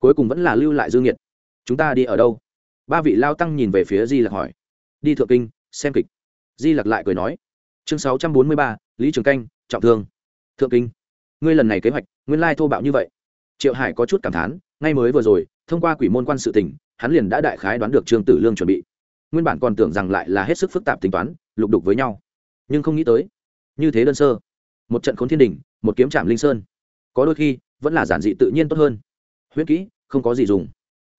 cuối cùng vẫn là lưu lại dương nhiệt chúng ta đi ở đâu? Ba vị lao tăng nhìn về phía di lặc hỏi. Đi thượng kinh, xem kịch. Di lặc lại cười nói. Chương sáu trăm bốn mươi ba, lý trường canh, trọng thương. Thượng kinh. Ngươi lần này kế hoạch, nguyên lai thô bạo như vậy. Triệu hải có chút cảm thán, ngay mới vừa rồi, thông qua quỷ môn quan sự tỉnh hắn liền đã đại khái đoán được trương tử lương chuẩn bị. Nguyên bản còn tưởng rằng lại là hết sức phức tạp tính toán, lục đục với nhau. Nhưng không nghĩ tới, như thế đơn sơ. Một trận khốn thiên đình một kiếm trạm linh sơn. Có đôi khi, vẫn là giản dị tự nhiên tốt hơn huyết kỹ, không có gì dùng.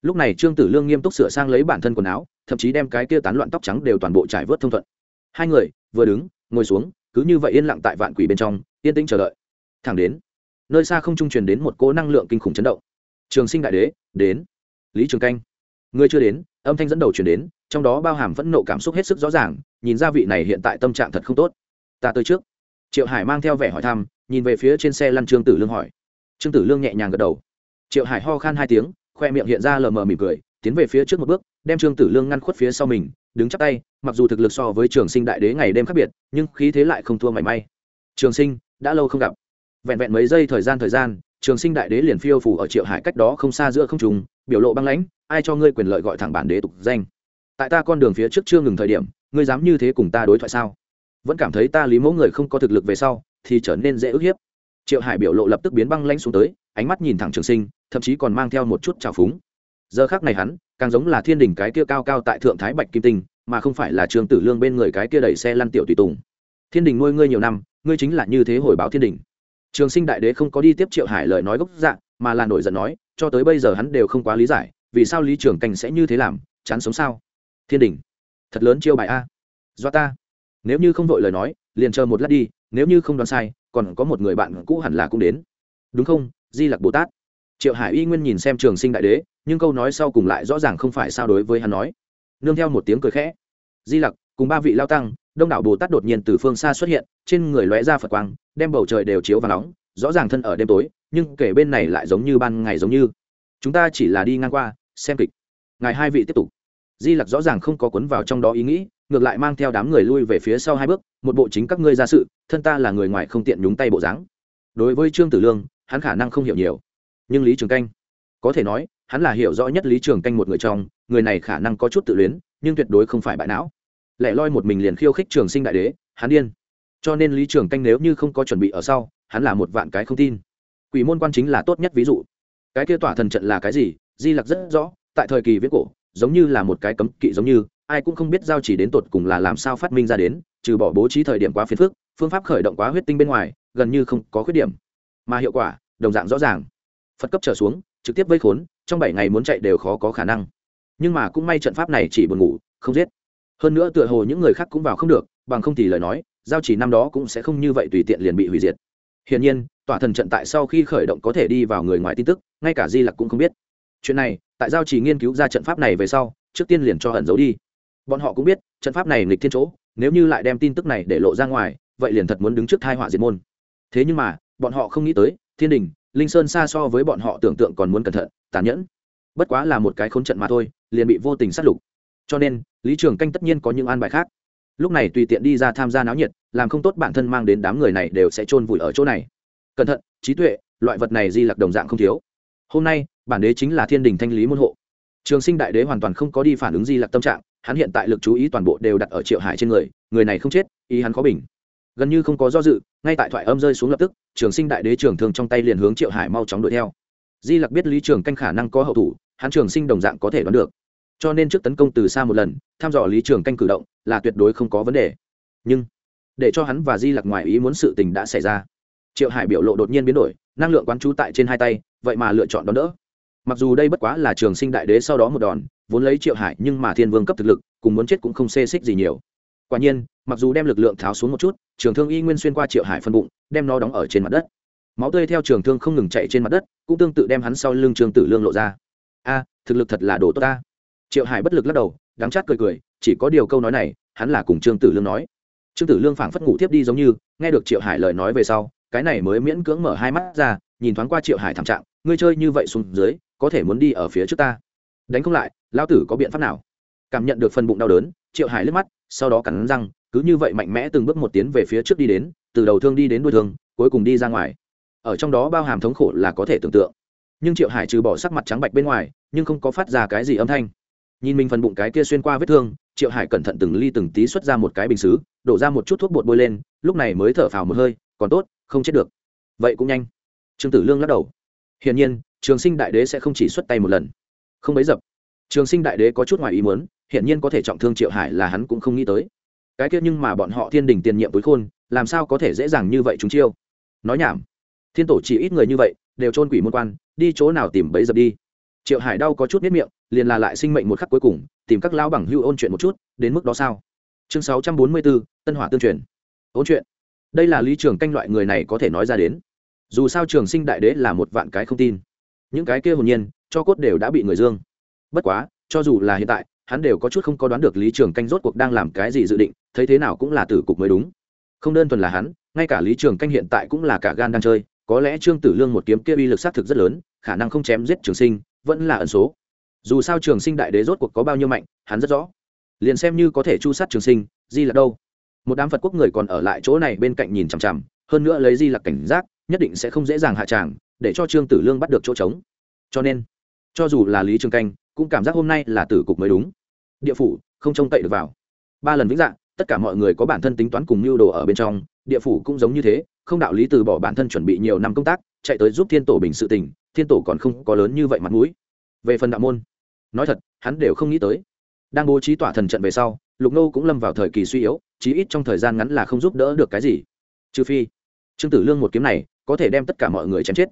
Lúc này trương tử lương nghiêm túc sửa sang lấy bản thân quần áo, thậm chí đem cái kia tán loạn tóc trắng đều toàn bộ trải vớt thông thuận. Hai người vừa đứng, ngồi xuống, cứ như vậy yên lặng tại vạn quỷ bên trong, yên tĩnh chờ đợi. Thẳng đến, nơi xa không trung truyền đến một cỗ năng lượng kinh khủng chấn động. Trường sinh đại đế, đến. Lý trường canh. Người chưa đến, âm thanh dẫn đầu chuyển đến, trong đó bao hàm phẫn nộ cảm xúc hết sức rõ ràng, nhìn ra vị này hiện tại tâm trạng thật không tốt. Ta tới trước. Triệu hải mang theo vẻ hỏi thăm, nhìn về phía trên xe lăn trương tử lương hỏi. Trương tử lương nhẹ nhàng gật đầu triệu hải ho khan hai tiếng, khoe miệng hiện ra lờ mờ mỉm cười, tiến về phía trước một bước, đem trương tử lương ngăn khuất phía sau mình, đứng chắp tay, mặc dù thực lực so với trường sinh đại đế ngày đêm khác biệt, nhưng khí thế lại không thua mảy may. Trường sinh, đã lâu không gặp. Vẹn vẹn mấy giây thời gian thời gian, trường sinh đại đế liền phiêu phủ ở triệu hải cách đó không xa giữa không trùng biểu lộ băng lãnh, ai cho ngươi quyền lợi gọi thẳng bản đế tục danh? Tại ta con đường phía trước chưa ngừng thời điểm, ngươi dám như thế cùng ta đối thoại sao? Vẫn cảm thấy ta lý mẫu người không có thực lực về sau, thì trở nên dễ ức hiếp. Triệu hải biểu lộ lập tức biến băng lãnh xuống tới, ánh mắt nhìn thẳng trường sinh thậm chí còn mang theo một chút trào phúng. Giờ khác này hắn, càng giống là thiên đình cái kia cao cao tại thượng thái bạch kim tinh, mà không phải là trường tử lương bên người cái kia đẩy xe lăn tiểu tùy tùng. Thiên đình nuôi ngươi nhiều năm, ngươi chính là như thế hồi báo thiên đình trường sinh đại đế không có đi tiếp triệu hải lời nói gốc dạng, mà là nổi giận nói, cho tới bây giờ hắn đều không quá lý giải, vì sao lý trường cảnh sẽ như thế làm, chán sống sao? Thiên đình thật lớn chiêu bài a. Do ta. Nếu như không vội lời nói, liền chờ một lát đi, nếu như không đoán sai, còn có một người bạn cũ hẳn là cũng đến. Đúng không, di lặc bồ tát? Triệu hải y nguyên nhìn xem trường sinh đại đế, nhưng câu nói sau cùng lại rõ ràng không phải sao đối với hắn nói. Nương theo một tiếng cười khẽ. Di lặc, cùng ba vị lao tăng, đông đảo bồ tát đột nhiên từ phương xa xuất hiện, trên người lóe ra phật quang, đem bầu trời đều chiếu và nóng, rõ ràng thân ở đêm tối, nhưng kể bên này lại giống như ban ngày giống như. Chúng ta chỉ là đi ngang qua, xem kịch. Ngài hai vị tiếp tục. Di lặc rõ ràng không có cuốn vào trong đó ý nghĩ, ngược lại mang theo đám người lui về phía sau hai bước, một bộ chính các ngươi ra sự, thân ta là người ngoài không tiện nhúng tay bộ dáng. Đối với trương tử lương, hắn khả năng không hiểu nhiều nhưng lý trường canh có thể nói hắn là hiểu rõ nhất lý trường canh một người trong người này khả năng có chút tự luyến nhưng tuyệt đối không phải bại não lẻ loi một mình liền khiêu khích trường sinh đại đế hắn điên cho nên lý trường canh nếu như không có chuẩn bị ở sau hắn là một vạn cái không tin quỷ môn quan chính là tốt nhất ví dụ cái kia tỏa thần trận là cái gì di lặc rất rõ tại thời kỳ viết cổ giống như là một cái cấm kỵ giống như ai cũng không biết giao chỉ đến tột cùng là làm sao phát minh ra đến trừ bỏ bố trí thời điểm quá phiền phức phương pháp khởi động quá huyết tinh bên ngoài gần như không có khuyết điểm mà hiệu quả đồng dạng rõ ràng phật cấp trở xuống, trực tiếp vây khốn, trong bảy ngày muốn chạy đều khó có khả năng. Nhưng mà cũng may trận pháp này chỉ buồn ngủ, không giết. Hơn nữa tựa hồ những người khác cũng vào không được, bằng không thì lời nói, giao chỉ năm đó cũng sẽ không như vậy tùy tiện liền bị hủy diệt. Hiển nhiên tỏa thần trận tại sau khi khởi động có thể đi vào người ngoài tin tức, ngay cả di lặc cũng không biết. Chuyện này, tại giao chỉ nghiên cứu ra trận pháp này về sau, trước tiên liền cho hận giấu đi. Bọn họ cũng biết, trận pháp này nghịch thiên chỗ, nếu như lại đem tin tức này để lộ ra ngoài, vậy liền thật muốn đứng trước thai họa diệt môn. Thế nhưng mà, bọn họ không nghĩ tới, thiên đình linh sơn xa so với bọn họ tưởng tượng còn muốn cẩn thận, tàn nhẫn. Bất quá là một cái khốn trận mà thôi, liền bị vô tình sát lục. Cho nên, lý trường canh tất nhiên có những an bài khác. Lúc này tùy tiện đi ra tham gia náo nhiệt, làm không tốt bản thân mang đến đám người này đều sẽ chôn vùi ở chỗ này. Cẩn thận, trí tuệ, loại vật này di lặc đồng dạng không thiếu. Hôm nay, bản đế chính là thiên đình thanh lý môn hộ. Trường sinh đại đế hoàn toàn không có đi phản ứng di lặc tâm trạng, hắn hiện tại lực chú ý toàn bộ đều đặt ở triệu hải trên người người này không chết, ý hắn khó bình gần như không có do dự, ngay tại thoại âm rơi xuống lập tức, trường sinh đại đế trường thường trong tay liền hướng triệu hải mau chóng đuổi theo. Di lặc biết lý trường canh khả năng có hậu thủ, hắn trường sinh đồng dạng có thể đoán được. Cho nên trước tấn công từ xa một lần thăm dò lý trường canh cử động là tuyệt đối không có vấn đề. Nhưng, để cho hắn và di lặc ngoài ý muốn sự tình đã xảy ra, triệu hải biểu lộ đột nhiên biến đổi, năng lượng quán trú tại trên hai tay, vậy mà lựa chọn đón đỡ. Mặc dù đây bất quá là trường sinh đại đế sau đó một đòn, vốn lấy triệu hải nhưng mà thiên vương cấp thực lực, cùng muốn chết cũng không xê xích gì nhiều quả nhiên, mặc dù đem lực lượng tháo xuống một chút, trường thương y nguyên xuyên qua triệu hải phân bụng, đem nó đóng ở trên mặt đất. Máu tươi theo trường thương không ngừng chạy trên mặt đất, cũng tương tự đem hắn sau lưng trường tử lương lộ ra. A, thực lực thật là đồ tốt ta. Triệu hải bất lực lắc đầu, đắng chát cười cười, chỉ có điều câu nói này, hắn là cùng trương tử lương nói. Trương tử lương phảng phất ngủ tiếp đi giống như, nghe được triệu hải lời nói về sau, cái này mới miễn cưỡng mở hai mắt ra, nhìn thoáng qua triệu hải thảm trạng, ngươi chơi như vậy xuống dưới, có thể muốn đi ở phía trước ta. Đánh không lại lao tử có biện pháp nào? Cảm nhận được phần bụng đau đớn, triệu hải liếc mắt sau đó cắn răng, cứ như vậy mạnh mẽ từng bước một tiến về phía trước đi đến, từ đầu thương đi đến đuôi thương, cuối cùng đi ra ngoài. Ở trong đó bao hàm thống khổ là có thể tưởng tượng. Nhưng triệu hải trừ bỏ sắc mặt trắng bạch bên ngoài, nhưng không có phát ra cái gì âm thanh. Nhìn mình phần bụng cái kia xuyên qua vết thương, triệu hải cẩn thận từng ly từng tí xuất ra một cái bình xứ, đổ ra một chút thuốc bột bôi lên, lúc này mới thở phào một hơi, còn tốt, không chết được. Vậy cũng nhanh. Trương tử lương lắc đầu. Hiển nhiên, trường sinh đại đế sẽ không chỉ xuất tay một lần. Không bấy dập. Trường sinh đại đế có chút ngoài ý muốn hiển nhiên có thể trọng thương triệu hải là hắn cũng không nghĩ tới. Cái kia nhưng mà bọn họ thiên đình tiền nhiệm tối khôn, làm sao có thể dễ dàng như vậy chúng chiêu? Nói nhảm. Thiên tổ chỉ ít người như vậy, đều trôn quỷ môn quan, đi chỗ nào tìm bấy dập đi. Triệu hải đau có chút biết miệng, liền là lại sinh mệnh một khắc cuối cùng, tìm các lão bằng hưu ôn chuyện một chút, đến mức đó sao? Chương sáu trăm bốn mươi bốn tân hỏa tương truyền. Ôn chuyện. Đây là lý trường canh loại người này có thể nói ra đến. Dù sao trường sinh đại đế là một vạn cái không tin. Những cái kia hồn nhiên, cho cốt đều đã bị người dương. Bất quá, cho dù là hiện tại hắn đều có chút không có đoán được lý trường canh rốt cuộc đang làm cái gì dự định, thấy thế nào cũng là tử cục mới đúng. Không đơn thuần là hắn, ngay cả lý trường canh hiện tại cũng là cả gan đang chơi, có lẽ trương tử lương một kiếm kia uy lực xác thực rất lớn, khả năng không chém giết trường sinh, vẫn là ẩn số. Dù sao trường sinh đại đế rốt cuộc có bao nhiêu mạnh, hắn rất rõ. Liền xem như có thể chu sát trường sinh, di là đâu? Một đám phật quốc người còn ở lại chỗ này bên cạnh nhìn chằm chằm, hơn nữa lấy di là cảnh giác, nhất định sẽ không dễ dàng hạ tràng, để cho trương tử lương bắt được chỗ trống. Cho nên, cho dù là lý trường canh, cũng cảm giác hôm nay là tử cục mới đúng địa phủ, không trông cậy được vào. Ba lần vĩnh dạng tất cả mọi người có bản thân tính toán cùng mưu đồ ở bên trong, địa phủ cũng giống như thế, không đạo lý từ bỏ bản thân chuẩn bị nhiều năm công tác, chạy tới giúp thiên tổ bình sự tình, thiên tổ còn không có lớn như vậy mặt mũi. Về phần đạo môn, nói thật, hắn đều không nghĩ tới. Đang bố trí tỏa thần trận về sau, lục nô cũng lâm vào thời kỳ suy yếu, chí ít trong thời gian ngắn là không giúp đỡ được cái gì. Trừ phi, trương tử lương một kiếm này có thể đem tất cả mọi người chém chết.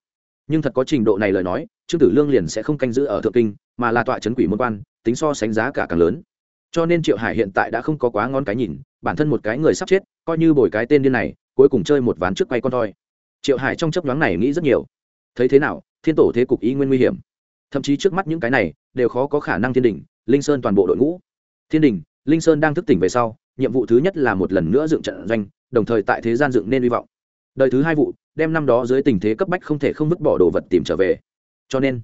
Nhưng thật có trình độ này lời nói, trương tử lương liền sẽ không canh giữ ở thượng kinh, mà là tọa chấn quỷ môn quan tính so sánh giá cả càng lớn. Cho nên triệu hải hiện tại đã không có quá ngon cái nhìn, bản thân một cái người sắp chết, coi như bồi cái tên điên này, cuối cùng chơi một ván trước quay con thôi triệu hải trong chấp nhoáng này nghĩ rất nhiều. Thấy thế nào, thiên tổ thế cục ý nguyên nguy hiểm. Thậm chí trước mắt những cái này, đều khó có khả năng thiên đình linh sơn toàn bộ đội ngũ. Thiên đình linh sơn đang thức tỉnh về sau, nhiệm vụ thứ nhất là một lần nữa dựng trận doanh, đồng thời tại thế gian dựng nên hy vọng. Đời thứ hai vụ, đem năm đó dưới tình thế cấp bách không thể không vứt bỏ đồ vật tìm trở về. Cho nên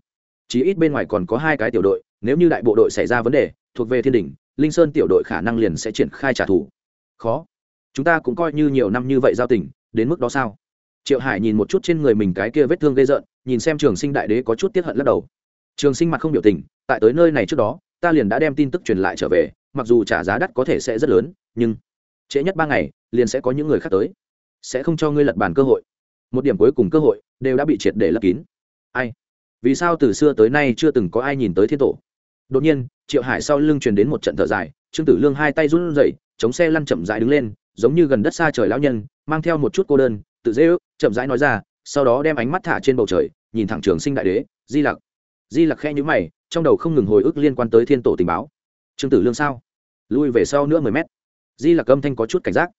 chỉ ít bên ngoài còn có hai cái tiểu đội nếu như đại bộ đội xảy ra vấn đề, thuộc về thiên đình linh sơn tiểu đội khả năng liền sẽ triển khai trả thù. Khó. Chúng ta cũng coi như nhiều năm như vậy giao tình, đến mức đó sao? Triệu hải nhìn một chút trên người mình cái kia vết thương gây rợn, nhìn xem trường sinh đại đế có chút tiếp hận lắc đầu. Trường sinh mặt không biểu tình, tại tới nơi này trước đó, ta liền đã đem tin tức truyền lại trở về, mặc dù trả giá đắt có thể sẽ rất lớn, nhưng trễ nhất ba ngày, liền sẽ có những người khác tới. Sẽ không cho ngươi lật bàn cơ hội. Một điểm cuối cùng cơ hội đều đã bị triệt để lấp kín. Ai? Vì sao từ xưa tới nay chưa từng có ai nhìn tới thiên tổ? Đột nhiên, triệu hải sau lưng truyền đến một trận thở dài, trương tử lương hai tay run rẩy, chống xe lăn chậm rãi đứng lên, giống như gần đất xa trời lão nhân, mang theo một chút cô đơn, tự dễ ước, chậm rãi nói ra, sau đó đem ánh mắt thả trên bầu trời, nhìn thẳng trường sinh đại đế, di lặc. Di lặc khe nhữ mày, trong đầu không ngừng hồi ức liên quan tới thiên tổ tình báo. Trương tử lương sao? Lui về sau nữa mười mét. Di lặc âm thanh có chút cảnh giác.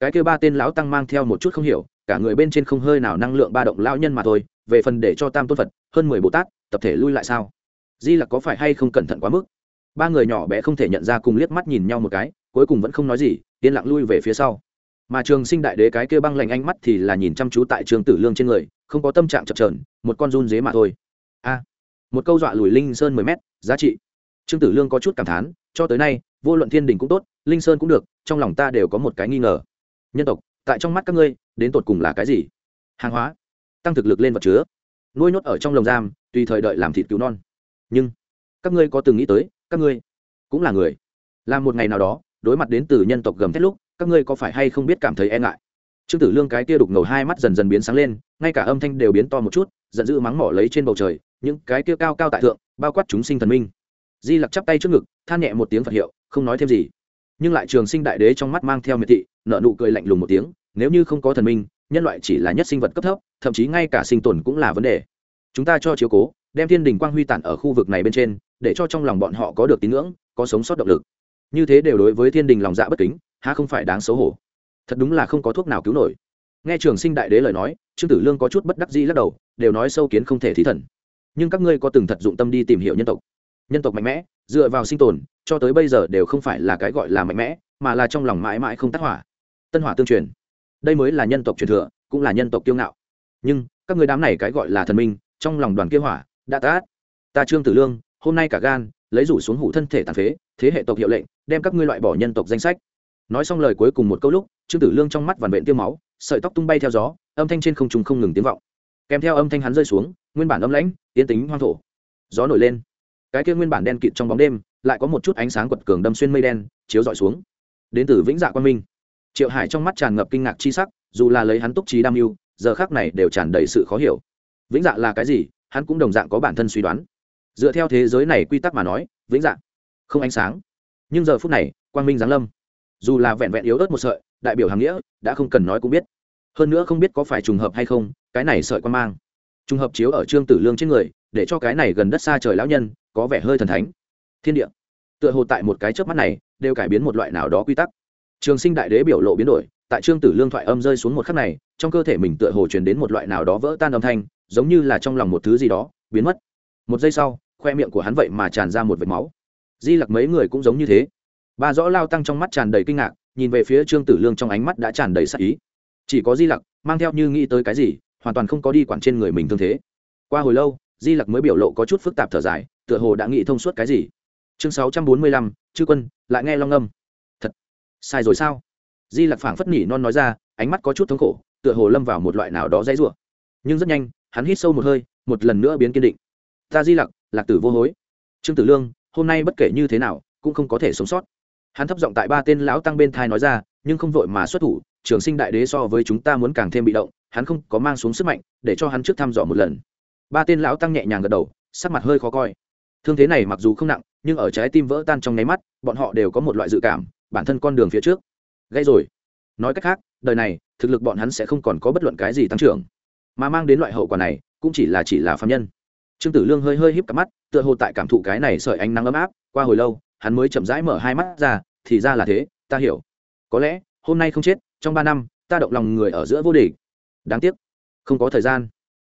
Cái kêu ba tên lão tăng mang theo một chút không hiểu, cả người bên trên không hơi nào năng lượng ba động lão nhân mà thôi, về phần để cho tam tôn phật, hơn mười bồ tát, tập thể lui lại sao? Di lặc có phải hay không cẩn thận quá mức? Ba người nhỏ bé không thể nhận ra cùng liếc mắt nhìn nhau một cái, cuối cùng vẫn không nói gì, yên lặng lui về phía sau. Mà trường sinh đại đế cái kia băng lạnh ánh mắt thì là nhìn chăm chú tại trường tử lương trên người, không có tâm trạng chập trờn một con run dế mà thôi. A, một câu dọa lùi linh sơn mười mét, giá trị. Trương tử lương có chút cảm thán, cho tới nay, vô luận thiên đình cũng tốt, linh sơn cũng được, trong lòng ta đều có một cái nghi ngờ. Nhân tộc, tại trong mắt các ngươi, đến tột cùng là cái gì? Hàng hóa, tăng thực lực lên vật chứa, nuôi nhốt ở trong lồng giam, tùy thời đợi làm thịt cứu non nhưng các ngươi có từng nghĩ tới, các ngươi cũng là người. Làm một ngày nào đó, đối mặt đến từ nhân tộc gầm thét lúc, các ngươi có phải hay không biết cảm thấy e ngại? Trương tử lương cái tia đục ngầu hai mắt dần dần biến sáng lên, ngay cả âm thanh đều biến to một chút, giận dữ mắng mỏ lấy trên bầu trời, những cái kia cao cao tại thượng, bao quát chúng sinh thần minh. Di lặc chắp tay trước ngực, than nhẹ một tiếng phật hiệu, không nói thêm gì. Nhưng lại trường sinh đại đế trong mắt mang theo miệt thị nợ nụ cười lạnh lùng một tiếng, nếu như không có thần minh, nhân loại chỉ là nhất sinh vật cấp thấp, thậm chí ngay cả sinh tồn cũng là vấn đề. Chúng ta cho chiếu cố đem thiên đình quang huy tản ở khu vực này bên trên, để cho trong lòng bọn họ có được tín ngưỡng, có sống sót động lực. Như thế đều đối với thiên đình lòng dạ bất kính, há không phải đáng xấu hổ? Thật đúng là không có thuốc nào cứu nổi. Nghe trường sinh đại đế lời nói, trương tử lương có chút bất đắc dĩ lắc đầu, đều nói sâu kiến không thể thí thần. Nhưng các ngươi có từng thật dụng tâm đi tìm hiểu nhân tộc? Nhân tộc mạnh mẽ, dựa vào sinh tồn, cho tới bây giờ đều không phải là cái gọi là mạnh mẽ, mà là trong lòng mãi mãi không tắt hỏa. Tân hỏa tương truyền. Đây mới là nhân tộc truyền thừa, cũng là nhân tộc kiêu ngạo. Nhưng, các người đám này cái gọi là thần minh, trong lòng đoàn kia hỏa đã tát. Ta trương tử lương, hôm nay cả gan, lấy rủ xuống hủ thân thể tàn phế, thế hệ tộc hiệu lệnh, đem các ngươi loại bỏ nhân tộc danh sách. Nói xong lời cuối cùng một câu lúc, trương tử lương trong mắt vằn vện tiêu máu, sợi tóc tung bay theo gió, âm thanh trên không trùng không ngừng tiếng vọng. Kèm theo âm thanh hắn rơi xuống, nguyên bản âm lãnh, yên tính hoang thổ. Gió nổi lên. Cái kia nguyên bản đen kịt trong bóng đêm, lại có một chút ánh sáng quật cường đâm xuyên mây đen, chiếu dọi xuống. Đến từ vĩnh dạ quan minh. Triệu hải trong mắt tràn ngập kinh ngạc chi sắc, dù là lấy hắn túc trí đam mưu, giờ khác này đều tràn đầy sự khó hiểu. Vĩnh dạ là cái gì? Hắn cũng đồng dạng có bản thân suy đoán. Dựa theo thế giới này quy tắc mà nói, vĩnh dạng không ánh sáng. Nhưng giờ phút này, quang minh giáng lâm. Dù là vẹn vẹn yếu ớt một sợi, đại biểu hàng nghĩa, đã không cần nói cũng biết. Hơn nữa không biết có phải trùng hợp hay không, cái này sợi quan mang. Trùng hợp chiếu ở trương tử lương trên người, để cho cái này gần đất xa trời lão nhân, có vẻ hơi thần thánh. Thiên địa. Tựa hồ tại một cái chớp mắt này, đều cải biến một loại nào đó quy tắc. Trường sinh đại đế biểu lộ biến đổi, tại trương tử lương thoại âm rơi xuống một khắc này trong cơ thể mình tựa hồ truyền đến một loại nào đó vỡ tan âm thanh, giống như là trong lòng một thứ gì đó biến mất. Một giây sau, khoe miệng của hắn vậy mà tràn ra một vệt máu. Di lặc mấy người cũng giống như thế. Ba rõ lao tăng trong mắt tràn đầy kinh ngạc, nhìn về phía trương tử lương trong ánh mắt đã tràn đầy sắc ý. Chỉ có di lặc mang theo như nghĩ tới cái gì, hoàn toàn không có đi quản trên người mình thương thế. Qua hồi lâu, di lặc mới biểu lộ có chút phức tạp thở dài, tựa hồ đã nghĩ thông suốt cái gì. Chương sáu trăm bốn mươi lăm, chư quân, lại nghe long âm. Thật, sai rồi sao? Di lặc phảng phất nỉ non nói ra, ánh mắt có chút thống khổ tựa hồ lâm vào một loại nào đó dãy rủa. Nhưng rất nhanh, hắn hít sâu một hơi, một lần nữa biến kiên định. Ta di lặc, lạc tử vô hối. Trương tử lương, hôm nay bất kể như thế nào, cũng không có thể sống sót. Hắn thấp giọng tại ba tên lão tăng bên thai nói ra, nhưng không vội mà xuất thủ, trường sinh đại đế so với chúng ta muốn càng thêm bị động, hắn không có mang xuống sức mạnh, để cho hắn trước thăm dò một lần. Ba tên lão tăng nhẹ nhàng gật đầu, sắc mặt hơi khó coi. Thương thế này mặc dù không nặng, nhưng ở trái tim vỡ tan trong nháy mắt, bọn họ đều có một loại dự cảm, bản thân con đường phía trước. Gây rồi. Nói cách khác đời này, thực lực bọn hắn sẽ không còn có bất luận cái gì tăng trưởng. Mà mang đến loại hậu quả này, cũng chỉ là chỉ là phạm nhân. Trương tử lương hơi hơi híp cặp mắt, tựa hồ tại cảm thụ cái này sợi ánh nắng ấm áp, qua hồi lâu, hắn mới chậm rãi mở hai mắt ra, thì ra là thế, ta hiểu. Có lẽ, hôm nay không chết, trong ba năm, ta động lòng người ở giữa vô địch. Đáng tiếc, không có thời gian.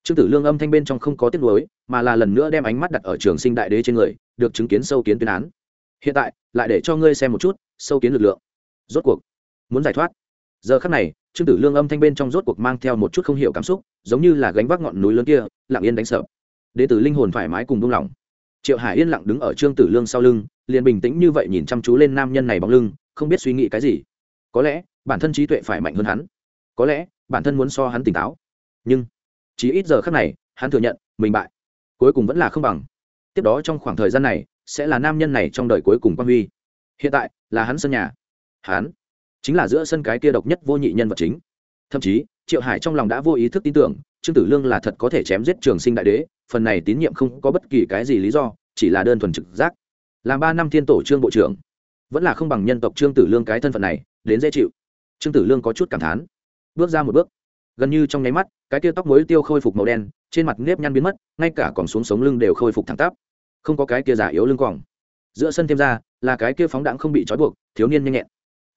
Trương tử lương âm thanh bên trong không có tiếc nuối, mà là lần nữa đem ánh mắt đặt ở trường sinh đại đế trên người, được chứng kiến sâu kiến tuyên án. Hiện tại, lại để cho ngươi xem một chút, sâu kiến lực lượng. Rốt cuộc, muốn giải thoát giờ khắc này, trương tử lương âm thanh bên trong rốt cuộc mang theo một chút không hiểu cảm xúc, giống như là gánh vác ngọn núi lớn kia, lặng yên đánh sợ đ ế linh hồn thoải mái cùng đông lòng triệu hải yên lặng đứng ở trương tử lương sau lưng, liền bình tĩnh như vậy nhìn chăm chú lên nam nhân này bóng lưng, không biết suy nghĩ cái gì. Có lẽ, bản thân trí tuệ phải mạnh hơn hắn. Có lẽ, bản thân muốn so hắn tỉnh táo. Nhưng, chỉ ít giờ khác này, hắn thừa nhận, mình bại, cuối cùng vẫn là không bằng. Tiếp đó trong khoảng thời gian này, sẽ là nam nhân này trong đời cuối cùng quan huy. Hiện tại, là hắn sân nhà. Hắn chính là giữa sân cái kia độc nhất vô nhị nhân vật chính. Thậm chí, triệu hải trong lòng đã vô ý thức tin tưởng, trương tử lương là thật có thể chém giết trường sinh đại đế, phần này tín nhiệm không có bất kỳ cái gì lý do, chỉ là đơn thuần trực giác. Làm ba năm thiên tổ trương bộ trưởng, vẫn là không bằng nhân tộc trương tử lương cái thân phận này, đến dễ chịu. Trương tử lương có chút cảm thán. Bước ra một bước, gần như trong nháy mắt, cái tia tóc mối tiêu khôi phục màu đen, trên mặt nếp nhăn biến mất, ngay cả còn xuống sống lưng đều khôi phục thẳng tắp. Không có cái kia giả yếu lưng quòng. Giữa sân thêm ra, là cái kia phóng đãng không bị trói buộc, thiếu niên nhanh nhẹn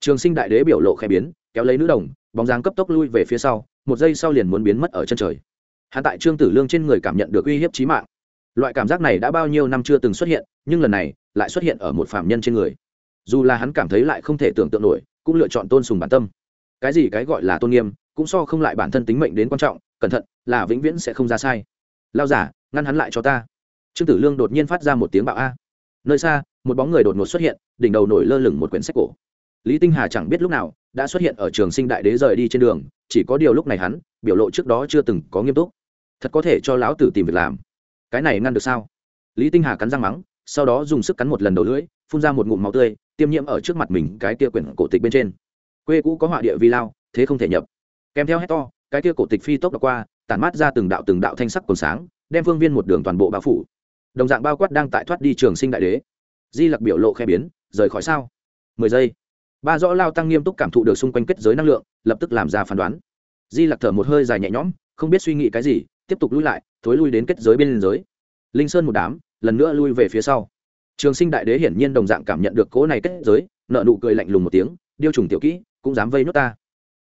trường sinh đại đế biểu lộ khẽ biến, kéo lấy nữ đồng, bóng dáng cấp tốc lui về phía sau, một giây sau liền muốn biến mất ở chân trời. Hắn tại trương tử lương trên người cảm nhận được uy hiếp trí mạng. Loại cảm giác này đã bao nhiêu năm chưa từng xuất hiện, nhưng lần này lại xuất hiện ở một phạm nhân trên người. Dù là hắn cảm thấy lại không thể tưởng tượng nổi, cũng lựa chọn tôn sùng bản tâm. Cái gì cái gọi là tôn nghiêm, cũng so không lại bản thân tính mệnh đến quan trọng, cẩn thận là vĩnh viễn sẽ không ra sai. Lao giả, ngăn hắn lại cho ta. Trương tử lương đột nhiên phát ra một tiếng bạo a. Nơi xa, một bóng người đột ngột xuất hiện, đỉnh đầu nổi lơ lửng một quyển sách cổ lý tinh hà chẳng biết lúc nào đã xuất hiện ở trường sinh đại đế rời đi trên đường, chỉ có điều lúc này hắn biểu lộ trước đó chưa từng có nghiêm túc. Thật có thể cho lão tử tìm việc làm. Cái này ngăn được sao? Lý tinh hà cắn răng mắng, sau đó dùng sức cắn một lần đầu lưỡi, phun ra một ngụm máu tươi, tiêm nhiễm ở trước mặt mình cái kia quyển cổ tịch bên trên. Quê cũ có họa địa vi lao, thế không thể nhập. Kèm theo hét to, cái kia cổ tịch phi tốc đ qua, tản mát ra từng đạo từng đạo thanh sắc còn sáng, đem phương viên một đường toàn bộ bao phủ. Đồng dạng bao quát đang tại thoát đi trường sinh đại đế. Di lặc biểu lộ khe biến, rời khỏi sao? Mười giây ba rõ lao tăng nghiêm túc cảm thụ được xung quanh kết giới năng lượng, lập tức làm ra phán đoán. Di lặc thở một hơi dài nhẹ nhõm, không biết suy nghĩ cái gì, tiếp tục lui lại, thối lui đến kết giới bên liên giới linh sơn một đám, lần nữa lui về phía sau. Trường sinh đại đế hiển nhiên đồng dạng cảm nhận được cỗ này kết giới, nợ nụ cười lạnh lùng một tiếng, điêu trùng tiểu kỹ, cũng dám vây nốt ta.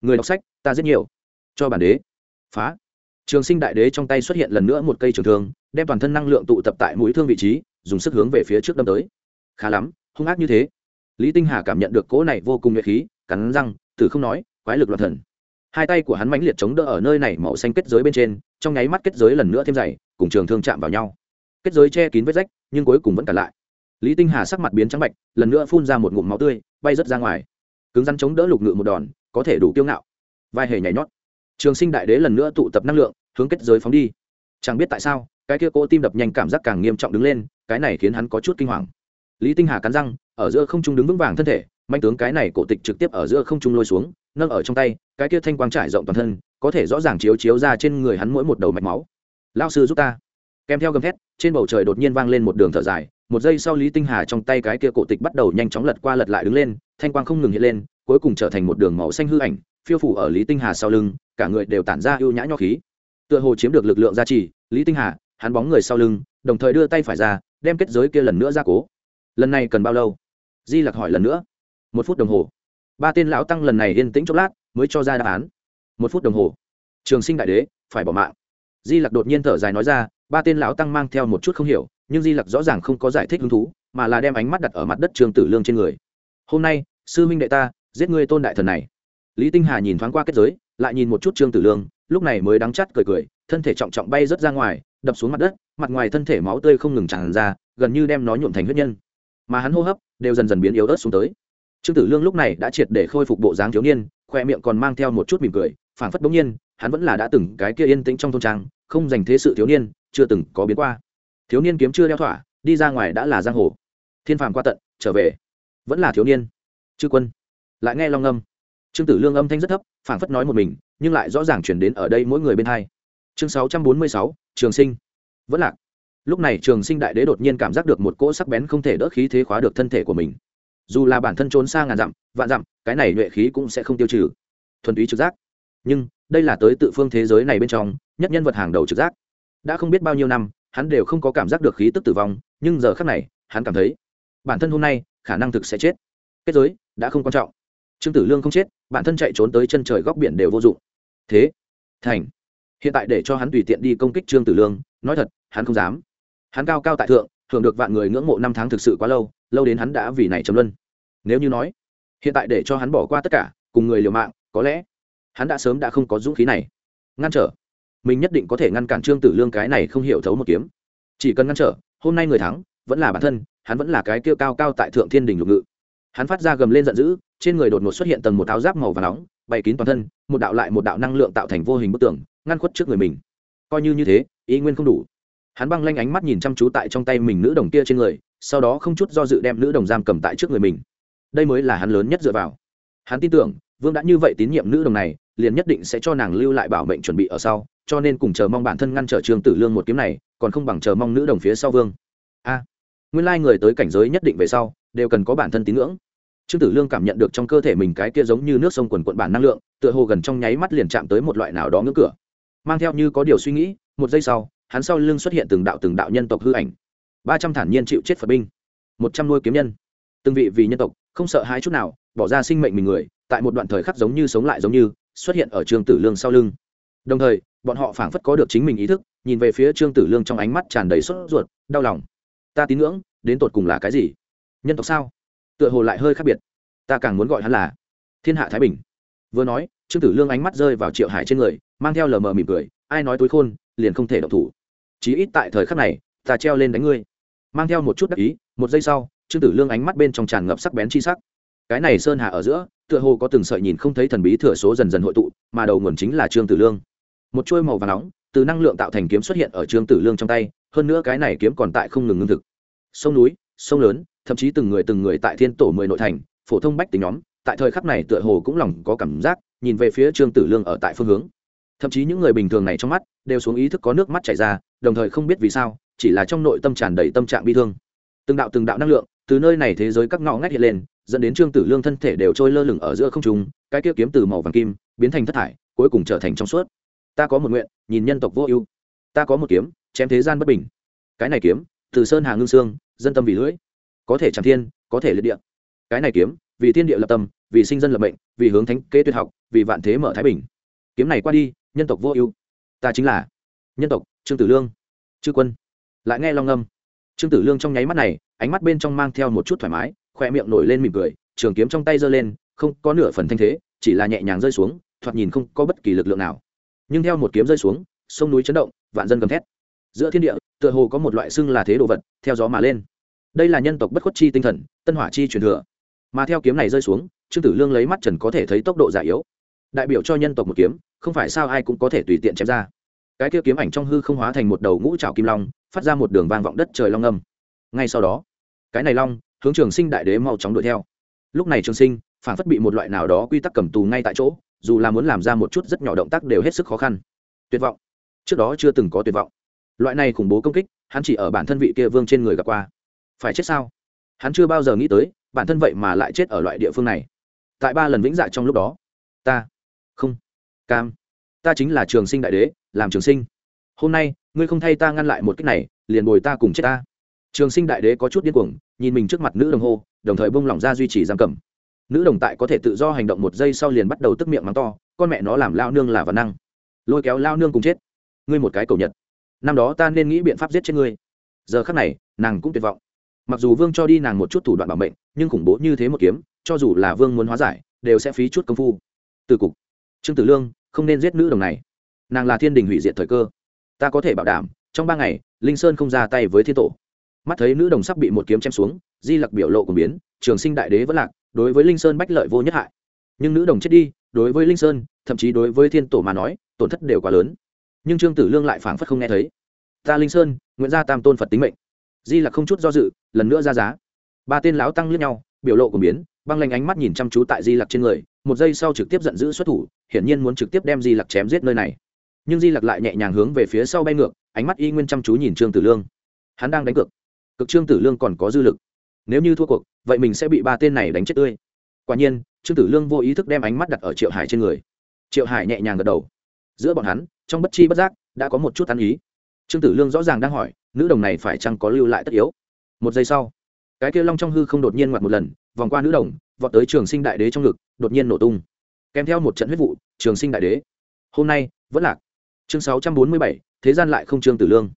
Người đọc sách, ta rất nhiều. Cho bản đế. Phá. Trường sinh đại đế trong tay xuất hiện lần nữa một cây trường thương, đem toàn thân năng lượng tụ tập tại mũi thương vị trí, dùng sức hướng về phía trước đâm tới. Khá lắm, hung ác như thế lý tinh hà cảm nhận được cỗ này vô cùng nhuệ khí, cắn răng thử không nói, quái lực loạn thần. Hai tay của hắn mãnh liệt chống đỡ ở nơi này màu xanh kết giới bên trên, trong nháy mắt kết giới lần nữa thêm dày, cùng trường thương chạm vào nhau. Kết giới che kín vết rách, nhưng cuối cùng vẫn cả lại. Lý tinh hà sắc mặt biến trắng bạch, lần nữa phun ra một ngụm máu tươi, bay rớt ra ngoài. Cứng rắn chống đỡ lục ngự một đòn, có thể đủ kiêu ngạo. Vai hề nhảy nhót. Trường sinh đại đế lần nữa tụ tập năng lượng, hướng kết giới phóng đi. Chẳng biết tại sao, cái kia cỗ tim đập nhanh cảm giác càng nghiêm trọng đứng lên, cái này khiến hắn có chút kinh hoàng. Lý tinh hà cắn răng ở giữa không trung đứng vững vàng thân thể, manh tướng cái này cổ tịch trực tiếp ở giữa không trung lôi xuống, nâng ở trong tay, cái kia thanh quang trải rộng toàn thân, có thể rõ ràng chiếu chiếu ra trên người hắn mỗi một đầu mạch máu. Lao sư giúp ta. Kèm theo gầm thét, trên bầu trời đột nhiên vang lên một đường thở dài, một giây sau lý tinh hà trong tay cái kia cổ tịch bắt đầu nhanh chóng lật qua lật lại đứng lên, thanh quang không ngừng hiện lên, cuối cùng trở thành một đường màu xanh hư ảnh, phiêu phủ ở lý tinh hà sau lưng, cả người đều tản ra ưu nhã nho khí. Tựa hồ chiếm được lực lượng gia trì, lý tinh hà, hắn bóng người sau lưng, đồng thời đưa tay phải ra, đem kết giới kia lần nữa ra cố. Lần này cần bao lâu? Di lặc hỏi lần nữa. Một phút đồng hồ. Ba tên lão tăng lần này yên tĩnh chốc lát, mới cho ra đáp án. Một phút đồng hồ. Trường sinh đại đế, phải bỏ mạng. Di lặc đột nhiên thở dài nói ra, ba tên lão tăng mang theo một chút không hiểu, nhưng di lặc rõ ràng không có giải thích hứng thú, mà là đem ánh mắt đặt ở mặt đất trường tử lương trên người. Hôm nay, sư minh đệ ta, giết ngươi tôn đại thần này. Lý tinh hà nhìn thoáng qua kết giới, lại nhìn một chút trương tử lương, lúc này mới đắng chắt cười cười, thân thể trọng trọng bay rớt ra ngoài, đập xuống mặt đất, mặt ngoài thân thể máu tươi không ngừng tràn ra, gần như đem nó nhuộm thành huyết nhân. Mà hắn hô hấp đều dần dần biến yếu ớt xuống tới. Trương tử lương lúc này đã triệt để khôi phục bộ dáng thiếu niên, khoe miệng còn mang theo một chút mỉm cười, phảng phất bỗng nhiên, hắn vẫn là đã từng cái kia yên tĩnh trong thôn trang, không dành thế sự thiếu niên, chưa từng có biến qua. Thiếu niên kiếm chưa đeo thỏa, đi ra ngoài đã là giang hồ. Thiên phàm qua tận, trở về. Vẫn là thiếu niên. Chư quân. Lại nghe long âm. Trương tử lương âm thanh rất thấp, phảng phất nói một mình, nhưng lại rõ ràng chuyển đến ở đây mỗi người bên hai. Chương sáu trăm bốn mươi sáu, trường sinh. Vẫn lạc lúc này trường sinh đại đế đột nhiên cảm giác được một cỗ sắc bén không thể đỡ khí thế khóa được thân thể của mình. Dù là bản thân trốn xa ngàn dặm, vạn dặm, cái này nhuệ khí cũng sẽ không tiêu trừ. Thuần túy trực giác. Nhưng, đây là tới tự phương thế giới này bên trong, nhất nhân vật hàng đầu trực giác. Đã không biết bao nhiêu năm, hắn đều không có cảm giác được khí tức tử vong, nhưng giờ khác này, hắn cảm thấy, bản thân hôm nay, khả năng thực sẽ chết. Kết giới, đã không quan trọng. Trương tử lương không chết, bản thân chạy trốn tới chân trời góc biển đều vô dụng. Thế, thành. Hiện tại để cho hắn tùy tiện đi công kích trương tử lương, nói thật, hắn không dám hắn cao cao tại thượng thường được vạn người ngưỡng mộ năm tháng thực sự quá lâu lâu đến hắn đã vì này chấm luân. Nếu như nói, hiện tại để cho hắn bỏ qua tất cả, cùng người liều mạng, có lẽ hắn đã sớm đã không có dũng khí này. Ngăn trở. Mình nhất định có thể ngăn cản trương tử lương cái này không hiểu thấu một kiếm. Chỉ cần ngăn trở, hôm nay người thắng, vẫn là bản thân, hắn vẫn là cái kêu cao cao tại thượng thiên đình lục ngự. Hắn phát ra gầm lên giận dữ, trên người đột ngột xuất hiện tầng một áo giáp màu và nóng, bày kín toàn thân, một đạo lại một đạo năng lượng tạo thành vô hình bức tường, ngăn khuất trước người mình. Coi như như thế, ý nguyên không đủ hắn băng lanh ánh mắt nhìn chăm chú tại trong tay mình nữ đồng kia trên người, sau đó không chút do dự đem nữ đồng giam cầm tại trước người mình. Đây mới là hắn lớn nhất dựa vào. Hắn tin tưởng, vương đã như vậy tín nhiệm nữ đồng này, liền nhất định sẽ cho nàng lưu lại bảo mệnh chuẩn bị ở sau, cho nên cùng chờ mong bản thân ngăn trở trương tử lương một kiếm này, còn không bằng chờ mong nữ đồng phía sau vương. A, nguyên lai người tới cảnh giới nhất định về sau, đều cần có bản thân tín ngưỡng. Trương tử lương cảm nhận được trong cơ thể mình cái kia giống như nước sông quần quận bản năng lượng, tựa hồ gần trong nháy mắt liền chạm tới một loại nào đó ngưỡng cửa. Mang theo như có điều suy nghĩ, một giây sau hắn sau lưng xuất hiện từng đạo từng đạo nhân tộc hư ảnh. Ba trăm thản nhiên chịu chết phật binh. Một trăm nuôi kiếm nhân. Từng vị vì nhân tộc, không sợ hãi chút nào, bỏ ra sinh mệnh mình người, tại một đoạn thời khắc giống như sống lại giống như, xuất hiện ở trương tử lương sau lưng. Đồng thời, bọn họ phảng phất có được chính mình ý thức, nhìn về phía trương tử lương trong ánh mắt tràn đầy sốt ruột, đau lòng. Ta tín ngưỡng, đến tột cùng là cái gì? Nhân tộc sao? Tựa hồ lại hơi khác biệt. Ta càng muốn gọi hắn là thiên hạ thái bình. Vừa nói, trương tử lương ánh mắt rơi vào triệu hải trên người, mang theo lờ mờ mỉm cười, ai nói tối khôn, liền không thể độc thủ chí ít tại thời khắc này, ta treo lên đánh ngươi. Mang theo một chút đắc ý, một giây sau, trương tử lương ánh mắt bên trong tràn ngập sắc bén chi sắc. Cái này sơn hà ở giữa, tựa hồ có từng sợi nhìn không thấy thần bí thừa số dần dần hội tụ, mà đầu nguồn chính là trương tử lương. Một chuôi màu và nóng, từ năng lượng tạo thành kiếm xuất hiện ở trương tử lương trong tay, hơn nữa cái này kiếm còn tại không ngừng ngưng thực. Sông núi, sông lớn, thậm chí từng người từng người tại thiên tổ mười nội thành, phổ thông bách tính nhóm, tại thời khắc này tựa hồ cũng lòng có cảm giác, nhìn về phía trương tử lương ở tại phương hướng thậm chí những người bình thường này trong mắt đều xuống ý thức có nước mắt chảy ra, đồng thời không biết vì sao, chỉ là trong nội tâm tràn đầy tâm trạng bi thương. Từng đạo từng đạo năng lượng từ nơi này thế giới các ngõ ngách hiện lên, dẫn đến trương tử lương thân thể đều trôi lơ lửng ở giữa không trung, cái kia kiếm từ màu vàng kim biến thành thất thải, cuối cùng trở thành trong suốt. Ta có một nguyện, nhìn nhân tộc vô ưu. Ta có một kiếm, chém thế gian bất bình. Cái này kiếm, từ sơn hà ngưng sương dân tâm vì lưỡi. Có thể chẳng thiên, có thể liệt địa. Cái này kiếm, vì thiên địa lập tâm, vì sinh dân lập mệnh, vì hướng thánh kế tuyệt học, vì vạn thế mở thái bình. Kiếm này qua đi nhân tộc vô ưu. Ta chính là nhân tộc trương tử lương, chư quân. Lại nghe long ngâm. Trương tử lương trong nháy mắt này, ánh mắt bên trong mang theo một chút thoải mái khoe miệng nổi lên mỉm cười, trường kiếm trong tay giơ lên, không có nửa phần thanh thế, chỉ là nhẹ nhàng rơi xuống, thoạt nhìn không có bất kỳ lực lượng nào. Nhưng theo một kiếm rơi xuống, sông núi chấn động, vạn dân gầm thét. Giữa thiên địa, tựa hồ có một loại xưng là thế đồ vật, theo gió mà lên. Đây là nhân tộc bất khuất chi tinh thần, tân hỏa chi truyền thừa. Mà theo kiếm này rơi xuống, trương tử lương lấy mắt trần có thể thấy tốc độ già yếu. Đại biểu cho nhân tộc một kiếm không phải sao ai cũng có thể tùy tiện chém ra. Cái kia kiếm ảnh trong hư không hóa thành một đầu ngũ trào kim long, phát ra một đường vang vọng đất trời long âm. Ngay sau đó, cái này long, hướng trường sinh đại đế mau chóng đuổi theo. Lúc này trường sinh, phản phất bị một loại nào đó quy tắc cầm tù ngay tại chỗ, dù là muốn làm ra một chút rất nhỏ động tác đều hết sức khó khăn. Tuyệt vọng. Trước đó chưa từng có tuyệt vọng. Loại này khủng bố công kích, hắn chỉ ở bản thân vị kia vương trên người gặp qua. Phải chết sao? Hắn chưa bao giờ nghĩ tới, bản thân vậy mà lại chết ở loại địa phương này. Tại ba lần vĩnh dạ trong lúc đó, ta không cam, ta chính là trường sinh đại đế, làm trường sinh. Hôm nay, ngươi không thay ta ngăn lại một cách này, liền bồi ta cùng chết ta. Trường sinh đại đế có chút điên cuồng, nhìn mình trước mặt nữ đồng hồ đồng thời bông lỏng ra duy trì giam cầm. Nữ đồng tại có thể tự do hành động một giây sau liền bắt đầu tức miệng mắng to, con mẹ nó làm lao nương là văn năng. Lôi kéo lao nương cùng chết. Ngươi một cái cầu nhật. Năm đó ta nên nghĩ biện pháp giết chết ngươi. Giờ khắc này, nàng cũng tuyệt vọng. Mặc dù vương cho đi nàng một chút thủ đoạn bảo mệnh, nhưng khủng bố như thế một kiếm, cho dù là vương muốn hóa giải, đều sẽ phí chút công phu. Từ cục. Trương tử lương không nên giết nữ đồng này. Nàng là thiên đình hủy diệt thời cơ. Ta có thể bảo đảm, trong ba ngày, linh sơn không ra tay với thiên tổ. Mắt thấy nữ đồng sắp bị một kiếm chém xuống, di lặc biểu lộ của biến, trường sinh đại đế vẫn lạc, đối với linh sơn bách lợi vô nhất hại. Nhưng nữ đồng chết đi, đối với linh sơn, thậm chí đối với thiên tổ mà nói, tổn thất đều quá lớn. Nhưng trương tử lương lại phảng phất không nghe thấy. Ta linh sơn nguyễn gia tam tôn phật tính mệnh. Di lặc không chút do dự, lần nữa ra giá. Ba tên lão tăng lướt nhau, biểu lộ của biến, băng lanh ánh mắt nhìn chăm chú tại di lặc trên người một giây sau trực tiếp giận dữ xuất thủ, hiển nhiên muốn trực tiếp đem di lặc chém giết nơi này. Nhưng di lặc lại nhẹ nhàng hướng về phía sau bay ngược, ánh mắt y nguyên chăm chú nhìn trương tử lương. Hắn đang đánh cược. Cực trương tử lương còn có dư lực. Nếu như thua cuộc, vậy mình sẽ bị ba tên này đánh chết tươi. Quả nhiên, trương tử lương vô ý thức đem ánh mắt đặt ở triệu hải trên người. Triệu hải nhẹ nhàng gật đầu. Giữa bọn hắn, trong bất chi bất giác, đã có một chút ăn ý. Trương tử lương rõ ràng đang hỏi, nữ đồng này phải chăng có lưu lại tất yếu? Một giây sau, cái kia long trong hư không đột nhiên ngoặt một lần, vòng qua nữ đồng, vọt tới trường sinh đại đế trong ngực đột nhiên nổ tung. Kèm theo một trận huyết vụ, trường sinh đại đế. Hôm nay, vẫn lạc. Chương sáu trăm bốn mươi bảy, thế gian lại không trương tử lương.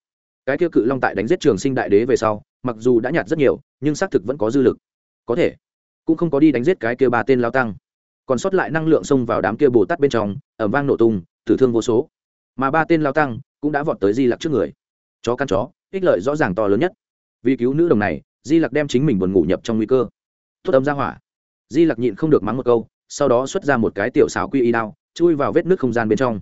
Cái kia cự long tại đánh giết trường sinh đại đế về sau, mặc dù đã nhạt rất nhiều, nhưng xác thực vẫn có dư lực. Có thể, cũng không có đi đánh giết cái kia ba tên lao tăng. Còn sót lại năng lượng xông vào đám kia bồ tát bên trong ẩm vang nổ tung, tử thương vô số. Mà ba tên lao tăng cũng đã vọt tới di lặc trước người. Chó căn chó, ích lợi rõ ràng to lớn nhất. Vì cứu nữ đồng này, di lặc đem chính mình buồn ngủ nhập trong nguy cơ. Thốt âm ra hỏa. Di lặc nhịn không được mắng một câu sau đó xuất ra một cái tiểu xảo quy y đao, chui vào vết nước không gian bên trong.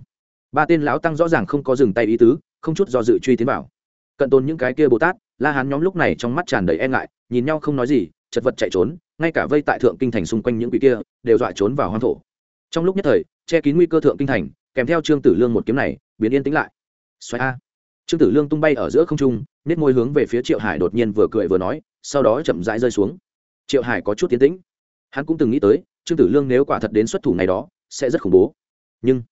Ba tên lão tăng rõ ràng không có dừng tay ý tứ, không chút do dự truy tiến vào. Cận tôn những cái kia bồ tát, la hán nhóm lúc này trong mắt tràn đầy e ngại, nhìn nhau không nói gì, chật vật chạy trốn, ngay cả vây tại thượng kinh thành xung quanh những quỷ kia, đều dọa trốn vào hoang thổ. Trong lúc nhất thời, che kín nguy cơ thượng kinh thành, kèm theo trương tử lương một kiếm này, biến yên tĩnh lại. Xoáy a. Trương tử lương tung bay ở giữa không trung nết môi hướng về phía triệu hải đột nhiên vừa cười vừa nói, sau đó chậm rãi rơi xuống. Triệu hải có chút tiến tĩnh. Hắn cũng từng nghĩ tới trương tử lương nếu quả thật đến xuất thủ này đó, sẽ rất khủng bố. Nhưng,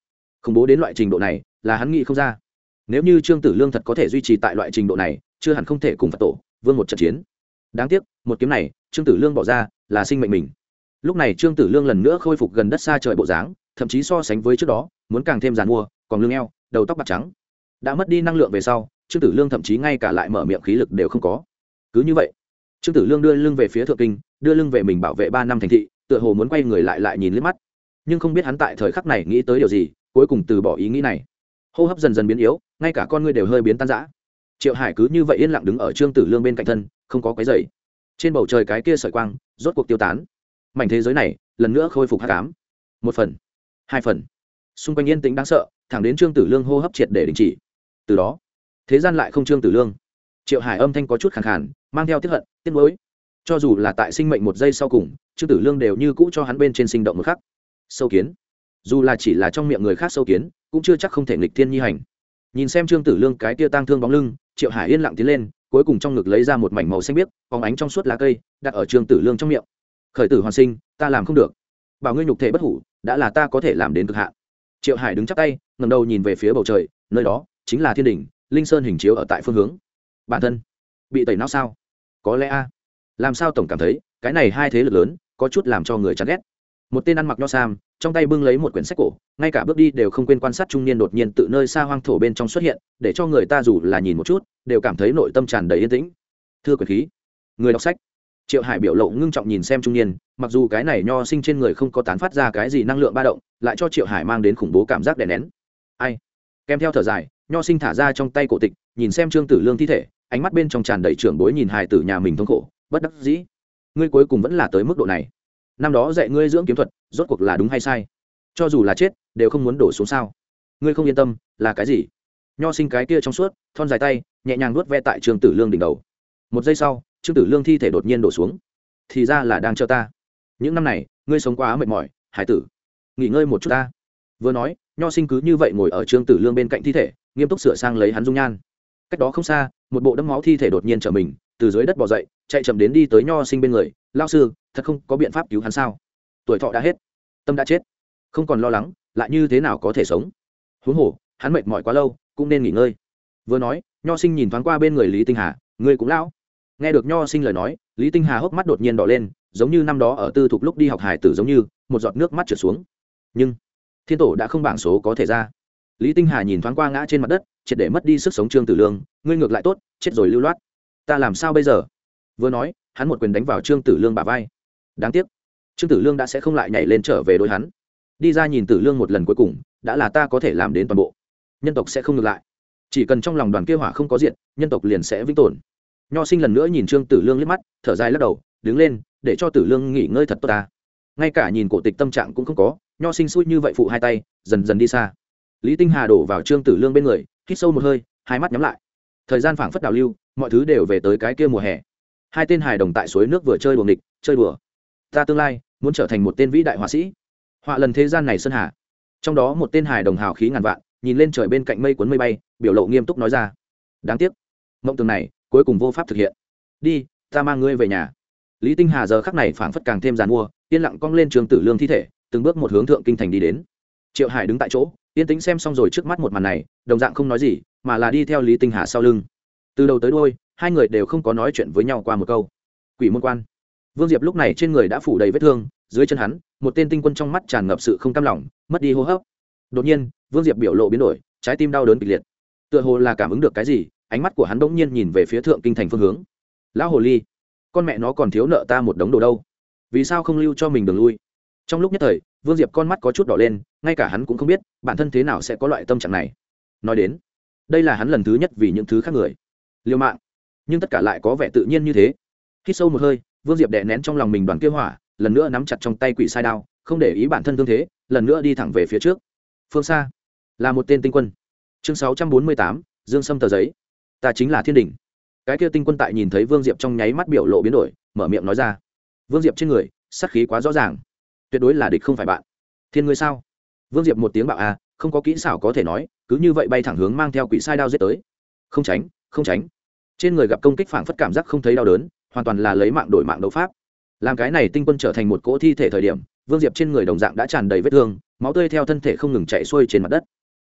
khủng bố đến loại trình độ này, là hắn nghĩ không ra. Nếu như trương tử lương thật có thể duy trì tại loại trình độ này, chưa hẳn không thể cùng phật tổ, vương một trận chiến. Đáng tiếc, một kiếm này, trương tử lương bỏ ra, là sinh mệnh mình. Lúc này trương tử lương lần nữa khôi phục gần đất xa trời bộ dáng, thậm chí so sánh với trước đó, muốn càng thêm g mua, còn lương eo, đầu tóc bạc trắng. Đã mất đi năng lượng về sau, trương tử lương thậm chí ngay cả lại mở miệng khí lực đều không có. Cứ như vậy, trương tử lương đưa lưng về phía thượng kinh, đưa lưng về mình bảo vệ ba năm thành thị tựa hồ muốn quay người lại lại nhìn liếc mắt. Nhưng không biết hắn tại thời khắc này nghĩ tới điều gì, cuối cùng từ bỏ ý nghĩ này. Hô hấp dần dần biến yếu, ngay cả con ngươi đều hơi biến tan rã. Triệu hải cứ như vậy yên lặng đứng ở trương tử lương bên cạnh thân, không có cái dày trên bầu trời cái kia sợi quang, rốt cuộc tiêu tán. Mảnh thế giới này, lần nữa khôi phục hát cám một phần, hai phần. Xung quanh yên tĩnh đáng sợ, thẳng đến trương tử lương hô hấp triệt để đình chỉ. Từ đó, thế gian lại không trương tử lương. Triệu hải âm thanh có chút khẳng khàn, mang theo tiếp hận, tiếc nuối cho dù là tại sinh mệnh một giây sau cùng, trương tử lương đều như cũ cho hắn bên trên sinh động một khắc. Sâu kiến. Dù là chỉ là trong miệng người khác sâu kiến, cũng chưa chắc không thể nghịch thiên nhi hành. Nhìn xem trương tử lương cái tia tang thương bóng lưng, triệu hải yên lặng tiến lên, cuối cùng trong ngực lấy ra một mảnh màu xanh biếc, phóng ánh trong suốt lá cây, đặt ở trương tử lương trong miệng. Khởi tử hoàn sinh, ta làm không được. Bảo ngươi nhục thể bất hủ, đã là ta có thể làm đến cực hạn. Triệu hải đứng chắp tay ngầm đầu nhìn về phía bầu trời, nơi đó chính là thiên đình linh sơn hình chiếu ở tại phương hướng. Bản thân bị tẩy não sao? Có lẽ a làm sao tổng cảm thấy cái này hai thế lực lớn có chút làm cho người chán ghét. Một tên ăn mặc nho sam, trong tay bưng lấy một quyển sách cổ, ngay cả bước đi đều không quên quan sát trung niên đột nhiên tự nơi xa hoang thổ bên trong xuất hiện, để cho người ta dù là nhìn một chút, đều cảm thấy nội tâm tràn đầy yên tĩnh. Thưa quyền khí, người đọc sách. Triệu hải biểu lộ ngưng trọng nhìn xem trung niên, mặc dù cái này nho sinh trên người không có tán phát ra cái gì năng lượng ba động, lại cho triệu hải mang đến khủng bố cảm giác đè nén. Ai? Kèm theo thở dài, nho sinh thả ra trong tay cổ tịch, nhìn xem trương tử lương thi thể, ánh mắt bên trong tràn đầy trưởng bối nhìn hài tử nhà mình thống khổ bất đắc dĩ. Ngươi cuối cùng vẫn là tới mức độ này. Năm đó dạy ngươi dưỡng kiếm thuật, rốt cuộc là đúng hay sai? Cho dù là chết, đều không muốn đổ xuống sao? Ngươi không yên tâm, là cái gì? Nho sinh cái kia trong suốt, thon dài tay, nhẹ nhàng nuốt ve tại trương tử lương đỉnh đầu. Một giây sau, trương tử lương thi thể đột nhiên đổ xuống. Thì ra là đang chờ ta. Những năm này, ngươi sống quá mệt mỏi, hải tử. Nghỉ ngơi một chút ta. Vừa nói, nho sinh cứ như vậy ngồi ở trương tử lương bên cạnh thi thể, nghiêm túc sửa sang lấy hắn dung nhan. Cách đó không xa, một bộ đấm máu thi thể đột nhiên trở mình từ dưới đất bỏ dậy, chạy chậm đến đi tới nho sinh bên người lao sư, thật không có biện pháp cứu hắn sao? Tuổi thọ đã hết, tâm đã chết, không còn lo lắng, lại như thế nào có thể sống? Huống hồ, hắn mệt mỏi quá lâu, cũng nên nghỉ ngơi. Vừa nói, nho sinh nhìn thoáng qua bên người lý tinh hà, ngươi cũng lão. Nghe được nho sinh lời nói, lý tinh hà hốc mắt đột nhiên đỏ lên, giống như năm đó ở tư thục lúc đi học hải tử giống như, một giọt nước mắt trượt xuống. Nhưng, thiên tổ đã không bảng số có thể ra. Lý tinh hà nhìn thoáng qua ngã trên mặt đất, triệt để mất đi sức sống trương tử lương, ngươi ngược lại tốt, chết rồi lưu loát ta làm sao bây giờ? Vừa nói, hắn một quyền đánh vào trương tử lương bà vai. Đáng tiếc, trương tử lương đã sẽ không lại nhảy lên trở về đôi hắn. Đi ra nhìn tử lương một lần cuối cùng, đã là ta có thể làm đến toàn bộ. Nhân tộc sẽ không ngược lại. Chỉ cần trong lòng đoàn kêu hỏa không có diện nhân tộc liền sẽ vĩnh tồn. Nho sinh lần nữa nhìn trương tử lương liếc mắt, thở dài lắc đầu, đứng lên, để cho tử lương nghỉ ngơi thật tốt ta. Ngay cả nhìn cổ tịch tâm trạng cũng không có, nho sinh xui như vậy phụ hai tay, dần dần đi xa. Lý tinh hà đổ vào trương tử lương bên người, hít sâu một hơi, hai mắt nhắm lại. Thời gian phảng phất đào lưu mọi thứ đều về tới cái kia mùa hè. Hai tên hài đồng tại suối nước vừa chơi đùa nghịch, chơi đùa. Ta tương lai muốn trở thành một tên vĩ đại họa sĩ. Họa lần thế gian này sơn hà. Trong đó một tên hài đồng hào khí ngàn vạn, nhìn lên trời bên cạnh mây cuốn mây bay, biểu lộ nghiêm túc nói ra. Đáng tiếc, mộng tường này cuối cùng vô pháp thực hiện. Đi, ta mang ngươi về nhà. Lý tinh hà giờ khắc này phảng phất càng thêm g i mua, yên lặng cong lên trường tử lương thi thể, từng bước một hướng thượng kinh thành đi đến. Triệu hải đứng tại chỗ, yên tính xem xong rồi trước mắt một màn này, đồng dạng không nói gì, mà là đi theo lý tinh hà sau lưng từ đầu tới đôi hai người đều không có nói chuyện với nhau qua một câu. Quỷ môn quan. Vương diệp lúc này trên người đã phủ đầy vết thương, dưới chân hắn, một tên tinh quân trong mắt tràn ngập sự không cam lòng, mất đi hô hấp. Đột nhiên, vương diệp biểu lộ biến đổi, trái tim đau đớn kịch liệt. Tựa hồ là cảm ứng được cái gì, ánh mắt của hắn bỗng nhiên nhìn về phía thượng kinh thành phương hướng. Lão hồ ly, con mẹ nó còn thiếu nợ ta một đống đồ đâu. Vì sao không lưu cho mình đường lui? Trong lúc nhất thời, vương diệp con mắt có chút đỏ lên, ngay cả hắn cũng không biết, bản thân thế nào sẽ có loại tâm trạng này. Nói đến, đây là hắn lần thứ nhất vì những thứ khác người liều mạng. Nhưng tất cả lại có vẻ tự nhiên như thế. Khi sâu một hơi, vương diệp đè nén trong lòng mình đoàn kia hỏa, lần nữa nắm chặt trong tay quỷ sai đao, không để ý bản thân thương thế, lần nữa đi thẳng về phía trước. Phương xa là một tên tinh quân. Chương sáu trăm bốn mươi tám, dương sâm tờ giấy. Ta chính là thiên đình cái kia tinh quân tại nhìn thấy vương diệp trong nháy mắt biểu lộ biến đổi, mở miệng nói ra. Vương diệp trên người sắc khí quá rõ ràng. Tuyệt đối là địch không phải bạn. Thiên ngươi sao? Vương diệp một tiếng bạo à không có kỹ xảo có thể nói, cứ như vậy bay thẳng hướng mang theo quỷ sai đao giết tới. Không tránh không tránh. Trên người gặp công kích phảng phất cảm giác không thấy đau đớn, hoàn toàn là lấy mạng đổi mạng đấu pháp. Làm cái này tinh quân trở thành một cỗ thi thể thời điểm, vương diệp trên người đồng dạng đã tràn đầy vết thương, máu tươi theo thân thể không ngừng chạy xuôi trên mặt đất.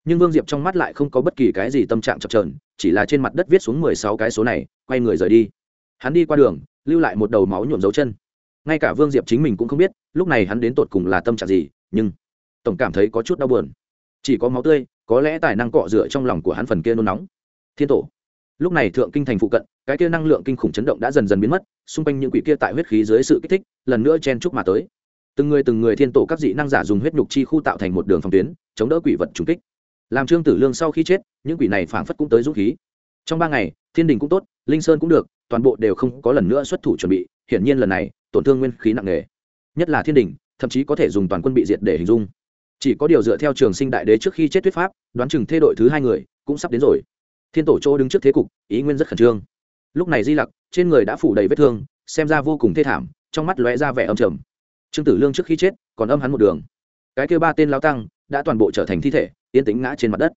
Nhưng vương diệp trong mắt lại không có bất kỳ cái gì tâm trạng chập trờn chỉ là trên mặt đất viết xuống mười sáu cái số này, quay người rời đi. Hắn đi qua đường, lưu lại một đầu máu nhuộm dấu chân. Ngay cả vương diệp chính mình cũng không biết, lúc này hắn đến tột cùng là tâm trạng gì, nhưng tổng cảm thấy có chút đau buồn. Chỉ có máu tươi, có lẽ tài năng cọ rửa trong lòng của hắn phần kia nôn nóng. Thiên tổ lúc này thượng kinh thành phụ cận, cái kia năng lượng kinh khủng chấn động đã dần dần biến mất, xung quanh những quỷ kia tại huyết khí dưới sự kích thích, lần nữa chen chúc mà tới. Từng người từng người thiên tổ các dị năng giả dùng huyết nhục chi khu tạo thành một đường phòng tuyến, chống đỡ quỷ vật trùng kích. Làm trương tử lương sau khi chết, những quỷ này phảng phất cũng tới dũng khí. Trong ba ngày, thiên đình cũng tốt, linh sơn cũng được, toàn bộ đều không có lần nữa xuất thủ chuẩn bị, hiển nhiên lần này, tổn thương nguyên khí nặng nề. Nhất là thiên đình, thậm chí có thể dùng toàn quân bị diệt để hình dung. Chỉ có điều dựa theo trường sinh đại đế trước khi chết thuyết pháp, đoán chừng thê đội thứ hai người cũng sắp đến rồi thiên tổ chỗ đứng trước thế cục, ý nguyên rất khẩn trương. Lúc này di lặc, trên người đã phủ đầy vết thương, xem ra vô cùng thê thảm, trong mắt lóe ra vẻ âm trầm. Trương tử lương trước khi chết, còn âm hắn một đường. Cái kêu ba tên lao tăng đã toàn bộ trở thành thi thể, yên tính ngã trên mặt đất.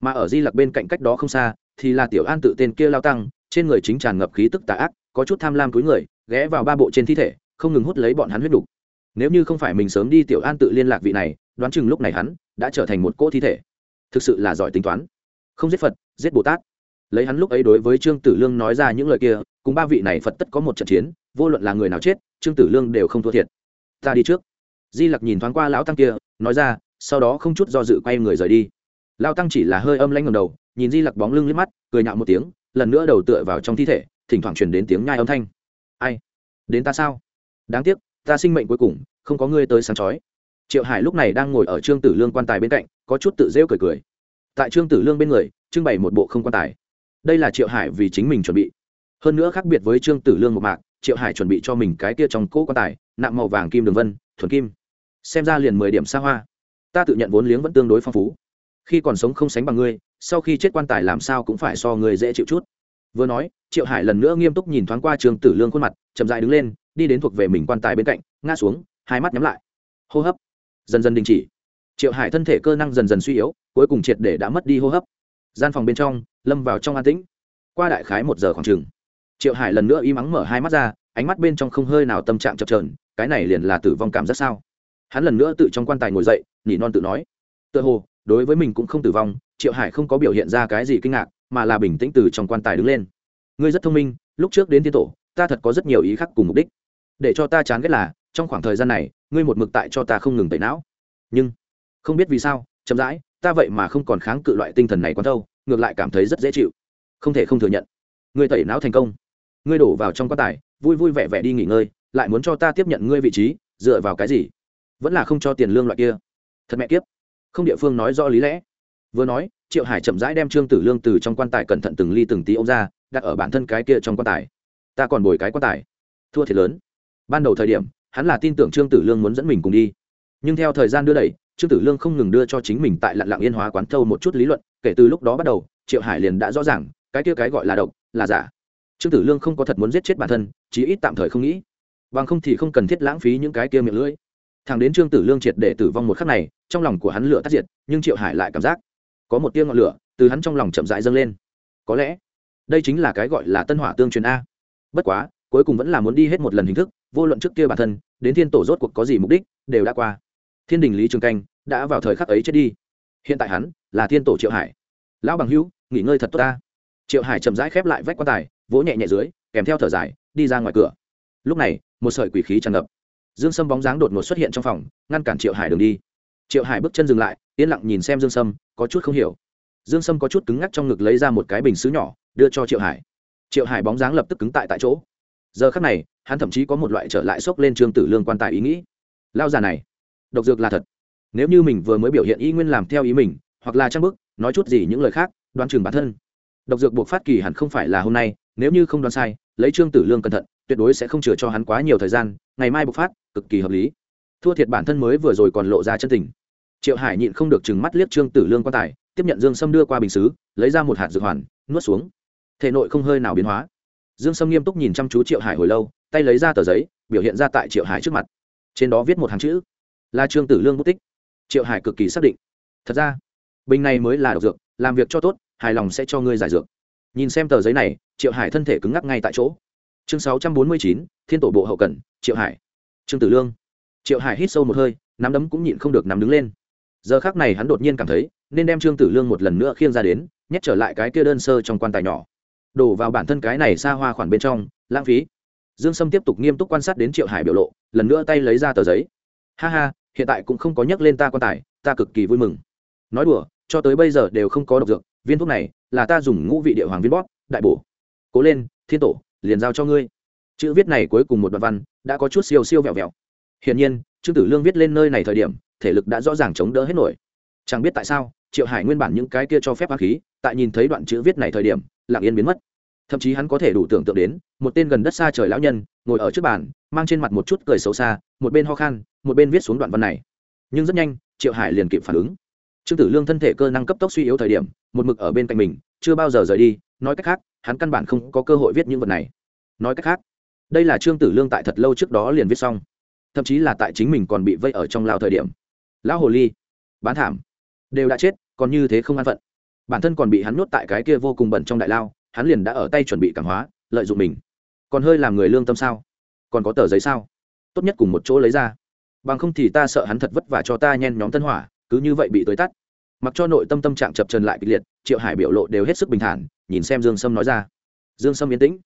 Mà ở di lặc bên cạnh cách đó không xa, thì là tiểu an tự tên kia lao tăng, trên người chính tràn ngập khí tức tà ác, có chút tham lam túi người, ghé vào ba bộ trên thi thể, không ngừng hút lấy bọn hắn huyết đục. Nếu như không phải mình sớm đi tiểu an tự liên lạc vị này, đoán chừng lúc này hắn đã trở thành một cỗ thi thể. Thực sự là giỏi tính toán không giết phật, giết bồ tát. Lấy hắn lúc ấy đối với trương tử lương nói ra những lời kia, cùng ba vị này phật tất có một trận chiến, vô luận là người nào chết, trương tử lương đều không thua thiệt. Ta đi trước. Di lặc nhìn thoáng qua lão tăng kia, nói ra, sau đó không chút do dự quay người rời đi. Lao tăng chỉ là hơi âm lanh ngầm đầu, nhìn di lặc bóng lưng liếc mắt, cười nhạo một tiếng, lần nữa đầu tựa vào trong thi thể, thỉnh thoảng truyền đến tiếng nhai âm thanh. Ai? Đến ta sao? Đáng tiếc, ta sinh mệnh cuối cùng, không có ngươi tới sáng chói. Triệu hải lúc này đang ngồi ở trương tử lương quan tài bên cạnh, có chút tự rêu cười cười tại trương tử lương bên người, trưng bày một bộ không quan tài. Đây là triệu hải vì chính mình chuẩn bị. Hơn nữa khác biệt với trương tử lương một mạc, triệu hải chuẩn bị cho mình cái kia trong cỗ quan tài, nặng màu vàng kim đường vân, thuần kim. Xem ra liền mười điểm xa hoa. Ta tự nhận vốn liếng vẫn tương đối phong phú. Khi còn sống không sánh bằng ngươi, sau khi chết quan tài làm sao cũng phải so người dễ chịu chút. Vừa nói, triệu hải lần nữa nghiêm túc nhìn thoáng qua trường tử lương khuôn mặt, chậm dại đứng lên, đi đến thuộc về mình quan tài bên cạnh, ngã xuống, hai mắt nhắm lại. Hô hấp. Dần dần đình chỉ triệu hải thân thể cơ năng dần dần suy yếu, cuối cùng triệt để đã mất đi hô hấp. Gian phòng bên trong, lâm vào trong an tĩnh. Qua đại khái một giờ khoảng chừng, triệu hải lần nữa y mắng mở hai mắt ra, ánh mắt bên trong không hơi nào tâm trạng chập trờn cái này liền là tử vong cảm giác sao? Hắn lần nữa tự trong quan tài ngồi dậy nhỉ non tự nói. Tự hồ, đối với mình cũng không tử vong, triệu hải không có biểu hiện ra cái gì kinh ngạc, mà là bình tĩnh từ trong quan tài đứng lên. Ngươi rất thông minh, lúc trước đến tiên tổ, ta thật có rất nhiều ý khác cùng mục đích. Để cho ta chán ghét là, trong khoảng thời gian này, ngươi một mực tại cho ta không ngừng tẩy não. Nhưng không biết vì sao, chậm rãi, ta vậy mà không còn kháng cự loại tinh thần này quá thâu ngược lại cảm thấy rất dễ chịu. Không thể không thừa nhận. Ngươi tẩy não thành công. Ngươi đổ vào trong quan tài, vui vui vẻ vẻ đi nghỉ ngơi, lại muốn cho ta tiếp nhận ngươi vị trí, dựa vào cái gì? Vẫn là không cho tiền lương loại kia. Thật mẹ kiếp. Không địa phương nói rõ lý lẽ. Vừa nói, triệu hải chậm rãi đem trương tử lương từ trong quan tài cẩn thận từng ly từng tí ông ra, đặt ở bản thân cái kia trong quan tài. Ta còn bồi cái quan tài. Thua thiệt lớn. Ban đầu thời điểm, hắn là tin tưởng trương tử lương muốn dẫn mình cùng đi. Nhưng theo thời gian đưa đẩy trương tử lương không ngừng đưa cho chính mình tại lặn lặng yên hóa quán thâu một chút lý luận, kể từ lúc đó bắt đầu, triệu hải liền đã rõ ràng, cái kia cái gọi là độc, là giả. Trương tử lương không có thật muốn giết chết bản thân, chí ít tạm thời không nghĩ. Bằng không thì không cần thiết lãng phí những cái kia miệng lưỡi. Thằng đến trương tử lương triệt để tử vong một khắc này, trong lòng của hắn lửa tắt diệt, nhưng triệu hải lại cảm giác có một tia ngọn lửa từ hắn trong lòng chậm rãi dâng lên. Có lẽ, đây chính là cái gọi là tân hỏa tương truyền a. Bất quá, cuối cùng vẫn là muốn đi hết một lần hình thức, vô luận trước kia bản thân, đến thiên tổ rốt cuộc có gì mục đích, đều đã qua thiên đình lý trường canh đã vào thời khắc ấy chết đi. Hiện tại hắn là thiên tổ triệu hải. Lão bằng hữu, nghỉ ngơi thật tốt ta. Triệu hải chậm rãi khép lại vách quan tài, vỗ nhẹ nhẹ dưới, kèm theo thở dài, đi ra ngoài cửa. Lúc này, một sợi quỷ khí tràn ngập. Dương sâm bóng dáng đột ngột xuất hiện trong phòng, ngăn cản triệu hải đường đi. Triệu hải bước chân dừng lại, yên lặng nhìn xem dương sâm, có chút không hiểu. Dương sâm có chút cứng ngắc trong ngực lấy ra một cái bình xứ nhỏ, đưa cho triệu hải. Triệu hải bóng dáng lập tức cứng tại tại chỗ. Giờ khắc này, hắn thậm chí có một loại trở lại xốc lên trương tử lương quan tài ý nghĩ. Lao già này độc dược là thật. Nếu như mình vừa mới biểu hiện y nguyên làm theo ý mình, hoặc là trang bức, nói chút gì những lời khác, đoán chừng bản thân. Độc dược buộc phát kỳ hẳn không phải là hôm nay, nếu như không đoán sai, lấy trương tử lương cẩn thận, tuyệt đối sẽ không chừa cho hắn quá nhiều thời gian, ngày mai bộc phát, cực kỳ hợp lý. Thua thiệt bản thân mới vừa rồi còn lộ ra chân tình. Triệu hải nhịn không được chừng mắt liếc trương tử lương quan tài, tiếp nhận dương sâm đưa qua bình xứ, lấy ra một hạt dược hoàn, nuốt xuống. Thể nội không hơi nào biến hóa. Dương sâm nghiêm túc nhìn chăm chú triệu hải hồi lâu, tay lấy ra tờ giấy, biểu hiện ra tại triệu hải trước mặt. Trên đó viết một hàng chữ là trương tử lương mất tích. Triệu hải cực kỳ xác định. Thật ra, bình này mới là độc dược, làm việc cho tốt, hài lòng sẽ cho ngươi giải dược. Nhìn xem tờ giấy này, triệu hải thân thể cứng ngắc ngay tại chỗ. Chương sáu trăm bốn mươi chín, thiên tổ bộ hậu cần, triệu hải. Trương tử lương. Triệu hải hít sâu một hơi, nắm đấm cũng nhịn không được nắm đứng lên. Giờ khác này hắn đột nhiên cảm thấy, nên đem trương tử lương một lần nữa khiêng ra đến, nhét trở lại cái kia đơn sơ trong quan tài nhỏ. Đổ vào bản thân cái này xa hoa khoản bên trong, lãng phí. Dương sâm tiếp tục nghiêm túc quan sát đến triệu hải biểu lộ, lần nữa tay lấy ra tờ giấy ha ha, hiện tại cũng không có nhắc lên ta quan tài, ta cực kỳ vui mừng. Nói đùa, cho tới bây giờ đều không có độc dược, viên thuốc này là ta dùng ngũ vị địa hoàng viên bóp, đại bổ. Cố lên, thiên tổ, liền giao cho ngươi. Chữ viết này cuối cùng một đoạn văn, đã có chút siêu siêu vẹo vẹo. Hiển nhiên, trương tử lương viết lên nơi này thời điểm, thể lực đã rõ ràng chống đỡ hết nổi. Chẳng biết tại sao, triệu hải nguyên bản những cái kia cho phép bác khí, tại nhìn thấy đoạn chữ viết này thời điểm, lặng yên biến mất thậm chí hắn có thể đủ tưởng tượng đến, một tên gần đất xa trời lão nhân, ngồi ở trước bàn, mang trên mặt một chút cười xấu xa, một bên ho khan, một bên viết xuống đoạn văn này. Nhưng rất nhanh, triệu hải liền kịp phản ứng. Trương tử lương thân thể cơ năng cấp tốc suy yếu thời điểm, một mực ở bên cạnh mình, chưa bao giờ rời đi, nói cách khác, hắn căn bản không có cơ hội viết những vật này. Nói cách khác, đây là trương tử lương tại thật lâu trước đó liền viết xong. Thậm chí là tại chính mình còn bị vây ở trong lao thời điểm. Lão hồ ly, bán thảm. Đều đã chết, còn như thế không an phận. Bản thân còn bị hắn nuốt tại cái kia vô cùng bẩn trong đại lao hắn liền đã ở tay chuẩn bị cảm hóa, lợi dụng mình. Còn hơi làm người lương tâm sao? Còn có tờ giấy sao? Tốt nhất cùng một chỗ lấy ra. Bằng không thì ta sợ hắn thật vất vả cho ta nhen nhóm tân hỏa, cứ như vậy bị tới tắt. Mặc cho nội tâm tâm trạng chập trần lại kịch liệt, triệu hải biểu lộ đều hết sức bình thản, nhìn xem dương sâm nói ra. Dương sâm yên tĩnh.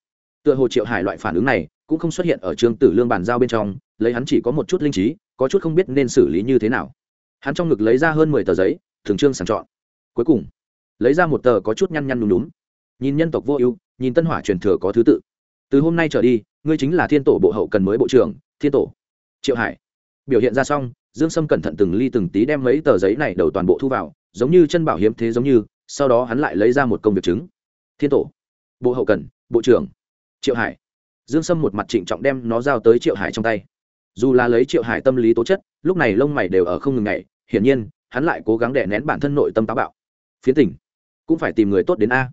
Tựa hồ triệu hải loại phản ứng này cũng không xuất hiện ở trương tử lương bàn giao bên trong, lấy hắn chỉ có một chút linh trí, có chút không biết nên xử lý như thế nào. Hắn trong ngực lấy ra hơn mười tờ giấy, thường trương sàng chọn. Cuối cùng, lấy ra một tờ có chút nhăn nhăn đúng đúng nhìn nhân tộc vô ưu, nhìn tân hỏa truyền thừa có thứ tự. Từ hôm nay trở đi, ngươi chính là thiên tổ bộ hậu cần mới bộ trưởng, thiên tổ. Triệu hải. Biểu hiện ra xong, dương sâm cẩn thận từng ly từng tí đem mấy tờ giấy này đầu toàn bộ thu vào, giống như chân bảo hiếm thế giống như, sau đó hắn lại lấy ra một công việc chứng. Thiên tổ. Bộ hậu cần, bộ trưởng. Triệu hải. Dương sâm một mặt trịnh trọng đem nó giao tới triệu hải trong tay. Dù là lấy triệu hải tâm lý tố chất, lúc này lông mày đều ở không ngừng ngày hiển nhiên, hắn lại cố gắng đè nén bản thân nội tâm táo bạo. Phiến tỉnh cũng phải tìm người tốt đến a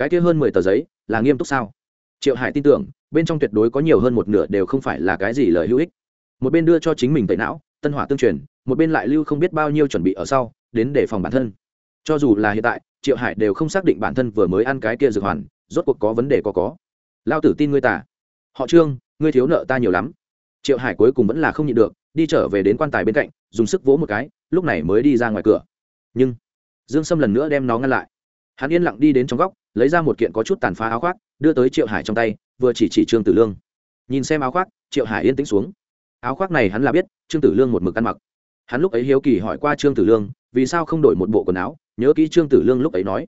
cái kia hơn mười tờ giấy là nghiêm túc sao? Triệu hải tin tưởng, bên trong tuyệt đối có nhiều hơn một nửa đều không phải là cái gì lời hữu ích. Một bên đưa cho chính mình tẩy não, tân hỏa tương truyền, một bên lại lưu không biết bao nhiêu chuẩn bị ở sau, đến để phòng bản thân. Cho dù là hiện tại, triệu hải đều không xác định bản thân vừa mới ăn cái kia dược hoàn, rốt cuộc có vấn đề có có. Lao tử tin ngươi tả họ trương, ngươi thiếu nợ ta nhiều lắm. Triệu hải cuối cùng vẫn là không nhịn được, đi trở về đến quan tài bên cạnh, dùng sức vỗ một cái, lúc này mới đi ra ngoài cửa. Nhưng dương sâm lần nữa đem nó ngăn lại. Hắn yên lặng đi đến trong góc lấy ra một kiện có chút tàn phá áo khoác, đưa tới triệu hải trong tay, vừa chỉ chỉ trương tử lương. Nhìn xem áo khoác, triệu hải yên tĩnh xuống. Áo khoác này hắn là biết, trương tử lương một mực ăn mặc. Hắn lúc ấy hiếu kỳ hỏi qua trương tử lương, vì sao không đổi một bộ quần áo, nhớ kỹ trương tử lương lúc ấy nói.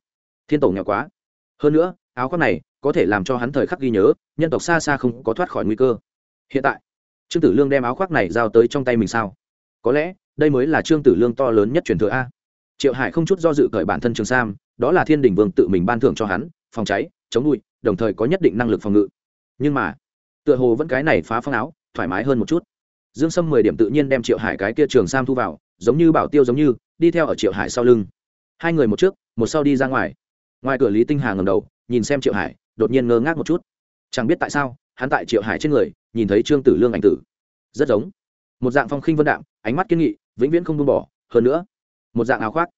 Thiên tổ nghèo quá. Hơn nữa, áo khoác này có thể làm cho hắn thời khắc ghi nhớ, nhân tộc xa xa không có thoát khỏi nguy cơ. Hiện tại, trương tử lương đem áo khoác này giao tới trong tay mình sao? Có lẽ, đây mới là trương tử lương to lớn nhất truyền thừa a. Triệu hải không chút do dự cởi bản thân trường sam đó là thiên đình vương tự mình ban thưởng cho hắn, phòng cháy, chống bụi, đồng thời có nhất định năng lực phòng ngự. Nhưng mà, tựa hồ vẫn cái này phá phong áo, thoải mái hơn một chút. Dương sâm mười điểm tự nhiên đem triệu hải cái kia trường sam thu vào, giống như bảo tiêu giống như, đi theo ở triệu hải sau lưng. Hai người một trước, một sau đi ra ngoài. Ngoài cửa lý tinh hà ngầm đầu, nhìn xem triệu hải, đột nhiên ngơ ngác một chút. Chẳng biết tại sao, hắn tại triệu hải trên người, nhìn thấy trương tử lương ảnh tử. Rất giống. Một dạng phong khinh vân đạm, ánh mắt kiên nghị, vĩnh viễn không buông bỏ. Hơn nữa, một dạng áo khoác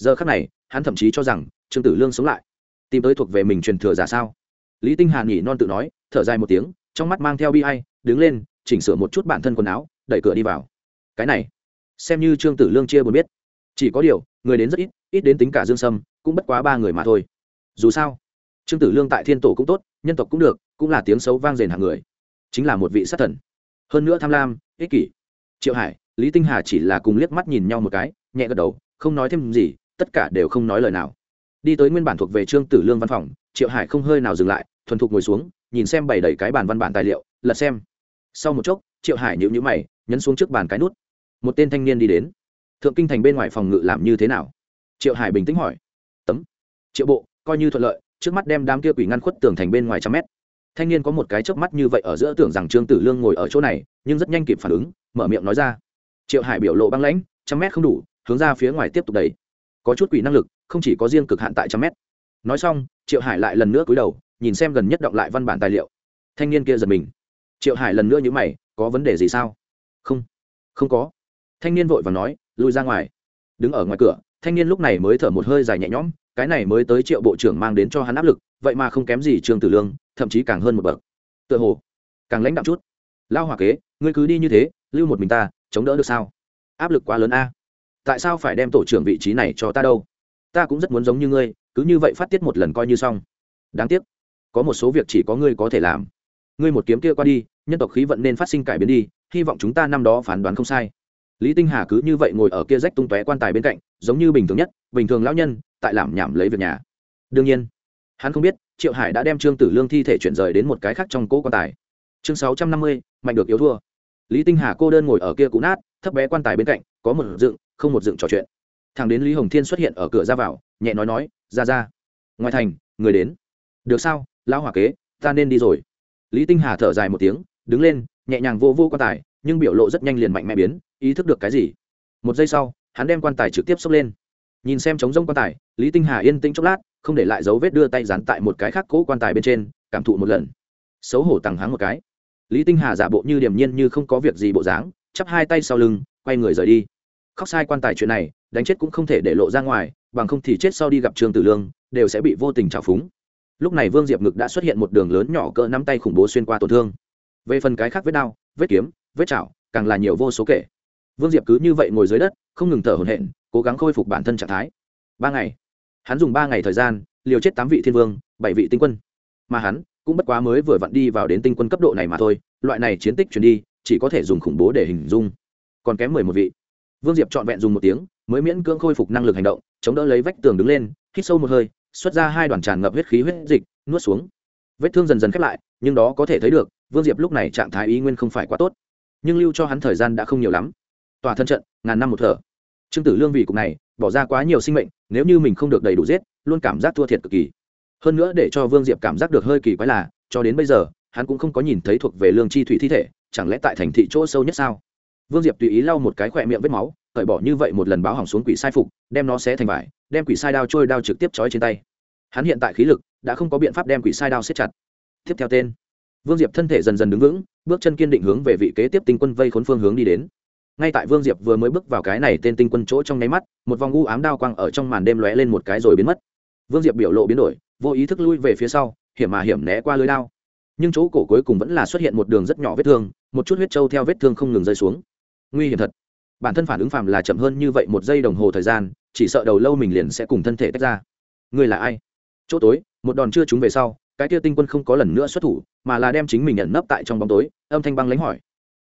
giờ khắc này, hắn thậm chí cho rằng trương tử lương sống lại. Tìm tới thuộc về mình truyền thừa giả sao? Lý tinh hà nhỉ non tự nói, thở dài một tiếng, trong mắt mang theo bi hay đứng lên, chỉnh sửa một chút bản thân quần áo, đẩy cửa đi vào. Cái này, xem như trương tử lương chia buồn biết. Chỉ có điều, người đến rất ít ít đến tính cả dương sâm, cũng bất quá ba người mà thôi. Dù sao, trương tử lương tại thiên tổ cũng tốt, nhân tộc cũng được, cũng là tiếng xấu vang dền hàng người. Chính là một vị sát thần. Hơn nữa tham lam, ích kỷ. Triệu hải, lý tinh hà chỉ là cùng liếc mắt nhìn nhau một cái, nhẹ gật đầu, không nói thêm gì tất cả đều không nói lời nào. Đi tới nguyên bản thuộc về trương tử lương văn phòng, triệu hải không hơi nào dừng lại, thuần thục ngồi xuống, nhìn xem bày đầy cái bàn văn bản tài liệu, lật xem. Sau một chốc, triệu hải nhịu nhữ mày, nhấn xuống trước bàn cái nút. Một tên thanh niên đi đến. Thượng kinh thành bên ngoài phòng ngự làm như thế nào? Triệu hải bình tĩnh hỏi. Tấm. Triệu bộ, coi như thuận lợi, trước mắt đem đám kia quỷ ngăn khuất tường thành bên ngoài trăm mét. Thanh niên có một cái chớp mắt như vậy ở giữa tưởng rằng trương tử lương ngồi ở chỗ này, nhưng rất nhanh kịp phản ứng, mở miệng nói ra. Triệu hải biểu lộ băng lãnh, trăm mét không đủ, hướng ra phía ngoài tiếp tục đẩy có chút quỷ năng lực, không chỉ có riêng cực hạn tại trăm mét. Nói xong, triệu hải lại lần nữa cúi đầu, nhìn xem gần nhất động lại văn bản tài liệu. Thanh niên kia giật mình. Triệu hải lần nữa nhữ mày, có vấn đề gì sao? Không không có. Thanh niên vội và nói, lui ra ngoài. Đứng ở ngoài cửa, thanh niên lúc này mới thở một hơi dài nhẹ nhõm, cái này mới tới triệu bộ trưởng mang đến cho hắn áp lực, vậy mà không kém gì trương tử lương, thậm chí càng hơn một bậc. Tựa hồ, càng lãnh đạm chút. Lao hòa kế, ngươi cứ đi như thế, lưu một mình ta, chống đỡ được sao? Áp lực quá lớn a tại sao phải đem tổ trưởng vị trí này cho ta đâu? Ta cũng rất muốn giống như ngươi, cứ như vậy phát tiết một lần coi như xong. Đáng tiếc, có một số việc chỉ có ngươi có thể làm. Ngươi một kiếm kia qua đi, nhân tộc khí vận nên phát sinh cải biến đi, hy vọng chúng ta năm đó phán đoán không sai. Lý tinh hà cứ như vậy ngồi ở kia rách tung tóe quan tài bên cạnh, giống như bình thường nhất, bình thường lão nhân, tại làm nhảm lấy việc nhà. Đương nhiên, hắn không biết, triệu hải đã đem trương tử lương thi thể chuyển rời đến một cái khác trong cỗ quan tài. Chương sáu trăm năm mươi, mạnh được yếu thua. Lý tinh hà cô đơn ngồi ở kia cũ nát, thấp bé quan tài bên cạnh, có một dựng không một dựng trò chuyện. Thằng đến lý hồng thiên xuất hiện ở cửa ra vào, nhẹ nói nói, ra ra, ngoài thành, người đến. Được sao, lão hỏa kế, ta nên đi rồi. Lý tinh hà thở dài một tiếng, đứng lên, nhẹ nhàng vô vô quan tài, nhưng biểu lộ rất nhanh liền mạnh mẽ biến, ý thức được cái gì. Một giây sau, hắn đem quan tài trực tiếp xốc lên. Nhìn xem trống rông quan tài, lý tinh hà yên tĩnh chốc lát, không để lại dấu vết đưa tay dán tại một cái khác cỗ quan tài bên trên, cảm thụ một lần. Xấu hổ tằng háng một cái. Lý tinh hà giả bộ như điềm nhiên như không có việc gì bộ dáng, chắp hai tay sau lưng, quay người rời đi khóc sai quan tài chuyện này, đánh chết cũng không thể để lộ ra ngoài, bằng không thì chết sau đi gặp trương tử lương, đều sẽ bị vô tình trào phúng. Lúc này vương diệp ngực đã xuất hiện một đường lớn nhỏ cỡ nắm tay khủng bố xuyên qua tổn thương. Về phần cái khác vết đao, vết kiếm, vết chảo, càng là nhiều vô số kể. Vương diệp cứ như vậy ngồi dưới đất, không ngừng thở hổn hển, cố gắng khôi phục bản thân trạng thái. Ba ngày. Hắn dùng ba ngày thời gian, liều chết tám vị thiên vương, bảy vị tinh quân. Mà hắn cũng bất quá mới vừa vặn đi vào đến tinh quân cấp độ này mà thôi, loại này chiến tích truyền đi, chỉ có thể dùng khủng bố để hình dung. Còn kém mười một vị vương diệp trọn vẹn dùng một tiếng, mới miễn cưỡng khôi phục năng lực hành động, chống đỡ lấy vách tường đứng lên, hít sâu một hơi, xuất ra hai đoàn tràn ngập huyết khí huyết dịch, nuốt xuống. Vết thương dần dần khép lại, nhưng đó có thể thấy được, vương diệp lúc này trạng thái ý nguyên không phải quá tốt. Nhưng lưu cho hắn thời gian đã không nhiều lắm. Tòa thân trận, ngàn năm một thở. Trương tử lương vì cục này, bỏ ra quá nhiều sinh mệnh, nếu như mình không được đầy đủ giết, luôn cảm giác thua thiệt cực kỳ. Hơn nữa để cho vương diệp cảm giác được hơi kỳ quái là, cho đến bây giờ, hắn cũng không có nhìn thấy thuộc về lương chi thủy thi thể, chẳng lẽ tại thành thị chỗ sâu nhất sao? Vương diệp tùy ý lau một cái khỏe miệng vết máu, cởi bỏ như vậy một lần báo hỏng xuống quỷ sai phục, đem nó xé thành vải, đem quỷ sai đao trôi đao trực tiếp trói trên tay. Hắn hiện tại khí lực, đã không có biện pháp đem quỷ sai đao xếp chặt. Tiếp theo tên. Vương diệp thân thể dần dần đứng vững, bước chân kiên định hướng về vị kế tiếp tinh quân vây khốn phương hướng đi đến. Ngay tại vương diệp vừa mới bước vào cái này tên tinh quân chỗ trong nháy mắt, một vòng u ám đao quang ở trong màn đêm lóe lên một cái rồi biến mất. Vương diệp biểu lộ biến đổi, vô ý thức lui về phía sau, hiểm mà hiểm né qua lưới đao. Nhưng chỗ cổ cuối cùng vẫn là xuất hiện một đường rất nhỏ vết thương, một chút huyết trâu theo vết thương không ngừng rơi xuống nguy hiểm thật. Bản thân phản ứng phàm là chậm hơn như vậy một giây đồng hồ thời gian chỉ sợ đầu lâu mình liền sẽ cùng thân thể tách ra. Người là ai? Chỗ tối một đòn chưa trúng về sau cái kia tinh quân không có lần nữa xuất thủ mà là đem chính mình nhận nấp tại trong bóng tối âm thanh băng lánh hỏi.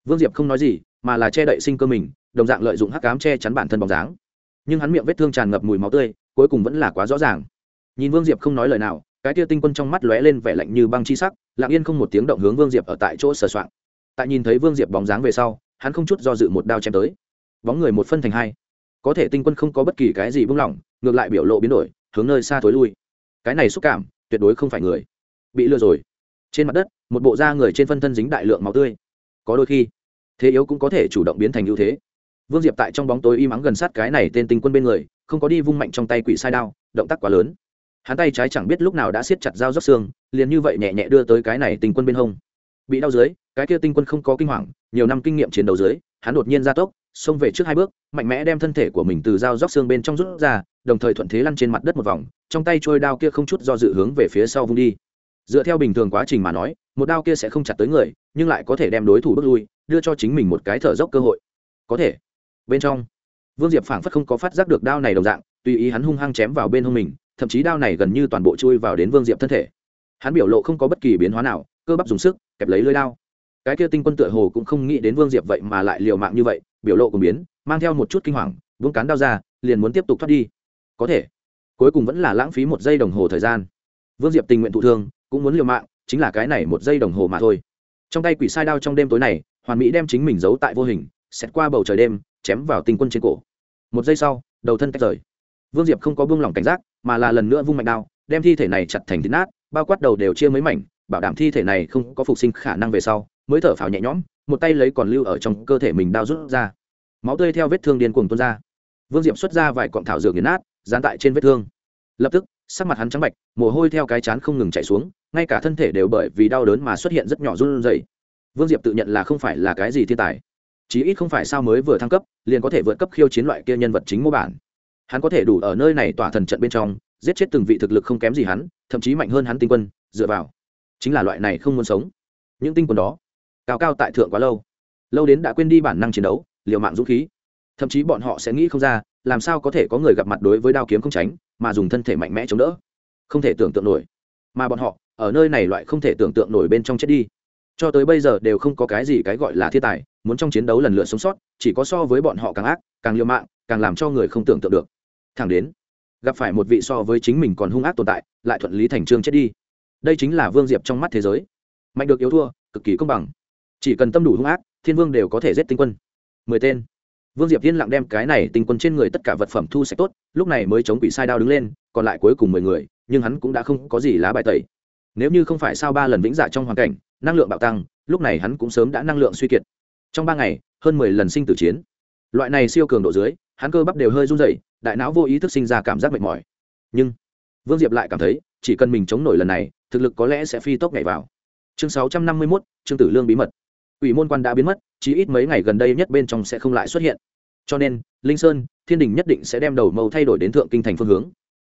Vương diệp không nói gì mà là che đậy sinh cơ mình đồng dạng lợi dụng hắc cám che chắn bản thân bóng dáng. Nhưng hắn miệng vết thương tràn ngập mùi máu tươi cuối cùng vẫn là quá rõ ràng. Nhìn vương diệp không nói lời nào cái tia tinh quân trong mắt lóe lên vẻ lạnh như băng chi sắc lặng yên không một tiếng động hướng vương diệp ở tại chỗ sờ soạn, tại nhìn thấy vương diệp bóng dáng về sau hắn không chút do dự một đao chém tới. Bóng người một phân thành hai. Có thể tinh quân không có bất kỳ cái gì buông lỏng, ngược lại biểu lộ biến đổi, hướng nơi xa thối lui. Cái này xúc cảm, tuyệt đối không phải người. Bị lừa rồi. Trên mặt đất, một bộ da người trên phân thân dính đại lượng máu tươi. Có đôi khi, thế yếu cũng có thể chủ động biến thành ưu thế. Vương diệp tại trong bóng tối im ắng gần sát cái này tên tinh quân bên người, không có đi vung mạnh trong tay quỷ sai đao, động tác quá lớn. Hắn tay trái chẳng biết lúc nào đã siết chặt dao rót xương, liền như vậy nhẹ nhẹ đưa tới cái này tinh quân bên hông. Bị đau dưới, cái kia tinh quân không có kinh hoàng nhiều năm kinh nghiệm chiến đấu dưới, hắn đột nhiên ra tốc, xông về trước hai bước, mạnh mẽ đem thân thể của mình từ dao dốc xương bên trong rút ra, đồng thời thuận thế lăn trên mặt đất một vòng, trong tay trôi đao kia không chút do dự hướng về phía sau vung đi. Dựa theo bình thường quá trình mà nói, một đao kia sẽ không chặt tới người, nhưng lại có thể đem đối thủ bước lui, đưa cho chính mình một cái thở dốc cơ hội. Có thể. Bên trong, vương diệp phảng phất không có phát giác được đao này đồng dạng, tùy ý hắn hung hăng chém vào bên hông mình, thậm chí đao này gần như toàn bộ chui vào đến vương diệp thân thể. Hắn biểu lộ không có bất kỳ biến hóa nào, cơ bắp dùng sức, kẹp lấy lưới đao cái kia tinh quân tựa hồ cũng không nghĩ đến vương diệp vậy mà lại liều mạng như vậy, biểu lộ cùng biến, mang theo một chút kinh hoàng vương cán đao ra, liền muốn tiếp tục thoát đi. Có thể, cuối cùng vẫn là lãng phí một giây đồng hồ thời gian. Vương diệp tình nguyện thụ thương, cũng muốn liều mạng, chính là cái này một giây đồng hồ mà thôi. Trong tay quỷ sai đao trong đêm tối này, hoàn mỹ đem chính mình giấu tại vô hình xét qua bầu trời đêm, chém vào tinh quân trên cổ. Một giây sau, đầu thân tách rời. Vương diệp không có buông lỏng cảnh giác, mà là lần nữa vung mạnh đao, đem thi thể này chặt thành thịt nát, bao quát đầu đều chia mấy mảnh, bảo đảm thi thể này không có phục sinh khả năng về sau mới thở phào nhẹ nhõm, một tay lấy còn lưu ở trong cơ thể mình đao rút ra. Máu tươi theo vết thương điên cuồng tuôn ra. Vương diệp xuất ra vài cọng thảo dược nghiền nát, dán tại trên vết thương. Lập tức, sắc mặt hắn trắng bạch, mồ hôi theo cái chán không ngừng chạy xuống, ngay cả thân thể đều bởi vì đau đớn mà xuất hiện rất nhỏ run rẩy. Vương diệp tự nhận là không phải là cái gì thiên tài. Chí ít không phải sao mới vừa thăng cấp, liền có thể vượt cấp khiêu chiến loại kia nhân vật chính mô bản. Hắn có thể đủ ở nơi này tỏa thần trận bên trong, giết chết từng vị thực lực không kém gì hắn, thậm chí mạnh hơn hắn tinh quân, dựa vào. Chính là loại này không muốn sống. Những tinh quân đó cao cao tại thượng quá lâu. Lâu đến đã quên đi bản năng chiến đấu, liều mạng dũng khí. Thậm chí bọn họ sẽ nghĩ không ra, làm sao có thể có người gặp mặt đối với đao kiếm không tránh, mà dùng thân thể mạnh mẽ chống đỡ. Không thể tưởng tượng nổi. Mà bọn họ, ở nơi này loại không thể tưởng tượng nổi bên trong chết đi. Cho tới bây giờ đều không có cái gì cái gọi là thiên tài, muốn trong chiến đấu lần lượt sống sót, chỉ có so với bọn họ càng ác, càng liều mạng, càng làm cho người không tưởng tượng được. Thẳng đến, gặp phải một vị so với chính mình còn hung ác tồn tại, lại thuận lý thành trương chết đi. Đây chính là vương diệp trong mắt thế giới. Mạnh được yếu thua, cực kỳ công bằng chỉ cần tâm đủ hung ác, thiên vương đều có thể giết tinh quân. Mười tên. Vương diệp yên lặng đem cái này tinh quân trên người tất cả vật phẩm thu sạch tốt, lúc này mới chống quỷ sai đao đứng lên, còn lại cuối cùng mười người, nhưng hắn cũng đã không có gì lá bài tẩy. Nếu như không phải sau ba lần vĩnh dạ trong hoàn cảnh, năng lượng bạo tăng, lúc này hắn cũng sớm đã năng lượng suy kiệt. Trong ba ngày, hơn mười lần sinh tử chiến. Loại này siêu cường độ dưới, hắn cơ bắp đều hơi run dậy đại não vô ý thức sinh ra cảm giác mệt mỏi. Nhưng, vương diệp lại cảm thấy, chỉ cần mình chống nổi lần này, thực lực có lẽ sẽ phi tốc nhảy vào. Chương sáu trăm năm mươi mốt chương tử lương bí mật ủy môn quan đã biến mất, chí ít mấy ngày gần đây nhất bên trong sẽ không lại xuất hiện. Cho nên, linh sơn, thiên đình nhất định sẽ đem đầu mâu thay đổi đến thượng kinh thành phương hướng.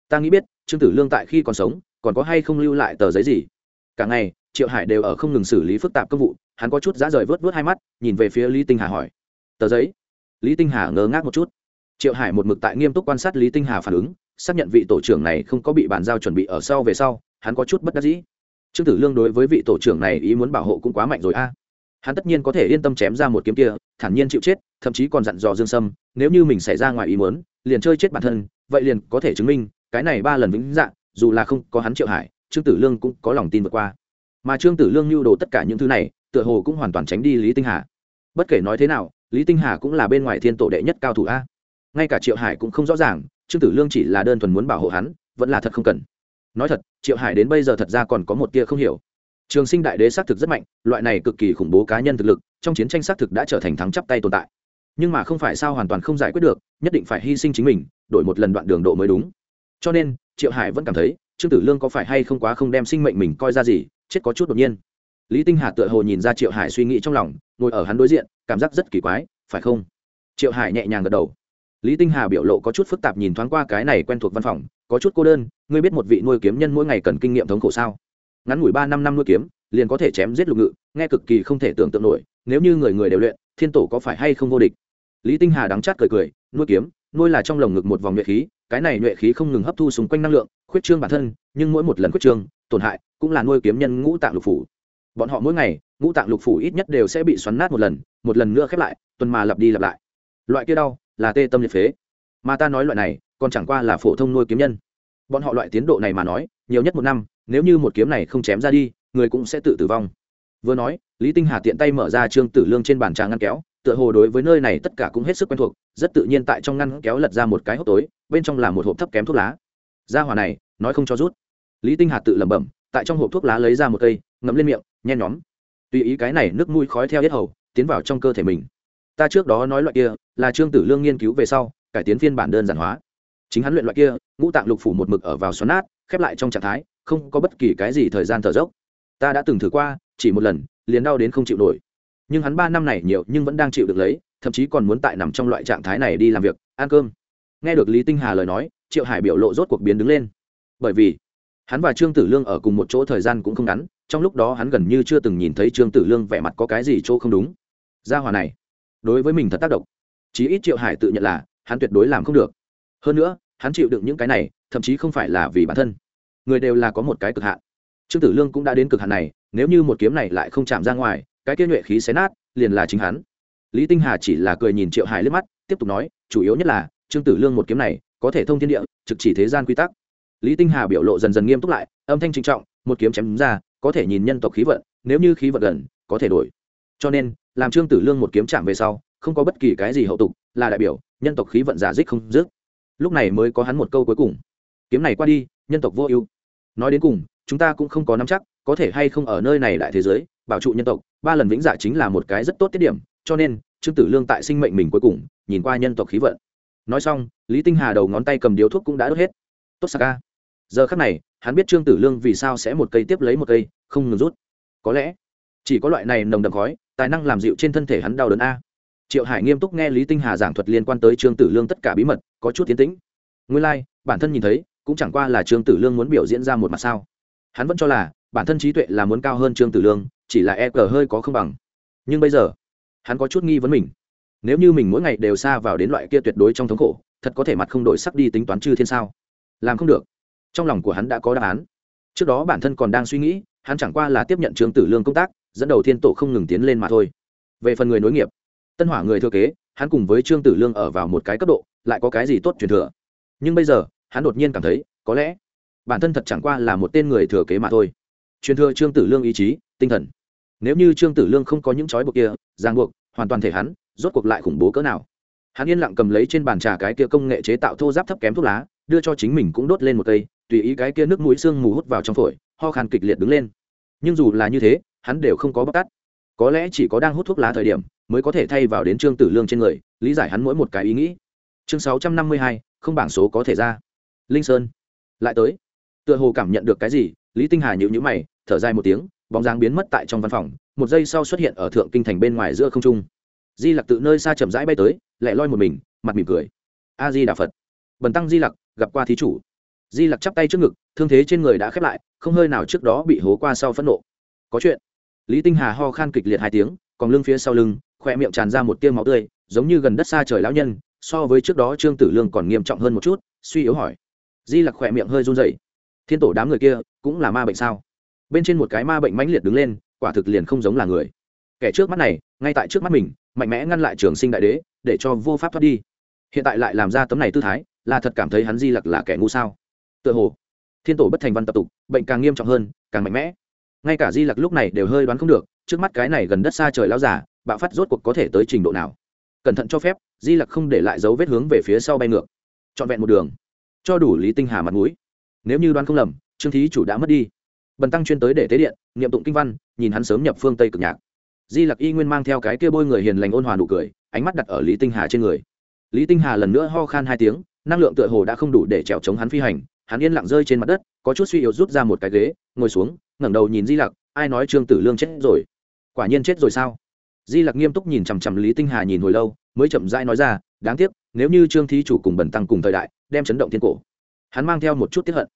Ta nghĩ biết, trương tử lương tại khi còn sống, còn có hay không lưu lại tờ giấy gì? Cả ngày, triệu hải đều ở không ngừng xử lý phức tạp công vụ, hắn có chút giá rời vớt vớt hai mắt, nhìn về phía lý tinh hà hỏi. Tờ giấy? Lý tinh hà ngơ ngác một chút. Triệu hải một mực tại nghiêm túc quan sát lý tinh hà phản ứng, xác nhận vị tổ trưởng này không có bị bàn giao chuẩn bị ở sau về sau, hắn có chút bất đắc dĩ. Trương tử lương đối với vị tổ trưởng này ý muốn bảo hộ cũng quá mạnh rồi a hắn tất nhiên có thể yên tâm chém ra một kiếm kia, thản nhiên chịu chết, thậm chí còn dặn dò dương sâm, nếu như mình xảy ra ngoài ý muốn, liền chơi chết bản thân, vậy liền có thể chứng minh, cái này ba lần vĩnh dạng dù là không có hắn triệu hải, trương tử lương cũng có lòng tin vượt qua. Mà trương tử lương lưu đồ tất cả những thứ này, tựa hồ cũng hoàn toàn tránh đi lý tinh hà. Bất kể nói thế nào, lý tinh hà cũng là bên ngoài thiên tổ đệ nhất cao thủ a. Ngay cả triệu hải cũng không rõ ràng, trương tử lương chỉ là đơn thuần muốn bảo hộ hắn, vẫn là thật không cần. Nói thật, triệu hải đến bây giờ thật ra còn có một tia không hiểu trường sinh đại đế xác thực rất mạnh, loại này cực kỳ khủng bố cá nhân thực lực, trong chiến tranh xác thực đã trở thành thắng chắp tay tồn tại. Nhưng mà không phải sao hoàn toàn không giải quyết được, nhất định phải hy sinh chính mình, đổi một lần đoạn đường độ mới đúng. Cho nên, triệu hải vẫn cảm thấy, trương tử lương có phải hay không quá không đem sinh mệnh mình coi ra gì, chết có chút đột nhiên. Lý tinh hà tựa hồ nhìn ra triệu hải suy nghĩ trong lòng, ngồi ở hắn đối diện, cảm giác rất kỳ quái, phải không? Triệu hải nhẹ nhàng gật đầu. Lý tinh hà biểu lộ có chút phức tạp nhìn thoáng qua cái này quen thuộc văn phòng, có chút cô đơn, ngươi biết một vị nuôi kiếm nhân mỗi ngày cần kinh nghiệm thống khổ sao? Ngắn ngủi ba năm năm nuôi kiếm, liền có thể chém giết lục ngự, nghe cực kỳ không thể tưởng tượng nổi, nếu như người người đều luyện, thiên tổ có phải hay không vô địch? Lý tinh hà đắng chát cười cười, nuôi kiếm, nuôi là trong lồng ngực một vòng nhuệ khí, cái này nhuệ khí không ngừng hấp thu xung quanh năng lượng, khuyết trương bản thân, nhưng mỗi một lần khuyết trương, tổn hại, cũng là nuôi kiếm nhân ngũ tạng lục phủ. Bọn họ mỗi ngày, ngũ tạng lục phủ ít nhất đều sẽ bị xoắn nát một lần một lần nữa khép lại, tuần mà lặp đi lặp lại. Loại kia đau, là tê tâm liệt phế. Mà ta nói loại này, còn chẳng qua là phổ thông nuôi kiếm nhân. Bọn họ loại tiến độ này mà nói nhiều nhất một năm, nếu như một kiếm này không chém ra đi, người cũng sẽ tự tử vong. Vừa nói, lý tinh hà tiện tay mở ra trương tử lương trên bàn trà ngăn kéo, tựa hồ đối với nơi này tất cả cũng hết sức quen thuộc, rất tự nhiên tại trong ngăn kéo lật ra một cái hốc tối, bên trong là một hộp thấp kém thuốc lá. Ra hỏa này, nói không cho rút. Lý tinh hà tự lẩm bẩm, tại trong hộp thuốc lá lấy ra một cây, ngậm lên miệng, nhen nhóm. Tùy ý cái này nước mũi khói theo hết hầu, tiến vào trong cơ thể mình. Ta trước đó nói loại kia, là trương tử lương nghiên cứu về sau, cải tiến phiên bản đơn giản hóa. Chính hắn luyện loại kia, ngũ tạng lục phủ một mực ở vào xoắn nát khép lại trong trạng thái, không có bất kỳ cái gì thời gian thở dốc. Ta đã từng thử qua, chỉ một lần, liền đau đến không chịu nổi. Nhưng hắn ba năm này nhiều nhưng vẫn đang chịu được lấy, thậm chí còn muốn tại nằm trong loại trạng thái này đi làm việc, ăn cơm. Nghe được lý tinh hà lời nói, triệu hải biểu lộ rốt cuộc biến đứng lên. Bởi vì, hắn và trương tử lương ở cùng một chỗ thời gian cũng không ngắn, trong lúc đó hắn gần như chưa từng nhìn thấy trương tử lương vẻ mặt có cái gì chỗ không đúng. Gia hòa này, đối với mình thật tác động. Chí ít triệu hải tự nhận là, hắn tuyệt đối làm không được. Hơn nữa, hắn chịu đựng những cái này, thậm chí không phải là vì bản thân người đều là có một cái cực hạn. Trương tử lương cũng đã đến cực hạn này, nếu như một kiếm này lại không chạm ra ngoài, cái kia nhuệ khí xé nát, liền là chính hắn. Lý tinh hà chỉ là cười nhìn triệu hải liếc mắt, tiếp tục nói, chủ yếu nhất là, trương tử lương một kiếm này, có thể thông thiên địa, trực chỉ thế gian quy tắc. Lý tinh hà biểu lộ dần dần nghiêm túc lại, âm thanh trinh trọng, một kiếm chém ra, có thể nhìn nhân tộc khí vận, nếu như khí vận gần, có thể đổi. Cho nên, làm trương tử lương một kiếm chạm về sau, không có bất kỳ cái gì hậu tục, là đại biểu, nhân tộc khí vận giả dích không dứt. Lúc này mới có hắn một câu cuối cùng. Kiếm này qua đi, nhân tộc vô ưu nói đến cùng chúng ta cũng không có nắm chắc có thể hay không ở nơi này đại thế giới bảo trụ nhân tộc ba lần vĩnh dạ chính là một cái rất tốt tiết điểm cho nên trương tử lương tại sinh mệnh mình cuối cùng nhìn qua nhân tộc khí vận. Nói xong lý tinh hà đầu ngón tay cầm điếu thuốc cũng đã đốt hết. Tốt sa ca giờ khắc này hắn biết trương tử lương vì sao sẽ một cây tiếp lấy một cây không ngừng rút. Có lẽ chỉ có loại này nồng đậm khói tài năng làm dịu trên thân thể hắn đau đớn a. Triệu hải nghiêm túc nghe lý tinh hà giảng thuật liên quan tới trương tử lương tất cả bí mật có chút tiến tĩnh. Nguyên lai、like, bản thân nhìn thấy cũng chẳng qua là trương tử lương muốn biểu diễn ra một mặt sao. Hắn vẫn cho là, bản thân trí tuệ là muốn cao hơn trương tử lương, chỉ là e cờ hơi có không bằng. Nhưng bây giờ, hắn có chút nghi vấn mình. Nếu như mình mỗi ngày đều xa vào đến loại kia tuyệt đối trong thống khổ, thật có thể mặt không đổi sắc đi tính toán chư thiên sao? Làm không được. Trong lòng của hắn đã có đáp án. Trước đó bản thân còn đang suy nghĩ, hắn chẳng qua là tiếp nhận trương tử lương công tác, dẫn đầu thiên tổ không ngừng tiến lên mà thôi. Về phần người nối nghiệp, tân hỏa người thừa kế, hắn cùng với trương tử lương ở vào một cái cấp độ, lại có cái gì tốt truyền thừa? Nhưng bây giờ hắn đột nhiên cảm thấy, có lẽ, bản thân thật chẳng qua là một tên người thừa kế mà thôi. Truyền thừa trương tử lương ý chí, tinh thần. Nếu như trương tử lương không có những trói buộc kia, ràng buộc, hoàn toàn thể hắn, rốt cuộc lại khủng bố cỡ nào? Hắn yên lặng cầm lấy trên bàn trà cái kia công nghệ chế tạo thô giáp thấp kém thuốc lá, đưa cho chính mình cũng đốt lên một cây, tùy ý cái kia nước mũi xương mù hút vào trong phổi, ho khan kịch liệt đứng lên. Nhưng dù là như thế, hắn đều không có bóc tắt có lẽ chỉ có đang hút thuốc lá thời điểm, mới có thể thay vào đến trương tử lương trên người, lý giải hắn mỗi một cái ý nghĩ. Chương sáu trăm năm mươi hai, không bảng số có thể ra linh sơn. Lại tới, tựa hồ cảm nhận được cái gì, lý tinh hà nhịu nhữ mày, thở dài một tiếng, bóng dáng biến mất tại trong văn phòng, một giây sau xuất hiện ở thượng kinh thành bên ngoài giữa không trung. Di lặc tự nơi xa chậm rãi bay tới lẹ loi một mình, mặt mỉm cười. A di đà phật. Bần tăng di lặc, gặp qua thí chủ. Di lặc chắp tay trước ngực, thương thế trên người đã khép lại, không hơi nào trước đó bị hố qua sau phẫn nộ. Có chuyện. Lý tinh hà ho khan kịch liệt hai tiếng, còn lưng phía sau lưng khoe miệng tràn ra một tiêu máu tươi, giống như gần đất xa trời lão nhân, so với trước đó trương tử lương còn nghiêm trọng hơn một chút, suy yếu hỏi di lặc khỏe miệng hơi run rẩy. Thiên tổ đám người kia cũng là ma bệnh sao? Bên trên một cái ma bệnh mãnh liệt đứng lên, quả thực liền không giống là người. Kẻ trước mắt này, ngay tại trước mắt mình, mạnh mẽ ngăn lại trường sinh đại đế, để cho vô pháp thoát đi. Hiện tại lại làm ra tấm này tư thái, là thật cảm thấy hắn di lặc là kẻ ngu sao? Tựa hồ, thiên tổ bất thành văn tập tục, bệnh càng nghiêm trọng hơn, càng mạnh mẽ. Ngay cả di lặc lúc này đều hơi đoán không được, trước mắt cái này gần đất xa trời lao giả bạo phát rốt cuộc có thể tới trình độ nào? Cẩn thận cho phép, di lặc không để lại dấu vết hướng về phía sau bay ngược. Trọn vẹn một đường cho đủ lý tinh hà mặt mũi. Nếu như đoán không lầm, trương thí chủ đã mất đi. Bần tăng chuyên tới để tế điện, niệm tụng kinh văn, nhìn hắn sớm nhập phương tây cực nhạc. Di lặc y nguyên mang theo cái kia bôi người hiền lành ôn hòa nụ cười, ánh mắt đặt ở lý tinh hà trên người. Lý tinh hà lần nữa ho khan hai tiếng, năng lượng tựa hồ đã không đủ để trèo chống hắn phi hành, hắn yên lặng rơi trên mặt đất, có chút suy yếu rút ra một cái ghế, ngồi xuống, ngẩng đầu nhìn di lặc, ai nói trương tử lương chết rồi? Quả nhiên chết rồi sao? Di lặc nghiêm túc nhìn chằm chằm lý tinh hà nhìn hồi lâu, mới chậm rãi nói ra, đáng tiếc, nếu như trương thí chủ cùng bẩn tăng cùng thời đại đem chấn động thiên cổ. Hắn mang theo một chút tiếp hận.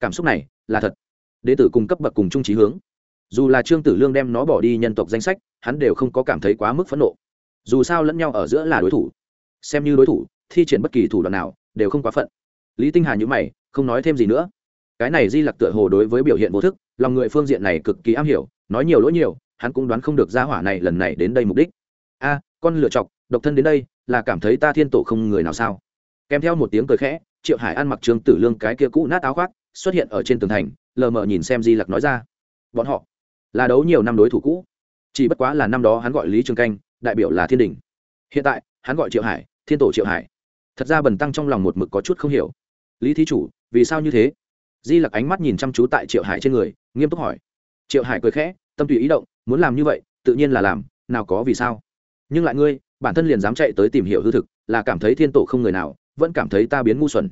Cảm xúc này là thật. Đế tử cùng cấp bậc cùng trung trí hướng. Dù là trương tử lương đem nó bỏ đi nhân tộc danh sách, hắn đều không có cảm thấy quá mức phẫn nộ. Dù sao lẫn nhau ở giữa là đối thủ. Xem như đối thủ, thi triển bất kỳ thủ đoạn nào đều không quá phận. Lý tinh hà nhữ mày, không nói thêm gì nữa. Cái này di lặc tựa hồ đối với biểu hiện vô thức, lòng người phương diện này cực kỳ am hiểu, nói nhiều lỗi nhiều, hắn cũng đoán không được ra hỏa này lần này đến đây mục đích. A, con lựa chọc, độc thân đến đây, là cảm thấy ta thiên tổ không người nào sao? Kèm theo một tiếng cười khẽ, triệu hải ăn mặc trương tử lương cái kia cũ nát áo khoác, xuất hiện ở trên tường thành, lờ mờ nhìn xem di lặc nói ra. Bọn họ là đấu nhiều năm đối thủ cũ, chỉ bất quá là năm đó hắn gọi lý trường canh, đại biểu là thiên đình. Hiện tại, hắn gọi triệu hải, thiên tổ triệu hải. Thật ra bần tăng trong lòng một mực có chút không hiểu. Lý thí chủ, vì sao như thế? Di lặc ánh mắt nhìn chăm chú tại triệu hải trên người, nghiêm túc hỏi. Triệu hải cười khẽ, tâm tùy ý động, muốn làm như vậy, tự nhiên là làm, nào có vì sao. Nhưng lại ngươi, bản thân liền dám chạy tới tìm hiểu hư thực, là cảm thấy thiên tổ không người nào vẫn cảm thấy ta biến ngu xuẩn.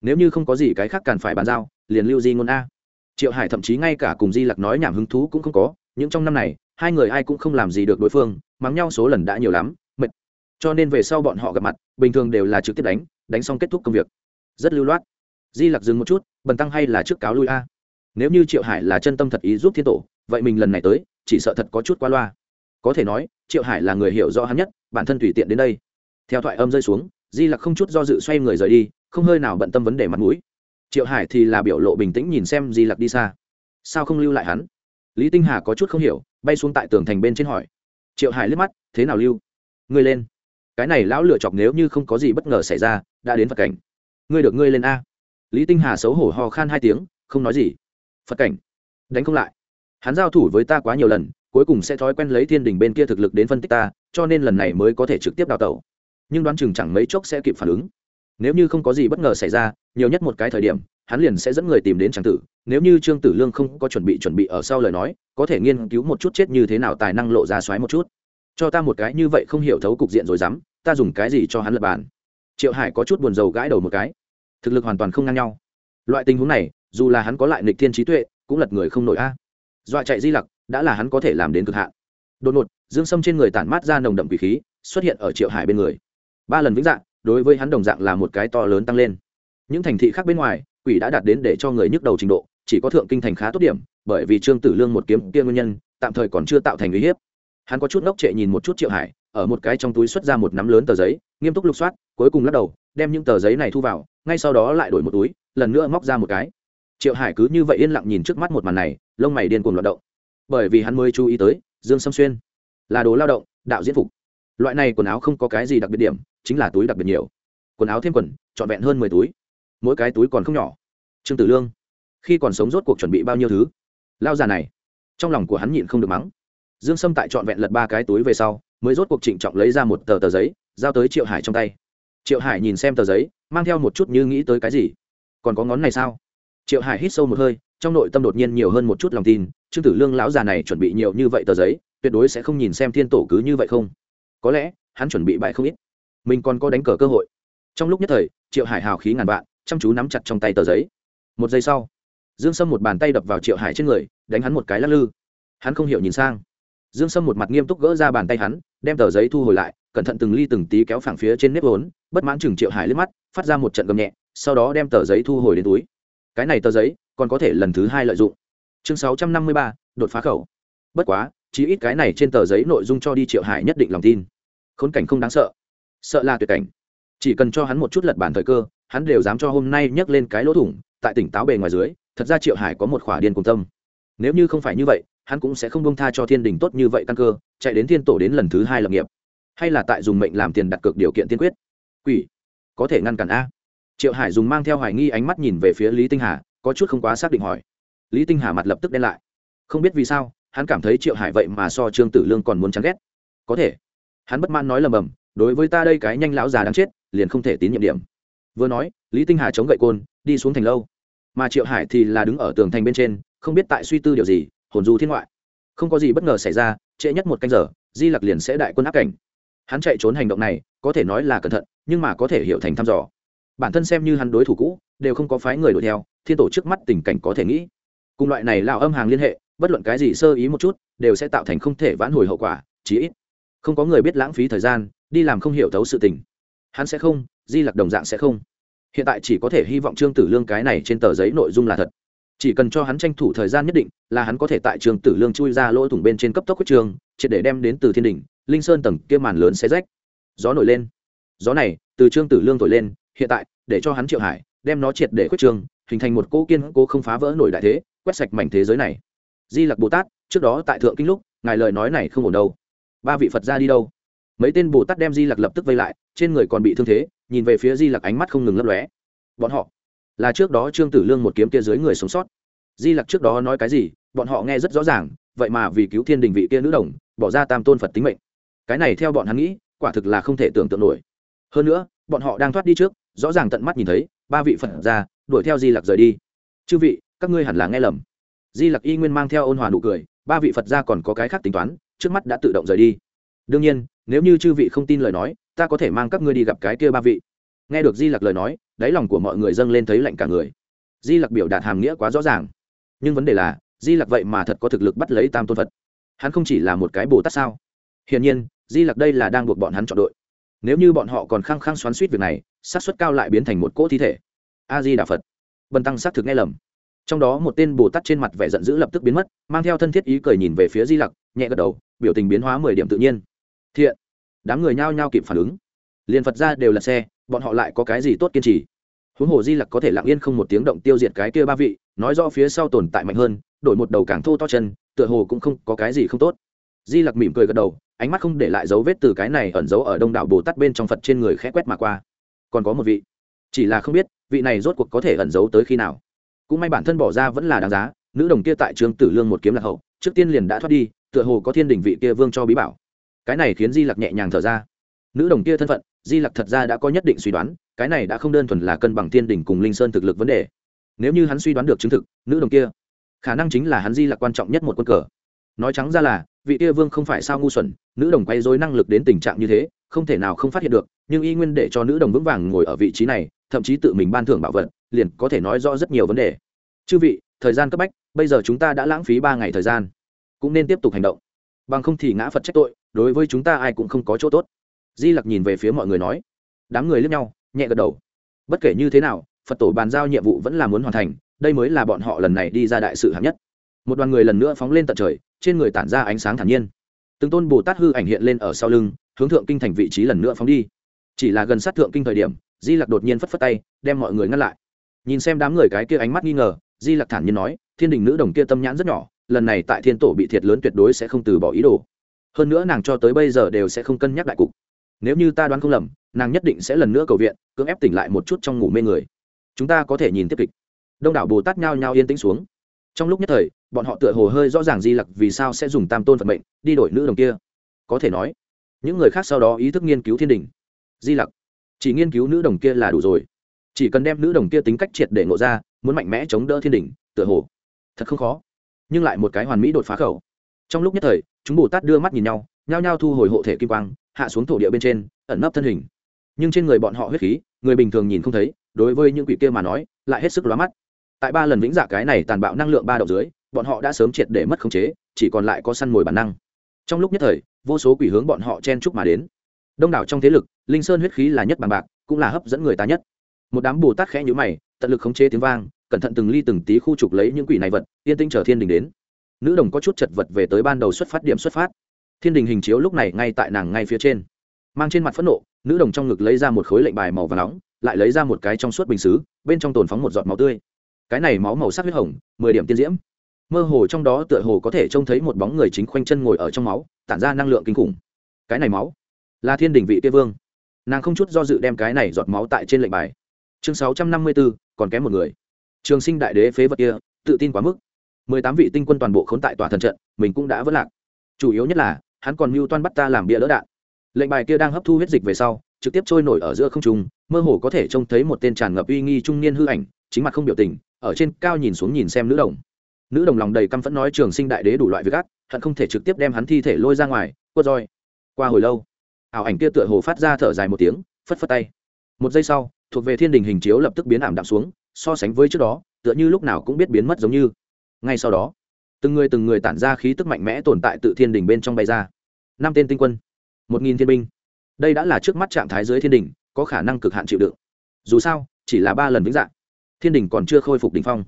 Nếu như không có gì cái khác cần phải bàn giao, liền lưu di ngôn a. Triệu hải thậm chí ngay cả cùng di lặc nói nhảm hứng thú cũng không có, những trong năm này, hai người ai cũng không làm gì được đối phương, mắng nhau số lần đã nhiều lắm, mệt. Cho nên về sau bọn họ gặp mặt, bình thường đều là trực tiếp đánh đánh xong kết thúc công việc. Rất lưu loát. Di lặc dừng một chút, bần tăng hay là trước cáo lui a. Nếu như triệu hải là chân tâm thật ý giúp thiên tổ, vậy mình lần này tới, chỉ sợ thật có chút qua loa. Có thể nói, triệu hải là người hiểu rõ hắn nhất, bản thân tùy tiện đến đây. Theo thoại âm rơi xuống di lặc không chút do dự xoay người rời đi, không hơi nào bận tâm vấn đề mặt mũi. Triệu hải thì là biểu lộ bình tĩnh nhìn xem di lặc đi xa. Sao không lưu lại hắn? Lý tinh hà có chút không hiểu, bay xuống tại tường thành bên trên hỏi. Triệu hải liếc mắt, thế nào lưu? Ngươi lên. Cái này lão lựa chọc nếu như không có gì bất ngờ xảy ra, đã đến phật cảnh. Ngươi được ngươi lên a. Lý tinh hà xấu hổ ho khan hai tiếng, không nói gì. Phật cảnh? Đánh không lại. Hắn giao thủ với ta quá nhiều lần, cuối cùng sẽ thói quen lấy thiên đình bên kia thực lực đến phân tích ta, cho nên lần này mới có thể trực tiếp đào tẩu nhưng đoán chừng chẳng mấy chốc sẽ kịp phản ứng. Nếu như không có gì bất ngờ xảy ra, nhiều nhất một cái thời điểm, hắn liền sẽ dẫn người tìm đến tràng tử. Nếu như trương tử lương không có chuẩn bị chuẩn bị ở sau lời nói, có thể nghiên cứu một chút chết như thế nào, tài năng lộ ra xoáy một chút. Cho ta một cái như vậy không hiểu thấu cục diện rồi dám, ta dùng cái gì cho hắn lập bàn? Triệu hải có chút buồn rầu gãi đầu một cái. Thực lực hoàn toàn không ngang nhau. Loại tình huống này, dù là hắn có lại nịch thiên trí tuệ, cũng lật người không nổi a. Dọa chạy di lặc, đã là hắn có thể làm đến cực hạn. Đột ngột, dương sâm trên người tản mát ra nồng đậm quỷ khí, xuất hiện ở triệu hải bên người ba lần vĩnh dạng, đối với hắn đồng dạng là một cái to lớn tăng lên. Những thành thị khác bên ngoài, quỷ đã đạt đến để cho người nhức đầu trình độ, chỉ có thượng kinh thành khá tốt điểm, bởi vì trương tử lương một kiếm kia nguyên nhân, tạm thời còn chưa tạo thành uy hiếp. Hắn có chút ngốc trệ nhìn một chút triệu hải, ở một cái trong túi xuất ra một nắm lớn tờ giấy, nghiêm túc lục soát, cuối cùng lắc đầu, đem những tờ giấy này thu vào, ngay sau đó lại đổi một túi, lần nữa móc ra một cái. Triệu hải cứ như vậy yên lặng nhìn trước mắt một màn này, lông mày điên cuồng loạt động. Bởi vì hắn mới chú ý tới, dương sâm xuyên là đồ lao động, đạo diễn phục loại này quần áo không có cái gì đặc biệt điểm, chính là túi đặc biệt nhiều. Quần áo thêm quần, trọn vẹn hơn mười túi. Mỗi cái túi còn không nhỏ. Trương tử lương, khi còn sống rốt cuộc chuẩn bị bao nhiêu thứ? Lao già này, trong lòng của hắn nhịn không được mắng. Dương sâm tại trọn vẹn lật ba cái túi về sau, mới rốt cuộc trịnh trọng lấy ra một tờ tờ giấy, giao tới triệu hải trong tay. Triệu hải nhìn xem tờ giấy, mang theo một chút như nghĩ tới cái gì. Còn có ngón này sao? Triệu hải hít sâu một hơi, trong nội tâm đột nhiên nhiều hơn một chút lòng tin, trương tử lương lão già này chuẩn bị nhiều như vậy tờ giấy, tuyệt đối sẽ không nhìn xem thiên tổ cứ như vậy không có lẽ hắn chuẩn bị bại không ít. Mình còn có đánh cờ cơ hội. Trong lúc nhất thời, triệu hải hào khí ngàn vạn, chăm chú nắm chặt trong tay tờ giấy. Một giây sau, dương sâm một bàn tay đập vào triệu hải trên người, đánh hắn một cái lắc lư. Hắn không hiểu nhìn sang. Dương sâm một mặt nghiêm túc gỡ ra bàn tay hắn, đem tờ giấy thu hồi lại, cẩn thận từng ly từng tí kéo phẳng phía trên nếp vốn, bất mãn chừng triệu hải liếc mắt, phát ra một trận gầm nhẹ, sau đó đem tờ giấy thu hồi đến túi. Cái này tờ giấy còn có thể lần thứ hai lợi dụng. Chương sáu trăm năm mươi ba, đột phá khẩu. Bất quá chỉ ít cái này trên tờ giấy nội dung cho đi triệu hải nhất định lòng tin khốn cảnh không đáng sợ. Sợ là tuyệt cảnh. Chỉ cần cho hắn một chút lật bản thời cơ, hắn đều dám cho hôm nay nhấc lên cái lỗ thủng, tại tỉnh táo bề ngoài dưới, thật ra triệu hải có một khỏa điên cùng tâm. Nếu như không phải như vậy, hắn cũng sẽ không bông tha cho thiên đình tốt như vậy căn cơ, chạy đến thiên tổ đến lần thứ hai lập nghiệp. Hay là tại dùng mệnh làm tiền đặt cược điều kiện tiên quyết. Quỷ. Có thể ngăn cản a. Triệu hải dùng mang theo hoài nghi ánh mắt nhìn về phía lý tinh hà, có chút không quá xác định hỏi. Lý tinh hà mặt lập tức đen lại. Không biết vì sao, hắn cảm thấy triệu hải vậy mà so trương tử lương còn muốn chán ghét. Có thể hắn bất mãn nói lầm bầm, đối với ta đây cái nhanh lão già đáng chết, liền không thể tín nhiệm điểm. Vừa nói, lý tinh hà chống gậy côn, đi xuống thành lâu. Mà triệu hải thì là đứng ở tường thành bên trên, không biết tại suy tư điều gì, hồn du thiên ngoại. Không có gì bất ngờ xảy ra, trễ nhất một canh giờ, di lặc liền sẽ đại quân áp cảnh. Hắn chạy trốn hành động này, có thể nói là cẩn thận, nhưng mà có thể hiểu thành thăm dò. Bản thân xem như hắn đối thủ cũ, đều không có phái người đuổi theo, thiên tổ trước mắt tình cảnh có thể nghĩ. Cùng loại này lào âm hàng liên hệ, bất luận cái gì sơ ý một chút, đều sẽ tạo thành không thể vãn hồi hậu quả, chí ít không có người biết lãng phí thời gian đi làm không hiểu thấu sự tình. Hắn sẽ không di lặc đồng dạng sẽ không. Hiện tại chỉ có thể hy vọng trương tử lương cái này trên tờ giấy nội dung là thật. Chỉ cần cho hắn tranh thủ thời gian nhất định là hắn có thể tại trường tử lương chui ra lỗ thủng bên trên cấp tốc quyết trường triệt để đem đến từ thiên Đình, linh sơn tầng kia màn lớn xe rách. Gió nổi lên. Gió này từ trương tử lương thổi lên hiện tại để cho hắn triệu hải đem nó triệt để quyết trường hình thành một cỗ kiên cố không phá vỡ nổi đại thế quét sạch mảnh thế giới này. Di lặc bồ tát trước đó tại thượng kinh lúc ngài lời nói này không ổn đâu ba vị phật ra đi đâu? Mấy tên bồ tát đem di lặc lập tức vây lại, trên người còn bị thương thế, nhìn về phía di lặc ánh mắt không ngừng lấp lóe. Bọn họ là trước đó trương tử lương một kiếm kia dưới người sống sót. Di lặc trước đó nói cái gì, bọn họ nghe rất rõ ràng, vậy mà vì cứu thiên đình vị kia nữ đồng, bỏ ra tam tôn phật tính mệnh. Cái này theo bọn hắn nghĩ, quả thực là không thể tưởng tượng nổi. Hơn nữa, bọn họ đang thoát đi trước, rõ ràng tận mắt nhìn thấy, ba vị phật ra, đuổi theo di lặc rời đi. Chư vị, các ngươi hẳn là nghe lầm. Di lặc y nguyên mang theo ôn hòa nụ cười, ba vị phật ra còn có cái khác tính toán trước mắt đã tự động rời đi. Đương nhiên, nếu như chư vị không tin lời nói, ta có thể mang các ngươi đi gặp cái kia ba vị. Nghe được di lặc lời nói, đáy lòng của mọi người dâng lên thấy lạnh cả người. Di lặc biểu đạt hàm nghĩa quá rõ ràng. Nhưng vấn đề là, di lặc vậy mà thật có thực lực bắt lấy tam tôn phật. Hắn không chỉ là một cái bồ tát sao? Hiển nhiên, di lặc đây là đang buộc bọn hắn chọn đội. Nếu như bọn họ còn khăng khăng xoắn suýt việc này sát suất cao lại biến thành một cỗ thi thể. A di đà phật. Bần tăng xác thực nghe lầm. Trong đó một tên bồ tát trên mặt vẻ giận dữ lập tức biến mất, mang theo thân thiết ý cười nhìn về phía di lặc, nhẹ gật đầu biểu tình biến hóa mười điểm tự nhiên. Thiện. Đám người nhao nhao kịp phản ứng. Liền phật ra đều là xe, bọn họ lại có cái gì tốt kiên trì? Huống hồ di lặc có thể lặng yên không một tiếng động tiêu diệt cái kia ba vị, nói rõ phía sau tồn tại mạnh hơn, đổi một đầu càng thô to chân, tựa hồ cũng không có cái gì không tốt. Di lặc mỉm cười gật đầu, ánh mắt không để lại dấu vết từ cái này ẩn giấu ở đông đảo bồ tát bên trong phật trên người khẽ quét mà qua. Còn có một vị. Chỉ là không biết, vị này rốt cuộc có thể ẩn giấu tới khi nào. Cũng may bản thân bỏ ra vẫn là đáng giá, nữ đồng kia tại trường tử lương một kiếm lạc hậu, trước tiên liền đã thoát đi tựa hồ có thiên đình vị kia vương cho bí bảo. Cái này khiến di lặc nhẹ nhàng thở ra. Nữ đồng kia thân phận, di lặc thật ra đã có nhất định suy đoán, cái này đã không đơn thuần là cân bằng thiên đình cùng linh sơn thực lực vấn đề. Nếu như hắn suy đoán được chứng thực, nữ đồng kia, khả năng chính là hắn di lặc quan trọng nhất một quân cờ. Nói trắng ra là, vị kia vương không phải sao ngu xuẩn, nữ đồng quay dối năng lực đến tình trạng như thế, không thể nào không phát hiện được, nhưng y nguyên để cho nữ đồng vững vàng ngồi ở vị trí này, thậm chí tự mình ban thưởng bảo vật, liền có thể nói rõ rất nhiều vấn đề. Chư vị, thời gian cấp bách, bây giờ chúng ta đã lãng phí ba ngày thời gian cũng nên tiếp tục hành động. Bằng không thì ngã phật trách tội, đối với chúng ta ai cũng không có chỗ tốt. Di lặc nhìn về phía mọi người nói. Đám người lướt nhau, nhẹ gật đầu. Bất kể như thế nào, phật tổ bàn giao nhiệm vụ vẫn là muốn hoàn thành, đây mới là bọn họ lần này đi ra đại sự hạng nhất. Một đoàn người lần nữa phóng lên tận trời, trên người tản ra ánh sáng thản nhiên. Từng tôn bồ tát hư ảnh hiện lên ở sau lưng, hướng thượng kinh thành vị trí lần nữa phóng đi. Chỉ là gần sát thượng kinh thời điểm, di lặc đột nhiên phất phất tay, đem mọi người ngăn lại. Nhìn xem đám người cái kia ánh mắt nghi ngờ, di lặc thản nhiên nói, thiên đình nữ đồng kia tâm nhãn rất nhỏ lần này tại thiên tổ bị thiệt lớn tuyệt đối sẽ không từ bỏ ý đồ. Hơn nữa nàng cho tới bây giờ đều sẽ không cân nhắc đại cục. Nếu như ta đoán không lầm, nàng nhất định sẽ lần nữa cầu viện, cưỡng ép tỉnh lại một chút trong ngủ mê người. Chúng ta có thể nhìn tiếp kịch. Đông đảo bồ tát nhao nhao yên tĩnh xuống. Trong lúc nhất thời, bọn họ tựa hồ hơi rõ ràng di lặc vì sao sẽ dùng tam tôn phật mệnh, đi đổi nữ đồng kia. Có thể nói, những người khác sau đó ý thức nghiên cứu thiên đình. Di lặc, chỉ nghiên cứu nữ đồng kia là đủ rồi. Chỉ cần đem nữ đồng kia tính cách triệt để ngộ ra, muốn mạnh mẽ chống đỡ thiên đình, tựa hồ, thật không khó nhưng lại một cái hoàn mỹ đột phá khẩu. Trong lúc nhất thời, chúng bồ tát đưa mắt nhìn nhau, nhao nhao thu hồi hộ thể kim quang, hạ xuống thổ địa bên trên, ẩn nấp thân hình. Nhưng trên người bọn họ huyết khí, người bình thường nhìn không thấy, đối với những quỷ kia mà nói, lại hết sức lóa mắt. Tại ba lần vĩnh dạ cái này tàn bạo năng lượng ba đầu dưới, bọn họ đã sớm triệt để mất khống chế, chỉ còn lại có săn mồi bản năng. Trong lúc nhất thời, vô số quỷ hướng bọn họ chen chúc mà đến. Đông đảo trong thế lực, linh sơn huyết khí là nhất bằng bạc, cũng là hấp dẫn người ta nhất. Một đám bồ tát khẽ nhữ mày, tận lực khống chế tiếng vang cẩn thận từng ly từng tí khu trục lấy những quỷ này vật, yên tĩnh chờ thiên đình đến. Nữ đồng có chút chật vật về tới ban đầu xuất phát điểm xuất phát. Thiên đình hình chiếu lúc này ngay tại nàng ngay phía trên. Mang trên mặt phẫn nộ, nữ đồng trong ngực lấy ra một khối lệnh bài màu và nóng, lại lấy ra một cái trong suốt bình xứ, bên trong tồn phóng một giọt máu tươi. Cái này máu màu sắc huyết hồng, mười điểm tiên diễm. Mơ hồ trong đó tựa hồ có thể trông thấy một bóng người chính khoanh chân ngồi ở trong máu, tản ra năng lượng kinh khủng. Cái này máu là thiên đình vị kia vương. Nàng không chút do dự đem cái này giọt máu tại trên lệnh bài. Chương sáu trăm năm mươi bốn còn kém một người trường sinh đại đế phế vật kia, tự tin quá mức. Mười tám vị tinh quân toàn bộ khốn tại tòa thần trận, mình cũng đã vỡ lạc. Chủ yếu nhất là, hắn còn mưu toan bắt ta làm bia lỡ đạn. Lệnh bài kia đang hấp thu huyết dịch về sau, trực tiếp trôi nổi ở giữa không trung, mơ hồ có thể trông thấy một tên tràn ngập uy nghi trung niên hư ảnh, chính mặt không biểu tình, ở trên cao nhìn xuống nhìn xem nữ đồng. Nữ đồng lòng đầy căm phẫn nói, trường sinh đại đế đủ loại việc ác, hận không thể trực tiếp đem hắn thi thể lôi ra ngoài, quất roi. Qua hồi lâu, ảo ảnh kia tựa hồ phát ra thở dài một tiếng, phất phất tay. Một giây sau, thuộc về thiên đình hình chiếu lập tức biến ảm đạm xuống so sánh với trước đó, tựa như lúc nào cũng biết biến mất giống như. Ngay sau đó, từng người từng người tản ra khí tức mạnh mẽ tồn tại tự thiên đình bên trong bay ra. Năm tên tinh quân, một nghìn thiên binh. Đây đã là trước mắt trạng thái dưới thiên đình có khả năng cực hạn chịu đựng. Dù sao, chỉ là ba lần vĩnh dạng, thiên đình còn chưa khôi phục đ ỉ n h phong.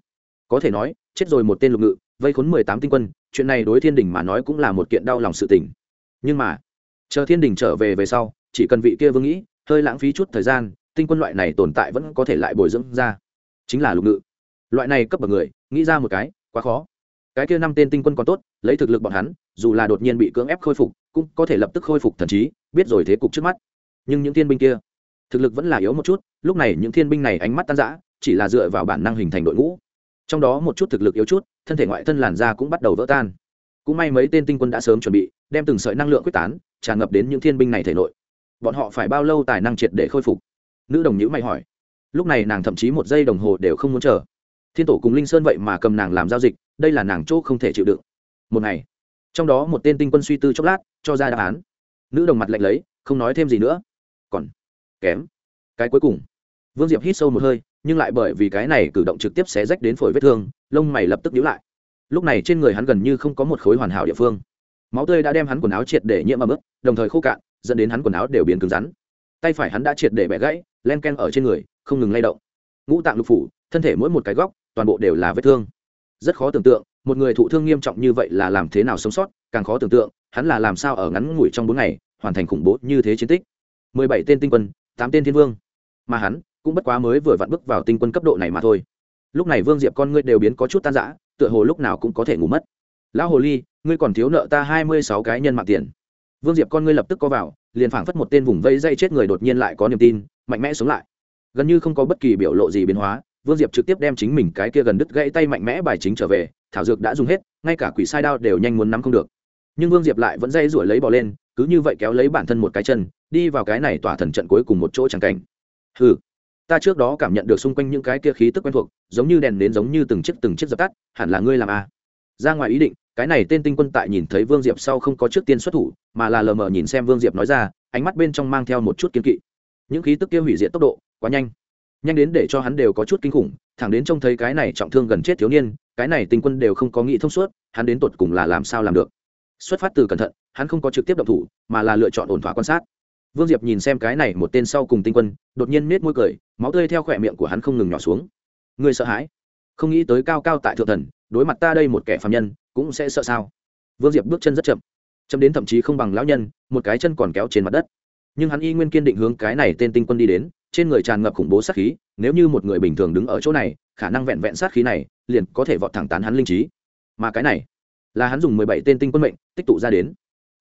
Có thể nói, chết rồi một tên lục ngự, vây khốn mười tám tinh quân, chuyện này đối thiên đình mà nói cũng là một kiện đau lòng sự tình. Nhưng mà, chờ thiên đình trở về về sau, chỉ cần vị kia vương nghĩ, hơi lãng phí chút thời gian, tinh quân loại này tồn tại vẫn có thể lại bồi dưỡng ra chính là lục ngự. Loại này cấp bậc người, nghĩ ra một cái, quá khó. Cái kia năm tên tinh quân còn tốt, lấy thực lực bọn hắn, dù là đột nhiên bị cưỡng ép khôi phục, cũng có thể lập tức khôi phục thần trí, biết rồi thế cục trước mắt. Nhưng những thiên binh kia, thực lực vẫn là yếu một chút, lúc này những thiên binh này ánh mắt tan rã, chỉ là dựa vào bản năng hình thành đội ngũ. Trong đó một chút thực lực yếu chút, thân thể ngoại thân làn da cũng bắt đầu vỡ tan. Cũng may mấy tên tinh quân đã sớm chuẩn bị, đem từng sợi năng lượng quyết tán, tràn ngập đến những thiên binh này thể nội. Bọn họ phải bao lâu tài năng triệt để khôi phục? Nữ đồng nhữ mày hỏi lúc này nàng thậm chí một giây đồng hồ đều không muốn chờ. Thiên tổ cùng linh sơn vậy mà cầm nàng làm giao dịch, đây là nàng chỗ không thể chịu đựng. Một ngày, trong đó một tên tinh quân suy tư chốc lát, cho ra đáp án. Nữ đồng mặt lạnh lấy, không nói thêm gì nữa. Còn kém cái cuối cùng. Vương diệp hít sâu một hơi, nhưng lại bởi vì cái này cử động trực tiếp xé rách đến phổi vết thương, lông mày lập tức nhíu lại. Lúc này trên người hắn gần như không có một khối hoàn hảo địa phương. Máu tươi đã đem hắn quần áo triệt để nhiễm ấm ướt đồng thời khô cạn, dẫn đến hắn quần áo đều biến cứng rắn. Tay phải hắn đã triệt để bẻ gãy, len ken ở trên người không ngừng lay động. Ngũ tạng lục phủ, thân thể mỗi một cái góc, toàn bộ đều là vết thương. Rất khó tưởng tượng, một người thụ thương nghiêm trọng như vậy là làm thế nào sống sót, càng khó tưởng tượng, hắn là làm sao ở ngắn ngủi trong bốn ngày, hoàn thành khủng bố như thế chiến tích. Mười bảy tên tinh quân, tám tên thiên vương. Mà hắn, cũng bất quá mới vừa vặn bước vào tinh quân cấp độ này mà thôi. Lúc này vương diệp con ngươi đều biến có chút tan rã, tựa hồ lúc nào cũng có thể ngủ mất. Lão hồ ly, ngươi còn thiếu nợ ta hai mươi sáu cái nhân mạng tiền. Vương diệp con ngươi lập tức co vào, liền phảng phất một tên vùng vây dây chết người đột nhiên lại có niềm tin, mạnh mẽ sống lại gần như không có bất kỳ biểu lộ gì biến hóa, vương diệp trực tiếp đem chính mình cái kia gần đứt gãy tay mạnh mẽ bài chính trở về, thảo dược đã dùng hết, ngay cả quỷ sai đao đều nhanh muốn nắm không được. Nhưng vương diệp lại vẫn dây rủi lấy bỏ lên, cứ như vậy kéo lấy bản thân một cái chân, đi vào cái này tỏa thần trận cuối cùng một chỗ tràng cảnh. Hừ, ta trước đó cảm nhận được xung quanh những cái kia khí tức quen thuộc, giống như đèn đến giống như từng chiếc từng chiếc dập tắt, hẳn là ngươi làm a à. ra ngoài ý định, cái này tên tinh quân tại nhìn thấy vương diệp sau không có trước tiên xuất thủ, mà là lờ mờ nhìn xem vương diệp nói ra, ánh mắt bên trong mang theo một chút kiên kỵ. Những khí tức kia hủy diệt tốc độ quá nhanh. Nhanh đến để cho hắn đều có chút kinh khủng, thẳng đến trông thấy cái này trọng thương gần chết thiếu niên, cái này tinh quân đều không có nghĩ thông suốt, hắn đến tột cùng là làm sao làm được. Xuất phát từ cẩn thận, hắn không có trực tiếp động thủ, mà là lựa chọn ổn thỏa quan sát. Vương diệp nhìn xem cái này một tên sau cùng tinh quân, đột nhiên nết môi cười, máu tươi theo khỏe miệng của hắn không ngừng nhỏ xuống. Người sợ hãi? Không nghĩ tới cao cao tại thượng thần, đối mặt ta đây một kẻ phạm nhân, cũng sẽ sợ sao? Vương diệp bước chân rất chậm. Chậm đến thậm chí không bằng lão nhân, một cái chân còn kéo trên mặt đất. Nhưng hắn y nguyên kiên định hướng cái này tên tinh quân đi đến trên người tràn ngập khủng bố sát khí, nếu như một người bình thường đứng ở chỗ này, khả năng vẹn vẹn sát khí này, liền có thể vọt thẳng tán hắn linh trí. Mà cái này, là hắn dùng mười bảy tên tinh quân mệnh, tích tụ ra đến.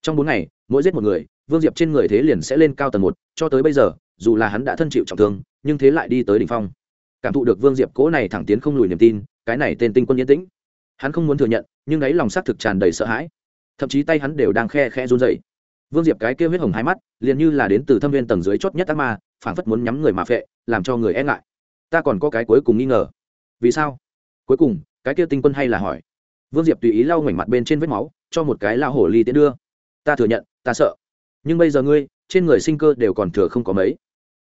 Trong bốn ngày, mỗi giết một người, vương diệp trên người thế liền sẽ lên cao tầng một, cho tới bây giờ, dù là hắn đã thân chịu trọng thương, nhưng thế lại đi tới đỉnh phong. Cảm thụ được vương diệp cố này thẳng tiến không lùi niềm tin, cái này tên tinh quân yên tĩnh. Hắn không muốn thừa nhận, nhưng ấy lòng xác thực tràn đầy sợ hãi. Thậm chí tay hắn đều đang khe khe run dậy vương diệp cái kêu huyết hồng hai mắt, liền như là đến từ thâm viên tầng dưới chót nhất ác ma, phảng phất muốn nhắm người mà phệ, làm cho người e ngại. Ta còn có cái cuối cùng nghi ngờ. Vì sao? Cuối cùng, cái kia tinh quân hay là hỏi. Vương diệp tùy ý lau ngoảnh mặt bên trên vết máu, cho một cái lao hổ ly tiến đưa. Ta thừa nhận, ta sợ. Nhưng bây giờ ngươi, trên người sinh cơ đều còn thừa không có mấy.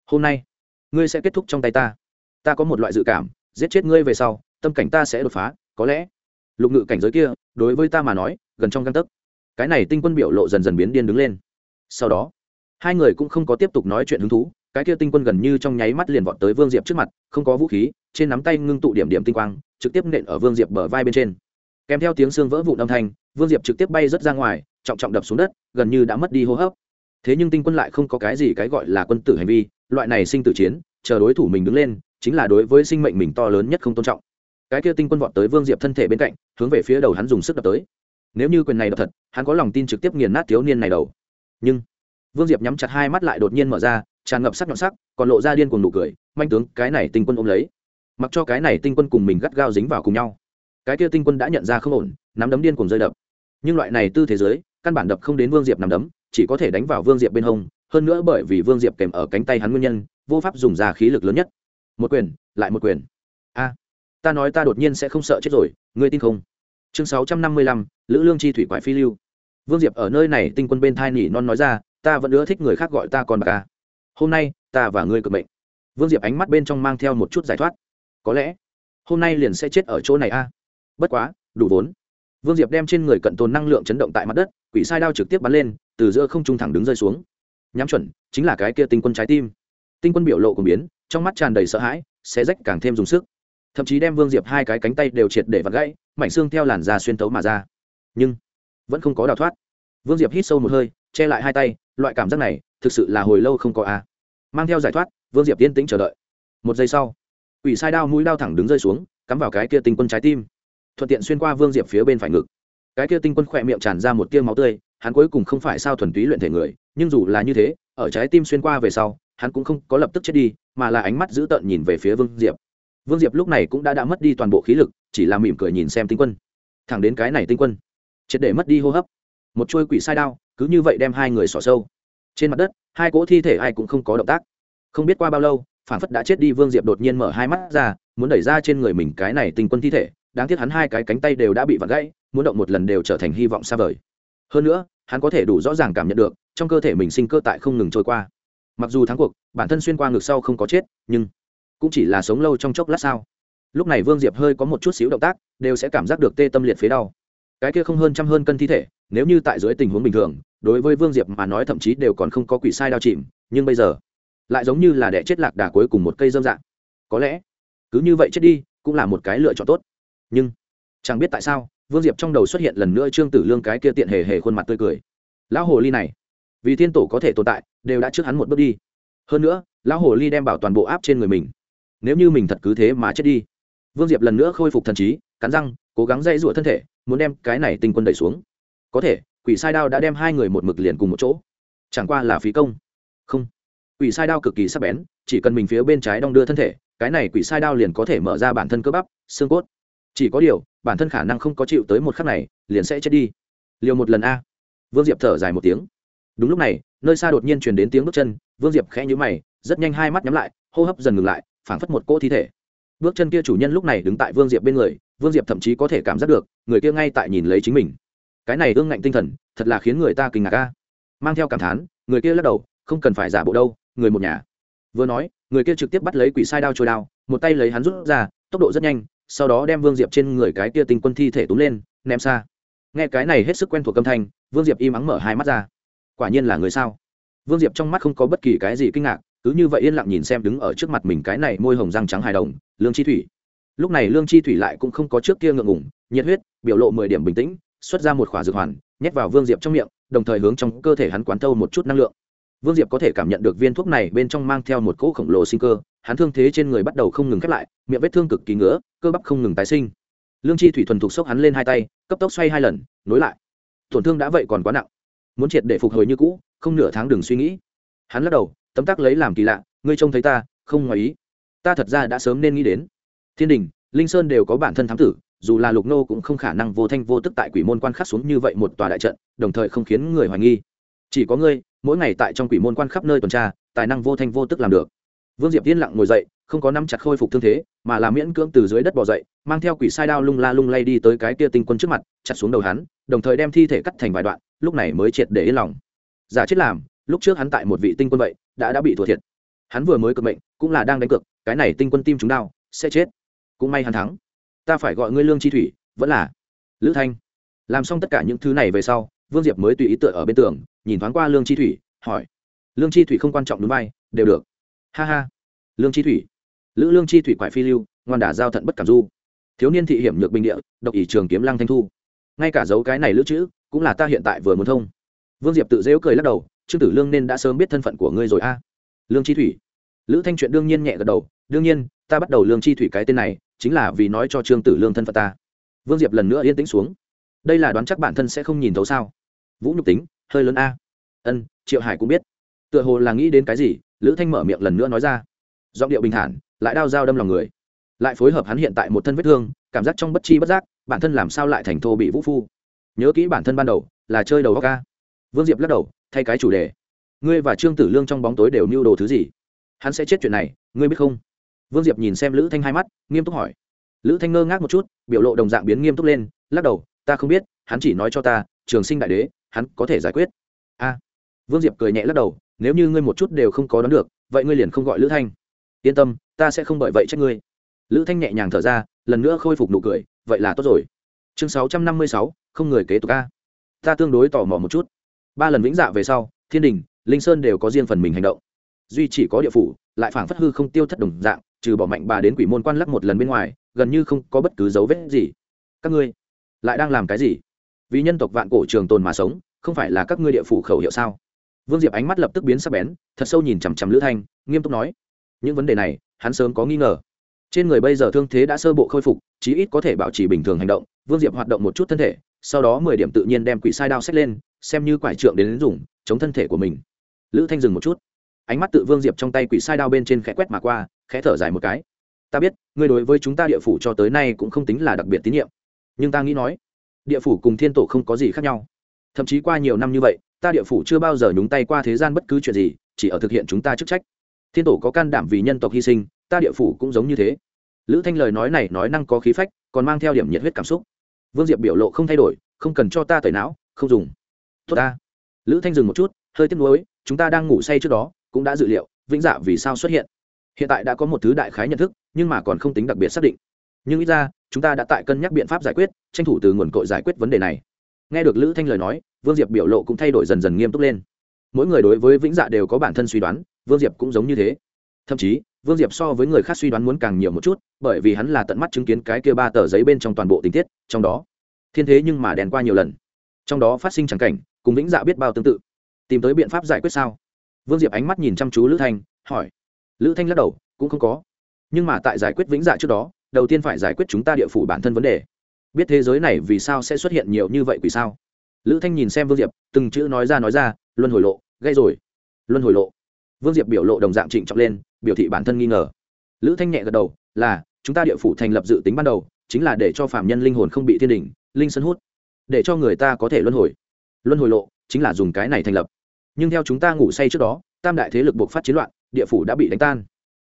Hôm nay, ngươi sẽ kết thúc trong tay ta. Ta có một loại dự cảm, giết chết ngươi về sau, tâm cảnh ta sẽ đột phá, có lẽ. Lục ngự cảnh giới kia, đối với ta mà nói, gần trong găng tấc cái này tinh quân biểu lộ dần dần biến điên đứng lên. Sau đó, hai người cũng không có tiếp tục nói chuyện hứng thú, cái kia tinh quân gần như trong nháy mắt liền vọt tới vương diệp trước mặt, không có vũ khí, trên nắm tay ngưng tụ điểm điểm tinh quang, trực tiếp nện ở vương diệp bờ vai bên trên. Kèm theo tiếng xương vỡ vụn âm thanh, vương diệp trực tiếp bay rớt ra ngoài, trọng trọng đập xuống đất, gần như đã mất đi hô hấp. Thế nhưng tinh quân lại không có cái gì cái gọi là quân tử hành vi, loại này sinh tử chiến, chờ đối thủ mình đứng lên, chính là đối với sinh mệnh mình to lớn nhất không tôn trọng. Cái kia tinh quân vọt tới vương diệp thân thể bên cạnh, hướng về phía đầu hắn dùng sức đập tới nếu như quyền này đập thật, hắn có lòng tin trực tiếp nghiền nát thiếu niên này đầu. Nhưng, vương diệp nhắm chặt hai mắt lại đột nhiên mở ra, tràn ngập sắc nhọn sắc, còn lộ ra điên cuồng nụ cười, manh tướng, cái này tinh quân ôm lấy. Mặc cho cái này tinh quân cùng mình gắt gao dính vào cùng nhau. Cái kia tinh quân đã nhận ra không ổn, nắm đấm điên cuồng rơi đập. Nhưng loại này tư thế giới, căn bản đập không đến vương diệp nắm đấm, chỉ có thể đánh vào vương diệp bên hông, hơn nữa bởi vì vương diệp kèm ở cánh tay hắn nguyên nhân, vô pháp dùng ra khí lực lớn nhất. Một quyền, lại một quyền. A, ta nói ta đột nhiên sẽ không sợ chết rồi, ngươi tin không? Chương sáu trăm năm mươi lăm, lữ lương chi thủy quại phi lưu. Vương diệp ở nơi này tinh quân bên thai nỉ non nói ra, ta vẫn ưa thích người khác gọi ta còn bạc ca hôm nay, ta và ngươi cực mệnh. Vương diệp ánh mắt bên trong mang theo một chút giải thoát. Có lẽ, hôm nay liền sẽ chết ở chỗ này a bất quá, đủ vốn. Vương diệp đem trên người cận tồn năng lượng chấn động tại mặt đất, quỷ sai đao trực tiếp bắn lên, từ giữa không trung thẳng đứng rơi xuống. Nhắm chuẩn, chính là cái kia tinh quân trái tim. Tinh quân biểu lộ của biến, trong mắt tràn đầy sợ hãi sẽ rách càng thêm dùng sức thậm chí đem vương diệp hai cái cánh tay đều triệt để vặt gãy, mảnh xương theo làn da xuyên tấu mà ra. Nhưng, vẫn không có đào thoát. Vương diệp hít sâu một hơi, che lại hai tay, loại cảm giác này, thực sự là hồi lâu không có a. Mang theo giải thoát, vương diệp yên tĩnh chờ đợi. Một giây sau ủy sai đao mũi đao thẳng đứng rơi xuống, cắm vào cái kia tinh quân trái tim. Thuận tiện xuyên qua vương diệp phía bên phải ngực. Cái kia tinh quân khỏe miệng tràn ra một tiêu máu tươi, hắn cuối cùng không phải sao thuần túy luyện thể người, nhưng dù là như thế, ở trái tim xuyên qua về sau, hắn cũng không có lập tức chết đi, mà là ánh mắt dữ tợn nhìn về phía vương diệp vương diệp lúc này cũng đã đã mất đi toàn bộ khí lực, chỉ là mỉm cười nhìn xem tinh quân. Thẳng đến cái này tinh quân, triệt để mất đi hô hấp. Một chuôi quỷ sai đao, cứ như vậy đem hai người xỏ sâu. Trên mặt đất, hai cỗ thi thể ai cũng không có động tác. Không biết qua bao lâu, phản phất đã chết đi, vương diệp đột nhiên mở hai mắt ra, muốn đẩy ra trên người mình cái này tinh quân thi thể. Đáng tiếc hắn hai cái cánh tay đều đã bị vặn gãy, muốn động một lần đều trở thành hy vọng xa vời. Hơn nữa, hắn có thể đủ rõ ràng cảm nhận được, trong cơ thể mình sinh cơ tại không ngừng trôi qua. Mặc dù thắng cuộc, bản thân xuyên qua ngược sau không có chết, nhưng cũng chỉ là sống lâu trong chốc lát sao? Lúc này vương diệp hơi có một chút xíu động tác, đều sẽ cảm giác được tê tâm liệt phế đau. Cái kia không hơn trăm hơn cân thi thể, nếu như tại dưới tình huống bình thường, đối với vương diệp mà nói thậm chí đều còn không có quỷ sai đau chìm, nhưng bây giờ, lại giống như là đẻ chết lạc đà cuối cùng một cây dâm dạng. Có lẽ, cứ như vậy chết đi, cũng là một cái lựa chọn tốt. Nhưng, chẳng biết tại sao, vương diệp trong đầu xuất hiện lần nữa trương tử lương cái kia tiện hề hề khuôn mặt tươi cười. Lão hồ ly này, vì thiên tổ có thể tồn tại, đều đã trước hắn một bước đi. Hơn nữa, lão hồ ly đem bảo toàn bộ áp trên người mình nếu như mình thật cứ thế mà chết đi. Vương diệp lần nữa khôi phục thần trí, cắn răng, cố gắng dây rụa thân thể, muốn đem cái này tinh quân đẩy xuống. Có thể, quỷ sai đao đã đem hai người một mực liền cùng một chỗ. Chẳng qua là phí công. Không. Quỷ sai đao cực kỳ sắc bén, chỉ cần mình phía bên trái đong đưa thân thể, cái này quỷ sai đao liền có thể mở ra bản thân cơ bắp, xương cốt. Chỉ có điều, bản thân khả năng không có chịu tới một khắc này, liền sẽ chết đi. Liều một lần a. Vương diệp thở dài một tiếng. Đúng lúc này, nơi xa đột nhiên truyền đến tiếng bước chân, vương diệp khẽ nhũ mày, rất nhanh hai mắt nhắm lại, hô hấp dần ngừng lại phảng phất một cỗ thi thể. Bước chân kia chủ nhân lúc này đứng tại vương diệp bên người, vương diệp thậm chí có thể cảm giác được, người kia ngay tại nhìn lấy chính mình. Cái này ương ngạnh tinh thần, thật là khiến người ta kinh ngạc ca mang theo cảm thán, người kia lắc đầu, không cần phải giả bộ đâu, người một nhà. Vừa nói, người kia trực tiếp bắt lấy quỷ sai đao trôi đao, một tay lấy hắn rút ra, tốc độ rất nhanh, sau đó đem vương diệp trên người cái kia tinh quân thi thể túm lên, ném xa. Nghe cái này hết sức quen thuộc âm thanh, vương diệp im ắng mở hai mắt ra. Quả nhiên là người sao? Vương diệp trong mắt không có bất kỳ cái gì kinh ngạc cứ như vậy yên lặng nhìn xem đứng ở trước mặt mình cái này môi hồng răng trắng hài đồng, lương chi thủy. Lúc này lương chi thủy lại cũng không có trước kia ngượng ngủng nhiệt huyết, biểu lộ mười điểm bình tĩnh, xuất ra một khỏa dược hoàn, nhét vào vương diệp trong miệng, đồng thời hướng trong cơ thể hắn quán thâu một chút năng lượng. Vương diệp có thể cảm nhận được viên thuốc này bên trong mang theo một cỗ khổng lồ sinh cơ, hắn thương thế trên người bắt đầu không ngừng khép lại, miệng vết thương cực kỳ ngứa, cơ bắp không ngừng tái sinh. Lương chi thủy thuần thục xốc hắn lên hai tay, cấp tốc xoay hai lần, nối lại. Tổn thương đã vậy còn quá nặng, muốn triệt để phục hồi như cũ, không nửa tháng đừng suy nghĩ. Hắn lắc đầu tấm tắc lấy làm kỳ lạ, ngươi trông thấy ta, không ngoài ý. Ta thật ra đã sớm nên nghĩ đến. Thiên đình, linh sơn đều có bản thân thám tử, dù là lục nô cũng không khả năng vô thanh vô tức tại quỷ môn quan khắc xuống như vậy một tòa đại trận, đồng thời không khiến người hoài nghi. Chỉ có ngươi, mỗi ngày tại trong quỷ môn quan khắp nơi tuần tra, tài năng vô thanh vô tức làm được. Vương diệp yên lặng ngồi dậy, không có nắm chặt khôi phục thương thế, mà là miễn cưỡng từ dưới đất bỏ dậy, mang theo quỷ sai đao lung la lung lay đi tới cái kia tinh quân trước mặt, chặt xuống đầu hắn, đồng thời đem thi thể cắt thành vài đoạn, lúc này mới triệt để yên lòng. Giả chết làm, lúc trước hắn tại một vị tinh quân vậy đã đã bị thua thiệt. Hắn vừa mới cực mệnh, cũng là đang đánh cược, cái này tinh quân tim chúng đau sẽ chết. Cũng may hắn thắng. Ta phải gọi ngươi lương chi thủy, vẫn là lữ thanh. Làm xong tất cả những thứ này về sau, vương diệp mới tùy ý tựa ở bên tường, nhìn thoáng qua lương chi thủy, hỏi. Lương chi thủy không quan trọng đúng vai, đều được. Ha ha. Lương chi thủy. Lữ lương chi thủy quại phi lưu, ngoan đả giao thận bất cảm du. Thiếu niên thị hiểm nhược bình địa, độc ỷ trường kiếm lăng thanh thu. Ngay cả dấu cái này lữ chữ, cũng là ta hiện tại vừa muốn thông. Vương diệp tự dễu cười lắc đầu trương tử lương nên đã sớm biết thân phận của ngươi rồi a. Lương chi thủy. Lữ thanh chuyện đương nhiên nhẹ gật đầu, đương nhiên, ta bắt đầu lương chi thủy cái tên này, chính là vì nói cho trương tử lương thân phận ta. Vương diệp lần nữa yên tĩnh xuống. Đây là đoán chắc bản thân sẽ không nhìn thấu sao? Vũ nhục tính, hơi lớn a. Ân, triệu hải cũng biết. Tựa hồ là nghĩ đến cái gì, lữ thanh mở miệng lần nữa nói ra. Giọng điệu bình thản, lại đao dao đâm lòng người. Lại phối hợp hắn hiện tại một thân vết thương, cảm giác trong bất chi bất giác, bản thân làm sao lại thành thô bị vũ phu? Nhớ kỹ bản thân ban đầu, là chơi đầu góc ca vương diệp lắc đầu thay cái chủ đề. Ngươi và trương tử lương trong bóng tối đều mưu đồ thứ gì? Hắn sẽ chết chuyện này ngươi biết không? Vương diệp nhìn xem lữ thanh hai mắt nghiêm túc hỏi. Lữ thanh ngơ ngác một chút biểu lộ đồng dạng biến nghiêm túc lên lắc đầu ta không biết hắn chỉ nói cho ta trường sinh đại đế hắn có thể giải quyết. A. Vương diệp cười nhẹ lắc đầu nếu như ngươi một chút đều không có đón được vậy ngươi liền không gọi lữ thanh. Yên tâm ta sẽ không bởi vậy trách ngươi. Lữ thanh nhẹ nhàng thở ra lần nữa khôi phục nụ cười vậy là tốt rồi. Chương sáu trăm năm mươi sáu không người kế tục a, ta tương đối tò mò một chút ba lần vĩnh dạ về sau, thiên đình, linh sơn đều có riêng phần mình hành động. Duy chỉ có địa phủ, lại phảng phất hư không tiêu thất đồng dạng, trừ bỏ mạnh bà đến quỷ môn quan lắc một lần bên ngoài, gần như không có bất cứ dấu vết gì. Các ngươi lại đang làm cái gì? Vì nhân tộc vạn cổ trường tồn mà sống, không phải là các ngươi địa phủ khẩu hiệu sao? Vương diệp ánh mắt lập tức biến sắc bén, thật sâu nhìn chằm chằm lữ thanh, nghiêm túc nói, những vấn đề này, hắn sớm có nghi ngờ. Trên người bây giờ thương thế đã sơ bộ khôi phục, chí ít có thể bảo trì bình thường hành động. Vương diệp hoạt động một chút thân thể, sau đó mười điểm tự nhiên đem quỷ sai đao xách lên xem như quải trượng đến, đến dùng chống thân thể của mình. Lữ thanh dừng một chút. Ánh mắt tự vương diệp trong tay quỷ sai đao bên trên khẽ quét mà qua khẽ thở dài một cái. Ta biết ngươi đối với chúng ta địa phủ cho tới nay cũng không tính là đặc biệt tín nhiệm. Nhưng ta nghĩ nói địa phủ cùng thiên tổ không có gì khác nhau. Thậm chí qua nhiều năm như vậy ta địa phủ chưa bao giờ nhúng tay qua thế gian bất cứ chuyện gì chỉ ở thực hiện chúng ta chức trách. Thiên tổ có can đảm vì nhân tộc hy sinh ta địa phủ cũng giống như thế. Lữ thanh lời nói này nói năng có khí phách còn mang theo điểm nhiệt huyết cảm xúc. Vương diệp biểu lộ không thay đổi không cần cho ta tẩy não không dùng tốt ta. Lữ thanh dừng một chút, hơi tiếc nuối, chúng ta đang ngủ say trước đó, cũng đã dự liệu, vĩnh dạ vì sao xuất hiện. Hiện tại đã có một thứ đại khái nhận thức, nhưng mà còn không tính đặc biệt xác định. Nhưng ít ra, chúng ta đã tại cân nhắc biện pháp giải quyết, tranh thủ từ nguồn cội giải quyết vấn đề này. Nghe được lữ thanh lời nói, vương diệp biểu lộ cũng thay đổi dần dần nghiêm túc lên. Mỗi người đối với vĩnh dạ đều có bản thân suy đoán, vương diệp cũng giống như thế. Thậm chí, vương diệp so với người khác suy đoán muốn càng nhiều một chút, bởi vì hắn là tận mắt chứng kiến cái kia ba tờ giấy bên trong toàn bộ tình tiết, trong đó. Thiên thế nhưng mà đèn qua nhiều lần. Trong đó phát sinh trắng cảnh cùng vĩnh dạ biết bao tương tự. Tìm tới biện pháp giải quyết sao? Vương diệp ánh mắt nhìn chăm chú lữ thanh, hỏi. Lữ thanh lắc đầu, cũng không có. Nhưng mà tại giải quyết vĩnh dạ trước đó, đầu tiên phải giải quyết chúng ta địa phủ bản thân vấn đề. Biết thế giới này vì sao sẽ xuất hiện nhiều như vậy vì sao? Lữ thanh nhìn xem vương diệp, từng chữ nói ra nói ra, luân hồi lộ gây rồi. Luân hồi lộ. Vương diệp biểu lộ đồng dạng trịnh trọng lên, biểu thị bản thân nghi ngờ. Lữ thanh nhẹ gật đầu, là, chúng ta địa phủ thành lập dự tính ban đầu, chính là để cho phạm nhân linh hồn không bị thiên đình linh sân hút, để cho người ta có thể luân hồi luân hồi lộ, chính là dùng cái này thành lập. Nhưng theo chúng ta ngủ say trước đó, tam đại thế lực buộc phát chiến loạn, địa phủ đã bị đánh tan.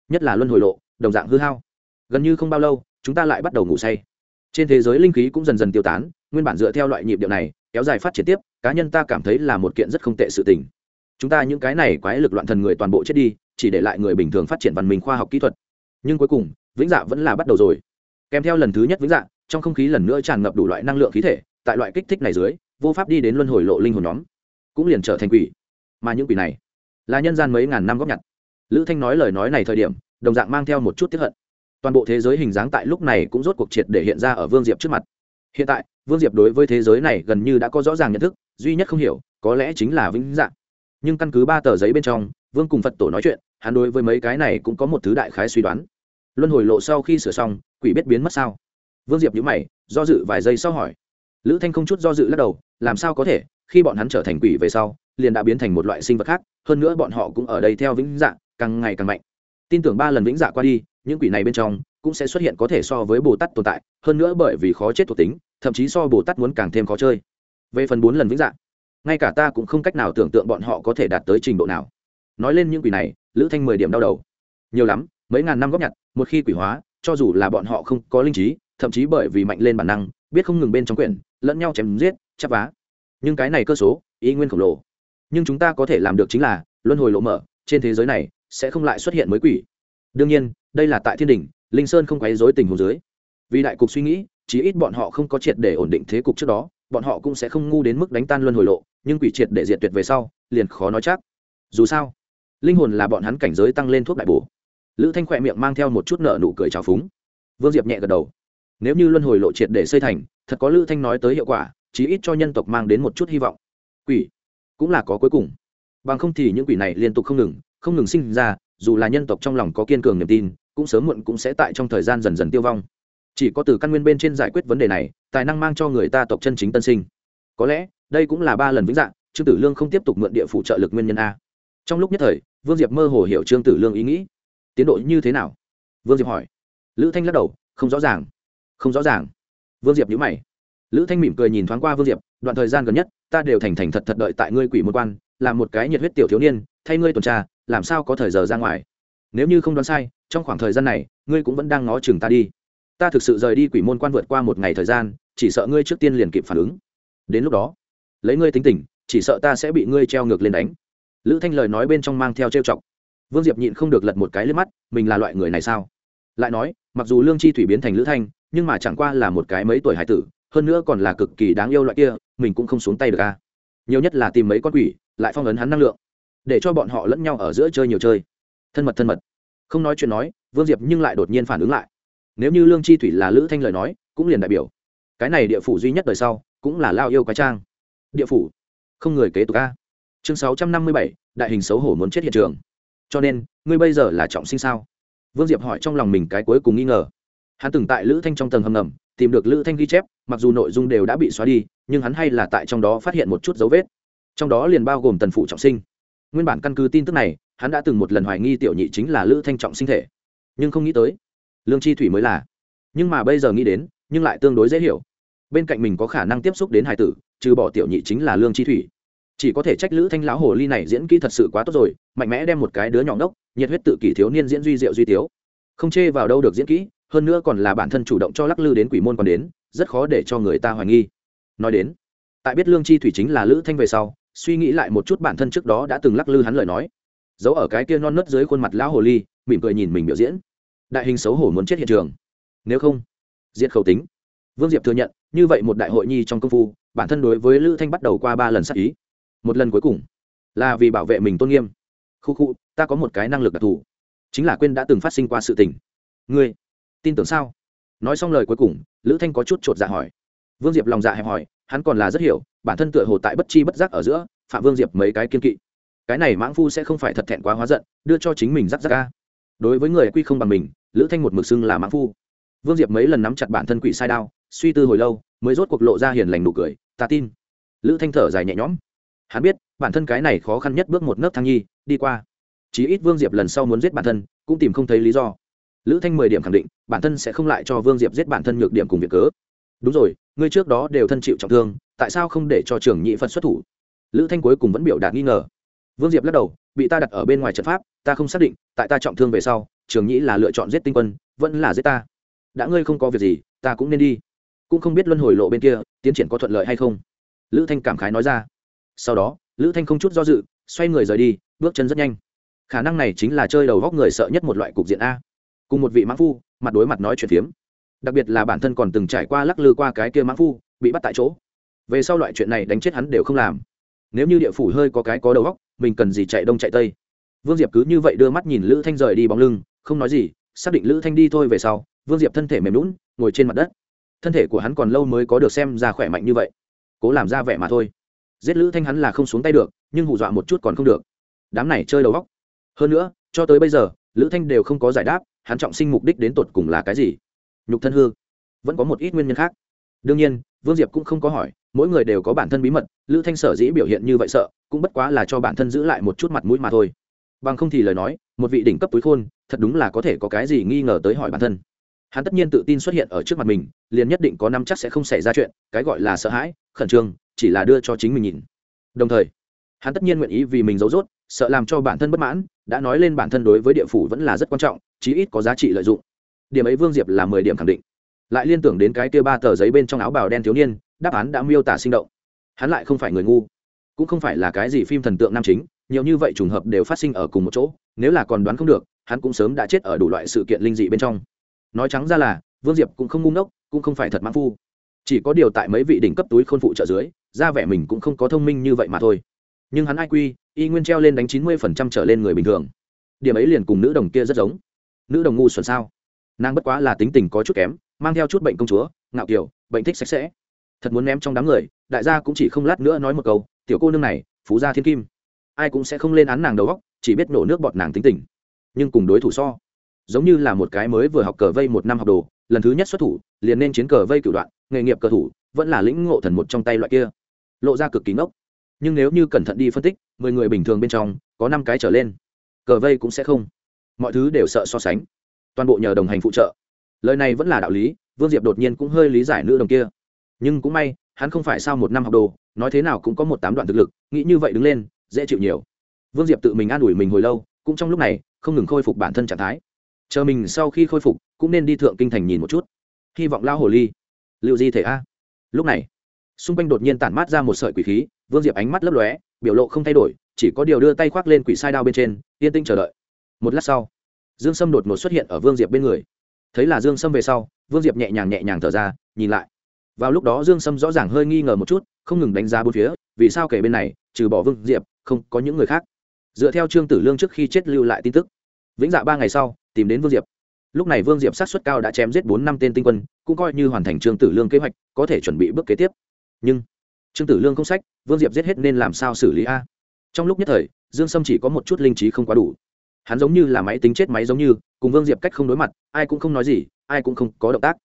Nhất là luân hồi lộ, đồng dạng hư hao. Gần như không bao lâu, chúng ta lại bắt đầu ngủ say. Trên thế giới linh khí cũng dần dần tiêu tán, nguyên bản dựa theo loại nhịp điệu này, kéo dài phát triển tiếp, cá nhân ta cảm thấy là một kiện rất không tệ sự tình. Chúng ta những cái này quái lực loạn thần người toàn bộ chết đi, chỉ để lại người bình thường phát triển văn minh khoa học kỹ thuật. Nhưng cuối cùng, vĩnh dạ vẫn là bắt đầu rồi. Kèm theo lần thứ nhất vĩnh dạ trong không khí lần nữa tràn ngập đủ loại năng lượng khí thể, tại loại kích thích này dưới vô pháp đi đến luân hồi lộ linh hồn nhóm, cũng liền trở thành quỷ. Mà những quỷ này là nhân gian mấy ngàn năm góp nhặt. Lữ thanh nói lời nói này thời điểm, đồng dạng mang theo một chút tiếp hận. Toàn bộ thế giới hình dáng tại lúc này cũng rốt cuộc triệt để hiện ra ở vương diệp trước mặt. Hiện tại, vương diệp đối với thế giới này gần như đã có rõ ràng nhận thức, duy nhất không hiểu, có lẽ chính là vĩnh dạng. Nhưng căn cứ ba tờ giấy bên trong, vương cùng phật tổ nói chuyện, hắn đối với mấy cái này cũng có một thứ đại khái suy đoán. Luân hồi lộ sau khi sửa xong, quỷ biết biến mất sao? Vương diệp nhữ mày, do dự vài giây sau hỏi lữ thanh không chút do dự lắc đầu, làm sao có thể, khi bọn hắn trở thành quỷ về sau, liền đã biến thành một loại sinh vật khác, hơn nữa bọn họ cũng ở đây theo vĩnh dạ càng ngày càng mạnh. Tin tưởng ba lần vĩnh dạ qua đi, những quỷ này bên trong cũng sẽ xuất hiện có thể so với bồ tát tồn tại, hơn nữa bởi vì khó chết thuộc tính, thậm chí so bồ tát muốn càng thêm khó chơi. Về phần bốn lần vĩnh dạ ngay cả ta cũng không cách nào tưởng tượng bọn họ có thể đạt tới trình độ nào. Nói lên những quỷ này, lữ thanh mười điểm đau đầu. Nhiều lắm, mấy ngàn năm góp nhặt, một khi quỷ hóa, cho dù là bọn họ không có linh trí, thậm chí bởi vì mạnh lên bản năng biết không ngừng bên trong quyển, lẫn nhau chém giết, chắp vá. Nhưng cái này cơ số ý nguyên khổng lồ. Nhưng chúng ta có thể làm được chính là, luân hồi lộ mở, trên thế giới này, sẽ không lại xuất hiện mới quỷ. Đương nhiên, đây là tại thiên đình linh sơn không quấy dối tình hồ dưới. Vì đại cục suy nghĩ, chí ít bọn họ không có triệt để ổn định thế cục trước đó, bọn họ cũng sẽ không ngu đến mức đánh tan luân hồi lộ, nhưng quỷ triệt để diệt tuyệt về sau, liền khó nói chắc. Dù sao, linh hồn là bọn hắn cảnh giới tăng lên thuốc đại bổ. Lữ thanh khỏe miệng mang theo một chút nợ nụ cười trào phúng. Vương diệp nhẹ gật đầu nếu như luân hồi lộ triệt để xây thành, thật có lữ thanh nói tới hiệu quả, chí ít cho nhân tộc mang đến một chút hy vọng. Quỷ cũng là có cuối cùng. Bằng không thì những quỷ này liên tục không ngừng không ngừng sinh ra, dù là nhân tộc trong lòng có kiên cường niềm tin, cũng sớm muộn cũng sẽ tại trong thời gian dần dần tiêu vong. Chỉ có từ căn nguyên bên trên giải quyết vấn đề này, tài năng mang cho người ta tộc chân chính tân sinh. Có lẽ, đây cũng là ba lần vĩnh dạng, trương tử lương không tiếp tục mượn địa phủ trợ lực nguyên nhân a. Trong lúc nhất thời, vương diệp mơ hồ hiểu trương tử lương ý nghĩ. Tiến độ như thế nào? Vương diệp hỏi. Lữ thanh lắc đầu, không rõ ràng không rõ ràng. Vương diệp nhữ mày. Lữ thanh mỉm cười nhìn thoáng qua vương diệp, đoạn thời gian gần nhất, ta đều thành thành thật thật đợi tại ngươi quỷ Môn quan, làm một cái nhiệt huyết tiểu thiếu niên, thay ngươi tuần tra, làm sao có thời giờ ra ngoài. Nếu như không đoán sai, trong khoảng thời gian này, ngươi cũng vẫn đang ngó chừng ta đi. Ta thực sự rời đi quỷ môn quan vượt qua một ngày thời gian, chỉ sợ ngươi trước tiên liền kịp phản ứng. Đến lúc đó, lấy ngươi tính tình, chỉ sợ ta sẽ bị ngươi treo ngược lên đánh. Lữ thanh lời nói bên trong mang theo trêu chọc. Vương diệp nhịn không được lật một cái lên mắt, mình là loại người này sao? Lại nói, mặc dù lương chi thủy biến thành lữ thanh, nhưng mà chẳng qua là một cái mấy tuổi hải tử, hơn nữa còn là cực kỳ đáng yêu loại kia, mình cũng không xuống tay được a nhiều nhất là tìm mấy con quỷ, lại phong ấn hắn năng lượng, để cho bọn họ lẫn nhau ở giữa chơi nhiều chơi. Thân mật thân mật. Không nói chuyện nói, vương diệp nhưng lại đột nhiên phản ứng lại. Nếu như lương chi thủy là lữ thanh lời nói, cũng liền đại biểu. Cái này địa phủ duy nhất đời sau, cũng là lao yêu cái trang. Địa phủ. Không người kế tục a. Chương sáu trăm năm mươi bảy, đại hình xấu hổ muốn chết hiện trường. Cho nên, ngươi bây giờ là trọng sinh sao? Vương diệp hỏi trong lòng mình cái cuối cùng nghi ngờ. Hắn từng tại lữ thanh trong tầng hầm ngầm, tìm được lữ thanh ghi chép, mặc dù nội dung đều đã bị xóa đi, nhưng hắn hay là tại trong đó phát hiện một chút dấu vết. Trong đó liền bao gồm tần phụ trọng sinh. Nguyên bản căn cứ tin tức này, hắn đã từng một lần hoài nghi tiểu nhị chính là lữ thanh trọng sinh thể. Nhưng không nghĩ tới, lương chi thủy mới là. Nhưng mà bây giờ nghĩ đến, nhưng lại tương đối dễ hiểu. Bên cạnh mình có khả năng tiếp xúc đến hải tử, trừ bỏ tiểu nhị chính là lương chi thủy. Chỉ có thể trách lữ thanh lão hồ ly này diễn kỹ thật sự quá tốt rồi, mạnh mẽ đem một cái đứa nhỏ ngốc nhiệt huyết tự kỷ thiếu niên diễn duy diệu duy tiếu. Không chê vào đâu được diễn kỹ, hơn nữa còn là bản thân chủ động cho lắc lư đến quỷ môn còn đến, rất khó để cho người ta hoài nghi. Nói đến, tại biết lương chi thủy chính là lữ thanh về sau, suy nghĩ lại một chút bản thân trước đó đã từng lắc lư hắn lời nói. Giấu ở cái kia non nớt dưới khuôn mặt lão hồ ly, mỉm cười nhìn mình biểu diễn. Đại hình xấu hổ muốn chết hiện trường. Nếu không, diệt khẩu tính. Vương diệp thừa nhận, như vậy một đại hội nhi trong công phu, bản thân đối với lữ thanh bắt đầu qua ba lần sát ý. Một lần cuối cùng, là vì bảo vệ mình tôn nghiêm khu khu, ta có một cái năng lực đặc thù. Chính là quên đã từng phát sinh qua sự tình. Ngươi, tin tưởng sao? Nói xong lời cuối cùng, lữ thanh có chút chột dạ hỏi. Vương diệp lòng dạ hẹp hỏi, hắn còn là rất hiểu, bản thân tựa hồ tại bất chi bất giác ở giữa, phạm vương diệp mấy cái kiên kỵ. Cái này mãng phu sẽ không phải thật thẹn quá hóa giận, đưa cho chính mình rắc rắc ca đối với người quy không bằng mình, lữ thanh một mực xưng là mãng phu. Vương diệp mấy lần nắm chặt bản thân quỷ sai đao, suy tư hồi lâu, mới rốt cuộc lộ ra hiền lành nụ cười, ta tin. Lữ thanh thở dài nhẹ nhõm. Hắn biết bản thân cái này khó khăn nhất bước một nấc thang nhi, đi qua. Chí ít vương diệp lần sau muốn giết bản thân, cũng tìm không thấy lý do. Lữ thanh mười điểm khẳng định, bản thân sẽ không lại cho vương diệp giết bản thân nhược điểm cùng việc cớ. Đúng rồi, ngươi trước đó đều thân chịu trọng thương, tại sao không để cho trường nhị phật xuất thủ? Lữ thanh cuối cùng vẫn biểu đạt nghi ngờ. Vương diệp lắc đầu, bị ta đặt ở bên ngoài trận pháp, ta không xác định, tại ta trọng thương về sau trường nhị là lựa chọn giết tinh quân, vẫn là giết ta. Đã ngươi không có việc gì, ta cũng nên đi. Cũng không biết luân hồi lộ bên kia, tiến triển có thuận lợi hay không. Lữ thanh cảm khái nói ra. Sau đó lữ thanh không chút do dự, xoay người rời đi, bước chân rất nhanh. Khả năng này chính là chơi đầu góc người sợ nhất một loại cục diện a. Cùng một vị mãn phu, mặt đối mặt nói chuyện phiếm. Đặc biệt là bản thân còn từng trải qua lắc lư qua cái kia mãn phu, bị bắt tại chỗ. Về sau loại chuyện này đánh chết hắn đều không làm. Nếu như địa phủ hơi có cái có đầu góc, mình cần gì chạy đông chạy tây? Vương diệp cứ như vậy đưa mắt nhìn lữ thanh rời đi bóng lưng, không nói gì, xác định lữ thanh đi thôi về sau, vương diệp thân thể mềm lún ngồi trên mặt đất. Thân thể của hắn còn lâu mới có được xem ra khỏe mạnh như vậy. Cố làm ra vẻ mà thôi giết lữ thanh hắn là không xuống tay được, nhưng hù dọa một chút còn không được. Đám này chơi đầu góc hơn nữa, cho tới bây giờ, lữ thanh đều không có giải đáp, hắn trọng sinh mục đích đến tột cùng là cái gì. Nhục thân hư. Vẫn có một ít nguyên nhân khác. Đương nhiên, vương diệp cũng không có hỏi, mỗi người đều có bản thân bí mật, lữ thanh sở dĩ biểu hiện như vậy sợ, cũng bất quá là cho bản thân giữ lại một chút mặt mũi mà thôi. Bằng không thì lời nói, một vị đỉnh cấp túi khôn, thật đúng là có thể có cái gì nghi ngờ tới hỏi bản thân. Hắn tất nhiên tự tin xuất hiện ở trước mặt mình, liền nhất định có năm chắc sẽ không xảy ra chuyện, cái gọi là sợ hãi, khẩn trương chỉ là đưa cho chính mình nhìn. Đồng thời, hắn tất nhiên nguyện ý vì mình giấu dốt sợ làm cho bản thân bất mãn, đã nói lên bản thân đối với địa phủ vẫn là rất quan trọng, chí ít có giá trị lợi dụng. Điểm ấy vương diệp là mười điểm khẳng định. Lại liên tưởng đến cái tia ba tờ giấy bên trong áo bào đen thiếu niên, đáp án đã miêu tả sinh động. Hắn lại không phải người ngu, cũng không phải là cái gì phim thần tượng nam chính, nhiều như vậy trùng hợp đều phát sinh ở cùng một chỗ, nếu là còn đoán không được, hắn cũng sớm đã chết ở đủ loại sự kiện linh dị bên trong. Nói trắng ra là, vương diệp cũng không ngu ngốc, cũng không phải thật mãn phu. Chỉ có điều tại mấy vị đỉnh cấp túi khôn phụ trợ dưới ra vẻ mình cũng không có thông minh như vậy mà thôi. Nhưng hắn ai quy y nguyên treo lên đánh chín mươi phần trăm trở lên người bình thường. Điểm ấy liền cùng nữ đồng kia rất giống. Nữ đồng ngu xuẩn sao? Nàng bất quá là tính tình có chút kém, mang theo chút bệnh công chúa, ngạo kiểu, bệnh thích sạch sẽ. Thật muốn ném trong đám người, đại gia cũng chỉ không lát nữa nói một câu, tiểu cô nương này, phú gia thiên kim. Ai cũng sẽ không lên án nàng đầu góc chỉ biết nổ nước bọt nàng tính tình. Nhưng cùng đối thủ so, giống như là một cái mới vừa học cờ vây một năm học đồ, lần thứ nhất xuất thủ, liền nên chiến cờ vây cửu đoạn, nghề nghiệp cờ thủ vẫn là lĩnh ngộ thần một trong tay loại kia. Lộ ra cực kỳ ngốc. Nhưng nếu như cẩn thận đi phân tích, mười người bình thường bên trong, có năm cái trở lên, cờ vây cũng sẽ không. Mọi thứ đều sợ so sánh. Toàn bộ nhờ đồng hành phụ trợ. Lời này vẫn là đạo lý, vương diệp đột nhiên cũng hơi lý giải nữ đồng kia. Nhưng cũng may, hắn không phải sao một năm học đồ, nói thế nào cũng có một tám đoạn thực lực, nghĩ như vậy đứng lên, dễ chịu nhiều. Vương diệp tự mình an ủi mình hồi lâu, cũng trong lúc này, không ngừng khôi phục bản thân trạng thái. Chờ mình sau khi khôi phục, cũng nên đi thượng kinh thành nhìn một chút. Hy vọng lao hồ ly. Liệu di thể a? Lúc này, xung quanh đột nhiên tản mát ra một sợi quỷ khí, vương diệp ánh mắt lấp lóe, biểu lộ không thay đổi, chỉ có điều đưa tay khoác lên quỷ sai đao bên trên, yên tĩnh chờ đợi. Một lát sau, dương sâm đột ngột xuất hiện ở vương diệp bên người. Thấy là dương sâm về sau, vương diệp nhẹ nhàng nhẹ nhàng thở ra, nhìn lại. Vào lúc đó dương sâm rõ ràng hơi nghi ngờ một chút, không ngừng đánh giá bốn phía, vì sao kể bên này, trừ bỏ vương diệp, không có những người khác. Dựa theo trương tử lương trước khi chết lưu lại tin tức, vĩnh dạ ba ngày sau, tìm đến vương diệp lúc này vương diệp sát xuất cao đã chém giết bốn năm tên tinh quân, cũng coi như hoàn thành trương tử lương kế hoạch, có thể chuẩn bị bước kế tiếp. Nhưng trương tử lương không sách, vương diệp giết hết nên làm sao xử lý a? Trong lúc nhất thời, dương sâm chỉ có một chút linh trí không quá đủ. Hắn giống như là máy tính chết máy giống như, cùng vương diệp cách không đối mặt, ai cũng không nói gì, ai cũng không có động tác.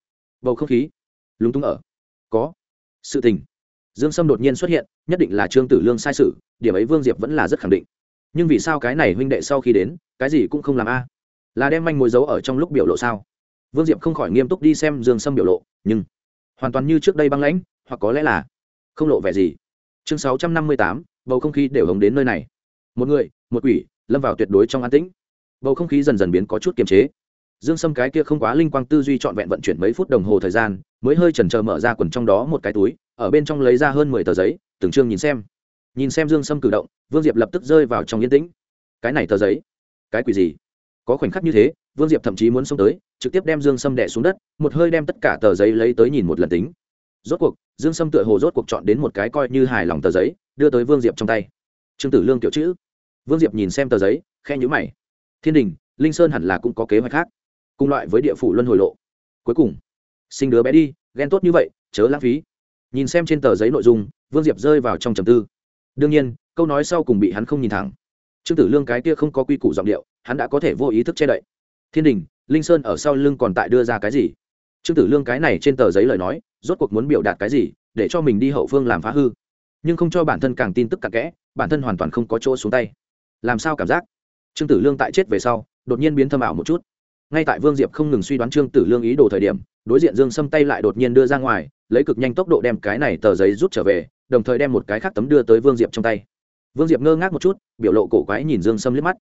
Bầu không khí lúng túng ở. Có sự tình. Dương sâm đột nhiên xuất hiện, nhất định là trương tử lương sai sự, điểm ấy vương diệp vẫn là rất khẳng định. Nhưng vì sao cái này huynh đệ sau khi đến, cái gì cũng không làm a? Là đem manh mối dấu ở trong lúc biểu lộ sao? Vương diệp không khỏi nghiêm túc đi xem dương sâm biểu lộ, nhưng hoàn toàn như trước đây băng lãnh, hoặc có lẽ là không lộ vẻ gì. Chương sáu trăm năm mươi tám, bầu không khí đều hồng đến nơi này. Một người, một quỷ, lâm vào tuyệt đối trong an tĩnh. Bầu không khí dần dần biến có chút kiềm chế. Dương sâm cái kia không quá linh quang tư duy trọn vẹn vận chuyển mấy phút đồng hồ thời gian, mới hơi chần chờ mở ra quần trong đó một cái túi, ở bên trong lấy ra hơn mười tờ giấy, từng chương nhìn xem. Nhìn xem dương sâm cử động, vương diệp lập tức rơi vào trong yên tĩnh. Cái này tờ giấy, cái quỷ gì? Có khoảnh khắc như thế, vương diệp thậm chí muốn xông tới, trực tiếp đem dương sâm đẻ xuống đất, một hơi đem tất cả tờ giấy lấy tới nhìn một lần tính. Rốt cuộc, dương sâm tựa hồ rốt cuộc chọn đến một cái coi như hài lòng tờ giấy, đưa tới vương diệp trong tay. Trương tử lương tiểu chữ. Vương diệp nhìn xem tờ giấy khe nhữ mày. Thiên đình, linh sơn hẳn là cũng có kế hoạch khác. Cùng loại với địa phủ luân hồi lộ. Cuối cùng, sinh đứa bé đi, ghen tốt như vậy, chớ lãng phí. Nhìn xem trên tờ giấy nội dung, vương diệp rơi vào trong trầm tư. Đương nhiên, câu nói sau cùng bị hắn không nhìn thẳng trương tử lương cái kia không có quy củ giọng điệu, hắn đã có thể vô ý thức che đậy. Thiên đình, linh sơn ở sau lưng còn tại đưa ra cái gì? Trương tử lương cái này trên tờ giấy lời nói, rốt cuộc muốn biểu đạt cái gì, để cho mình đi hậu phương làm phá hư. Nhưng không cho bản thân càng tin tức càng kẽ, bản thân hoàn toàn không có chỗ xuống tay. Làm sao cảm giác? Trương tử lương tại chết về sau, đột nhiên biến thâm ảo một chút. Ngay tại vương diệp không ngừng suy đoán trương tử lương ý đồ thời điểm, đối diện dương xâm tay lại đột nhiên đưa ra ngoài, lấy cực nhanh tốc độ đem cái này tờ giấy rút trở về, đồng thời đem một cái khác tấm đưa tới vương diệp trong tay vương diệp ngơ ngác một chút, biểu lộ cổ quái nhìn dương sâm liếc mắt.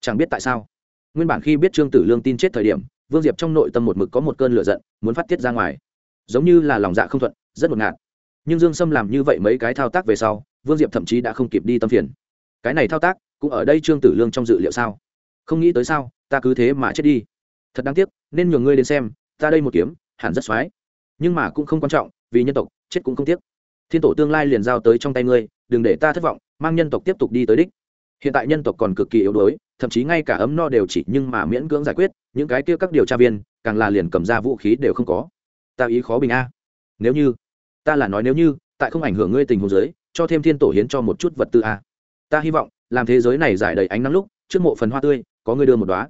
Chẳng biết tại sao. Nguyên bản khi biết trương tử lương tin chết thời điểm, vương diệp trong nội tâm một mực có một cơn lửa giận, muốn phát tiết ra ngoài. Giống như là lòng dạ không thuận, rất ngột ngạt. Nhưng dương sâm làm như vậy mấy cái thao tác về sau, vương diệp thậm chí đã không kịp đi tâm phiền. Cái này thao tác, cũng ở đây trương tử lương trong dự liệu sao? Không nghĩ tới sao, ta cứ thế mà chết đi. Thật đáng tiếc, nên nhường ngươi đến xem, ta đây một kiếm, hẳn rất x nhưng mà cũng không quan trọng, vì nhân tộc, chết cũng không tiếc. Thiên tổ tương lai liền giao tới trong tay ngươi đừng để ta thất vọng, mang nhân tộc tiếp tục đi tới đích. Hiện tại nhân tộc còn cực kỳ yếu đuối, thậm chí ngay cả ấm no đều chỉ nhưng mà miễn cưỡng giải quyết, những cái kia các điều tra viên, càng là liền cầm ra vũ khí đều không có. Ta ý khó bình a. Nếu như, ta là nói nếu như, tại không ảnh hưởng ngươi tình huống giới cho thêm thiên tổ hiến cho một chút vật tư a. Ta hy vọng, làm thế giới này giải đầy ánh nắng lúc, trước mộ phần hoa tươi, có ngươi đưa một đóa.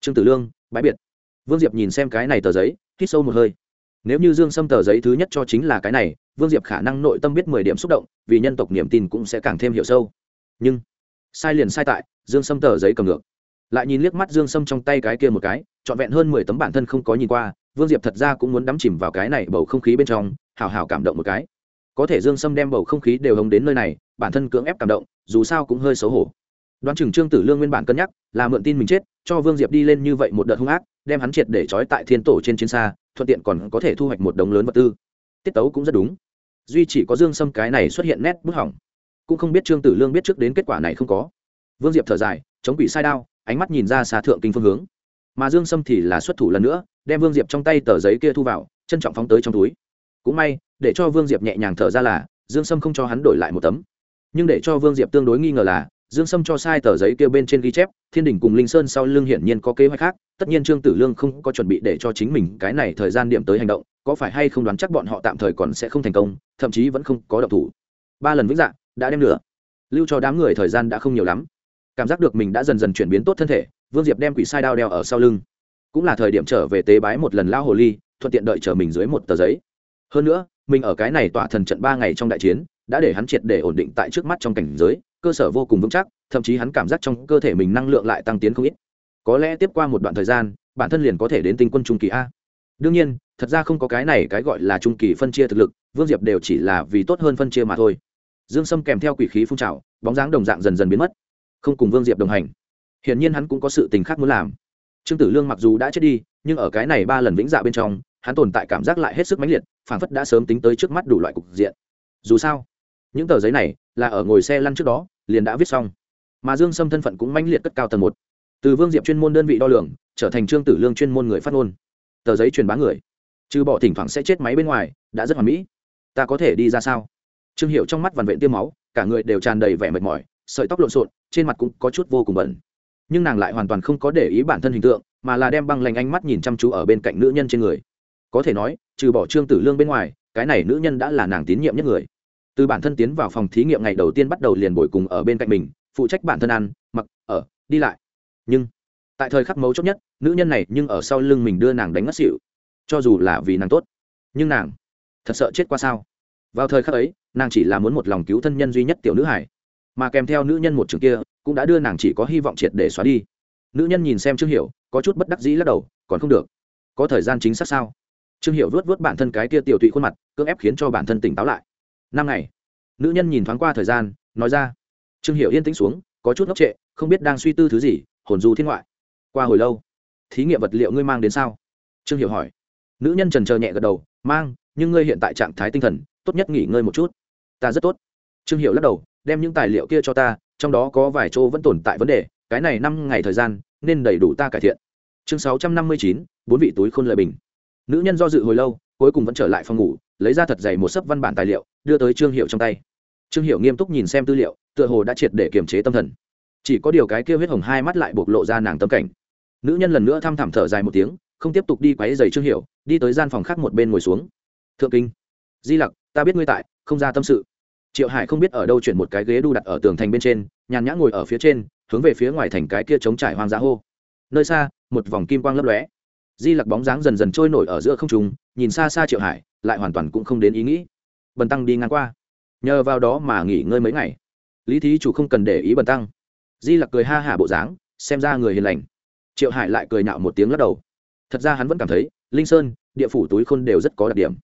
trương tử lương, bãi biệt. Vương diệp nhìn xem cái này tờ giấy, hít sâu một hơi nếu như dương sâm tờ giấy thứ nhất cho chính là cái này, vương diệp khả năng nội tâm biết mười điểm xúc động, vì nhân tộc niềm tin cũng sẽ càng thêm hiểu sâu. Nhưng, sai liền sai tại, dương sâm tờ giấy cầm ngược. Lại nhìn liếc mắt dương sâm trong tay cái kia một cái, trọn vẹn hơn mười tấm bản thân không có nhìn qua, vương diệp thật ra cũng muốn đắm chìm vào cái này bầu không khí bên trong, hào hào cảm động một cái. Có thể dương sâm đem bầu không khí đều hống đến nơi này, bản thân cưỡng ép cảm động, dù sao cũng hơi xấu hổ. Đoán chừng trương tử lương nguyên bản cân nhắc, là mượn tin mình chết, cho vương diệp đi lên như vậy một đợt hung ác, đem hắn triệt để trói tại thiên tổ trên chiến xa thuận tiện còn có thể thu hoạch một đống lớn vật tư. Tiết tấu cũng rất đúng. Duy chỉ có dương sâm cái này xuất hiện nét bức hỏng. Cũng không biết trương tử lương biết trước đến kết quả này không có. Vương diệp thở dài, chống quỷ sai đao, ánh mắt nhìn ra xa thượng kinh phương hướng. Mà dương sâm thì là xuất thủ lần nữa, đem vương diệp trong tay tờ giấy kia thu vào trân trọng phóng tới trong túi. Cũng may, để cho vương diệp nhẹ nhàng thở ra là, dương sâm không cho hắn đổi lại một tấm. Nhưng để cho vương diệp tương đối nghi ngờ là dương sâm cho sai tờ giấy kia bên trên ghi chép, thiên đình cùng linh sơn sau lưng hiển nhiên có kế hoạch khác, tất nhiên trương tử lương không có chuẩn bị để cho chính mình cái này thời gian điểm tới hành động, có phải hay không đoán chắc bọn họ tạm thời còn sẽ không thành công, thậm chí vẫn không có động thủ. Ba lần vĩnh dạng đã đem lửa lưu cho đám người thời gian đã không nhiều lắm. Cảm giác được mình đã dần dần chuyển biến tốt thân thể, vương diệp đem quỷ sai đao đeo ở sau lưng. Cũng là thời điểm trở về tế bái một lần lao hồ ly, thuận tiện đợi chờ mình dưới một tờ giấy. Hơn nữa, mình ở cái này tỏa thần trận ba ngày trong đại chiến, đã để hắn triệt để ổn định tại trước mắt trong cảnh giới cơ sở vô cùng vững chắc, thậm chí hắn cảm giác trong cơ thể mình năng lượng lại tăng tiến không ít. Có lẽ tiếp qua một đoạn thời gian, bản thân liền có thể đến tinh quân trung kỳ a. Đương nhiên, thật ra không có cái này cái gọi là trung kỳ phân chia thực lực, vương diệp đều chỉ là vì tốt hơn phân chia mà thôi. Dương sâm kèm theo quỷ khí phun trào, bóng dáng đồng dạng dần dần biến mất. Không cùng vương diệp đồng hành. Hiển nhiên hắn cũng có sự tình khác muốn làm. Trương tử lương mặc dù đã chết đi, nhưng ở cái này ba lần vĩnh dạ bên trong, hắn tồn tại cảm giác lại hết sức mãnh liệt phản phất đã sớm tính tới trước mắt đủ loại cục diện. Dù sao, những tờ giấy này là ở ngồi xe lăn trước đó, liền đã viết xong. Mà dương sâm thân phận cũng mãnh liệt cất cao tầng một. Từ vương diệp chuyên môn đơn vị đo lường, trở thành trương tử lương chuyên môn người phát ngôn. Tờ giấy truyền bá người. Trừ bỏ thỉnh thoảng sẽ chết máy bên ngoài, đã rất hoàn mỹ. Ta có thể đi ra sao? Trương hiệu trong mắt vằn vện tiêm máu, cả người đều tràn đầy vẻ mệt mỏi, sợi tóc lộn xộn, trên mặt cũng có chút vô cùng bẩn. Nhưng nàng lại hoàn toàn không có để ý bản thân hình tượng, mà là đem băng lành ánh mắt nhìn chăm chú ở bên cạnh nữ nhân trên người. Có thể nói, trừ bỏ trương tử lương bên ngoài, cái này nữ nhân đã là nàng tín nhiệm nhất người từ bản thân tiến vào phòng thí nghiệm ngày đầu tiên bắt đầu liền bồi cùng ở bên cạnh mình, phụ trách bản thân ăn, mặc, ở, đi lại. Nhưng, tại thời khắc mấu chốt nhất, nữ nhân này nhưng ở sau lưng mình đưa nàng đánh ngất xỉu. Cho dù là vì nàng tốt, nhưng nàng thật sợ chết qua sao? Vào thời khắc ấy, nàng chỉ là muốn một lòng cứu thân nhân duy nhất tiểu nữ hải. Mà kèm theo nữ nhân một trường kia, cũng đã đưa nàng chỉ có hy vọng triệt để xóa đi. Nữ nhân nhìn xem trương hiểu, có chút bất đắc dĩ lắc đầu, còn không được. Có thời gian chính xác sao? Trương hiểu vớt vớt bản thân cái kia tiểu tụy khuôn mặt, cưỡng ép khiến cho bản thân tỉnh táo lại năm ngày. Nữ nhân nhìn thoáng qua thời gian, nói ra. Trương hiểu yên tĩnh xuống, có chút ngốc trệ, không biết đang suy tư thứ gì, hồn du thiên ngoại. Qua hồi lâu, thí nghiệm vật liệu ngươi mang đến sao? Trương hiểu hỏi. Nữ nhân trần chờ nhẹ gật đầu, mang, nhưng ngươi hiện tại trạng thái tinh thần, tốt nhất nghỉ ngơi một chút. Ta rất tốt. Trương hiệu lắc đầu, đem những tài liệu kia cho ta, trong đó có vài chỗ vẫn tồn tại vấn đề, cái này năm ngày thời gian, nên đầy đủ ta cải thiện. Chương sáu trăm năm mươi chín, bốn vị túi khôn lợi bình. Nữ nhân do dự hồi lâu, cuối cùng vẫn trở lại phòng ngủ lấy ra thật dày một sấp văn bản tài liệu, đưa tới trương hiệu trong tay. Trương hiệu nghiêm túc nhìn xem tư liệu, tựa hồ đã triệt để kiềm chế tâm thần. Chỉ có điều cái kia huyết hồng hai mắt lại bộc lộ ra nàng tâm cảnh. Nữ nhân lần nữa thăm thẳm thở dài một tiếng, không tiếp tục đi quáy dày trương hiệu đi tới gian phòng khác một bên ngồi xuống. Thượng kinh, di lặc, ta biết ngươi tại, không ra tâm sự. Triệu hải không biết ở đâu chuyển một cái ghế đu đặt ở tường thành bên trên, nhàn nhã ngồi ở phía trên, hướng về phía ngoài thành cái kia chống trải hoang dã hô. Nơi xa, một vòng kim quang lấp lóe. Di lặc bóng dáng dần dần trôi nổi ở giữa không trùng nhìn xa xa triệu hải lại hoàn toàn cũng không đến ý nghĩ. Bần tăng đi ngang qua. Nhờ vào đó mà nghỉ ngơi mấy ngày. Lý thí chủ không cần để ý bần tăng. Di lặc cười ha hả bộ dáng, xem ra người hiền lành. Triệu hải lại cười nhạo một tiếng lắc đầu. Thật ra hắn vẫn cảm thấy, linh sơn, địa phủ túi khôn đều rất có đặc điểm.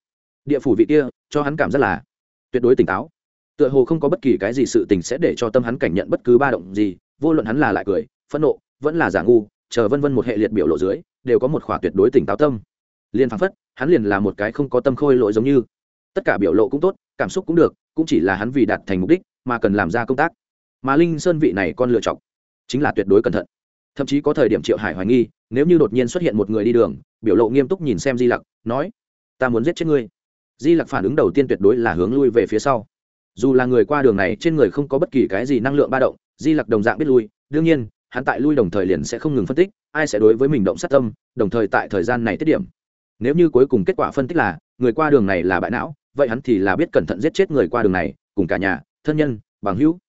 Địa phủ vị kia, cho hắn cảm rất là tuyệt đối tỉnh táo. Tựa hồ không có bất kỳ cái gì sự tình sẽ để cho tâm hắn cảnh nhận bất cứ ba động gì, vô luận hắn là lại cười, phẫn nộ, vẫn là giả ngu, chờ vân vân một hệ liệt biểu lộ dưới, đều có một khỏa tuyệt đối tỉnh táo tâm liền phảng phất, hắn liền là một cái không có tâm khôi lỗi giống như. Tất cả biểu lộ cũng tốt, cảm xúc cũng được, cũng chỉ là hắn vì đạt thành mục đích mà cần làm ra công tác. Mà linh sơn vị này con lựa chọc chính là tuyệt đối cẩn thận. Thậm chí có thời điểm triệu hải hoài nghi, nếu như đột nhiên xuất hiện một người đi đường, biểu lộ nghiêm túc nhìn xem di lặc, nói, ta muốn giết chết ngươi. Di lặc phản ứng đầu tiên tuyệt đối là hướng lui về phía sau. Dù là người qua đường này trên người không có bất kỳ cái gì năng lượng ba động, di lặc đồng dạng biết lui. Đương nhiên, hắn tại lui đồng thời liền sẽ không ngừng phân tích, ai sẽ đối với mình động sát tâm, đồng thời tại thời gian này tiết điểm nếu như cuối cùng kết quả phân tích là, người qua đường này là bại não, vậy hắn thì là biết cẩn thận giết chết người qua đường này, cùng cả nhà, thân nhân, bằng hữu.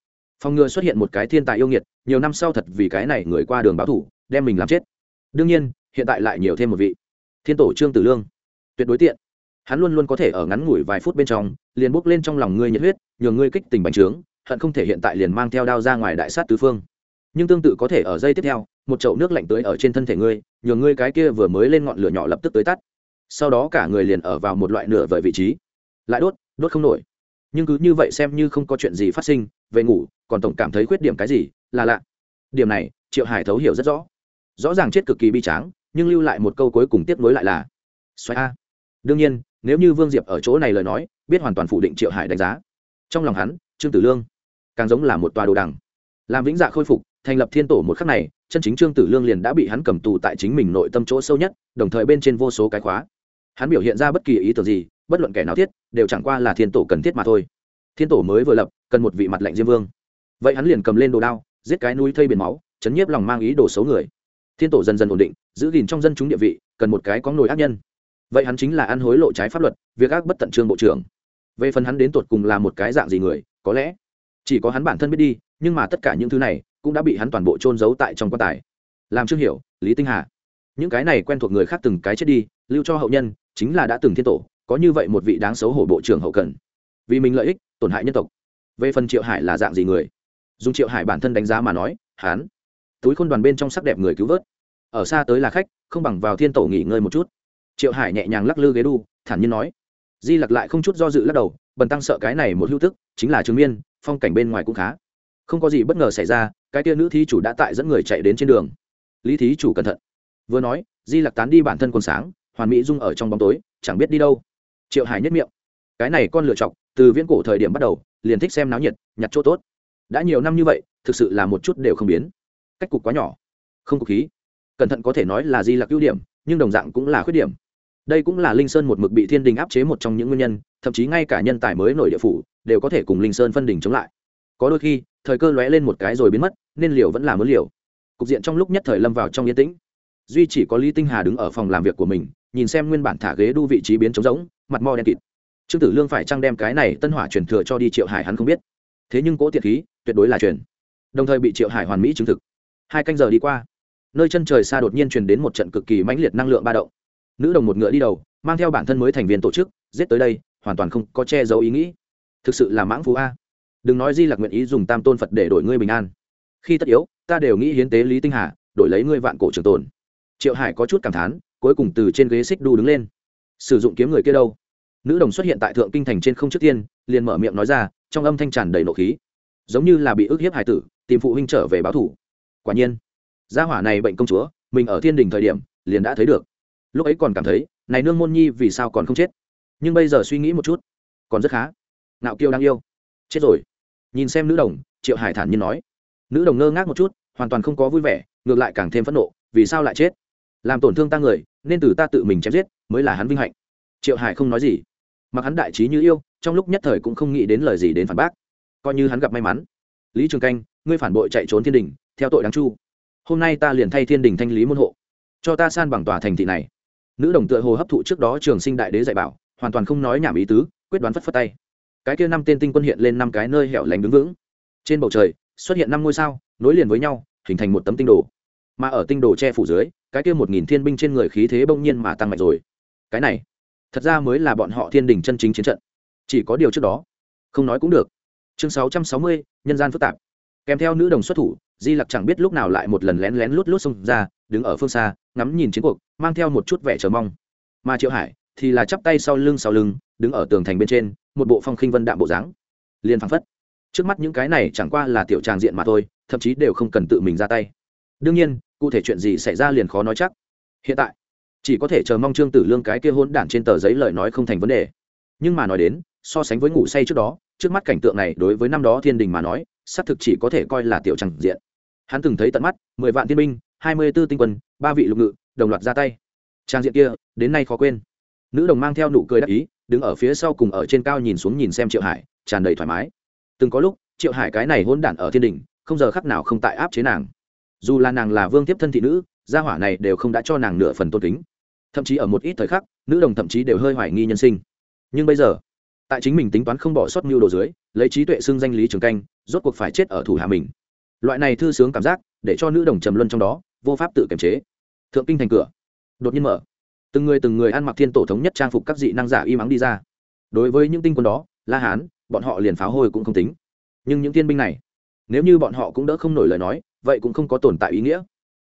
Phòng ngừa xuất hiện một cái thiên tài yêu nghiệt, nhiều năm sau thật vì cái này người qua đường báo thủ, đem mình làm chết. Đương nhiên, hiện tại lại nhiều thêm một vị. Thiên tổ trương tử lương. Tuyệt đối tiện. Hắn luôn luôn có thể ở ngắn ngủi vài phút bên trong, liền bốc lên trong lòng ngươi nhiệt huyết, nhường ngươi kích tình bành trướng, hận không thể hiện tại liền mang theo đao ra ngoài đại sát tứ phương. Nhưng tương tự có thể ở giây tiếp theo, một chậu nước lạnh tưới ở trên thân thể ngươi, nhường ngươi cái kia vừa mới lên ngọn lửa nhỏ lập tức tới tắt sau đó cả người liền ở vào một loại nửa vời vị trí. Lại đốt đốt không nổi. Nhưng cứ như vậy xem như không có chuyện gì phát sinh, về ngủ, còn tổng cảm thấy khuyết điểm cái gì, là lạ. Điểm này, triệu hải thấu hiểu rất rõ. Rõ ràng chết cực kỳ bi tráng, nhưng lưu lại một câu cuối cùng tiếp nối lại là xoáy a. Đương nhiên, nếu như vương diệp ở chỗ này lời nói, biết hoàn toàn phủ định triệu hải đánh giá. Trong lòng hắn, trương tử lương càng giống là một tòa đồ đằng. Làm vĩnh dạ khôi phục, thành lập thiên tổ một khắc này, chân chính trương tử lương liền đã bị hắn cầm tù tại chính mình nội tâm chỗ sâu nhất, đồng thời bên trên vô số cái khóa hắn biểu hiện ra bất kỳ ý tưởng gì, bất luận kẻ nào thiết, đều chẳng qua là thiên tổ cần thiết mà thôi. Thiên tổ mới vừa lập, cần một vị mặt lạnh diêm vương. Vậy hắn liền cầm lên đồ đao, giết cái núi thây biển máu, chấn nhiếp lòng mang ý đồ xấu người. Thiên tổ dần dần ổn định, giữ gìn trong dân chúng địa vị, cần một cái có nồi ác nhân. Vậy hắn chính là ăn hối lộ trái pháp luật, việc ác bất tận trương bộ trưởng. Về phần hắn đến tột cùng là một cái dạng gì người, có lẽ chỉ có hắn bản thân biết đi, nhưng mà tất cả những thứ này cũng đã bị hắn toàn bộ trôn giấu tại trong quan tài. Làm chưa hiểu, lý tinh hà. Những cái này quen thuộc người khác từng cái chết đi, lưu cho hậu nhân chính là đã từng thiên tổ, có như vậy một vị đáng xấu hổ bộ trưởng hậu cần. Vì mình lợi ích, tổn hại nhân tộc. Về phần triệu hải là dạng gì người? Dùng triệu hải bản thân đánh giá mà nói hán túi khôn đoàn bên trong sắc đẹp người cứu vớt. Ở xa tới là khách, không bằng vào thiên tổ nghỉ ngơi một chút. Triệu hải nhẹ nhàng lắc lư ghế đu, thản nhiên nói. Di lặc lại không chút do dự lắc đầu, bần tăng sợ cái này một hữu thức, chính là trường miên, phong cảnh bên ngoài cũng khá. Không có gì bất ngờ xảy ra, cái tia nữ thí chủ đã tại dẫn người chạy đến trên đường. Lý thí chủ cẩn thận. Vừa nói, di lặc tán đi bản thân còn sáng hoàn mỹ dung ở trong bóng tối, chẳng biết đi đâu. Triệu hải nhất miệng. Cái này con lựa chọc, từ viễn cổ thời điểm bắt đầu, liền thích xem náo nhiệt, nhặt chỗ tốt. Đã nhiều năm như vậy, thực sự là một chút đều không biến. Cách cục quá nhỏ. Không cục khí. Cẩn thận có thể nói là di lặc ưu điểm, nhưng đồng dạng cũng là khuyết điểm. Đây cũng là linh sơn một mực bị thiên đình áp chế một trong những nguyên nhân, thậm chí ngay cả nhân tài mới nổi địa phủ, đều có thể cùng linh sơn phân đỉnh chống lại. Có đôi khi, thời cơ lóe lên một cái rồi biến mất, nên liều vẫn là muốn liều. Cục diện trong lúc nhất thời lâm vào trong yên tĩnh duy chỉ có lý tinh hà đứng ở phòng làm việc của mình, nhìn xem nguyên bản thả ghế đu vị trí biến trống rỗng, mặt mo đen kịt. Trương tử lương phải chăng đem cái này tân hỏa truyền thừa cho đi triệu hải hắn không biết. Thế nhưng cỗ tiệt khí, tuyệt đối là truyền. Đồng thời bị triệu hải hoàn mỹ chứng thực. Hai canh giờ đi qua, nơi chân trời xa đột nhiên truyền đến một trận cực kỳ mãnh liệt năng lượng ba động. Nữ đồng một ngựa đi đầu, mang theo bản thân mới thành viên tổ chức, giết tới đây, hoàn toàn không có che giấu ý nghĩ. Thực sự là mãng phú a. Đừng nói di lạc nguyện ý dùng tam tôn phật để đổi ngươi bình an. Khi tất yếu, ta đều nghĩ hiến tế lý tinh hà, đổi lấy ngươi vạn cổ trường tồn triệu hải có chút cảm thán, cuối cùng từ trên ghế xích đu đứng lên. Sử dụng kiếm người kia đâu? Nữ đồng xuất hiện tại thượng kinh thành trên không trước tiên, liền mở miệng nói ra, trong âm thanh tràn đầy nộ khí. Giống như là bị ức hiếp hải tử, tìm phụ huynh trở về báo thủ. Quả nhiên, gia hỏa này bệnh công chúa, mình ở thiên đình thời điểm, liền đã thấy được. Lúc ấy còn cảm thấy, này nương môn nhi vì sao còn không chết? Nhưng bây giờ suy nghĩ một chút, còn rất khá. Ngạo kiêu đang yêu. Chết rồi. Nhìn xem nữ đồng, triệu hải thản nhiên nói. Nữ đồng ngơ ngác một chút, hoàn toàn không có vui vẻ, ngược lại càng thêm phẫn nộ, vì sao lại chết? Làm tổn thương ta người, nên từ ta tự mình chém giết, mới là hắn vinh hạnh. Triệu hải không nói gì. Mặc hắn đại trí như yêu, trong lúc nhất thời cũng không nghĩ đến lời gì đến phản bác. Coi như hắn gặp may mắn. Lý trường canh, ngươi phản bội chạy trốn thiên đình, theo tội đáng chu. Hôm nay ta liền thay thiên đình thanh lý môn hộ. Cho ta san bằng tòa thành thị này. Nữ đồng tựa hồ hấp thụ trước đó trường sinh đại đế dạy bảo, hoàn toàn không nói nhảm ý tứ, quyết đoán phất phất tay. Cái kia năm tên tinh quân hiện lên năm cái nơi hẻo lánh đứng vững. Trên bầu trời, xuất hiện năm ngôi sao, nối liền với nhau, hình thành một tấm tinh đồ. Mà ở tinh đồ che phủ dưới cái kia một nghìn thiên binh trên người khí thế bỗng nhiên mà tăng mạnh rồi. Cái này, thật ra mới là bọn họ thiên đình chân chính chiến trận. Chỉ có điều trước đó, không nói cũng được. Chương sáu trăm sáu mươi, nhân gian phức tạp. Kèm theo nữ đồng xuất thủ, di lặc chẳng biết lúc nào lại một lần lén lén lút lút xông ra, đứng ở phương xa, ngắm nhìn chiến cuộc, mang theo một chút vẻ chờ mong. Mà triệu hải thì là chắp tay sau lưng sau lưng, đứng ở tường thành bên trên, một bộ phong khinh vân đạm bộ dáng. Liền phăng phất. Trước mắt những cái này chẳng qua là tiểu tràng diện mà thôi, thậm chí đều không cần tự mình ra tay. Đương nhiên cụ thể chuyện gì xảy ra liền khó nói chắc. Hiện tại, chỉ có thể chờ mong trương tử lương cái kia hôn đản trên tờ giấy lời nói không thành vấn đề. Nhưng mà nói đến, so sánh với ngủ say trước đó, trước mắt cảnh tượng này đối với năm đó thiên đình mà nói, xác thực chỉ có thể coi là tiểu chẳng diện. Hắn từng thấy tận mắt, mười vạn thiên binh, hai mươi b ố tinh quân, ba vị lục ngự, đồng loạt ra tay. Trang diện kia, đến nay khó quên. Nữ đồng mang theo nụ cười đắc ý, đứng ở phía sau cùng ở trên cao nhìn xuống nhìn xem triệu hải, tràn đầy thoải mái. Từng có lúc, triệu hải cái này hôn đản ở thiên đình, không giờ khắc nào không tại áp chế nàng dù là nàng là vương tiếp thân thị nữ, gia hỏa này đều không đã cho nàng nửa phần tôn kính. Thậm chí ở một ít thời khắc, nữ đồng thậm chí đều hơi hoài nghi nhân sinh. Nhưng bây giờ, tại chính mình tính toán không bỏ sót mưu đồ dưới, lấy trí tuệ xưng danh lý trường canh, rốt cuộc phải chết ở thủ hạ mình. Loại này thư sướng cảm giác, để cho nữ đồng trầm luân trong đó, vô pháp tự kiềm chế. Thượng kinh thành cửa. Đột nhiên mở. Từng người từng người ăn mặc thiên tổ thống nhất trang phục các dị năng giả y mắng đi ra. Đối với những tinh quân đó, la hán, bọn họ liền pháo hôi cũng không tính. Nhưng những tiên binh này, nếu như bọn họ cũng đỡ không nổi lời nói vậy cũng không có tồn tại ý nghĩa.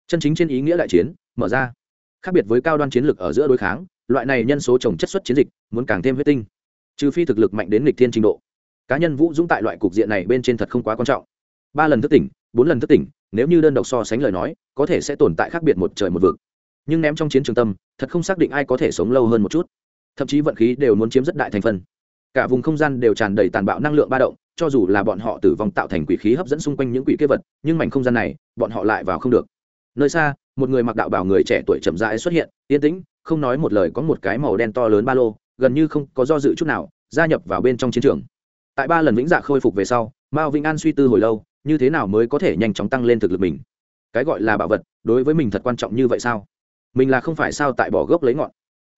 Chân chính trên ý nghĩa đại chiến, mở ra. Khác biệt với cao đoan chiến lược ở giữa đối kháng, loại này nhân số trồng chất xuất chiến dịch, muốn càng thêm huyết tinh. Trừ phi thực lực mạnh đến lịch thiên trình độ. Cá nhân vũ dũng tại loại cục diện này bên trên thật không quá quan trọng. Ba lần thức tỉnh, bốn lần thức tỉnh, nếu như đơn độc so sánh lời nói, có thể sẽ tồn tại khác biệt một trời một vực. Nhưng ném trong chiến trường tâm, thật không xác định ai có thể sống lâu hơn một chút. Thậm chí vận khí đều muốn chiếm rất đại thành phần cả vùng không gian đều tràn đầy tàn bạo năng lượng ba động, cho dù là bọn họ tử vong tạo thành quỷ khí hấp dẫn xung quanh những quỷ kế vật, nhưng mảnh không gian này, bọn họ lại vào không được. Nơi xa, một người mặc đạo bảo người trẻ tuổi chậm rãi xuất hiện, yên tĩnh, không nói một lời có một cái màu đen to lớn ba lô, gần như không có do dự chút nào, gia nhập vào bên trong chiến trường. Tại ba lần vĩnh dạ khôi phục về sau, mao vĩnh an suy tư hồi lâu, như thế nào mới có thể nhanh chóng tăng lên thực lực mình? Cái gọi là bảo vật, đối với mình thật quan trọng như vậy sao? Mình là không phải sao tại bỏ gốc lấy ngọn.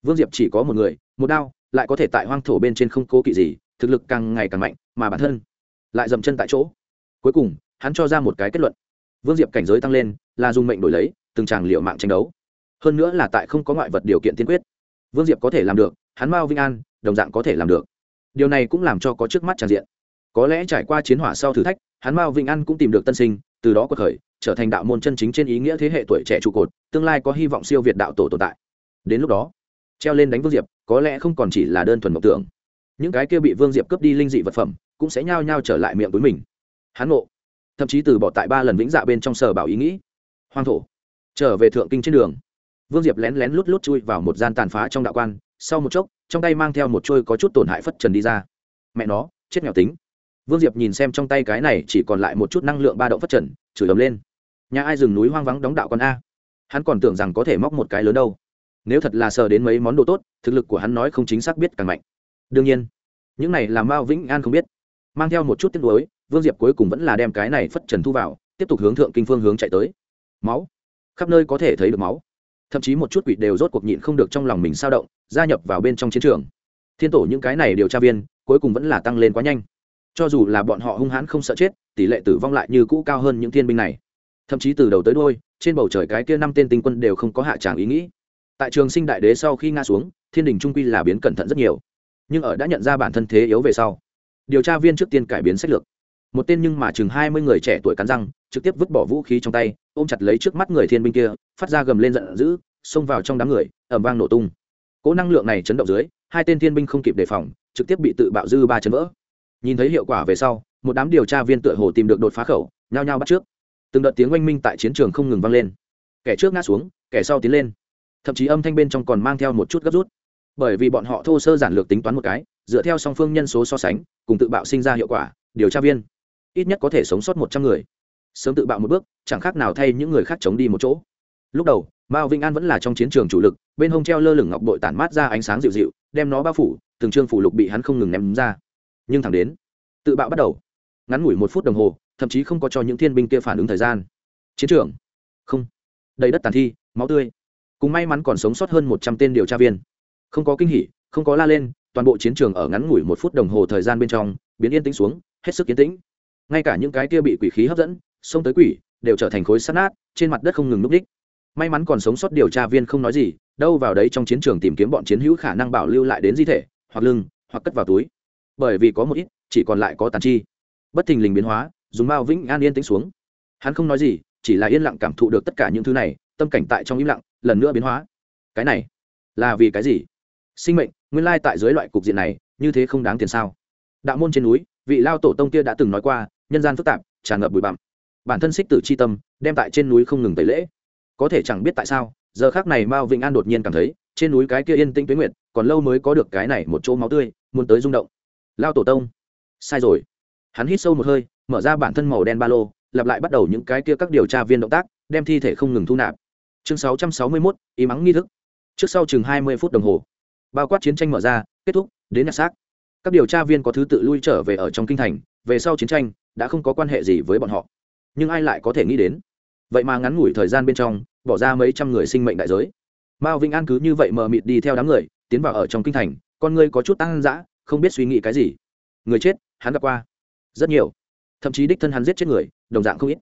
Vương diệp chỉ có một người, một đao lại có thể tại hoang thổ bên trên không cố kỵ gì, thực lực càng ngày càng mạnh, mà bản thân lại dậm chân tại chỗ. Cuối cùng, hắn cho ra một cái kết luận. Vương diệp cảnh giới tăng lên, là dùng mệnh đổi lấy, từng tràng liệu mạng tranh đấu. Hơn nữa là tại không có ngoại vật điều kiện tiên quyết. Vương diệp có thể làm được, hắn mao vinh an, đồng dạng có thể làm được. Điều này cũng làm cho có trước mắt tràn diện. Có lẽ trải qua chiến hỏa sau thử thách, hắn mao vinh an cũng tìm được tân sinh, từ đó có khởi, trở thành đạo môn chân chính trên ý nghĩa thế hệ tuổi trẻ trụ cột, tương lai có hy vọng siêu việt đạo tổ tồn tại. Đến lúc đó treo lên đánh vương diệp, có lẽ không còn chỉ là đơn thuần mộng tưởng. Những cái kia bị vương diệp cướp đi linh dị vật phẩm, cũng sẽ nhao nhao trở lại miệng túi mình. Hắn ngộ, thậm chí từ bỏ tại ba lần vĩnh dạ bên trong sở bảo ý nghĩ. Hoang thổ, trở về thượng kinh trên đường. Vương diệp lén lén lút lút chui vào một gian tàn phá trong đạo quan, sau một chốc, trong tay mang theo một trôi có chút tổn hại phất trần đi ra. Mẹ nó, chết nghèo tính. Vương diệp nhìn xem trong tay cái này chỉ còn lại một chút năng lượng ba động phất trần, chửi ấm lên. Nhà ai rừng núi hoang vắng đóng đạo con a? Hắn còn tưởng rằng có thể móc một cái lớn đâu nếu thật là sờ đến mấy món đồ tốt, thực lực của hắn nói không chính xác biết càng mạnh. Đương nhiên, những này là mao vĩnh an không biết. Mang theo một chút tiếc nuối, vương diệp cuối cùng vẫn là đem cái này phất trần thu vào, tiếp tục hướng thượng kinh phương hướng chạy tới. Máu. Khắp nơi có thể thấy được máu. Thậm chí một chút quỷ đều rốt cuộc nhịn không được trong lòng mình sao động, gia nhập vào bên trong chiến trường. Thiên tổ những cái này điều tra viên, cuối cùng vẫn là tăng lên quá nhanh. Cho dù là bọn họ hung hãn không sợ chết, tỷ lệ tử vong lại như cũ cao hơn những thiên binh này. Thậm chí từ đầu tới đôi trên bầu trời cái kia năm tên tinh quân đều không có hạ tràng ý nghĩ tại trường sinh đại đế sau khi nga xuống, thiên đình trung quy là biến cẩn thận rất nhiều. Nhưng ở đã nhận ra bản thân thế yếu về sau, điều tra viên trước tiên cải biến sách lược. Một tên nhưng mà chừng hai mươi người trẻ tuổi cắn răng, trực tiếp vứt bỏ vũ khí trong tay, ôm chặt lấy trước mắt người thiên binh kia, phát ra gầm lên giận dữ, xông vào trong đám người ẩm vang nổ tung. Cỗ năng lượng này chấn động dưới, hai tên thiên binh không kịp đề phòng, trực tiếp bị tự bạo dư ba chấn vỡ. Nhìn thấy hiệu quả về sau, một đám điều tra viên tựa hồ tìm được đột phá khẩu, nhao nhao bắt trước. Từng đợt tiếng oanh minh tại chiến trường không ngừng vang lên. Kẻ trước ngã xuống, kẻ sau tiến lên thậm chí âm thanh bên trong còn mang theo một chút gấp rút. Bởi vì bọn họ thô sơ giản lược tính toán một cái, dựa theo song phương nhân số so sánh, cùng tự bạo sinh ra hiệu quả, điều tra viên ít nhất có thể sống sót một trăm người. Sớm tự bạo một bước, chẳng khác nào thay những người khác chống đi một chỗ. Lúc đầu, mao vĩnh an vẫn là trong chiến trường chủ lực, bên hông treo lơ lửng ngọc bội tản mát ra ánh sáng dịu dịu, đem nó bao phủ, từng trương phủ lục bị hắn không ngừng ném ra. Nhưng thẳng đến, tự bạo bắt đầu. Ngắn ngủi một phút đồng hồ, thậm chí không có cho những thiên binh kia phản ứng thời gian. Chiến trường. Không. Đầy đất tàn thi, máu tươi cùng may mắn còn sống sót hơn một trăm tên điều tra viên. Không có kinh hỉ, không có la lên, toàn bộ chiến trường ở ngắn ngủi một phút đồng hồ thời gian bên trong, biến yên tĩnh xuống, hết sức yên tĩnh. Ngay cả những cái kia bị quỷ khí hấp dẫn, xông tới quỷ, đều trở thành khối sắt nát, trên mặt đất không ngừng núp đích may mắn còn sống sót điều tra viên không nói gì, đâu vào đấy trong chiến trường tìm kiếm bọn chiến hữu khả năng bảo lưu lại đến di thể, hoặc lưng, hoặc cất vào túi. Bởi vì có một ít, chỉ còn lại có tàn chi. Bất thình lình biến hóa, dùng mao vĩnh an yên tĩnh xuống. Hắn không nói gì, chỉ là yên lặng cảm thụ được tất cả những thứ này, tâm cảnh tại trong im lặng lần nữa biến hóa. Cái này là vì cái gì? Sinh mệnh, nguyên lai tại dưới loại cục diện này, như thế không đáng tiền sao? Đạo môn trên núi, vị lao tổ tông kia đã từng nói qua, nhân gian phức tạp, tràn ngập bụi bặm. Bản thân xích tử c h i tâm, đem tại trên núi không ngừng tẩy lễ. Có thể chẳng biết tại sao, giờ khác này mao vĩnh an đột nhiên cảm thấy, trên núi cái kia yên tĩnh tuyến nguyện còn lâu mới có được cái này một chỗ máu tươi, muốn tới rung động. Lao tổ tông, sai rồi. Hắn hít sâu một hơi, mở ra bản thân màu đen ba lô, lặp lại bắt đầu những cái kia các điều tra viên động tác, đem thi thể không ngừng thu nạp chương sáu trăm sáu mươi mốt ý mắng nghi thức. Trước sau chừng hai mươi phút đồng hồ. Bao quát chiến tranh mở ra, kết thúc, đến nhặt xác. Các điều tra viên có thứ tự lui trở về ở trong kinh thành, về sau chiến tranh, đã không có quan hệ gì với bọn họ. Nhưng ai lại có thể nghĩ đến? Vậy mà ngắn ngủi thời gian bên trong, bỏ ra mấy trăm người sinh mệnh đại giới. Mao vĩnh an cứ như vậy mờ mịt đi theo đám người, tiến vào ở trong kinh thành, con người có chút tăng dã, không biết suy nghĩ cái gì. Người chết, hắn gặp qua. Rất nhiều. Thậm chí đích thân hắn giết chết người, đồng dạng không ít.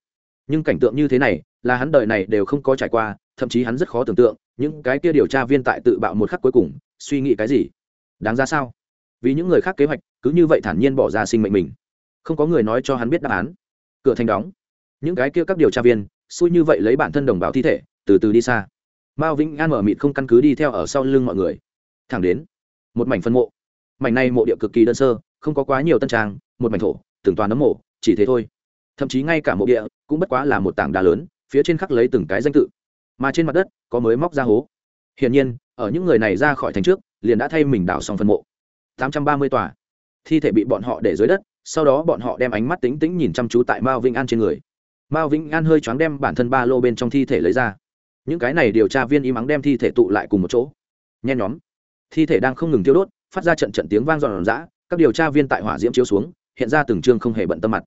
Nhưng cảnh tượng như thế này, là hắn đời này đều không có trải qua thậm chí hắn rất khó tưởng tượng, những cái kia điều tra viên tại tự bạo một khắc cuối cùng, suy nghĩ cái gì? Đáng ra sao? Vì những người khác kế hoạch, cứ như vậy thản nhiên bỏ ra sinh mệnh mình. Không có người nói cho hắn biết đáp án. Cửa thành đóng. Những cái kia các điều tra viên, xui như vậy lấy bản thân đồng bào thi thể, từ từ đi xa. Mao vĩnh an mở mịt không căn cứ đi theo ở sau lưng mọi người. Thẳng đến, một mảnh phân mộ. Mảnh này mộ địa cực kỳ đơn sơ, không có quá nhiều tân trang, một mảnh thổ, từng toàn nấm mộ, chỉ thế thôi. Thậm chí ngay cả mộ địa cũng bất quá là một tảng đá lớn, phía trên khắc lấy từng cái danh tự mà trên mặt đất có mới móc ra hố. Hiển nhiên, ở những người này ra khỏi thành trước, liền đã thay mình đào xong phần mộ. Tám trăm ba mươi tòa. Thi thể bị bọn họ để dưới đất, sau đó bọn họ đem ánh mắt tính tính nhìn chăm chú tại mao vĩnh an trên người. Mao vĩnh an hơi choáng đem bản thân ba lô bên trong thi thể lấy ra. Những cái này điều tra viên im mắng đem thi thể tụ lại cùng một chỗ. Nhen nhóm. Thi thể đang không ngừng tiêu đốt, phát ra trận trận tiếng vang giòn giã, các điều tra viên tại hỏa diễm chiếu xuống, hiện ra từng chương không hề bận tâm mặt.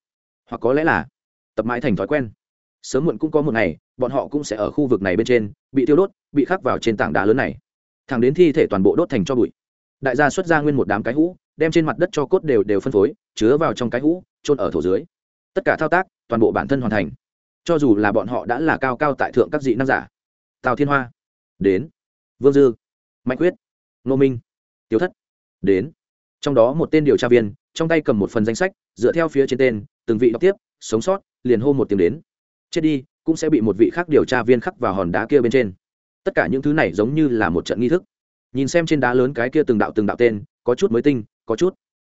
Hoặc có lẽ là tập mãi thành thói quen sớm muộn cũng có một ngày, bọn họ cũng sẽ ở khu vực này bên trên, bị tiêu đốt, bị khắc vào trên tảng đá lớn này. Thẳng đến thi thể toàn bộ đốt thành cho bụi. Đại gia xuất ra nguyên một đám cái hũ, đem trên mặt đất cho cốt đều đều phân phối, chứa vào trong cái hũ trôn ở thổ dưới. Tất cả thao tác, toàn bộ bản thân hoàn thành. Cho dù là bọn họ đã là cao cao tại thượng các dị năng giả. Tào thiên hoa. Đến. Vương dư. Mạnh quyết ngô minh. Tiếu thất. Đến. Trong đó một tên điều tra viên, trong tay cầm một phần danh sách, dựa theo phía trên tên, từng vị đọc tiếp, sống sót, liền hô một tiếng đến chết đi, cũng sẽ bị một vị khác điều tra viên khắc vào hòn đá kia bên trên. Tất cả những thứ này giống như là một trận nghi thức. Nhìn xem trên đá lớn cái kia từng đạo từng đạo tên, có chút mới tinh, có chút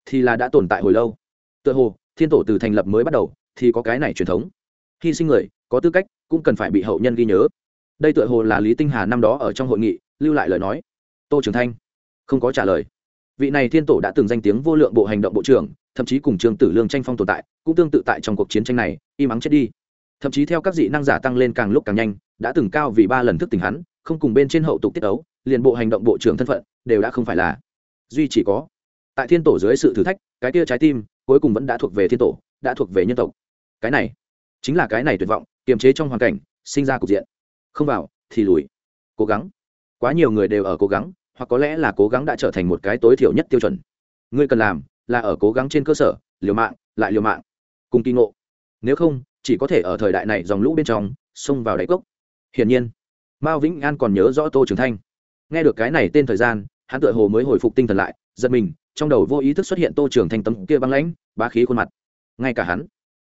thì là đã tồn tại hồi lâu. Tựa hồ, thiên tổ từ thành lập mới bắt đầu, thì có cái này truyền thống. Hy sinh người, có tư cách, cũng cần phải bị hậu nhân ghi nhớ. Đây tựa hồ là lý tinh hà năm đó ở trong hội nghị, lưu lại lời nói. Tô trường thanh không có trả lời. Vị này thiên tổ đã từng danh tiếng vô lượng bộ hành động bộ trưởng, thậm chí cùng trương tử lương tranh phong tồn tại, cũng tương tự tại trong cuộc chiến tranh này, im ắng chết đi thậm chí theo các dị năng giả tăng lên càng lúc càng nhanh, đã từng cao vì ba lần thức tỉnh hắn, không cùng bên trên hậu tục tiết ấu liền bộ hành động bộ trưởng thân phận đều đã không phải là. Duy chỉ có, tại thiên tổ dưới sự thử thách, cái kia trái tim, cuối cùng vẫn đã thuộc về thiên tổ, đã thuộc về nhân tộc. Cái này, chính là cái này tuyệt vọng, kiềm chế trong hoàn cảnh, sinh ra cục diện. Không vào, thì lùi. Cố gắng. Quá nhiều người đều ở cố gắng, hoặc có lẽ là cố gắng đã trở thành một cái tối thiểu nhất tiêu chuẩn. Ngươi cần làm là ở cố gắng trên cơ sở, liều mạng, lại liều mạng. Cùng kỳ ngộ. Nếu không chỉ có thể ở thời đại này dòng lũ bên trong, xông vào đáy cốc. Hiển nhiên, mao vĩnh an còn nhớ rõ tô trường thanh. Nghe được cái này tên thời gian, hắn tựa hồ mới hồi phục tinh thần lại, giật mình, trong đầu vô ý thức xuất hiện tô trường thanh tấm kia băng lãnh, bá khí khuôn mặt. Ngay cả hắn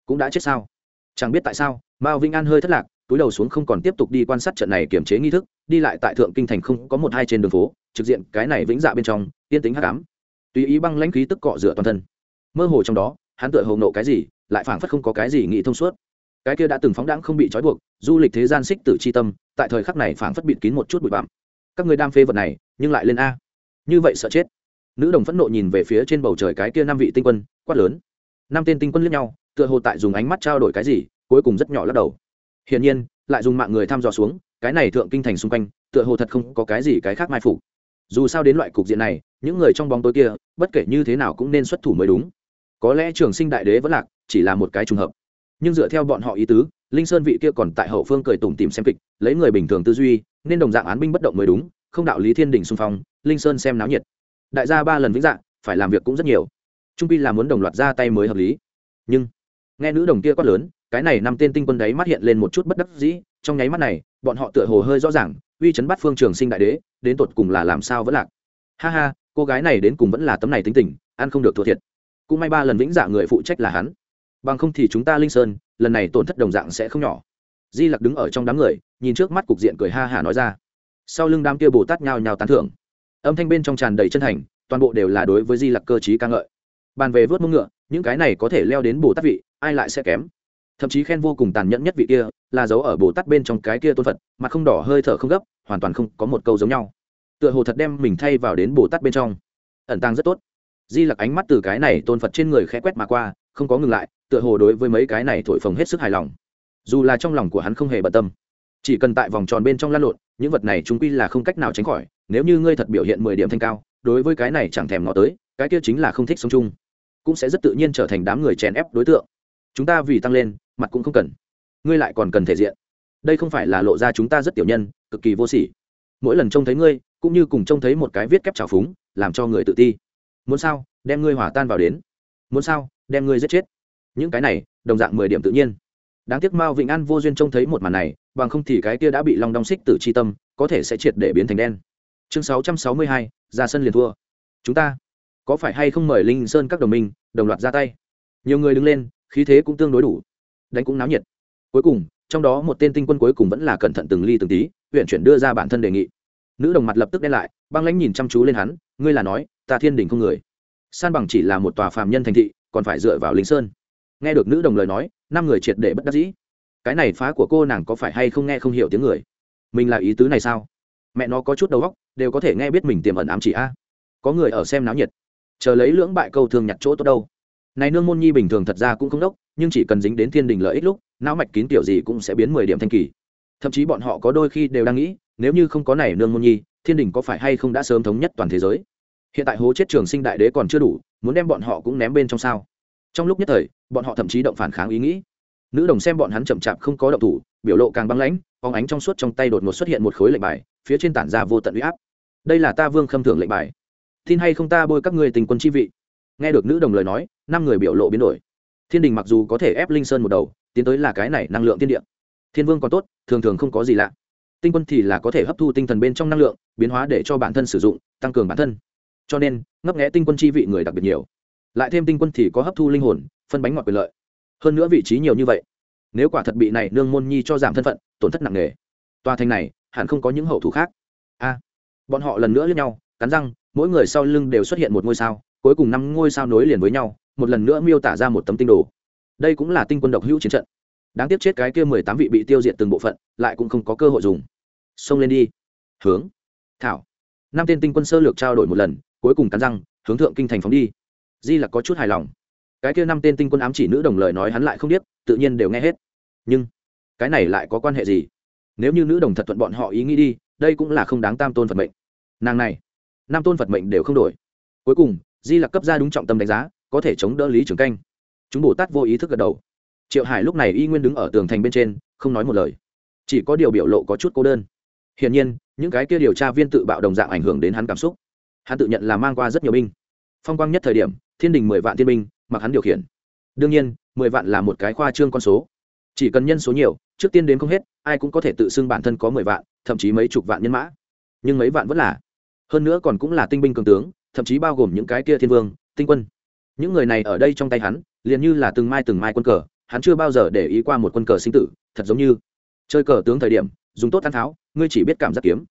cũng đã chết sao? Chẳng biết tại sao, mao vĩnh an hơi thất lạc, túi đầu xuống không còn tiếp tục đi quan sát trận này kiểm chế nghi thức, đi lại tại thượng kinh thành không có một hai trên đường phố, trực diện cái này vĩnh dạ bên trong tiên tính hát ám. Tùy ý băng lãnh khí tức cọ rửa toàn thân, mơ hồ trong đó, hắn tựa hồ nộ cái gì, lại phảng phất không có cái gì nghĩ thông suốt cái kia đã từng phóng đãng không bị trói buộc, du lịch thế gian xích tử c h i tâm, tại thời khắc này phảng phất bịt kín một chút bụi bặm. Các người đam phê vật này, nhưng lại lên a. Như vậy sợ chết. Nữ đồng phẫn nộ nhìn về phía trên bầu trời cái kia năm vị tinh quân, quát lớn. Năm tên tinh quân lướt nhau, tựa hồ tại dùng ánh mắt trao đổi cái gì, cuối cùng rất nhỏ lắc đầu. Hiển nhiên, lại dùng mạng người thăm dò xuống, cái này thượng kinh thành xung quanh, tựa hồ thật không có cái gì cái khác mai phục. Dù sao đến loại cục diện này, những người trong bóng tối kia, bất kể như thế nào cũng nên xuất thủ mới đúng. Có lẽ trường sinh đại đế vẫn lạc, chỉ là một cái trùng hợp nhưng dựa theo bọn họ ý tứ, linh sơn vị kia còn tại hậu phương cười tủm tìm xem kịch, lấy người bình thường tư duy, nên đồng dạng án binh bất động mới đúng, không đạo lý thiên đình xung phong, linh sơn xem náo nhiệt. Đại gia ba lần vĩnh dạng, phải làm việc cũng rất nhiều. Trung pi là muốn đồng loạt ra tay mới hợp lý. Nhưng, nghe nữ đồng kia quát lớn, cái này năm tên tinh quân đấy mắt hiện lên một chút bất đắc dĩ, trong nháy mắt này, bọn họ tựa hồ hơi rõ ràng, uy chấn bắt phương trường sinh đại đế, đến tột cùng là làm sao vẫn lạc. Ha ha, cô gái này đến cùng vẫn là tấm này tính tình, ăn không được thua thiệt. Cũng may ba lần vĩnh dạ người phụ trách là hắn bằng không thì chúng ta linh sơn, lần này tổn thất đồng dạng sẽ không nhỏ. Di lặc đứng ở trong đám người, nhìn trước mắt cục diện cười ha hả nói ra. Sau lưng đám kia bồ tát nhào nhào tán thưởng. Âm thanh bên trong tràn đầy chân thành, toàn bộ đều là đối với di lặc cơ t ca ngợi. Bàn về vớt mông ngựa, những cái này có thể leo đến bồ tát vị, ai lại sẽ kém? Thậm chí khen vô cùng tàn nhẫn nhất vị kia, là giấu ở bồ tát bên trong cái kia tôn phật mà không đỏ hơi thở không gấp, hoàn toàn không có một câu giống nhau. Tựa hồ thật đem mình thay vào đến bồ tát bên trong. Ẩn tàng rất tốt. Di lặc ánh mắt từ cái này tôn phật trên người khẽ quét mà qua, không có ngừng lại tựa hồ đối với mấy cái này thổi phồng hết sức hài lòng. Dù là trong lòng của hắn không hề bận tâm, chỉ cần tại vòng tròn bên trong lăn lộn, những vật này chúng quy là không cách nào tránh khỏi, nếu như ngươi thật biểu hiện mười điểm thanh cao, đối với cái này chẳng thèm ngó tới, cái kia chính là không thích sống chung, cũng sẽ rất tự nhiên trở thành đám người chèn ép đối tượng. Chúng ta vì tăng lên, mặt cũng không cần. Ngươi lại còn cần thể diện. Đây không phải là lộ ra chúng ta rất tiểu nhân, cực kỳ vô sỉ. Mỗi lần trông thấy ngươi, cũng như cùng trông thấy một cái viết kép trào phúng, làm cho người tự ti. Muốn sao, đem ngươi hỏa tan vào đến. Muốn sao, đem ngươi giết chết những cái này, đồng dạng mười điểm tự nhiên. Đáng tiếc mao vĩnh an vô duyên trông thấy một màn này, bằng không thì cái kia đã bị long đong xích từ c h i tâm, có thể sẽ triệt để biến thành đen. Chương sáu trăm sáu mươi hai, ra sân liền thua. Chúng ta, có phải hay không mời linh sơn các đồng minh, đồng loạt ra tay? Nhiều người đứng lên, khí thế cũng tương đối đủ. Đánh cũng náo nhiệt. Cuối cùng, trong đó một tên tinh quân cuối cùng vẫn là cẩn thận từng ly từng tí, huyện chuyển đưa ra bản thân đề nghị. Nữ đồng mặt lập tức đen lại, băng lãnh nhìn chăm chú lên hắn, ngươi là nói, ta thiên đình không người. San bằng chỉ là một tòa phàm nhân thành thị, còn phải dựa vào linh sơn nghe được nữ đồng lời nói, năm người triệt để bất đắc dĩ. Cái này phá của cô nàng có phải hay không nghe không hiểu tiếng người? Mình là ý tứ này sao? Mẹ nó có chút đầu óc, đều có thể nghe biết mình tiềm ẩn ám chỉ a. Có người ở xem náo nhiệt. Chờ lấy lưỡng bại câu thường nhặt chỗ tốt đâu. Này nương môn nhi bình thường thật ra cũng không đốc, nhưng chỉ cần dính đến thiên đình lợi ích lúc, não mạch kín tiểu gì cũng sẽ biến mười điểm thanh kỳ. Thậm chí bọn họ có đôi khi đều đang nghĩ, nếu như không có này nương môn nhi, thiên đình có phải hay không đã sớm thống nhất toàn thế giới? Hiện tại hố chết trường sinh đại đế còn chưa đủ, muốn đem bọn họ cũng ném bên trong sao? Trong lúc nhất thời, bọn họ thậm chí động phản kháng ý nghĩ. Nữ đồng xem bọn hắn chậm chạp không có động thủ, biểu lộ càng băng lãnh, phóng ánh trong suốt trong tay đột ngột xuất hiện một khối lệnh bài, phía trên tản ra vô tận u y áp. Đây là ta vương khâm thưởng lệnh bài. Tin hay không ta bôi các người tình quân chi vị? Nghe được nữ đồng lời nói, năm người biểu lộ biến đổi. Thiên đình mặc dù có thể ép linh sơn một đầu, tiến tới là cái này năng lượng tiên địa. Thiên vương còn tốt, thường thường không có gì lạ. Tinh quân thì là có thể hấp thu tinh thần bên trong năng lượng, biến hóa để cho bản thân sử dụng, tăng cường bản thân. Cho nên, ngấp nghẽ tinh quân chi vị người đặc biệt nhiều lại thêm tinh quân thì có hấp thu linh hồn, phân bánh ngọt quyền lợi. Hơn nữa vị trí nhiều như vậy, nếu quả thật bị này nương môn nhi cho giảm thân phận, tổn thất nặng nề. Tòa thành này, hẳn không có những hậu thủ khác. A, bọn họ lần nữa lướt nhau, cắn răng, mỗi người sau lưng đều xuất hiện một ngôi sao, cuối cùng năm ngôi sao nối liền với nhau, một lần nữa miêu tả ra một tấm tinh đồ. Đây cũng là tinh quân độc hữu chiến trận. Đáng tiếc chết cái kia mười tám vị bị tiêu diệt từng bộ phận, lại cũng không có cơ hội dùng. Xông lên đi. Hướng. Thảo. Năm tên tinh quân sơ lược trao đổi một lần, cuối cùng cắn răng, hướng thượng kinh thành phóng đi di là có chút hài lòng. Cái kia năm tên tinh quân ám chỉ nữ đồng lời nói hắn lại không biết tự nhiên đều nghe hết. Nhưng, cái này lại có quan hệ gì? Nếu như nữ đồng thật thuận bọn họ ý nghĩ đi, đây cũng là không đáng tam tôn phật mệnh. Nàng này nam tôn phật mệnh đều không đổi. Cuối cùng, di là cấp ra đúng trọng tâm đánh giá, có thể chống đỡ lý trường canh. Chúng bồ tát vô ý thức gật đầu. Triệu hải lúc này y nguyên đứng ở tường thành bên trên, không nói một lời. Chỉ có điều biểu lộ có chút cô đơn. Hiển nhiên, những cái kia điều tra viên tự bạo đồng dạng ảnh hưởng đến hắn cảm xúc. Hắn tự nhận là mang qua rất nhiều binh. Phong quang nhất thời điểm thiên đình mười vạn thiên binh, mặc hắn điều khiển. Đương nhiên, mười vạn là một cái khoa trương con số. Chỉ cần nhân số nhiều, trước tiên đến không hết, ai cũng có thể tự xưng bản thân có mười vạn, thậm chí mấy chục vạn nhân mã. Nhưng mấy vạn vẫn là. Hơn nữa còn cũng là tinh binh cường tướng, thậm chí bao gồm những cái kia thiên vương, tinh quân. Những người này ở đây trong tay hắn, liền như là từng mai từng mai quân cờ, hắn chưa bao giờ để ý qua một quân cờ sinh tử, thật giống như chơi cờ tướng thời điểm, dùng tốt ăn tháo, ngươi chỉ biết cảm giác kiếm.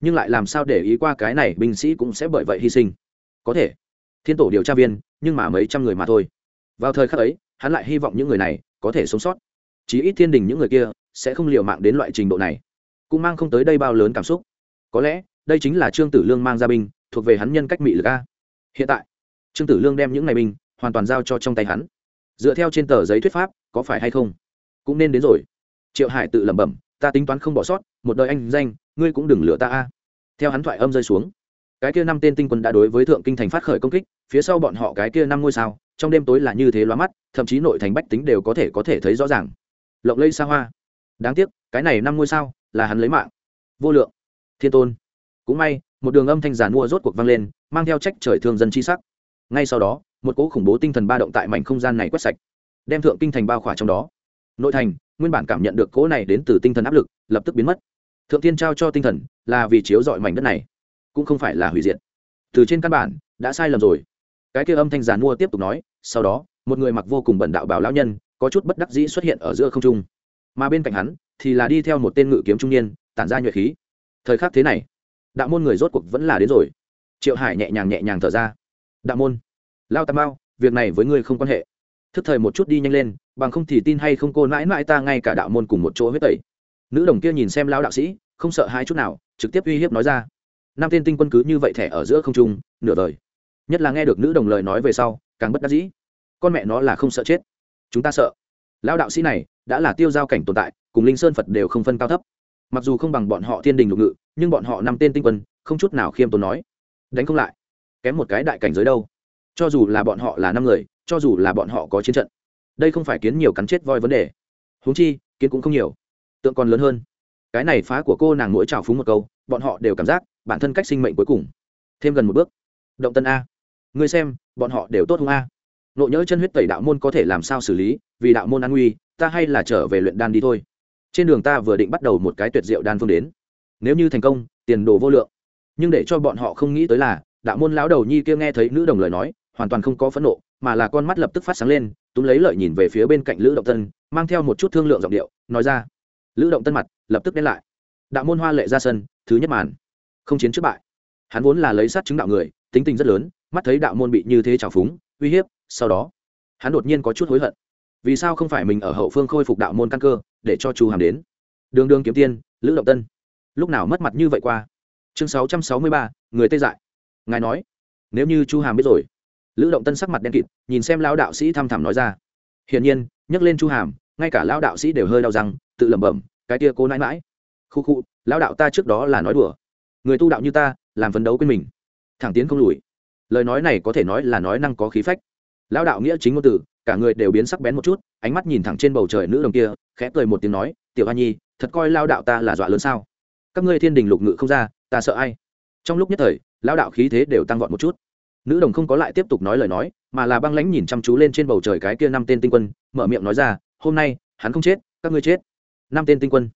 Nhưng lại làm sao để ý qua cái này binh sĩ cũng sẽ bởi vậy hy sinh. Có thể thiên tổ điều tra viên, nhưng mà mấy trăm người mà thôi. Vào thời khắc ấy, hắn lại hy vọng những người này có thể sống sót. Chí ít thiên đình những người kia sẽ không liều mạng đến loại trình độ này. Cũng mang không tới đây bao lớn cảm xúc. Có lẽ, đây chính là trương tử lương mang ra binh, thuộc về hắn nhân cách mị lực a. Hiện tại, trương tử lương đem những ngày binh hoàn toàn giao cho trong tay hắn. Dựa theo trên tờ giấy thuyết pháp, có phải hay không? Cũng nên đến rồi. Triệu hải tự lẩm bẩm, ta tính toán không bỏ sót, một đời anh danh, ngươi cũng đừng lừa ta a. Theo hắn thoại âm rơi xuống cái kia năm tên tinh quân đã đối với thượng kinh thành phát khởi công kích, phía sau bọn họ cái kia năm ngôi sao, trong đêm tối là như thế loa mắt, thậm chí nội thành bách tính đều có thể có thể thấy rõ ràng. Lộng lây xa hoa. Đáng tiếc, cái này năm ngôi sao, là hắn lấy mạng. Vô lượng. Thiên tôn. Cũng may, một đường âm thanh giàn mua rốt cuộc vang lên, mang theo trách trời thương dân chi sắc. Ngay sau đó, một cỗ khủng bố tinh thần ba động tại mảnh không gian này quét sạch, đem thượng kinh thành bao khỏa trong đó. Nội thành, nguyên bản cảm nhận được cỗ này đến từ tinh thần áp lực, lập tức biến mất. Thượng tiên trao cho tinh thần là vì chiếu dọi mảnh đất này cũng không phải là hủy diệt. Từ trên căn bản, đã sai lầm rồi. Cái kia âm thanh giàn mua tiếp tục nói, sau đó, một người mặc vô cùng bẩn đạo bảo lão nhân, có chút bất đắc dĩ xuất hiện ở giữa không trung. Mà bên cạnh hắn, thì là đi theo một tên ngự kiếm trung niên, tản ra nhuệ khí. Thời khắc thế này, đạo môn người rốt cuộc vẫn là đến rồi. Triệu hải nhẹ nhàng nhẹ nhàng thở ra. Đạo môn, lao tam bao việc này với ngươi không quan hệ. Thức thời một chút đi nhanh lên, bằng không thì tin hay không cô mãi mãi ta ngay cả đạo môn cùng một chỗ huyết tẩy. Nữ đồng kia nhìn xem lao đạo sĩ, không sợ hai chút nào, trực tiếp uy hiếp nói ra năm tên tinh quân cứ như vậy thẻ ở giữa không trung, nửa đời nhất là nghe được nữ đồng lời nói về sau, càng bất đắc dĩ. Con mẹ nó là không sợ chết. Chúng ta sợ. Lão đạo sĩ này, đã là tiêu giao cảnh tồn tại, cùng linh sơn phật đều không phân cao thấp. Mặc dù không bằng bọn họ thiên đình lục ngự, nhưng bọn họ năm tên tinh quân, không chút nào khiêm tốn nói. Đánh không lại. Kém một cái đại cảnh giới đâu. Cho dù là bọn họ là năm người, cho dù là bọn họ có chiến trận, đây không phải kiến nhiều cắn chết voi vấn đề. Huống chi, kiến cũng không nhiều, tượng còn lớn hơn. Cái này phá của cô nàng mỗi trào phúng một câu bọn họ đều cảm giác bản thân cách sinh mệnh cuối cùng. Thêm gần một bước. Động tân a. Người xem, bọn họ đều tốt không a. Nộ nhỡ chân huyết tẩy đạo môn có thể làm sao xử lý, vì đạo môn an nguy, ta hay là trở về luyện đan đi thôi. Trên đường ta vừa định bắt đầu một cái tuyệt diệu đan phương đến. Nếu như thành công, tiền đồ vô lượng. Nhưng để cho bọn họ không nghĩ tới là, đạo môn lão đầu nhi kia nghe thấy nữ đồng lời nói, hoàn toàn không có phẫn nộ, mà là con mắt lập tức phát sáng lên, túm lấy lợi nhìn về phía bên cạnh lữ động tân, mang theo một chút thương lượng giọng điệu, nói ra. Lữ động tân mặt lập tức đen lại. Đạo môn hoa lệ ra sân thứ nhất màn. Không chiến trước bại. Hắn vốn là lấy sát chứng đạo người, tính tình rất lớn, mắt thấy đạo môn bị như thế trào phúng, uy hiếp, sau đó, hắn đột nhiên có chút hối hận. Vì sao không phải mình ở hậu phương khôi phục đạo môn căn cơ, để cho chu hàm đến? Đường đường kiếm tiên, lữ động tân. Lúc nào mất mặt như vậy qua? Chương sáu trăm sáu mươi ba, người tê dại. Ngài nói, nếu như chu hàm biết rồi. Lữ động tân sắc mặt đen kịt, nhìn xem lão đạo sĩ thăm thẳm nói ra. Hiển nhiên, nhắc lên chu hàm, ngay cả lão đạo sĩ đều hơi đau răng, tự lẩm bẩm, cái tia cô nãi mãi. Khu khu lão đạo ta trước đó là nói đùa. Người tu đạo như ta, làm phấn đấu quên mình. Thẳng tiến không lùi. Lời nói này có thể nói là nói năng có khí phách. Lão đạo nghĩa chính ngôn từ, cả người đều biến sắc bén một chút, ánh mắt nhìn thẳng trên bầu trời nữ đồng kia, khẽ cười một tiếng nói, tiểu hoa nhi, thật coi lao đạo ta là dọa lớn sao? Các ngươi thiên đình lục ngự không ra, ta sợ ai? Trong lúc nhất thời, lão đạo khí thế đều tăng vọt một chút. Nữ đồng không có lại tiếp tục nói lời nói, mà là băng lãnh nhìn chăm chú lên trên bầu trời cái kia năm tên tinh quân, mở miệng nói ra, hôm nay, hắn không chết, các ngươi chết. Năm tên tinh quân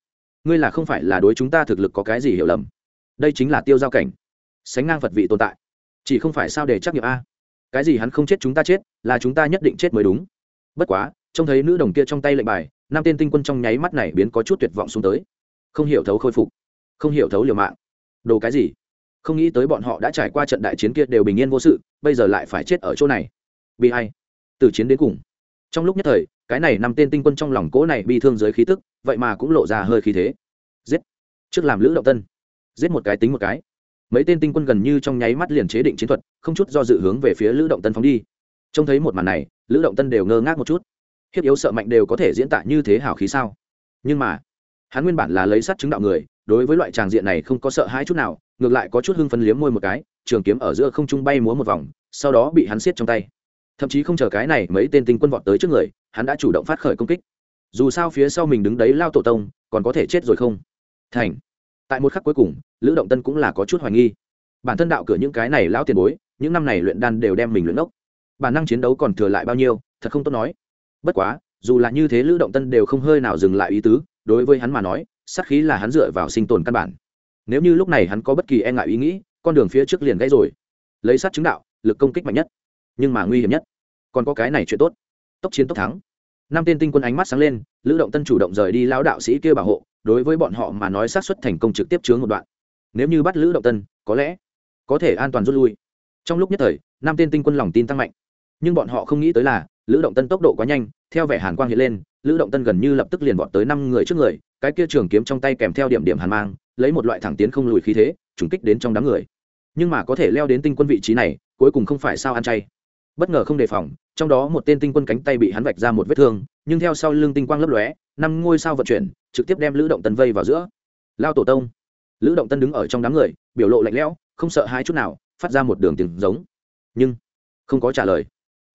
ngươi là không phải là đối chúng ta thực lực có cái gì hiểu lầm. Đây chính là tiêu giao cảnh. Sánh ngang phật vị tồn tại. Chỉ không phải sao để trắc nghiệp a. Cái gì hắn không chết chúng ta chết, là chúng ta nhất định chết mới đúng. Bất quá, trông thấy nữ đồng kia trong tay lệnh bài năm tên tinh quân trong nháy mắt này biến có chút tuyệt vọng xuống tới. Không hiểu thấu khôi phục. Không hiểu thấu liều mạng. Đồ cái gì? Không nghĩ tới bọn họ đã trải qua trận đại chiến kia đều bình yên vô sự, bây giờ lại phải chết ở chỗ này. Vì hay từ chiến đến cùng. Trong lúc nhất thời cái này năm tên tinh quân trong lòng cỗ này bị thương dưới khí tức, vậy mà cũng lộ ra hơi khí thế. Giết. Trước làm lữ động tân. Giết một cái tính một cái. Mấy tên tinh quân gần như trong nháy mắt liền chế định chiến thuật, không chút do dự hướng về phía lữ động tân phóng đi. Trông thấy một màn này, lữ động tân đều ngơ ngác một chút. Hiếp yếu sợ mạnh đều có thể diễn tả như thế hào khí sao? Nhưng mà, hắn nguyên bản là lấy sắt chứng đạo người, đối với loại tràng diện này không có sợ hãi chút nào, ngược lại có chút hưng phấn liếm môi một cái, trường kiếm ở giữa không trung bay múa một vòng, sau đó bị hắn siết trong tay thậm chí không chờ cái này mấy tên tinh quân vọt tới trước người, hắn đã chủ động phát khởi công kích. Dù sao phía sau mình đứng đấy lao tổ tông, còn có thể chết rồi không? Thành. Tại một khắc cuối cùng, lữ động tân cũng là có chút hoài nghi. Bản thân đạo cửa những cái này lão tiền bối, những năm này luyện đan đều đem mình luyện ốc bản năng chiến đấu còn thừa lại bao nhiêu, thật không tốt nói. Bất quá, dù là như thế lữ động tân đều không hơi nào dừng lại ý tứ, đối với hắn mà nói, sát khí là hắn dựa vào sinh tồn căn bản. Nếu như lúc này hắn có bất kỳ e ngại ý nghĩ, con đường phía trước liền gãy rồi. Lấy sát chứng đạo, lực công kích mạnh nhất nhưng mà nguy hiểm nhất. Còn có cái này chuyện tốt. Tốc chiến tốc thắng. Năm tên tinh quân ánh mắt sáng lên, lữ động tân chủ động rời đi lão đạo sĩ kia bảo hộ, đối với bọn họ mà nói sát xuất thành công trực tiếp chướng một đoạn. Nếu như bắt lữ động tân, có lẽ có thể an toàn rút lui. Trong lúc nhất thời, năm tên tinh quân lòng tin tăng mạnh. Nhưng bọn họ không nghĩ tới là, lữ động tân tốc độ quá nhanh, theo vẻ hàn quang hiện lên, lữ động tân gần như lập tức liền vọt tới năm người trước người, cái kia trường kiếm trong tay kèm theo điểm điểm hàn mang, lấy một loại thẳng tiến không lùi khí thế, trùng kích đến trong đám người. Nhưng mà có thể leo đến tinh quân vị trí này, cuối cùng không phải sao ăn chay bất ngờ không đề phòng, trong đó một tên tinh quân cánh tay bị hắn vạch ra một vết thương, nhưng theo sau lưng tinh quang lấp lóe, năm ngôi sao vận chuyển, trực tiếp đem lữ động tân vây vào giữa. Lao tổ tông. Lữ động tân đứng ở trong đám người, biểu lộ lạnh lẽo, không sợ hai chút nào, phát ra một đường tiếng giống. Nhưng, không có trả lời.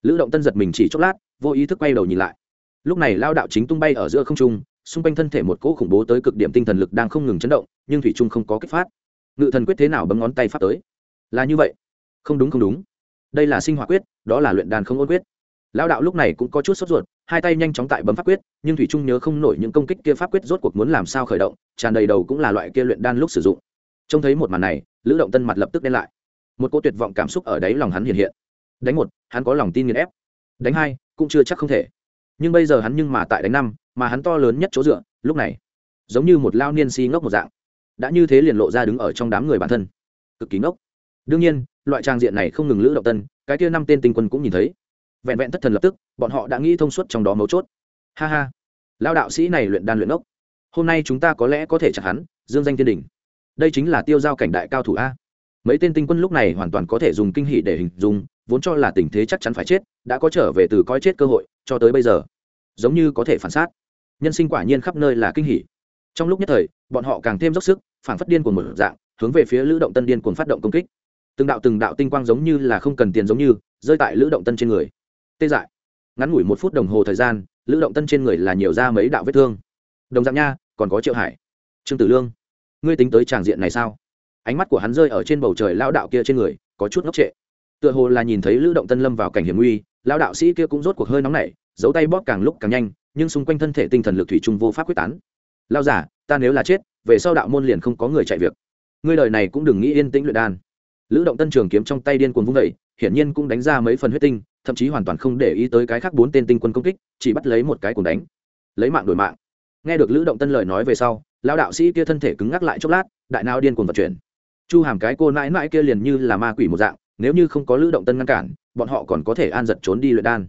Lữ động tân giật mình chỉ chốc lát, vô ý thức quay đầu nhìn lại. Lúc này lao đạo chính tung bay ở giữa không trung, xung quanh thân thể một cỗ khủng bố tới cực điểm tinh thần lực đang không ngừng chấn động, nhưng thủy trung không có kích phát. Ngự thần quyết thế nào bấm ngón tay phát tới? Là như vậy. Không đúng không đúng đây là sinh hoạt quyết, đó là luyện đàn không ôn quyết. Lao đạo lúc này cũng có chút sốt ruột, hai tay nhanh chóng tại bấm pháp quyết, nhưng thủy trung nhớ không nổi những công kích kia pháp quyết rốt cuộc muốn làm sao khởi động, tràn đầy đầu cũng là loại kia luyện đan lúc sử dụng. Trông thấy một màn này, lữ động tân mặt lập tức đen lại. Một cô tuyệt vọng cảm xúc ở đáy lòng hắn hiện hiện. Đánh một, hắn có lòng tin nghiền ép. Đánh hai, cũng chưa chắc không thể. Nhưng bây giờ hắn nhưng mà tại đánh năm, mà hắn to lớn nhất chỗ dựa, lúc này, giống như một lao niên si ngốc một dạng. Đã như thế liền lộ ra đứng ở trong đám người bản thân. Cực kỳ ngốc. Đương nhiên loại trang diện này không ngừng lữ động tân, cái kia năm tên tinh quân cũng nhìn thấy. Vẹn vẹn thất thần lập tức, bọn họ đã nghĩ thông suốt trong đó mấu chốt. Ha ha lao đạo sĩ này luyện đan luyện ốc hôm nay chúng ta có lẽ có thể chặt hắn, dương danh thiên đình. Đây chính là tiêu giao cảnh đại cao thủ a. Mấy tên tinh quân lúc này hoàn toàn có thể dùng kinh hỷ để hình dung, vốn cho là tình thế chắc chắn phải chết, đã có trở về từ coi chết cơ hội, cho tới bây giờ. Giống như có thể phản xác. Nhân sinh quả nhiên khắp nơi là kinh hỷ trong lúc nhất thời, bọn họ càng thêm dốc sức phản phất điên của một dạng, hướng về phía lữ động tân điên cuồng phát động công kích từng đạo từng đạo tinh quang giống như là không cần tiền giống như, rơi tại lữ động tân trên người. Tê dại. Ngắn ngủi một phút đồng hồ thời gian, lữ động tân trên người là nhiều ra mấy đạo vết thương. Đồng dạng nha, còn có triệu hải. Trương tử lương, ngươi tính tới tràng diện này sao? Ánh mắt của hắn rơi ở trên bầu trời lao đạo kia trên người, có chút ngốc trệ. Tựa hồ là nhìn thấy lữ động tân lâm vào cảnh hiểm nguy lao đạo sĩ kia cũng rốt cuộc hơi nóng nảy, giấu tay bóp càng lúc càng nhanh, nhưng xung quanh thân thể tinh thần lực thủy chung vô pháp quyết tán. Lao giả ta nếu là chết, về sau đạo môn liền không có người chạy việc. Ngươi đời này cũng đừng nghĩ yên tĩnh luyện đan lữ động tân trường kiếm trong tay điên cuồng vung vẩy hiển nhiên cũng đánh ra mấy phần huyết tinh, thậm chí hoàn toàn không để ý tới cái khác bốn tên tinh quân công kích, chỉ bắt lấy một cái cùng đánh. Lấy mạng đổi mạng. Nghe được lữ động tân lời nói về sau lao đạo sĩ kia thân thể cứng ngắc lại chốc lát, đại nao điên cuồng vận chuyển. Chu hàm cái cô nãi nãi kia liền như là ma quỷ một dạng, nếu như không có lữ động tân ngăn cản, bọn họ còn có thể an giật trốn đi luyện đan.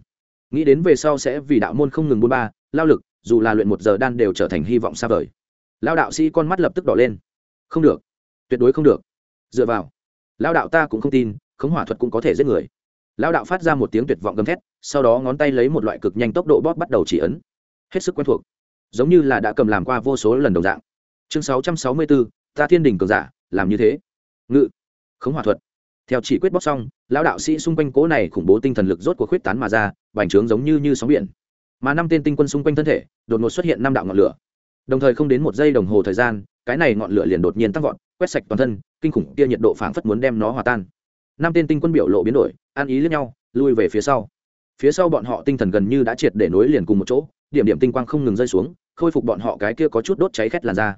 Nghĩ đến về sau sẽ vì đạo môn không ngừng buôn ba, lao lực, dù là luyện một giờ đan đều trở thành hy vọng xa vời. Lao đạo sĩ con mắt lập tức đỏ lên. Không được. Tuyệt đối không được. Dựa vào lao đạo ta cũng không tin, khống hỏa thuật cũng có thể giết người. Lao đạo phát ra một tiếng tuyệt vọng gầm thét, sau đó ngón tay lấy một loại cực nhanh tốc độ bóp bắt đầu chỉ ấn. Hết sức quen thuộc. Giống như là đã cầm làm qua vô số lần đồng dạng. Chương sáu trăm sáu mươi bốn ta thiên đình cường giả, làm như thế. Ngự. Khống hỏa thuật. Theo chỉ quyết bóc xong, lão đạo sĩ xung quanh cố này khủng bố tinh thần lực rốt của khuyết tán mà ra, bành trướng giống như như sóng biển. Mà năm tên tinh quân xung quanh thân thể, đột ngột xuất hiện năm đạo ngọn lửa. Đồng thời không đến một giây đồng hồ thời gian, cái này ngọn lửa liền đột nhiên tăng vọt quét sạch toàn thân, kinh khủng kia nhiệt độ phảng phất muốn đem nó hòa tan. Năm tên tinh quân biểu lộ biến đổi, ăn ý lẫn nhau, lui về phía sau. Phía sau bọn họ tinh thần gần như đã triệt để nối liền cùng một chỗ, điểm điểm tinh quang không ngừng rơi xuống, khôi phục bọn họ cái kia có chút đốt cháy khét làn da.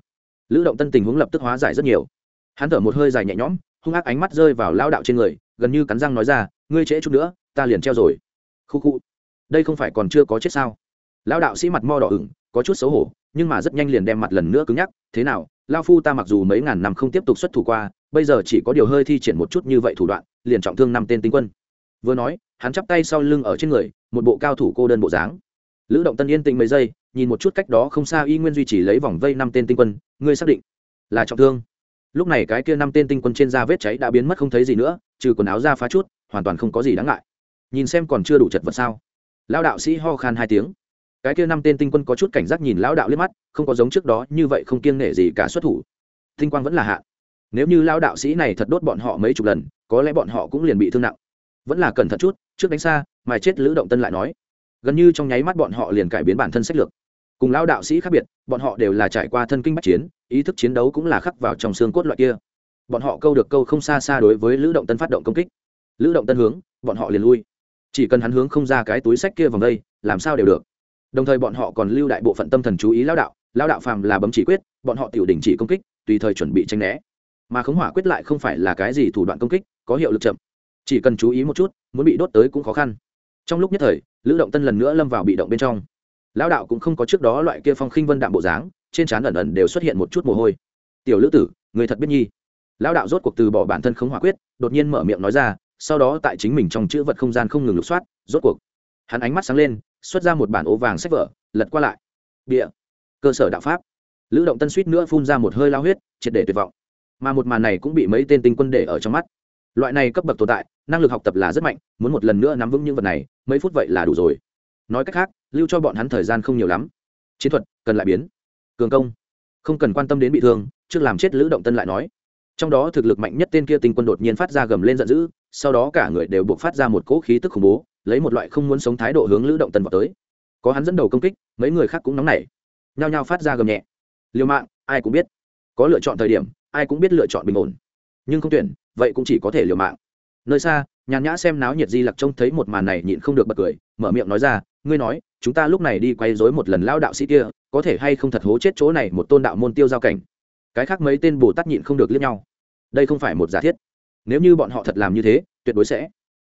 Lữ động tân tình huống lập tức hóa giải rất nhiều. Hắn thở một hơi dài nhẹ nhõm, hung ác ánh mắt rơi vào lao đạo trên người, gần như cắn răng nói ra, ngươi trễ chút nữa, ta liền treo rồi. Khu khu. Đây không phải còn chưa có chết sao? Lao đạo sĩ mặt mo đỏ ửng, có chút xấu hổ, nhưng mà rất nhanh liền đem mặt lần nữa cứng nhắc, thế nào lao phu ta mặc dù mấy ngàn năm không tiếp tục xuất thủ qua, bây giờ chỉ có điều hơi thi triển một chút như vậy thủ đoạn, liền trọng thương năm tên tinh quân. Vừa nói, hắn chắp tay sau lưng ở trên người, một bộ cao thủ cô đơn bộ dáng. Lữ động tân yên tĩnh mấy giây, nhìn một chút cách đó không xa y nguyên duy trì lấy vòng vây năm tên tinh quân, ngươi xác định là trọng thương. Lúc này cái kia năm tên tinh quân trên da vết cháy đã biến mất không thấy gì nữa, trừ quần áo ra phá chút, hoàn toàn không có gì đáng ngại. Nhìn xem còn chưa đủ chật vật sao? Lão đạo sĩ ho khan hai tiếng cái kia năm tên tinh quân có chút cảnh giác nhìn lão đạo liếc mắt, không có giống trước đó như vậy không kiêng nể gì cả xuất thủ. Tinh quang vẫn là hạ. Nếu như lão đạo sĩ này thật đốt bọn họ mấy chục lần, có lẽ bọn họ cũng liền bị thương nặng. Vẫn là cẩn thận chút, trước đánh xa, mà chết lữ động tân lại nói. Gần như trong nháy mắt bọn họ liền cải biến bản thân sách lược. Cùng lão đạo sĩ khác biệt, bọn họ đều là trải qua thân kinh bách chiến, ý thức chiến đấu cũng là khắc vào trong xương cốt loại kia. Bọn họ câu được câu không xa xa đối với lữ động tân phát động công kích. Lữ động tân hướng, bọn họ liền lui. Chỉ cần hắn hướng không ra cái túi sách kia vòng đây, làm sao đều được đồng thời bọn họ còn lưu đại bộ phận tâm thần chú ý lao đạo lao đạo phàm là bấm chỉ quyết, bọn họ tiểu đình chỉ công kích, tùy thời chuẩn bị tranh né. Mà khống hỏa quyết lại không phải là cái gì thủ đoạn công kích, có hiệu lực chậm. Chỉ cần chú ý một chút, muốn bị đốt tới cũng khó khăn. Trong lúc nhất thời, lữ động tân lần nữa lâm vào bị động bên trong. Lao đạo cũng không có trước đó loại kia phong khinh vân đạm bộ dáng, trên trán ẩn ẩn đều xuất hiện một chút mồ hôi. Tiểu lữ tử, người thật biết nhi. Lao đạo rốt cuộc từ bỏ bản thân khống hỏa quyết, đột nhiên mở miệng nói ra, sau đó tại chính mình trong chữ vật không gian không ngừng lục soát, rốt cuộc, hắn ánh mắt sáng lên xuất ra một bản ố vàng sách vở, lật qua lại. Bịa. Cơ sở đạo pháp. Lữ động tân suýt nữa phun ra một hơi lao huyết, triệt để tuyệt vọng. Mà một màn này cũng bị mấy tên tinh quân để ở trong mắt. Loại này cấp bậc tồn tại, năng lực học tập là rất mạnh, muốn một lần nữa nắm vững những vật này, mấy phút vậy là đủ rồi. Nói cách khác, lưu cho bọn hắn thời gian không nhiều lắm. Chiến thuật, cần lại biến. Cường công. Không cần quan tâm đến bị thương, trước làm chết lữ động tân lại nói. Trong đó thực lực mạnh nhất tên kia tinh quân đột nhiên phát ra gầm lên giận dữ, sau đó cả người đều buộc phát ra một cỗ khí tức khủng bố lấy một loại không muốn sống thái độ hướng lữ động tần vào tới. Có hắn dẫn đầu công kích, mấy người khác cũng nóng nảy. Nhao nhao phát ra gầm nhẹ. Liều mạng, ai cũng biết. Có lựa chọn thời điểm, ai cũng biết lựa chọn bình ổn. Nhưng không tuyển, vậy cũng chỉ có thể liều mạng. Nơi xa, nhàn nhã xem náo nhiệt di lặc trông thấy một màn này nhịn không được bật cười, mở miệng nói ra, ngươi nói, chúng ta lúc này đi quay dối một lần lao đạo sĩ kia, có thể hay không thật hố chết chỗ này một tôn đạo môn tiêu giao cảnh? Cái khác mấy tên bồ tát nhịn không được liếc nhau. Đây không phải một giả thiết. Nếu như bọn họ thật làm như thế, tuyệt đối sẽ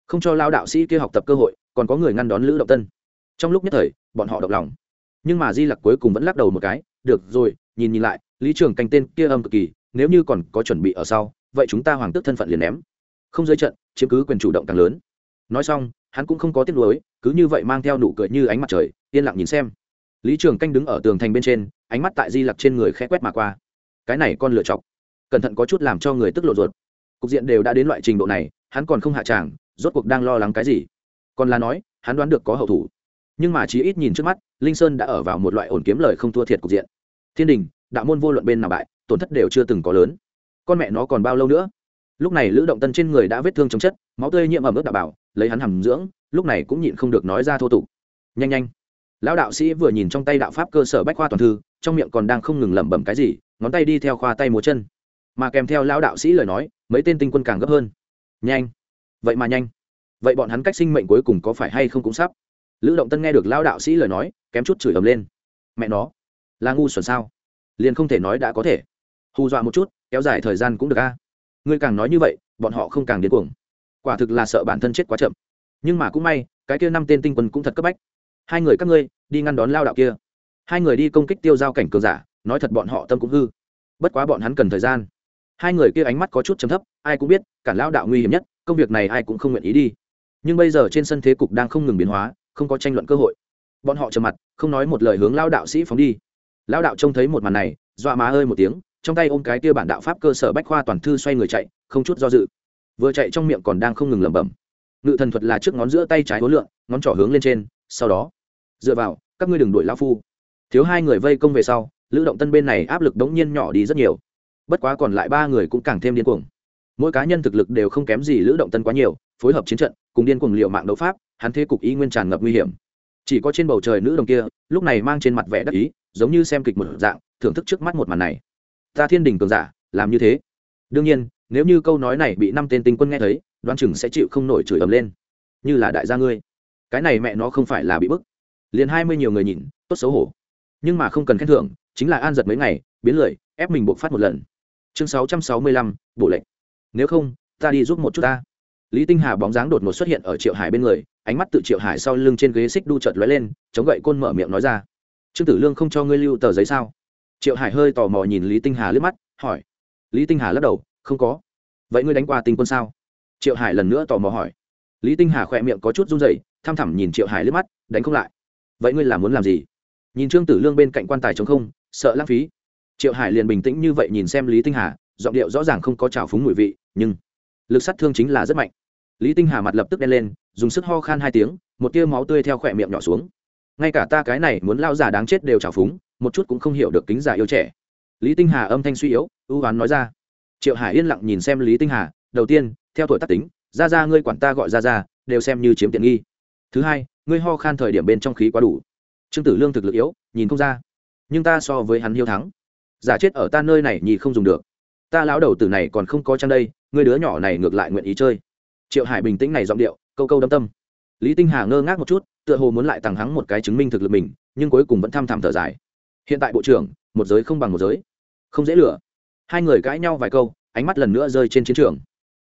không cho lao đạo sĩ kia học tập cơ hội, còn có người ngăn đón lữ động tân. Trong lúc nhất thời, bọn họ động lòng. Nhưng mà di lặc cuối cùng vẫn lắc đầu một cái, được rồi, nhìn nhìn lại, lý trường canh tên kia âm cực kỳ, nếu như còn có chuẩn bị ở sau, vậy chúng ta hoàng tước thân phận liền ném. Không giới trận, chiếm cứ quyền chủ động càng lớn. Nói xong, hắn cũng không có tiếc nuối, cứ như vậy mang theo nụ cười như ánh mặt trời, yên lặng nhìn xem. Lý trường canh đứng ở tường thành bên trên, ánh mắt tại di lặc trên người khẽ quét mà qua. Cái này con lựa chọc, cẩn thận có chút làm cho người tức lộ ruột. Cục diện đều đã đến loại trình độ này, hắn còn không hạ tràng rốt cuộc đang lo lắng cái gì? Còn là nói, hắn đoán được có hậu thủ. Nhưng mà chí ít nhìn trước mắt, linh sơn đã ở vào một loại ổn kiếm lời không thua thiệt cục diện. Thiên đình, đạo môn vô luận bên nào bại, tổn thất đều chưa từng có lớn. Con mẹ nó còn bao lâu nữa? Lúc này lữ động tân trên người đã vết thương chống chất, máu tươi nhiễm ẩm ướt đạo bảo, lấy hắn hầm dưỡng, lúc này cũng nhịn không được nói ra thô tục. Nhanh nhanh. Lão đạo sĩ vừa nhìn trong tay đạo pháp cơ sở bách khoa toàn thư, trong miệng còn đang không ngừng lẩm bẩm cái gì, ngón tay đi theo khoa tay múa chân. Mà kèm theo lão đạo sĩ lời nói, mấy tên tinh quân càng gấp hơn. Nhanh vậy mà nhanh. Vậy bọn hắn cách sinh mệnh cuối cùng có phải hay không cũng sắp. Lữ động tân nghe được lão đạo sĩ lời nói, kém chút chửi ầm lên. Mẹ nó, là ngu xuẩn sao? Liền không thể nói đã có thể. Hù dọa một chút, kéo dài thời gian cũng được a. Ngươi càng nói như vậy, bọn họ không càng điên cuồng. Quả thực là sợ bản thân chết quá chậm. Nhưng mà cũng may, cái kia năm tên tinh quân cũng thật cấp bách. Hai người các ngươi, đi ngăn đón lao đạo kia. Hai người đi công kích tiêu giao cảnh cường giả, nói thật bọn họ tâm cũng hư. Bất quá bọn hắn cần thời gian. Hai người kia ánh mắt có chút chấm thấp, ai cũng biết, cản lao đạo nguy hiểm nhất công việc này ai cũng không nguyện ý đi. Nhưng bây giờ trên sân thế cục đang không ngừng biến hóa, không có tranh luận cơ hội. Bọn họ trầm mặt, không nói một lời hướng lao đạo sĩ phóng đi. Lao đạo trông thấy một màn này, dọa má ơi một tiếng, trong tay ôm cái kia bản đạo pháp cơ sở bách khoa toàn thư xoay người chạy, không chút do dự. Vừa chạy trong miệng còn đang không ngừng lẩm bẩm. Ngự thần thuật là trước ngón giữa tay trái hối lượng ngón trỏ hướng lên trên, sau đó, dựa vào, các ngươi đừng đuổi lao phu. Thiếu hai người vây công về sau, lữ động tân bên này áp lực đống nhiên nhỏ đi rất nhiều. Bất quá còn lại ba người cũng càng thêm điên cuồng mỗi cá nhân thực lực đều không kém gì lữ động tân quá nhiều, phối hợp chiến trận, cùng điên cuồng liệu mạng đấu pháp, hắn thế cục ý nguyên tràn ngập nguy hiểm. Chỉ có trên bầu trời nữ đồng kia, lúc này mang trên mặt vẻ đắc ý, giống như xem kịch một dạng, thưởng thức trước mắt một màn này. Ta thiên đình cường giả, làm như thế. Đương nhiên, nếu như câu nói này bị năm tên tinh quân nghe thấy đoan chừng sẽ chịu không nổi chửi ầm lên. Như là đại gia ngươi. Cái này mẹ nó không phải là bị bức. Liền hai mươi nhiều người nhìn, tốt xấu hổ. Nhưng mà không cần khen thưởng, chính là an giật mấy ngày, biến lười ép mình buộc phát một lần. Chương sáu trăm sáu mươi lăm bộ lệnh nếu không, ta đi giúp một chút ta. Lý tinh hà bóng dáng đột ngột xuất hiện ở triệu hải bên người, ánh mắt tự triệu hải sau lưng trên ghế xích đu chợt lóe lên, chống gậy côn mở miệng nói ra. Trương tử lương không cho ngươi lưu tờ giấy sao? Triệu hải hơi tò mò nhìn lý tinh hà lướt mắt, hỏi. Lý tinh hà lắc đầu, không có. Vậy ngươi đánh qua tinh quân sao? Triệu hải lần nữa tò mò hỏi. Lý tinh hà khỏe miệng có chút run dậy tham thẳm nhìn triệu hải lướt mắt, đánh không lại. Vậy ngươi là muốn làm gì? Nhìn trương tử lương bên cạnh quan tài chống không, sợ lãng phí. Triệu hải liền bình tĩnh như vậy nhìn xem lý tinh hà, giọng điệu rõ ràng không có trào phúng mùi vị nhưng lực sát thương chính là rất mạnh. Lý tinh hà mặt lập tức đen lên, dùng sức ho khan hai tiếng, một tia máu tươi theo khỏe miệng nhỏ xuống. Ngay cả ta cái này muốn lao già đáng chết đều trào phúng, một chút cũng không hiểu được kính già yêu trẻ. Lý tinh hà âm thanh suy yếu, ưu oán nói ra. Triệu hải yên lặng nhìn xem lý tinh hà, đầu tiên, theo tuổi tác tính ra ra ngươi quản ta gọi ra ra đều xem như chiếm tiện nghi. Thứ hai, ngươi ho khan thời điểm bên trong khí quá đủ. Trương tử lương thực lực yếu, nhìn không ra, nhưng ta so với hắn hiếu thắng. Giả chết ở ta nơi này nhì không dùng được ta lão đầu tử này còn không có chăng đây người đứa nhỏ này ngược lại nguyện ý chơi. Triệu hải bình tĩnh này giọng điệu, câu câu đâm tâm. Lý tinh hà ngơ ngác một chút, tựa hồ muốn lại tàng hắng một cái chứng minh thực lực mình, nhưng cuối cùng vẫn thăm thẳm thở dài. Hiện tại bộ trưởng, một giới không bằng một giới. Không dễ lửa hai người cãi nhau vài câu, ánh mắt lần nữa rơi trên chiến trường.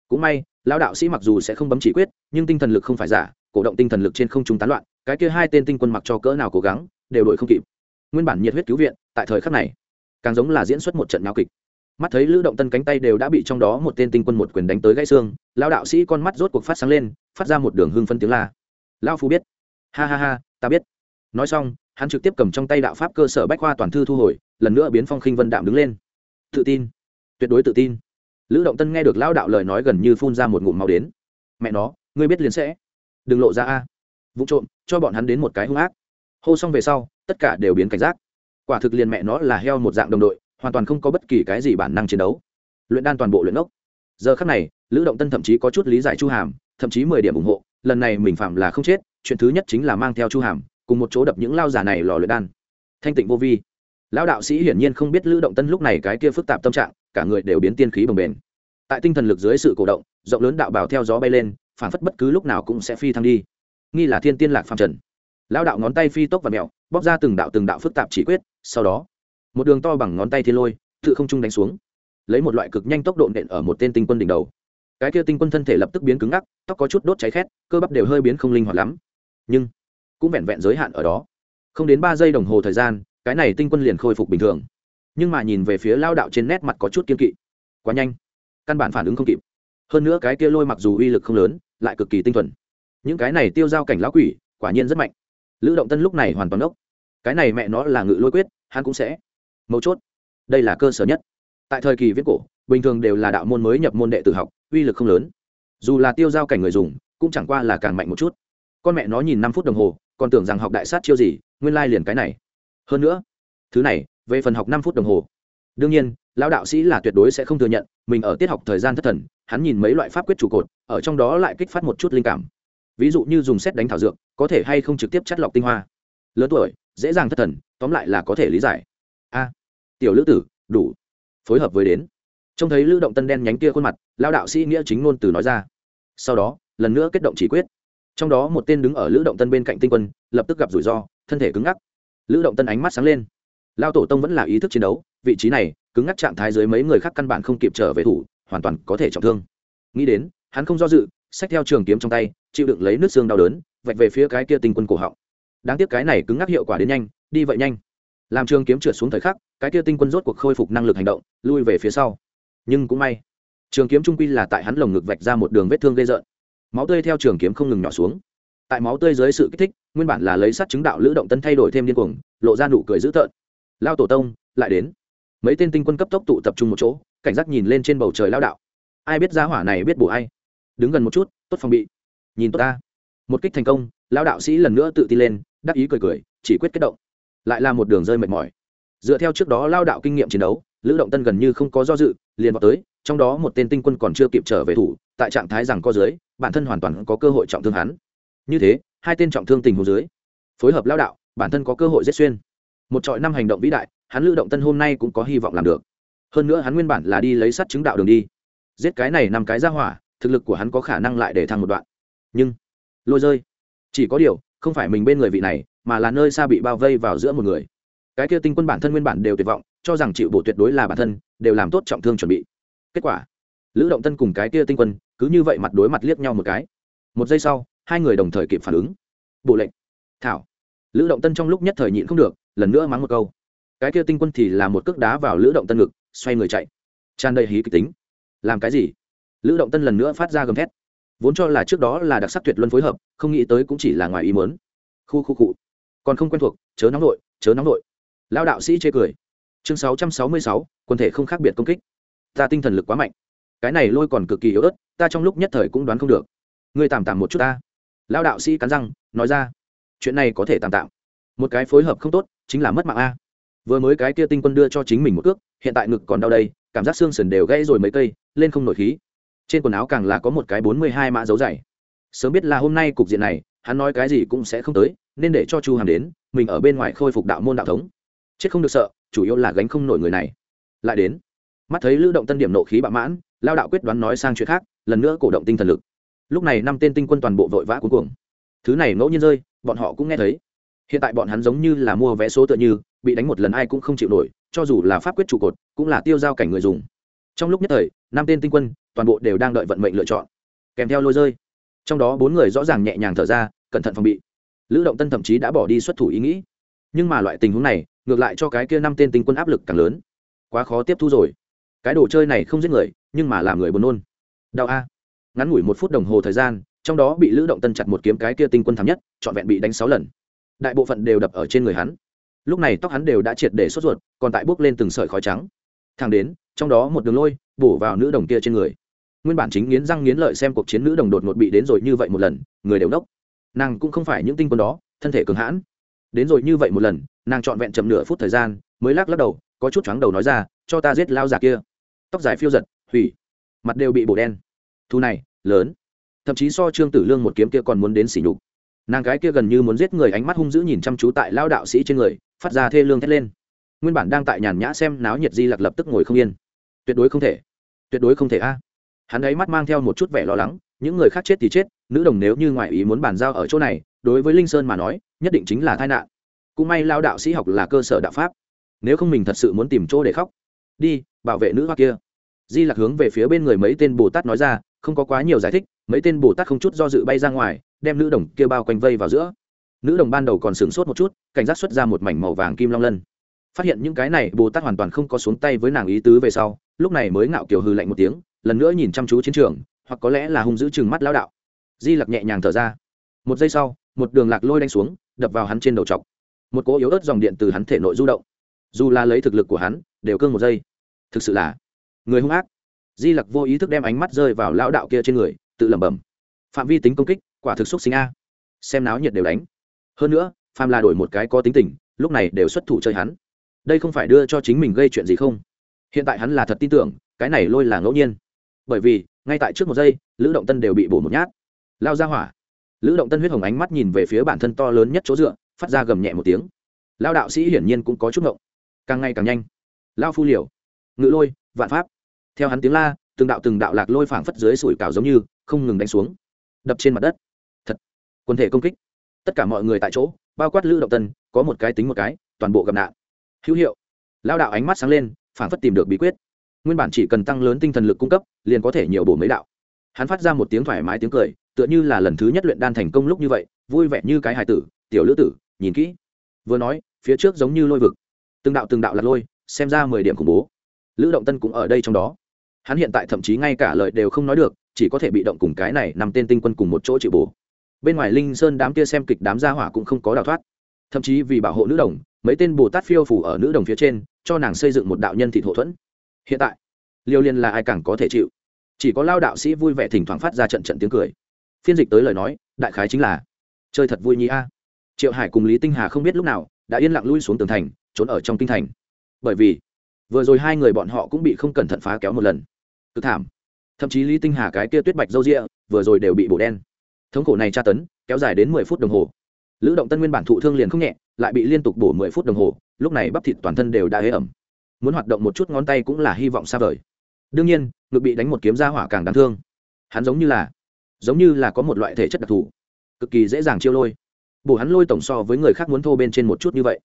Cũng may, lão đạo sĩ mặc dù sẽ không bấm chỉ quyết, nhưng tinh thần lực không phải giả, cổ động tinh thần lực trên không trung tán loạn, cái kia hai tên tinh quân mặc cho cỡ nào cố gắng, đều đổi không kịp. Nguyên bản nhiệt huyết cứu viện, tại thời khắc này, càng giống là diễn xuất một trận nhau kịch mắt thấy lữ động tân cánh tay đều đã bị trong đó một tên tinh quân một quyền đánh tới gãy xương, lão đạo sĩ con mắt rốt cuộc phát sáng lên, phát ra một đường hưng phân tiếng la. Lão phu biết. Ha ha ha, ta biết. Nói xong, hắn trực tiếp cầm trong tay đạo pháp cơ sở bách khoa toàn thư thu hồi, lần nữa biến phong khinh vân đạm đứng lên. Tự tin. Tuyệt đối tự tin. Lữ động tân nghe được lão đạo lời nói gần như phun ra một ngụm màu đến. Mẹ nó, ngươi biết liền sẽ. Đừng lộ ra a. Vụ trộm, cho bọn hắn đến một cái hung ác. Hô xong về sau, tất cả đều biến cảnh giác. Quả thực liền mẹ nó là heo một dạng đồng đội hoàn toàn không có bất kỳ cái gì bản năng chiến đấu. Luyện đan toàn bộ luyện ốc giờ khắc này, lữ động tân thậm chí có chút lý giải chu hàm, thậm chí mười điểm ủng hộ, lần này mình phạm là không chết, chuyện thứ nhất chính là mang theo chu hàm, cùng một chỗ đập những lao giả này lò luyện đan. Thanh tịnh vô vi. Lão đạo sĩ hiển nhiên không biết lữ động tân lúc này cái kia phức tạp tâm trạng, cả người đều biến tiên khí bồng bềnh. Tại tinh thần lực dưới sự cổ động, rộng lớn đạo bào theo gió bay lên, phản phất bất cứ lúc nào cũng sẽ phi thăng đi. Nghi là thiên tiên lạc phàm trần. Lão đạo ngón tay phi tốc và mẹo bóc ra từng đạo từng đạo phức tạp chỉ quyết, sau đó một đường to bằng ngón tay thiên lôi, tự không trung đánh xuống. Lấy một loại cực nhanh tốc độ nện ở một tên tinh quân đỉnh đầu. Cái kia tinh quân thân thể lập tức biến cứng ngắc, tóc có chút đốt cháy khét, cơ bắp đều hơi biến không linh hoạt lắm. Nhưng, cũng vẹn vẹn giới hạn ở đó. Không đến ba giây đồng hồ thời gian, cái này tinh quân liền khôi phục bình thường. Nhưng mà nhìn về phía lao đạo trên nét mặt có chút kiên kỵ. Quá nhanh. Căn bản phản ứng không kịp. Hơn nữa cái kia lôi mặc dù uy lực không lớn, lại cực kỳ tinh thuần. Những cái này tiêu giao cảnh lão quỷ, quả nhiên rất mạnh. Lữ động tân lúc này hoàn toàn ốc cái này mẹ nó là ngự lôi quyết, hắn cũng sẽ mấu chốt. Đây là cơ sở nhất. Tại thời kỳ viết cổ, bình thường đều là đạo môn mới nhập môn đệ tử học, uy lực không lớn. Dù là tiêu giao cảnh người dùng, cũng chẳng qua là càng mạnh một chút. Con mẹ nó nhìn năm phút đồng hồ, còn tưởng rằng học đại sát chiêu gì, nguyên lai liền cái này. Hơn nữa, thứ này, về phần học năm phút đồng hồ. Đương nhiên, lão đạo sĩ là tuyệt đối sẽ không thừa nhận, mình ở tiết học thời gian thất thần, hắn nhìn mấy loại pháp quyết trụ cột, ở trong đó lại kích phát một chút linh cảm. Ví dụ như dùng xét đánh thảo dược, có thể hay không trực tiếp chắt lọc tinh hoa. Lớn tuổi, dễ dàng thất thần, tóm lại là có thể lý giải tiểu lữ tử, đủ. Phối hợp với đến. Trông thấy lữ động tân đen nhánh kia khuôn mặt lao đạo sĩ nghĩa chính ngôn từ nói ra. Sau đó, lần nữa kết động chỉ quyết. Trong đó một tên đứng ở lữ động tân bên cạnh tinh quân, lập tức gặp rủi ro, thân thể cứng ngắc. Lữ động tân ánh mắt sáng lên. Lao tổ tông vẫn là ý thức chiến đấu, vị trí này, cứng ngắc trạng thái dưới mấy người khác căn bản không kịp trở về thủ, hoàn toàn có thể trọng thương. Nghĩ đến, hắn không do dự, xách theo trường kiếm trong tay, chịu đựng lấy nước xương đau đớn, vạch về phía cái kia tinh quân cổ họng. Đáng tiếc cái này cứng ngắc hiệu quả đến nhanh, đi vậy nhanh làm trường kiếm trượt xuống thời khắc, cái kia tinh quân rốt cuộc khôi phục năng lực hành động, lui về phía sau. Nhưng cũng may, trường kiếm trung quy là tại hắn lồng ngực vạch ra một đường vết thương gây rợn. Máu tươi theo trường kiếm không ngừng nhỏ xuống. Tại máu tươi dưới sự kích thích, nguyên bản là lấy sắt chứng đạo lữ động tân thay đổi thêm điên cuồng, lộ ra nụ cười dữ tợn. Lao tổ tông, lại đến. Mấy tên tinh quân cấp tốc tụ tập trung một chỗ, cảnh giác nhìn lên trên bầu trời lao đạo. Ai biết giá hỏa này biết bổ ai? Đứng gần một chút, tốt phòng bị. Nhìn tốt ta. Một kích thành công, lao đạo sĩ lần nữa tự tin lên, đắc ý cười cười, chỉ quyết kết động lại là một đường rơi mệt mỏi. Dựa theo trước đó lao đạo kinh nghiệm chiến đấu, lữ động tân gần như không có do dự, liền vào tới, trong đó một tên tinh quân còn chưa kịp trở về thủ, tại trạng thái rằng co dưới, bản thân hoàn toàn có cơ hội trọng thương hắn. Như thế, hai tên trọng thương tình hồ dưới, phối hợp lao đạo, bản thân có cơ hội giết xuyên. Một trọi năm hành động vĩ đại, hắn lữ động tân hôm nay cũng có hy vọng làm được. Hơn nữa hắn nguyên bản là đi lấy sắt chứng đạo đường đi. Giết cái này nằm cái ra hỏa, thực lực của hắn có khả năng lại để thăng một đoạn. Nhưng, lôi rơi, chỉ có điều, không phải mình bên người vị này mà là nơi xa bị bao vây vào giữa một người. Cái kia tinh quân bản thân nguyên bản đều tuyệt vọng, cho rằng chịu bổ tuyệt đối là bản thân, đều làm tốt trọng thương chuẩn bị. Kết quả, lữ động tân cùng cái kia tinh quân, cứ như vậy mặt đối mặt liếc nhau một cái. Một giây sau, hai người đồng thời kịp phản ứng. Bộ lệnh, thảo. Lữ động tân trong lúc nhất thời nhịn không được, lần nữa mắng một câu. Cái kia tinh quân thì là một cước đá vào lữ động tân ngực, xoay người chạy. Tràn đầy hí kịch tính. Làm cái gì? Lữ động tân lần nữa phát ra gầm thét. Vốn cho là trước đó là đặc sắc tuyệt luân phối hợp, không nghĩ tới cũng chỉ là ngoài ý mớn khu khu cụ còn không quen thuộc, chớ nóng nội chớ nóng nội lao đạo sĩ chê cười. Chương sáu trăm sáu mươi sáu quân thể không khác biệt công kích. Ta tinh thần lực quá mạnh. Cái này lôi còn cực kỳ yếu ớt, ta trong lúc nhất thời cũng đoán không được. Ngươi tạm tạm một chút ta. Lao đạo sĩ cắn răng, nói ra. Chuyện này có thể tạm tạm. Một cái phối hợp không tốt, chính là mất mạng a. Vừa mới cái kia tinh quân đưa cho chính mình một cước, hiện tại ngực còn đau đây, cảm giác xương sườn đều gãy rồi mấy cây, lên không nổi khí. Trên quần áo càng là có một cái bốn mươi hai mã dấu dày. Sớm biết là hôm nay cục diện này, hắn nói cái gì cũng sẽ không tới nên để cho chu hàm đến, mình ở bên ngoài khôi phục đạo môn đạo thống. Chết không được sợ, chủ yếu là gánh không nổi người này. Lại đến, mắt thấy lữ động tân điểm nộ khí bạo mãn, lao đạo quyết đoán nói sang chuyện khác, lần nữa cổ động tinh thần lực. Lúc này năm tên tinh quân toàn bộ vội vã cuối cùng thứ này ngẫu nhiên rơi, bọn họ cũng nghe thấy. Hiện tại bọn hắn giống như là mua vé số tựa như, bị đánh một lần ai cũng không chịu nổi, cho dù là pháp quyết trụ cột, cũng là tiêu giao cảnh người dùng. Trong lúc nhất thời, năm tên tinh quân, toàn bộ đều đang đợi vận mệnh lựa chọn. Kèm theo lôi rơi. Trong đó bốn người rõ ràng nhẹ nhàng thở ra, cẩn thận phòng bị lữ động tân thậm chí đã bỏ đi xuất thủ ý nghĩ. Nhưng mà loại tình huống này, ngược lại cho cái kia năm tên tinh quân áp lực càng lớn. Quá khó tiếp thu rồi. Cái đồ chơi này không giết người, nhưng mà làm người buồn nôn. Đau a. Ngắn ngủi một phút đồng hồ thời gian, trong đó bị lữ động tân chặt một kiếm cái kia tinh quân thảm nhất, trọn vẹn bị đánh sáu lần. Đại bộ phận đều đập ở trên người hắn. Lúc này tóc hắn đều đã triệt để sốt ruột, còn tại bốc lên từng sợi khói trắng. Thang đến, trong đó một đường lôi, bổ vào nữ đồng kia trên người. Nguyên bản chính nghiến răng nghiến lợi xem cuộc chiến nữ đồng đột ngột bị đến rồi như vậy một lần, người đều đốc nàng cũng không phải những tinh quân đó, thân thể cường hãn. Đến rồi như vậy một lần, nàng trọn vẹn chậm nửa phút thời gian, mới lắc lắc đầu, có chút chóng đầu nói ra, cho ta giết lao già kia. Tóc dài phiêu giật, hủy. Mặt đều bị bổ đen. Thu này, lớn. Thậm chí so trương tử lương một kiếm kia còn muốn đến xỉ nhục. Nàng gái kia gần như muốn giết người, ánh mắt hung dữ nhìn chăm chú tại lao đạo sĩ trên người, phát ra thê lương thét lên. Nguyên bản đang tại nhàn nhã xem náo nhiệt di lặc lập tức ngồi không yên. Tuyệt đối không thể. Tuyệt đối không thể a. Hắn ấy mắt mang theo một chút vẻ lo lắng những người khác chết thì chết, nữ đồng nếu như ngoại ý muốn bàn giao ở chỗ này, đối với linh sơn mà nói, nhất định chính là tai nạn. Cũng may lao đạo sĩ học là cơ sở đạo pháp. Nếu không mình thật sự muốn tìm chỗ để khóc. Đi, bảo vệ nữ hoa kia. Di lạc hướng về phía bên người mấy tên bồ tát nói ra, không có quá nhiều giải thích, mấy tên bồ tát không chút do dự bay ra ngoài, đem nữ đồng kia bao quanh vây vào giữa. Nữ đồng ban đầu còn sửng sốt một chút, cảnh giác xuất ra một mảnh màu vàng kim long lân. Phát hiện những cái này, bồ tát hoàn toàn không có xuống tay với nàng ý tứ về sau, lúc này mới ngạo kiều hư lạnh một tiếng, lần nữa nhìn chăm chú chiến trường hoặc có lẽ là hung dữ chừng mắt lao đạo. Di lặc nhẹ nhàng thở ra. Một giây sau, một đường lạc lôi đánh xuống, đập vào hắn trên đầu chọc. Một cỗ yếu ớt dòng điện từ hắn thể nội du động. Dù là lấy thực lực của hắn, đều cương một giây. Thực sự là người hung ác. Di lặc vô ý thức đem ánh mắt rơi vào lao đạo kia trên người, tự lẩm bẩm. Phạm vi tính công kích, quả thực xúc sinh a. Xem náo nhiệt đều đánh. Hơn nữa, phàm là đổi một cái có tính tình, lúc này đều xuất thủ chơi hắn. Đây không phải đưa cho chính mình gây chuyện gì không? Hiện tại hắn là thật tin tưởng, cái này lôi là ngẫu nhiên. Bởi vì ngay tại trước một giây, lữ động tân đều bị bổ một nhát. Lao ra hỏa. Lữ động tân huyết hồng ánh mắt nhìn về phía bản thân to lớn nhất chỗ dựa, phát ra gầm nhẹ một tiếng. Lao đạo sĩ hiển nhiên cũng có chút ngộng. Càng ngày càng nhanh. Lao phu liều. Ngự lôi, vạn pháp. Theo hắn tiếng la, từng đạo từng đạo lạc lôi phảng phất dưới sủi cảo giống như, không ngừng đánh xuống. Đập trên mặt đất. Thật. Quần thể công kích. Tất cả mọi người tại chỗ, bao quát lữ động tân, có một cái tính một cái, toàn bộ gặp nạn. Hữu hiệu. Lao đạo ánh mắt sáng lên, phảng phất tìm được bí quyết nguyên bản chỉ cần tăng lớn tinh thần lực cung cấp, liền có thể nhiều bổ mấy đạo. Hắn phát ra một tiếng thoải mái tiếng cười, tựa như là lần thứ nhất luyện đan thành công lúc như vậy, vui vẻ như cái hài tử, tiểu lữ tử, nhìn kỹ. Vừa nói, phía trước giống như lôi vực. Từng đạo từng đạo là lôi, xem ra mười điểm khủng bố. Lữ động tân cũng ở đây trong đó. Hắn hiện tại thậm chí ngay cả lời đều không nói được, chỉ có thể bị động cùng cái này nằm tên tinh quân cùng một chỗ chịu bổ. Bên ngoài linh sơn đám kia xem kịch đám gia hỏa cũng không có đào thoát. Thậm chí vì bảo hộ nữ đồng, mấy tên bồ tát phiêu phủ ở nữ đồng phía trên, cho nàng xây dựng một đạo nhân thị hậu thuẫn hiện tại, liêu liên là ai càng có thể chịu? Chỉ có lao đạo sĩ vui vẻ thỉnh thoảng phát ra trận trận tiếng cười. Phiên dịch tới lời nói, đại khái chính là, chơi thật vui nhí a. Triệu hải cùng lý tinh hà không biết lúc nào đã yên lặng lui xuống tường thành, trốn ở trong kinh thành. Bởi vì, vừa rồi hai người bọn họ cũng bị không cẩn thận phá kéo một lần. Cực thảm. Thậm chí lý tinh hà cái kia tuyết bạch râu rịa vừa rồi đều bị bổ đen. Thống khổ này tra tấn, kéo dài đến mười phút đồng hồ. Lữ động tân nguyên bản thụ thương liền không nhẹ, lại bị liên tục bổ mười phút đồng hồ, lúc này bắp thịt toàn thân đều đã hế ẩm muốn hoạt động một chút ngón tay cũng là hy vọng xa vời. Đương nhiên, ngực bị đánh một kiếm ra hỏa càng đáng thương. Hắn giống như là, giống như là có một loại thể chất đặc thù, cực kỳ dễ dàng chiêu lôi. Bổ hắn lôi tổng so với người khác muốn thô bên trên một chút như vậy.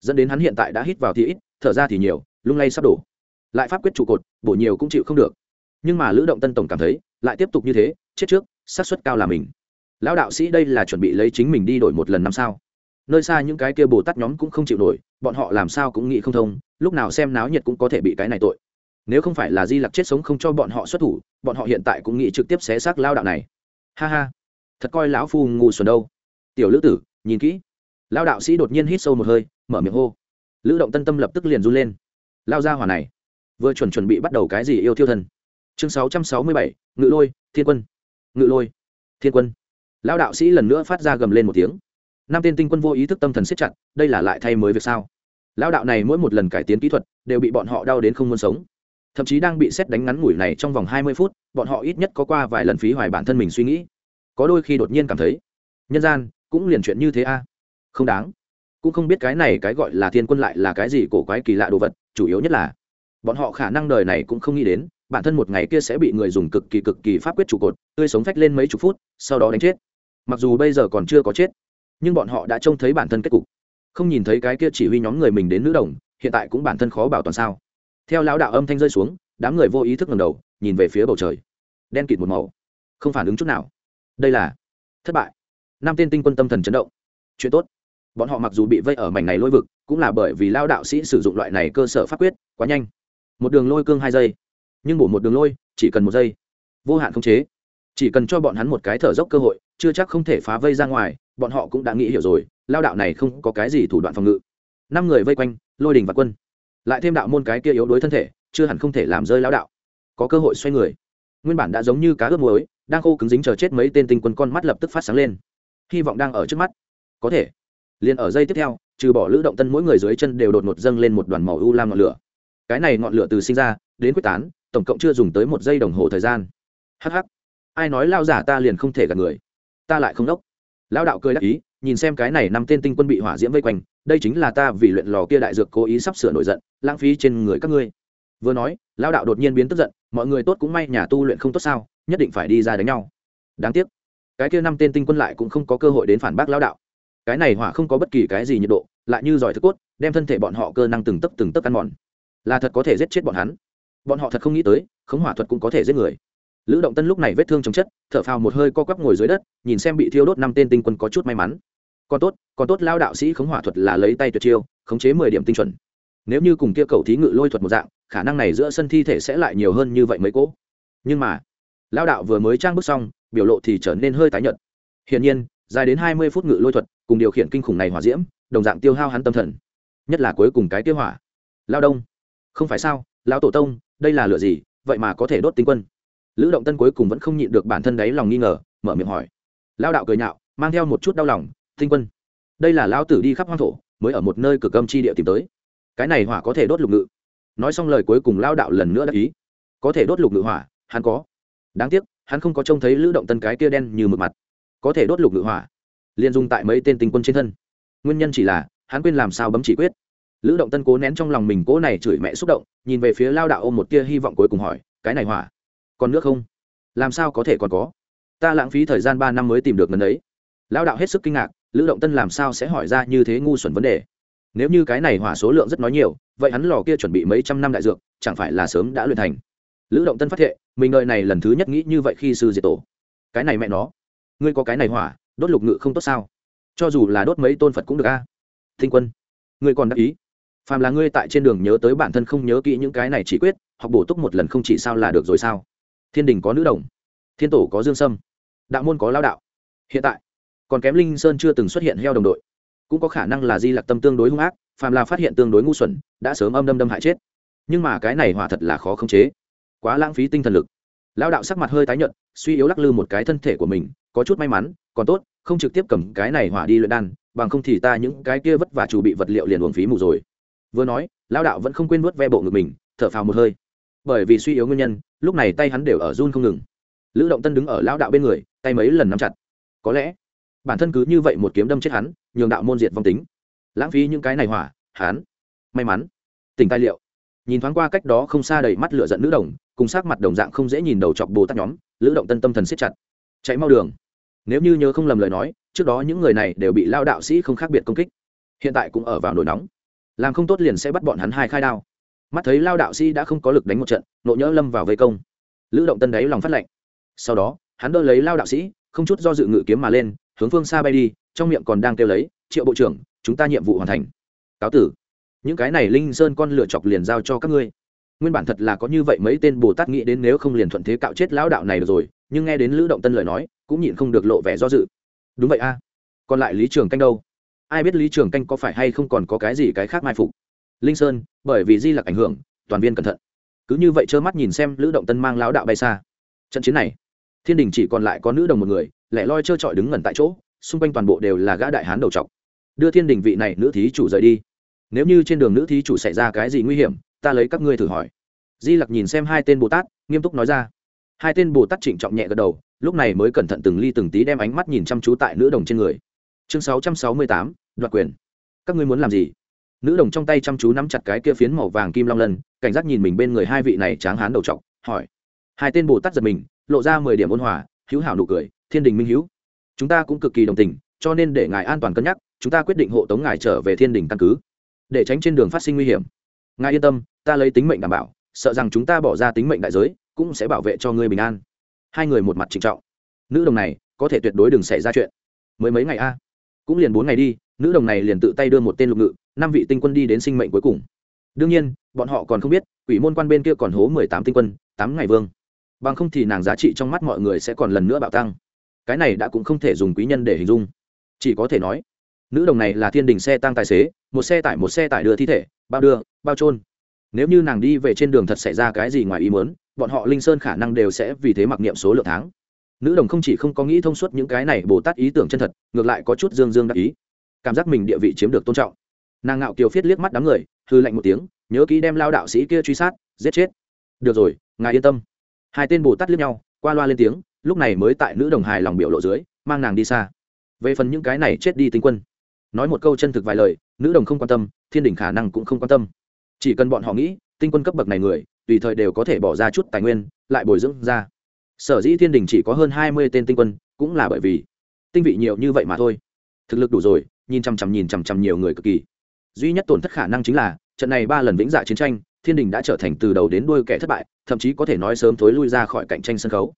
Dẫn đến hắn hiện tại đã hít vào thì ít, thở ra thì nhiều, lung lay sắp đổ. Lại pháp quyết trụ cột, bổ nhiều cũng chịu không được. Nhưng mà lữ động tân tổng cảm thấy, lại tiếp tục như thế, chết trước, xác suất cao là mình. Lão đạo sĩ đây là chuẩn bị lấy chính mình đi đổi một lần năm sao nơi xa những cái kia bồ tát nhóm cũng không chịu nổi, bọn họ làm sao cũng nghĩ không thông, lúc nào xem náo nhiệt cũng có thể bị cái này tội. Nếu không phải là di lặc chết sống không cho bọn họ xuất thủ, bọn họ hiện tại cũng nghĩ trực tiếp xé xác lao đạo này. Ha ha, thật coi lão phu ngu xuẩn đâu. Tiểu lữ tử, nhìn kỹ. Lao đạo sĩ đột nhiên hít sâu một hơi, mở miệng hô. Lữ động tân tâm lập tức liền run lên. Lao ra hỏa này, vừa chuẩn chuẩn bị bắt đầu cái gì yêu thiêu thân? Chương sáu trăm sáu mươi bảy, ngự lôi, thiên quân. Ngự lôi, thiên quân. Lao đạo sĩ lần nữa phát ra gầm lên một tiếng năm tên tinh quân vô ý thức tâm thần siết chặt, đây là lại thay mới việc sao? Lão đạo này mỗi một lần cải tiến kỹ thuật, đều bị bọn họ đau đến không muốn sống. Thậm chí đang bị xét đánh ngắn ngủi này trong vòng hai mươi phút, bọn họ ít nhất có qua vài lần phí hoài bản thân mình suy nghĩ. Có đôi khi đột nhiên cảm thấy, nhân gian, cũng liền chuyện như thế a. Không đáng. Cũng không biết cái này cái gọi là thiên quân lại là cái gì cổ quái kỳ lạ đồ vật, chủ yếu nhất là, bọn họ khả năng đời này cũng không nghĩ đến, bản thân một ngày kia sẽ bị người dùng cực kỳ cực kỳ pháp quyết trụ cột, tươi sống phách lên mấy chục phút, sau đó đánh chết. Mặc dù bây giờ còn chưa có chết nhưng bọn họ đã trông thấy bản thân kết cục. Không nhìn thấy cái kia chỉ huy nhóm người mình đến nữ đồng, hiện tại cũng bản thân khó bảo toàn sao. Theo lão đạo âm thanh rơi xuống, đám người vô ý thức ngầm đầu, nhìn về phía bầu trời. Đen kịt một màu. Không phản ứng chút nào. Đây là thất bại. Năm tên tinh quân tâm thần chấn động. Chuyện tốt. Bọn họ mặc dù bị vây ở mảnh này lôi vực, cũng là bởi vì lao đạo sĩ sử dụng loại này cơ sở pháp quyết, quá nhanh. Một đường lôi cương hai giây. Nhưng bổ một đường lôi, chỉ cần một giây. Vô hạn không chế. Chỉ cần cho bọn hắn một cái thở dốc cơ hội chưa chắc không thể phá vây ra ngoài, bọn họ cũng đã nghĩ hiểu rồi, lao đạo này không có cái gì thủ đoạn phòng ngự. Năm người vây quanh, lôi đình và quân. Lại thêm đạo môn cái kia yếu đuối thân thể, chưa hẳn không thể làm rơi lao đạo. Có cơ hội xoay người. Nguyên bản đã giống như cá ướp muối, đang khô cứng dính chờ chết mấy tên tinh quân con mắt lập tức phát sáng lên. Hy vọng đang ở trước mắt. Có thể. Liền ở giây tiếp theo, trừ bỏ lữ động tân mỗi người dưới chân đều đột ngột dâng lên một đoàn màu u lam ngọn lửa. Cái này ngọn lửa từ sinh ra, đến quyết tán, tổng cộng chưa dùng tới một giây đồng hồ thời gian. Hh ai nói lao giả ta liền không thể gạt người? Ta lại không đốc. Lao đạo cười đắc ý, nhìn xem cái này năm tên tinh quân bị hỏa diễm vây quanh, đây chính là ta vì luyện lò kia đại dược cố ý sắp sửa nổi giận, lãng phí trên người các ngươi. Vừa nói lao đạo đột nhiên biến tức giận, mọi người tốt cũng may nhà tu luyện không tốt sao, nhất định phải đi ra đánh nhau. Đáng tiếc, cái kia năm tên tinh quân lại cũng không có cơ hội đến phản bác lao đạo. Cái này hỏa không có bất kỳ cái gì nhiệt độ, lại như giỏi thức cốt, đem thân thể bọn họ cơ năng từng tấc từng tấc ăn mòn. Là thật có thể giết chết bọn hắn. Bọn họ thật không nghĩ tới, khống hỏa thuật cũng có thể giết người lữ động tân lúc này vết thương chống chất, thở phào một hơi co quắp ngồi dưới đất, nhìn xem bị thiêu đốt năm tên tinh quân có chút may mắn. Còn tốt còn tốt lao đạo sĩ khống hỏa thuật là lấy tay tuyệt chiêu, khống chế mười điểm tinh chuẩn. Nếu như cùng kia cầu thí ngự lôi thuật một dạng, khả năng này giữa sân thi thể sẽ lại nhiều hơn như vậy mấy cỗ. Nhưng mà, lao đạo vừa mới trang bước xong, biểu lộ thì trở nên hơi tái nhợt. Hiển nhiên, dài đến hai mươi phút ngự lôi thuật, cùng điều khiển kinh khủng này hỏa diễm, đồng dạng tiêu hao hắn tâm thần. Nhất là cuối cùng cái tiêu hỏa. Lao đông, không phải sao? Lão tổ tông, đây là lửa gì? Vậy mà có thể đốt tinh quân lữ động tân cuối cùng vẫn không nhịn được bản thân đáy lòng nghi ngờ, mở miệng hỏi. Lao đạo cười nhạo, mang theo một chút đau lòng, tinh quân, đây là lao tử đi khắp hoang thổ, mới ở một nơi cực âm chi địa tìm tới. Cái này hỏa có thể đốt lục ngự. Nói xong lời cuối cùng lao đạo lần nữa đắc ý. Có thể đốt lục ngự hỏa, hắn có. Đáng tiếc, hắn không có trông thấy lữ động tân cái kia đen như mực mặt. Có thể đốt lục ngự hỏa, liền dùng tại mấy tên tinh quân trên thân. Nguyên nhân chỉ là, hắn quên làm sao bấm chỉ quyết. Lữ động tân cố nén trong lòng mình cố này chửi mẹ xúc động, nhìn về phía lao đạo ôm một tia hy vọng cuối cùng hỏi, cái này hỏa còn nước không? Làm sao có thể còn có? Ta lãng phí thời gian ba năm mới tìm được ngần ấy. Lao đạo hết sức kinh ngạc, lữ động tân làm sao sẽ hỏi ra như thế ngu xuẩn vấn đề? Nếu như cái này hỏa số lượng rất nói nhiều, vậy hắn lò kia chuẩn bị mấy trăm năm đại dược, chẳng phải là sớm đã luyện thành? Lữ động tân phát hiện mình đợi này lần thứ nhất nghĩ như vậy khi sư diệt tổ. Cái này mẹ nó. Ngươi có cái này hỏa, đốt lục ngự không tốt sao? Cho dù là đốt mấy tôn phật cũng được a. À? thinh quân, ngươi còn đắc ý. Phàm là ngươi tại trên đường nhớ tới bản thân không nhớ kỹ những cái này chỉ quyết, học bổ túc một lần không chỉ sao là được rồi sao? Thiên đình có nữ đồng, thiên tổ có dương sâm, đạo môn có lao đạo. Hiện tại, còn kém linh sơn chưa từng xuất hiện heo đồng đội. Cũng có khả năng là di lạc tâm tương đối hung ác, phàm là phát hiện tương đối ngu xuẩn, đã sớm âm đâm đâm hại chết. Nhưng mà cái này hỏa thật là khó khống chế. Quá lãng phí tinh thần lực. Lao đạo sắc mặt hơi tái nhợt, suy yếu lắc lư một cái thân thể của mình, có chút may mắn, còn tốt, không trực tiếp cầm cái này hỏa đi luyện đan, bằng không thì ta những cái kia vất vả chủ bị vật liệu liền uống phí mù rồi. Vừa nói lao đạo vẫn không quên nuốt ve bộ ngực mình, thở phào một hơi. Bởi vì suy yếu nguyên nhân lúc này tay hắn đều ở run không ngừng. Lữ động tân đứng ở lao đạo bên người, tay mấy lần nắm chặt. Có lẽ, bản thân cứ như vậy một kiếm đâm chết hắn, nhường đạo môn diệt vong tính. Lãng phí những cái này hỏa, hắn. May mắn. Tỉnh tài liệu. Nhìn thoáng qua cách đó không xa đầy mắt lửa giận nữ đồng, cùng sát mặt đồng dạng không dễ nhìn đầu chọc bồ tát nhóm, lữ động tân tâm thần siết chặt. Chạy mau đường. Nếu như nhớ không lầm lời nói, trước đó những người này đều bị lao đạo sĩ không khác biệt công kích. Hiện tại cũng ở vào nổi nóng. Làm không tốt liền sẽ bắt bọn hắn hai khai đao mắt thấy lao đạo sĩ đã không có lực đánh một trận, nộ nhỡ lâm vào vây công. Lữ động tân đáy lòng phát lệnh. Sau đó, hắn đỡ lấy lao đạo sĩ, không chút do dự ngự kiếm mà lên, hướng phương xa bay đi, trong miệng còn đang kêu lấy, triệu bộ trưởng, chúng ta nhiệm vụ hoàn thành. Cáo tử. Những cái này linh sơn con lựa chọc liền giao cho các ngươi. Nguyên bản thật là có như vậy mấy tên bồ tát nghĩ đến nếu không liền thuận thế cạo chết lão đạo này được rồi, nhưng nghe đến lữ động tân lời nói, cũng nhịn không được lộ vẻ do dự. Đúng vậy a. Còn lại lý trường canh đâu? Ai biết lý trường canh có phải hay không còn có cái gì cái khác mai phục? Linh sơn, bởi vì di lặc ảnh hưởng, toàn viên cẩn thận. Cứ như vậy trơ mắt nhìn xem lữ động tân mang lão đạo bay xa. Trận chiến này, thiên đình chỉ còn lại có nữ đồng một người, lẻ loi trơ trọi đứng ngẩn tại chỗ, xung quanh toàn bộ đều là gã đại hán đầu trọc. Đưa thiên đình vị này nữ thí chủ rời đi. Nếu như trên đường nữ thí chủ xảy ra cái gì nguy hiểm, ta lấy các ngươi thử hỏi. Di lặc nhìn xem hai tên bồ tát, nghiêm túc nói ra. Hai tên bồ tát trịnh trọng nhẹ gật đầu, lúc này mới cẩn thận từng ly từng tí đem ánh mắt nhìn chăm chú tại nữ đồng trên người. Chương sáu trăm sáu mươi tám, đoạt quyền. Các ngươi muốn làm gì? Nữ đồng trong tay chăm chú nắm chặt cái kia phiến màu vàng kim long lân, cảnh giác nhìn mình bên người hai vị này tráng hán đầu t hỏi. Hai tên bồ tát giật mình, lộ ra mười điểm ôn hòa, hữu hảo nụ cười, thiên đình minh hữu. Chúng ta cũng cực kỳ đồng tình, cho nên để ngài an toàn cân nhắc, chúng ta quyết định hộ tống ngài trở về thiên đình căn cứ, để tránh trên đường phát sinh nguy hiểm. Ngài yên tâm, ta lấy tính mệnh đảm bảo, sợ rằng chúng ta bỏ ra tính mệnh đại giới, cũng sẽ bảo vệ cho ngươi bình an. Hai người một mặt trịnh trọng. Nữ đồng này, có thể tuyệt đối đừng xảy ra chuyện. Mới mấy ngày a? Cũng liền bốn ngày đi, nữ đồng này liền tự tay đưa một tên lục ngự năm vị tinh quân đi đến sinh mệnh cuối cùng. Đương nhiên, bọn họ còn không biết, quỷ môn quan bên kia còn hố mười tám tinh quân, tám ngày vương. Bằng không thì nàng giá trị trong mắt mọi người sẽ còn lần nữa bạo tăng. Cái này đã cũng không thể dùng quý nhân để hình dung. Chỉ có thể nói, nữ đồng này là thiên đình xe tăng tài xế, một xe tải một xe tải đưa thi thể, bao đưa, bao trôn nếu như nàng đi về trên đường thật xảy ra cái gì ngoài ý muốn, bọn họ linh sơn khả năng đều sẽ vì thế mặc niệm số lượng tháng. Nữ đồng không chỉ không có nghĩ thông suốt những cái này bồ tát ý tưởng chân thật, ngược lại có chút dương dương đắc ý. Cảm giác mình địa vị chiếm được tôn trọng nàng ngạo kiều phiết liếc mắt đám người hư lạnh một tiếng, nhớ kỹ đem lao đạo sĩ kia truy sát, giết chết. Được rồi, ngài yên tâm. Hai tên bồ tát liếc nhau, qua loa lên tiếng, lúc này mới tại nữ đồng hài lòng biểu lộ dưới, mang nàng đi xa. Về phần những cái này chết đi tinh quân. Nói một câu chân thực vài lời, nữ đồng không quan tâm, thiên đình khả năng cũng không quan tâm. Chỉ cần bọn họ nghĩ, tinh quân cấp bậc này người, tùy thời đều có thể bỏ ra chút tài nguyên, lại bồi dưỡng ra. Sở dĩ thiên đình chỉ có hơn hai mươi tên tinh quân, cũng là bởi vì tinh vị nhiều như vậy mà thôi. Thực lực đủ rồi, nhìn chằm chằm nhìn chằm chằm nhiều người cực kỳ duy nhất tổn thất khả năng chính là, trận này ba lần vĩnh dạ chiến tranh, thiên đình đã trở thành từ đầu đến đuôi kẻ thất bại, thậm chí có thể nói sớm thối lui ra khỏi cạnh tranh sân khấu.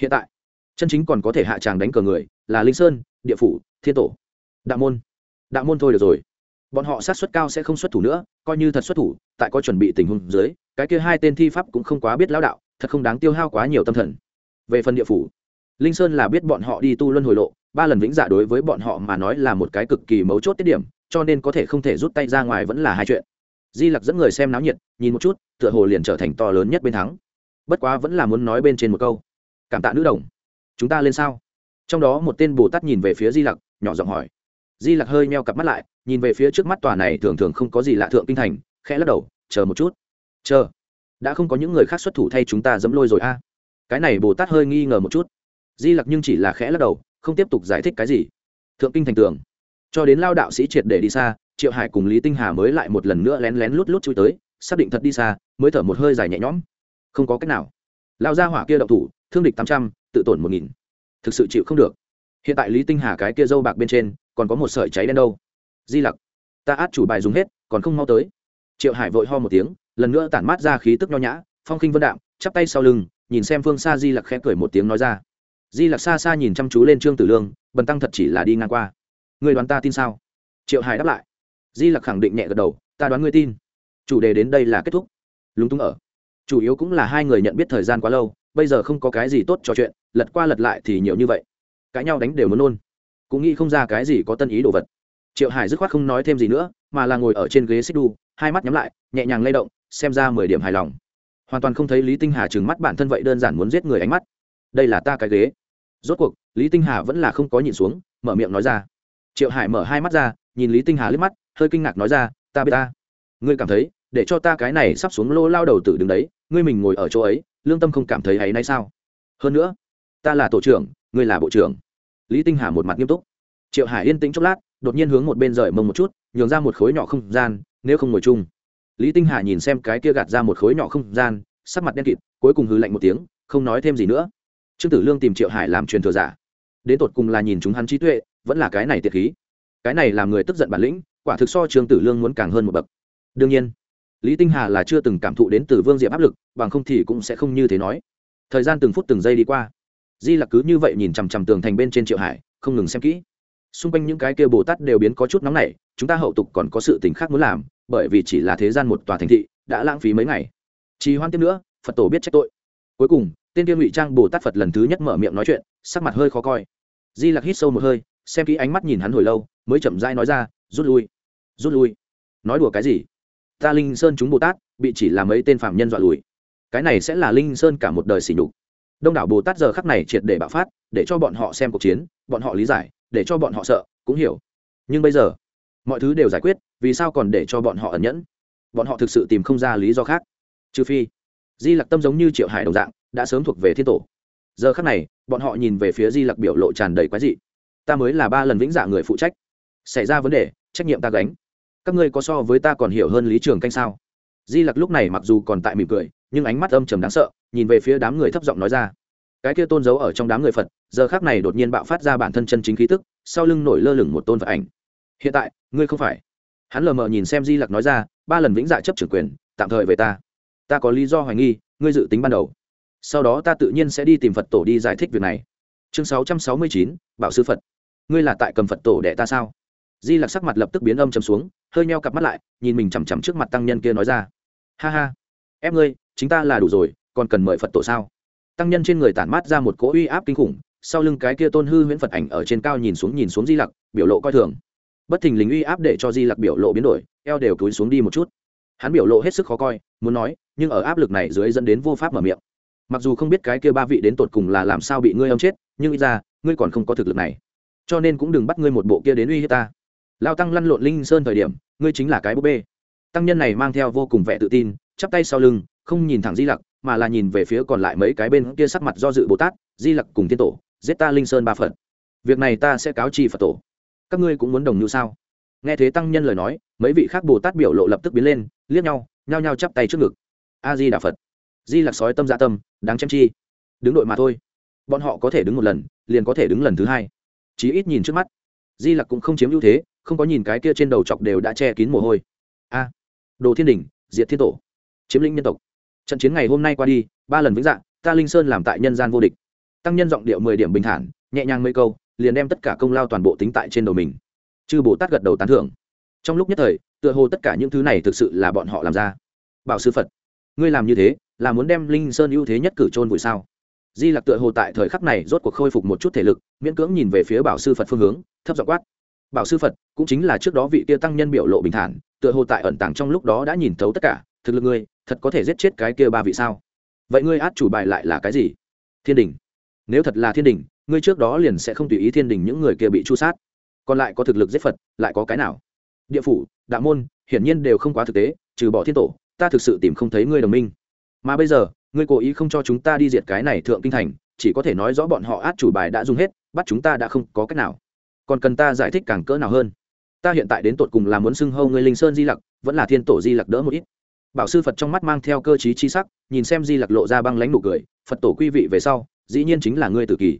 Hiện tại, chân chính còn có thể hạ tràng đánh cờ người, là linh sơn, địa phủ, thiên tổ. Đạo môn. Đạo môn thôi được rồi. Bọn họ sát xuất cao sẽ không xuất thủ nữa, coi như thật xuất thủ, tại có chuẩn bị tình huống dưới, cái kia hai tên thi pháp cũng không quá biết lão đạo, thật không đáng tiêu hao quá nhiều tâm thần. Về phần địa phủ, linh sơn là biết bọn họ đi tu luân hồi lộ, ba lần vĩnh dạ đối với bọn họ mà nói là một cái cực kỳ mấu chốt tiết điểm cho nên có thể không thể rút tay ra ngoài vẫn là hai chuyện. Di lặc dẫn người xem náo nhiệt, nhìn một chút, tựa hồ liền trở thành to lớn nhất bên thắng. Bất quá vẫn là muốn nói bên trên một câu. Cảm tạ nữ đồng. Chúng ta lên sao? Trong đó một tên bồ tát nhìn về phía di lặc, nhỏ giọng hỏi. Di lặc hơi meo cặp mắt lại, nhìn về phía trước mắt tòa này thường thường không có gì lạ thượng kinh thành, khẽ lắc đầu, chờ một chút. Chờ? Đã không có những người khác xuất thủ thay chúng ta dẫm lôi rồi a? Cái này bồ tát hơi nghi ngờ một chút. Di lặc nhưng chỉ là khẽ lắc đầu, không tiếp tục giải thích cái gì. Thượng kinh thành tường cho đến lao đạo sĩ triệt để đi xa, triệu hải cùng lý tinh hà mới lại một lần nữa lén lén lút lút chui tới, xác định thật đi xa, mới thở một hơi dài nhẹ nhõm. Không có cách nào. Lao ra hỏa kia đậu thủ, thương địch tám trăm, tự tổn một nghìn. Thực sự chịu không được. Hiện tại lý tinh hà cái kia dâu bạc bên trên, còn có một sợi cháy đen đâu. Di lặc, ta át chủ bài dùng hết, còn không mau tới. Triệu hải vội ho một tiếng, lần nữa tản mát ra khí tức nho nhã, phong khinh vân đạm, chắp tay sau lưng, nhìn xem phương xa di lặc khẽ cười một tiếng nói ra. Di lặc xa xa nhìn chăm chú lên trương tử lương, bần tăng thật chỉ là đi ngang qua người đoán ta tin sao? Triệu hải đáp lại. Di lặc khẳng định nhẹ gật đầu, ta đoán ngươi tin. Chủ đề đến đây là kết thúc. Lúng túng ở. Chủ yếu cũng là hai người nhận biết thời gian quá lâu, bây giờ không có cái gì tốt trò chuyện, lật qua lật lại thì nhiều như vậy. Cãi nhau đánh đều muốn nôn. Cũng nghĩ không ra cái gì có tân ý đồ vật. Triệu hải dứt khoát không nói thêm gì nữa, mà là ngồi ở trên ghế xích đu, hai mắt nhắm lại, nhẹ nhàng lay động, xem ra mười điểm hài lòng. Hoàn toàn không thấy lý tinh hà trừng mắt bản thân vậy đơn giản muốn giết người ánh mắt. Đây là ta cái ghế. Rốt cuộc, lý tinh hà vẫn là không có nhìn xuống, mở miệng nói ra triệu hải mở hai mắt ra, nhìn lý tinh hà liếc mắt, hơi kinh ngạc nói ra, ta biết ta. Ngươi cảm thấy, để cho ta cái này sắp xuống lô lao đầu tử đứng đấy, ngươi mình ngồi ở chỗ ấy, lương tâm không cảm thấy hay nay sao? Hơn nữa, ta là tổ trưởng, ngươi là bộ trưởng. Lý tinh hà một mặt nghiêm túc. Triệu hải yên tĩnh chốc lát, đột nhiên hướng một bên rời mông một chút, nhường ra một khối nhỏ không gian, nếu không ngồi chung. Lý tinh hà nhìn xem cái kia gạt ra một khối nhỏ không gian, sắc mặt đen kịt, cuối cùng hư lạnh một tiếng, không nói thêm gì nữa. Trương tử lương tìm triệu hải làm truyền thừa giả. Đến tột cùng là nhìn chúng hắn trí tuệ vẫn là cái này tiệt khí. Cái này làm người tức giận bản lĩnh, quả thực so trương tử lương muốn càng hơn một bậc. Đương nhiên, lý tinh hà là chưa từng cảm thụ đến từ vương diệp áp lực, bằng không thì cũng sẽ không như thế nói. Thời gian từng phút từng giây đi qua, di lặc cứ như vậy nhìn chằm chằm tường thành bên trên triệu hải, không ngừng xem kỹ. Xung quanh những cái kia bồ tát đều biến có chút nóng nảy, chúng ta hậu tục còn có sự tình khác muốn làm, bởi vì chỉ là thế gian một tòa thành thị, đã lãng phí mấy ngày. Trì hoan tiếp nữa, phật tổ biết trách tội. Cuối cùng, tên kia ngụy trang bồ tát phật lần thứ nhất mở miệng nói chuyện, sắc mặt hơi khó coi. Di lặc hít sâu một hơi xem kỹ ánh mắt nhìn hắn hồi lâu, mới chậm rãi nói ra, rút lui rút lui. Nói đùa cái gì? Ta linh sơn chúng bồ tát bị chỉ là mấy tên phạm nhân dọa lùi. Cái này sẽ là linh sơn cả một đời xỉ nhục. Đông đảo bồ tát giờ khắc này triệt để bạo phát, để cho bọn họ xem cuộc chiến, bọn họ lý giải, để cho bọn họ sợ, cũng hiểu. Nhưng bây giờ, mọi thứ đều giải quyết, vì sao còn để cho bọn họ ẩn nhẫn? Bọn họ thực sự tìm không ra lý do khác. Trừ phi, di lặc tâm giống như triệu hải đồng dạng, đã sớm thuộc về thiên tổ. Giờ khắc này, bọn họ nhìn về phía di lặc biểu lộ tràn đầy quái dị ta mới là ba lần vĩnh dạ người phụ trách. Xảy ra vấn đề, trách nhiệm ta gánh. Các ngươi có so với ta còn hiểu hơn lý trường canh sao? Di lặc lúc này mặc dù còn tại mỉm cười, nhưng ánh mắt âm trầm đáng sợ, nhìn về phía đám người thấp giọng nói ra. Cái kia tôn giấu ở trong đám người phật, giờ khác này đột nhiên bạo phát ra bản thân chân chính khí tức, sau lưng nổi lơ lửng một tôn phật ảnh. Hiện tại, ngươi không phải. Hắn lờ mờ nhìn xem di lặc nói ra, ba lần vĩnh dạ chấp trưởng quyền, tạm thời về ta. Ta có lý do hoài nghi, ngươi dự tính ban đầu. Sau đó ta tự nhiên sẽ đi tìm phật tổ đi giải thích việc này. Chương sáu trăm sáu mươi chín, bảo sư phật ngươi là tại cầm phật tổ đệ ta sao? Di lặc sắc mặt lập tức biến âm chầm xuống, hơi neo cặp mắt lại, nhìn mình chằm chằm trước mặt tăng nhân kia nói ra. Ha ha, ép ngươi, chính ta là đủ rồi, còn cần mời phật tổ sao? Tăng nhân trên người tản mát ra một cỗ uy áp kinh khủng, sau lưng cái kia tôn hư huyễn phật ảnh ở trên cao nhìn xuống nhìn xuống di lặc, biểu lộ coi thường. Bất thình lình uy áp để cho di lặc biểu lộ biến đổi, eo đều túi xuống đi một chút. Hắn biểu lộ hết sức khó coi, muốn nói, nhưng ở áp lực này dưới dẫn đến vô pháp mở miệng. Mặc dù không biết cái kia ba vị đến tột cùng là làm sao bị ngươi âm chết, nhưng ít ra, ngươi còn không có thực lực này cho nên cũng đừng bắt ngươi một bộ kia đến uy hiếp ta. Lao tăng lăn lộn linh sơn thời điểm, ngươi chính là cái búp bê. Tăng nhân này mang theo vô cùng vẻ tự tin, chắp tay sau lưng, không nhìn thẳng di lặc, mà là nhìn về phía còn lại mấy cái bên kia sắc mặt do dự bồ tát, di lặc cùng tiên tổ, giết ta linh sơn ba phật. Việc này ta sẽ cáo trì phật tổ. Các ngươi cũng muốn đồng như sao? Nghe thế tăng nhân lời nói, mấy vị khác bồ tát biểu lộ lập tức biến lên, liếc nhau, nhao nhao chắp tay trước ngực. A di đà phật. Di lặc sói tâm gia tâm, đáng chém chi. Đứng đội mà thôi. Bọn họ có thể đứng một lần, liền có thể đứng lần thứ hai chí ít nhìn trước mắt. Di lặc cũng không chiếm ưu thế, không có nhìn cái kia trên đầu chọc đều đã che kín mồ hôi. A, đồ thiên đình, diệt thiên tổ, chiếm lĩnh nhân tộc. Trận chiến ngày hôm nay qua đi, ba lần vĩnh dạng ta linh sơn làm tại nhân gian vô địch. Tăng nhân giọng điệu mười điểm bình thản, nhẹ nhàng mấy câu, liền đem tất cả công lao toàn bộ tính tại trên đầu mình. Chư bồ tát gật đầu tán thưởng. Trong lúc nhất thời, tựa hồ tất cả những thứ này thực sự là bọn họ làm ra. Bảo sư phật, ngươi làm như thế, là muốn đem linh sơn ưu thế nhất cử trôn vùi sao? Di lặc tựa hồ tại thời khắc này rốt cuộc khôi phục một chút thể lực, miễn cưỡng nhìn về phía bảo sư phật phương hướng, thấp dọ quát. Bảo sư phật, cũng chính là trước đó vị kia tăng nhân biểu lộ bình thản, tựa hồ tại ẩn tàng trong lúc đó đã nhìn thấu tất cả, thực lực ngươi, thật có thể giết chết cái kia ba vị sao? Vậy ngươi át chủ bài lại là cái gì? Thiên đình. Nếu thật là thiên đình, ngươi trước đó liền sẽ không tùy ý thiên đình những người kia bị chu sát. Còn lại có thực lực giết phật, lại có cái nào? Địa phủ, đạo môn, hiển nhiên đều không quá thực tế, trừ bỏ thiên tổ, ta thực sự tìm không thấy ngươi đồng minh. Mà bây giờ ngươi cố ý không cho chúng ta đi diệt cái này thượng kinh thành, chỉ có thể nói rõ bọn họ át chủ bài đã dùng hết, bắt chúng ta đã không có cách nào. Còn cần ta giải thích càng cỡ nào hơn? Ta hiện tại đến tột cùng là muốn xưng hâu ngươi linh sơn di lặc, vẫn là thiên tổ di lặc đỡ một ít. Bảo sư phật trong mắt mang theo cơ chí chi sắc, nhìn xem di lặc lộ ra băng lánh nụ cười, phật tổ quy vị về sau, dĩ nhiên chính là ngươi tử kỳ.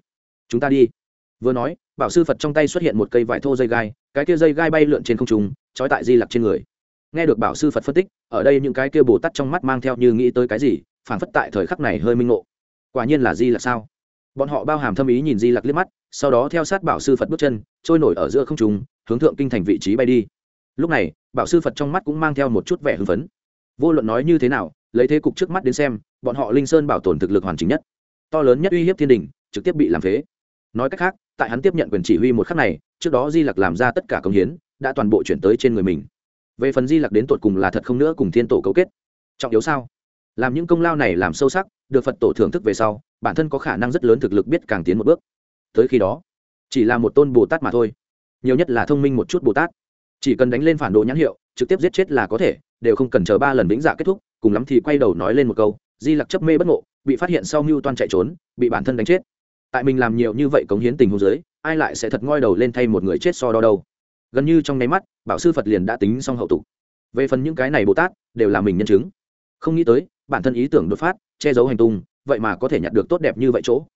Chúng ta đi. Vừa nói, bảo sư phật trong tay xuất hiện một cây vải thô dây gai, cái kia dây gai bay lượn trên không trung, trói tại di lặc trên người. Nghe được bảo sư phật phân tích, ở đây những cái kia bồ tắt trong mắt mang theo như nghĩ tới cái gì phản phất tại thời khắc này hơi minh ngộ. Quả nhiên là di lặc sao? Bọn họ bao hàm thâm ý nhìn di lặc liếc mắt, sau đó theo sát bảo sư phật bước chân, trôi nổi ở giữa không trung, hướng thượng kinh thành vị trí bay đi. Lúc này, bảo sư phật trong mắt cũng mang theo một chút vẻ hưng phấn. Vô luận nói như thế nào, lấy thế cục trước mắt đến xem, bọn họ linh sơn bảo tồn thực lực hoàn chỉnh nhất. To lớn nhất uy hiếp thiên đình, trực tiếp bị làm phế. Nói cách khác, tại hắn tiếp nhận quyền chỉ huy một khắc này, trước đó di lặc làm ra tất cả công hiến, đã toàn bộ chuyển tới trên người mình. Về phần di lặc đến tột cùng là thật không nữa cùng thiên tổ cấu kết. Trọng yếu sao? Làm những công lao này làm sâu sắc, được phật tổ thưởng thức về sau, bản thân có khả năng rất lớn thực lực biết càng tiến một bước. Tới khi đó, chỉ là một tôn bồ tát mà thôi. Nhiều nhất là thông minh một chút bồ tát. Chỉ cần đánh lên phản đồ nhãn hiệu, trực tiếp giết chết là có thể, đều không cần chờ ba lần vĩnh dạ kết thúc, cùng lắm thì quay đầu nói lên một câu, di lặc chấp mê bất ngộ, bị phát hiện sau mưu toan chạy trốn, bị bản thân đánh chết. Tại mình làm nhiều như vậy cống hiến tình huống giới ai lại sẽ thật ngoi đầu lên thay một người chết so đo đâu? Gần như trong nháy mắt, bảo sư phật liền đã tính xong hậu tục. Về phần những cái này bồ tát, đều là mình nhân chứng. Không nghĩ tới bản thân ý tưởng đột phát, che giấu hành tung, vậy mà có thể nhặt được tốt đẹp như vậy chỗ.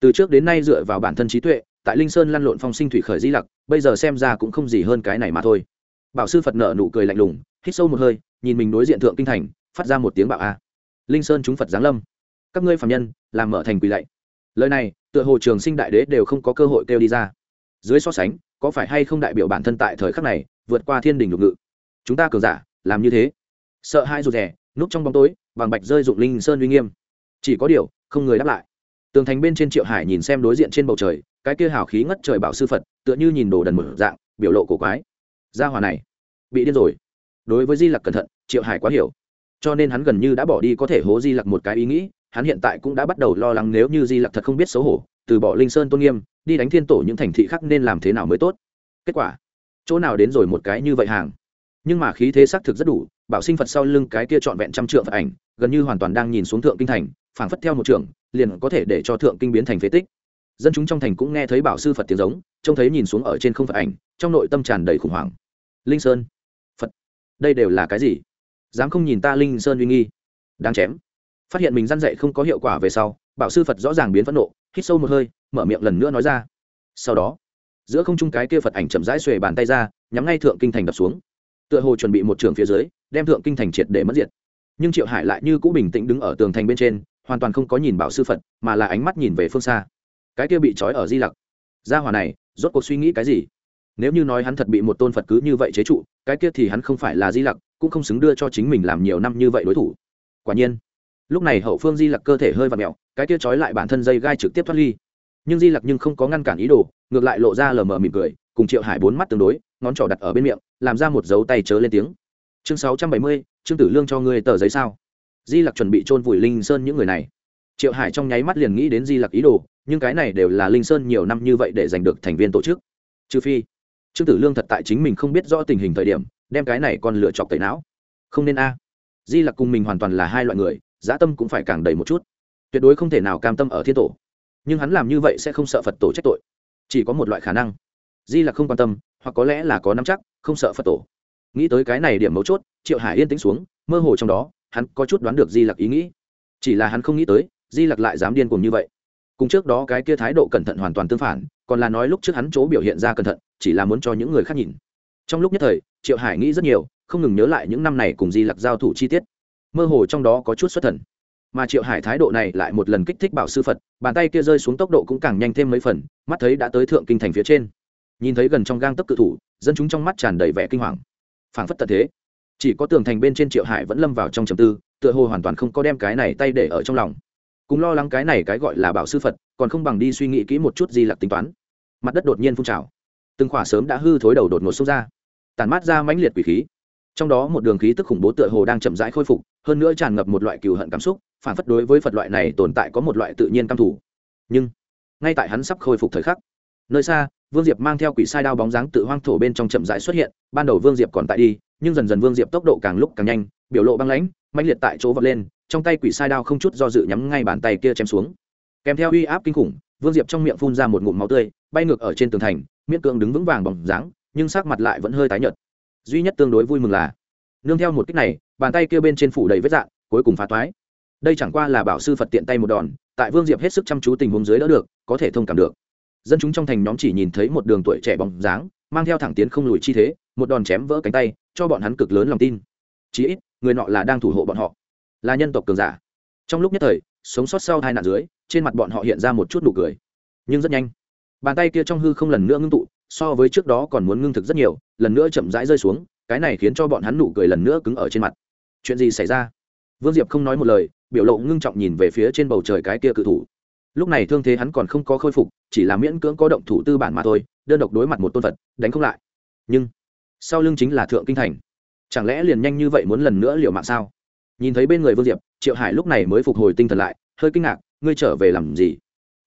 Từ trước đến nay dựa vào bản thân trí tuệ, tại linh sơn lăn lộn phong sinh thủy khởi di lặc, bây giờ xem ra cũng không gì hơn cái này mà thôi. Bảo sư phật nợ nụ cười lạnh lùng, hít sâu một hơi, nhìn mình đối diện thượng kinh thành, phát ra một tiếng bạo a. Linh sơn chúng phật giáng lâm. Các ngươi phạm nhân, làm mở thành quỳ lạy. Lời này, tựa hồ trường sinh đại đế đều không có cơ hội kêu đi ra. Dưới so sánh, có phải hay không đại biểu bản thân tại thời khắc này, vượt qua thiên đình lục ngự? Chúng ta cường giả, làm như thế. Sợ hai rụt rè núp trong bóng tối, vàng bạch rơi dụng linh sơn uy nghiêm. Chỉ có điều, không người đáp lại. Tường thành bên trên triệu hải nhìn xem đối diện trên bầu trời, cái kia hào khí ngất trời bảo sư phật, tựa như nhìn đồ đần mở dạng, biểu lộ cổ quái. Gia hòa này, bị điên rồi. Đối với di lặc cẩn thận, triệu hải quá hiểu. Cho nên hắn gần như đã bỏ đi có thể hố di lặc một cái ý nghĩ, hắn hiện tại cũng đã bắt đầu lo lắng nếu như di lặc thật không biết xấu hổ, từ bỏ linh sơn tôn nghiêm, đi đánh thiên tổ những thành thị khác nên làm thế nào mới tốt. Kết quả, chỗ nào đến rồi một cái như vậy hàng? Nhưng mà khí thế xác thực rất đủ, bảo sinh phật sau lưng cái kia trọn vẹn trăm trượng phật ảnh, gần như hoàn toàn đang nhìn xuống thượng kinh thành, phảng phất theo một trường, liền có thể để cho thượng kinh biến thành phế tích. Dân chúng trong thành cũng nghe thấy bảo sư phật tiếng giống, trông thấy nhìn xuống ở trên không phật ảnh, trong nội tâm tràn đầy khủng hoảng. Linh sơn. Phật. Đây đều là cái gì? Dám không nhìn ta linh sơn uy nghi? Đáng chém. Phát hiện mình răn dậy không có hiệu quả về sau, bảo sư phật rõ ràng biến phẫn nộ, hít sâu một hơi, mở miệng lần nữa nói ra. Sau đó, giữa không trung cái kia phật ảnh chậm rãi xuề bàn tay ra, nhắm ngay thượng kinh thành đập xuống tựa hồ chuẩn bị một trường phía dưới, đem thượng kinh thành triệt để mất diệt. Nhưng triệu hải lại như cũ bình tĩnh đứng ở tường thành bên trên, hoàn toàn không có nhìn bảo sư phật, mà là ánh mắt nhìn về phương xa. Cái kia bị trói ở di lặc. Gia hòa này, rốt cuộc suy nghĩ cái gì? Nếu như nói hắn thật bị một tôn phật cứ như vậy chế trụ, cái kia thì hắn không phải là di lặc, cũng không xứng đưa cho chính mình làm nhiều năm như vậy đối thủ. Quả nhiên, lúc này hậu phương di lặc cơ thể hơi và mẹo, cái kia trói lại bản thân dây gai trực tiếp thoát ly. Nhưng di lặc nhưng không có ngăn cản ý đồ, ngược lại lộ ra lờ mờ mỉm cười cùng triệu hải bốn mắt tương đối, ngón trỏ đặt ở bên miệng, làm ra một dấu tay chớ lên tiếng. Chương sáu trăm bảy mươi, trương tử lương cho ngươi tờ giấy sao? Di lặc chuẩn bị chôn vùi linh sơn những người này. Triệu hải trong nháy mắt liền nghĩ đến di lặc ý đồ, nhưng cái này đều là linh sơn nhiều năm như vậy để giành được thành viên tổ chức. Trừ phi, trương tử lương thật tại chính mình không biết rõ tình hình thời điểm, đem cái này còn lựa chọc tẩy não. Không nên a. Di lặc cùng mình hoàn toàn là hai loại người, dã tâm cũng phải càng đầy một chút. Tuyệt đối không thể nào cam tâm ở thiên tổ. Nhưng hắn làm như vậy sẽ không sợ phật tổ trách tội. Chỉ có một loại khả năng di là không quan tâm, hoặc có lẽ là có nắm chắc, không sợ phật tổ. Nghĩ tới cái này điểm mấu chốt, triệu hải yên tĩnh xuống, mơ hồ trong đó, hắn có chút đoán được di lặc ý nghĩ. Chỉ là hắn không nghĩ tới, di lặc lại dám điên cùng như vậy. Cùng trước đó cái kia thái độ cẩn thận hoàn toàn tương phản, còn là nói lúc trước hắn chỗ biểu hiện ra cẩn thận, chỉ là muốn cho những người khác nhìn. Trong lúc nhất thời, triệu hải nghĩ rất nhiều, không ngừng nhớ lại những năm này cùng di lặc giao thủ chi tiết. Mơ hồ trong đó có chút xuất thần. Mà triệu hải thái độ này lại một lần kích thích bảo sư phật, bàn tay kia rơi xuống tốc độ cũng càng nhanh thêm mấy phần, mắt thấy đã tới thượng kinh thành phía trên nhìn thấy gần trong gang tấc cự thủ, dân chúng trong mắt tràn đầy vẻ kinh hoàng. Phảng phất tật thế. Chỉ có tường thành bên trên triệu hải vẫn lâm vào trong trầm tư, tựa hồ hoàn toàn không có đem cái này tay để ở trong lòng. Cùng lo lắng cái này cái gọi là bảo sư phật, còn không bằng đi suy nghĩ kỹ một chút gì là tính toán. Mặt đất đột nhiên phun trào. Từng khỏa sớm đã hư thối đầu đột ngột sâu ra. Tàn mát ra mãnh liệt quỷ khí. Trong đó một đường khí tức khủng bố tựa hồ đang chậm rãi khôi phục, hơn nữa tràn ngập một loại cừu hận cảm xúc, phản phất đối với phật loại này tồn tại có một loại tự nhiên căm thủ nhưng, ngay tại hắn sắp khôi phục thời khắc, nơi xa vương diệp mang theo quỷ sai đao bóng dáng tự hoang thổ bên trong chậm rãi xuất hiện, ban đầu vương diệp còn tại đi, nhưng dần dần vương diệp tốc độ càng lúc càng nhanh, biểu lộ băng lãnh mạnh liệt tại chỗ vọt lên, trong tay quỷ sai đao không chút do dự nhắm ngay bàn tay kia chém xuống. Kèm theo uy áp kinh khủng, vương diệp trong miệng phun ra một ngụm máu tươi, bay ngược ở trên tường thành, miễn cưỡng đứng vững vàng bóng dáng, nhưng sắc mặt lại vẫn hơi tái nhợt. Duy nhất tương đối vui mừng là, nương theo một cách này, bàn tay kia bên trên phủ đầy vết dạn cuối cùng phá toái. Đây chẳng qua là bảo sư phật tiện tay một đòn, tại vương diệp hết sức chăm chú tình huống dưới đỡ được, có thể thông cảm được dân chúng trong thành nhóm chỉ nhìn thấy một đường tuổi trẻ bóng dáng, mang theo thẳng tiến không lùi chi thế, một đòn chém vỡ cánh tay, cho bọn hắn cực lớn lòng tin. Chí ít, người nọ là đang thủ hộ bọn họ, là nhân tộc cường giả. Trong lúc nhất thời, sống sót sau hai nạn dưới, trên mặt bọn họ hiện ra một chút nụ cười. Nhưng rất nhanh, bàn tay kia trong hư không lần nữa ngưng tụ, so với trước đó còn muốn ngưng thực rất nhiều, lần nữa chậm rãi rơi xuống, cái này khiến cho bọn hắn nụ cười lần nữa cứng ở trên mặt. Chuyện gì xảy ra? Vương diệp không nói một lời, biểu lộ ngưng trọng nhìn về phía trên bầu trời cái kia cự thủ lúc này thương thế hắn còn không có khôi phục, chỉ là miễn cưỡng có động thủ tư bản mà thôi, đơn độc đối mặt một tôn phật, đánh không lại. Nhưng, sau lưng chính là thượng kinh thành. Chẳng lẽ liền nhanh như vậy muốn lần nữa liệu mạng sao? Nhìn thấy bên người vương diệp, triệu hải lúc này mới phục hồi tinh thần lại, hơi kinh ngạc, ngươi trở về làm gì?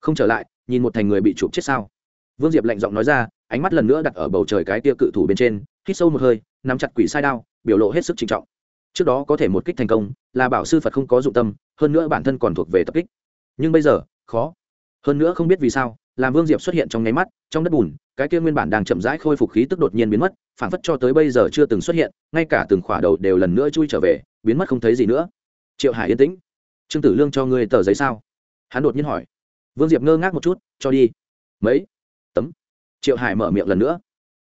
Không trở lại, nhìn một thành người bị chụp chết sao? Vương diệp lạnh giọng nói ra, ánh mắt lần nữa đặt ở bầu trời cái tia cự thủ bên trên, hít sâu một hơi, nắm chặt quỷ sai đao, biểu lộ hết sức trinh trọng. Trước đó có thể một kích thành công, là bảo sư phật không có dụng tâm, hơn nữa bản thân còn thuộc về tập kích. Nhưng bây giờ khó. Hơn nữa không biết vì sao, làm vương diệp xuất hiện trong nháy mắt, trong đất bùn, cái kia nguyên bản đang chậm rãi khôi phục khí tức đột nhiên biến mất phản phất cho tới bây giờ chưa từng xuất hiện, ngay cả từng khỏa đầu đều lần nữa chui trở về, biến mất không thấy gì nữa. Triệu hải yên tĩnh. Trương tử lương cho ngươi tờ giấy sao? Hắn đột nhiên hỏi. Vương diệp ngơ ngác một chút, cho đi. Mấy? Tấm. Triệu hải mở miệng lần nữa.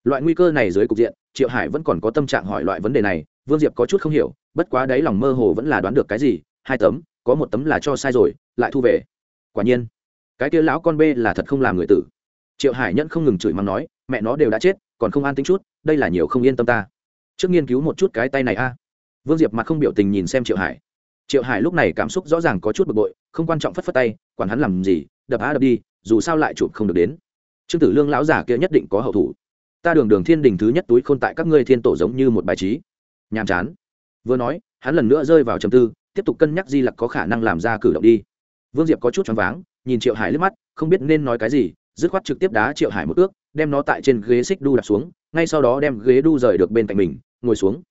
Loại nguy cơ này dưới cục diện, triệu hải vẫn còn có tâm trạng hỏi loại vấn đề này, vương diệp có chút không hiểu, bất quá đáy lòng mơ hồ vẫn là đoán được cái gì, hai tấm, có một tấm là cho sai rồi, lại thu về quả nhiên, cái kia lão con bê là thật không làm người tử. Triệu hải nhẫn không ngừng chửi mắng nói, mẹ nó đều đã chết, còn không an tính chút, đây là nhiều không yên tâm ta. Trước nghiên cứu một chút cái tay này a. Vương diệp mặt không biểu tình nhìn xem triệu hải. Triệu hải lúc này cảm xúc rõ ràng có chút bực bội, không quan trọng phất phất tay, quản hắn làm gì, đập á đập đi, dù sao lại chụp không được đến. Trương tử lương lão giả kia nhất định có hậu thủ. Ta đường đường thiên đình thứ nhất túi khôn tại các ngươi thiên tổ giống như một bài trí. Nhàm chán. Vừa nói, hắn lần nữa rơi vào trầm tư, tiếp tục cân nhắc di lặc có khả năng làm ra cử động đi vương diệp có chút choáng váng, nhìn triệu hải liếc mắt, không biết nên nói cái gì, dứt khoát trực tiếp đá triệu hải một ước, đem nó tại trên ghế xích đu đặt xuống, ngay sau đó đem ghế đu rời được bên cạnh mình, ngồi xuống.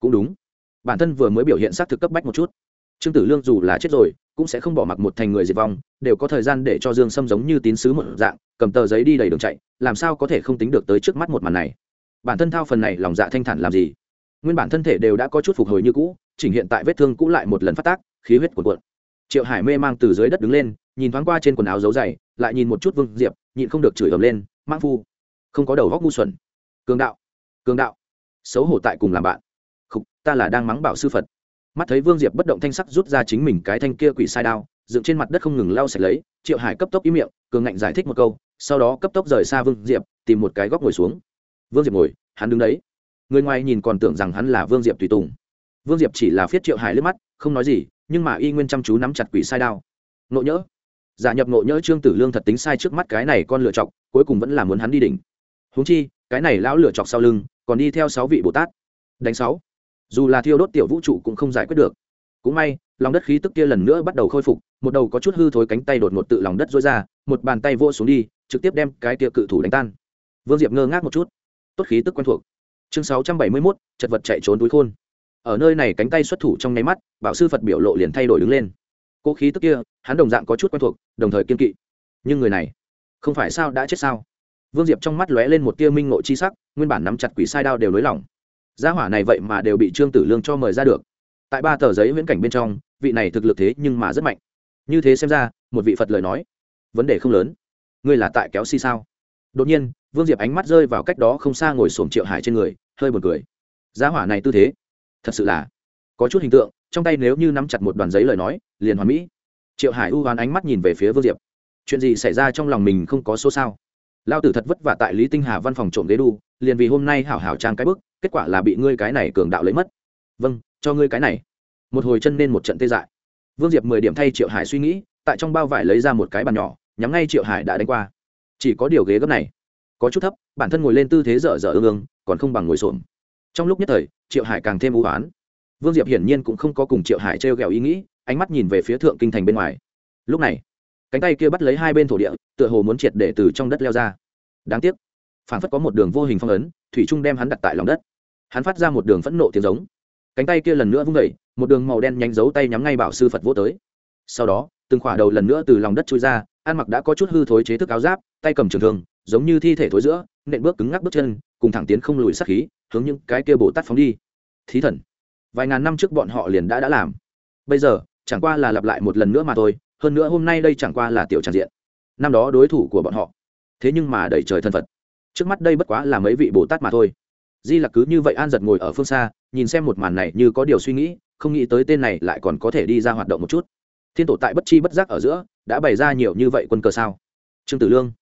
Cũng đúng. Bản thân vừa mới biểu hiện xác thực cấp bách một chút. Trương tử lương dù là chết rồi, cũng sẽ không bỏ mặc một thành người diệt vong, đều có thời gian để cho dương sâm giống như tín sứ một dạng, cầm tờ giấy đi đầy đường chạy, làm sao có thể không tính được tới trước mắt một màn này. Bản thân thao phần này lòng dạ thanh thản làm gì? Nguyên bản thân thể đều đã có chút phục hồi như cũ, chỉnh hiện tại vết thương cũ lại một lần phát tác, khí huyết cuộn cuộn triệu hải mê mang từ dưới đất đứng lên nhìn thoáng qua trên quần áo dấu dày lại nhìn một chút vương diệp nhịn không được chửi ầm lên mang phu không có đầu góc ngu xuẩn. Cường đạo cường đạo xấu hổ tại cùng làm bạn. Khục, ta là đang mắng bảo sư phật. Mắt thấy vương diệp bất động thanh sắc rút ra chính mình cái thanh kia quỷ sai đao dựng trên mặt đất không ngừng lau sạch lấy triệu hải cấp tốc ý miệng cường ngạnh giải thích một câu sau đó cấp tốc rời xa vương diệp tìm một cái góc ngồi xuống. Vương diệp ngồi hắn đứng đấy. Người ngoài nhìn còn tưởng rằng hắn là vương diệp tùy tùng. Vương diệp chỉ là phiết triệu hải lướt mắt không nói gì nhưng mà y nguyên chăm chú nắm chặt quỷ sai đao. Nộ nhỡ. Giả nhập nộ nhỡ trương tử lương thật tính sai trước mắt cái này con lựa chọc, cuối cùng vẫn là muốn hắn đi đỉnh. Húng chi, cái này lão lựa chọc sau lưng, còn đi theo sáu vị bồ tát. Đánh sáu. Dù là thiêu đốt tiểu vũ trụ cũng không giải quyết được. Cũng may, lòng đất khí tức kia lần nữa bắt đầu khôi phục, một đầu có chút hư thối cánh tay đột ngột tự lòng đất dối ra, một bàn tay vô xuống đi, trực tiếp đem cái kia cự thủ đánh tan. Vương diệp ngơ ngác một chút. Tốt khí tức quen thuộc. Chương sáu trăm bảy mươi mốt, chật vật chạy trốn túi khôn ở nơi này cánh tay xuất thủ trong nháy mắt, bảo sư phật biểu lộ liền thay đổi đứng lên. Cố khí tức kia, hắn đồng dạng có chút quen thuộc, đồng thời kiên kỵ. Nhưng người này, không phải sao đã chết sao? Vương diệp trong mắt lóe lên một tia minh ngộ chi sắc, nguyên bản nắm chặt quỷ sai đao đều nới lỏng. Gia hỏa này vậy mà đều bị trương tử lương cho mời ra được. Tại ba tờ giấy viễn cảnh bên trong, vị này thực lực thế nhưng mà rất mạnh. Như thế xem ra, một vị phật lời nói, vấn đề không lớn. Ngươi là tại kéo si sao? Đột nhiên, vương diệp ánh mắt rơi vào cách đó không xa ngồi xổm triệu hải trên người, hơi buồn cười. Giá hỏa này tư thế thật sự là có chút hình tượng, trong tay nếu như nắm chặt một đoàn giấy lời nói, liền hoàn mỹ. Triệu hải u hoán ánh mắt nhìn về phía vương diệp. Chuyện gì xảy ra trong lòng mình không có số sao? Lao tử thật vất vả tại lý tinh hà văn phòng trộm ghế đu, liền vì hôm nay hảo hảo trang cái bức, kết quả là bị ngươi cái này cường đạo lấy mất. Vâng cho ngươi cái này. Một hồi chân nên một trận tê dại. Vương diệp mười điểm thay triệu hải suy nghĩ, tại trong bao vải lấy ra một cái bàn nhỏ, nhắm ngay triệu hải đã đánh qua. Chỉ có điều ghế gấp này, có chút thấp, bản thân ngồi lên tư thế dở dở ương ương, còn không bằng ngồi xổm trong lúc nhất thời, triệu hải càng thêm ưu oán. Vương diệp hiển nhiên cũng không có cùng triệu hải trêu ghẹo ý nghĩ, ánh mắt nhìn về phía thượng kinh thành bên ngoài. Lúc này, cánh tay kia bắt lấy hai bên thổ địa, tựa hồ muốn triệt để từ trong đất leo ra. Đáng tiếc phản phất có một đường vô hình phong ấn, thủy trung đem hắn đặt tại lòng đất. Hắn phát ra một đường phẫn nộ tiếng giống. Cánh tay kia lần nữa vung vẩy một đường màu đen nhánh dấu tay nhắm ngay bảo sư phật vô tới. Sau đó, từng khỏa đầu lần nữa từ lòng đất trôi ra, ăn mặc đã có chút hư thối chế thức áo giáp, tay cầm trường thường giống như thi thể thối giữa, nện bước cứng ngắc bước chân, cùng thẳng tiến không lùi sắc khí hướng những cái kia bồ tát phóng đi. Thí thần, vài ngàn năm trước bọn họ liền đã đã làm. Bây giờ, chẳng qua là lặp lại một lần nữa mà thôi, hơn nữa hôm nay đây chẳng qua là tiểu tràn diện. Năm đó đối thủ của bọn họ. Thế nhưng mà đẩy trời thân phật. Trước mắt đây bất quá là mấy vị bồ tát mà thôi. Di lặc cứ như vậy an giật ngồi ở phương xa, nhìn xem một màn này như có điều suy nghĩ, không nghĩ tới tên này lại còn có thể đi ra hoạt động một chút. Thiên tổ tại bất chi bất giác ở giữa, đã bày ra nhiều như vậy quân cờ sao? Trương tử lương,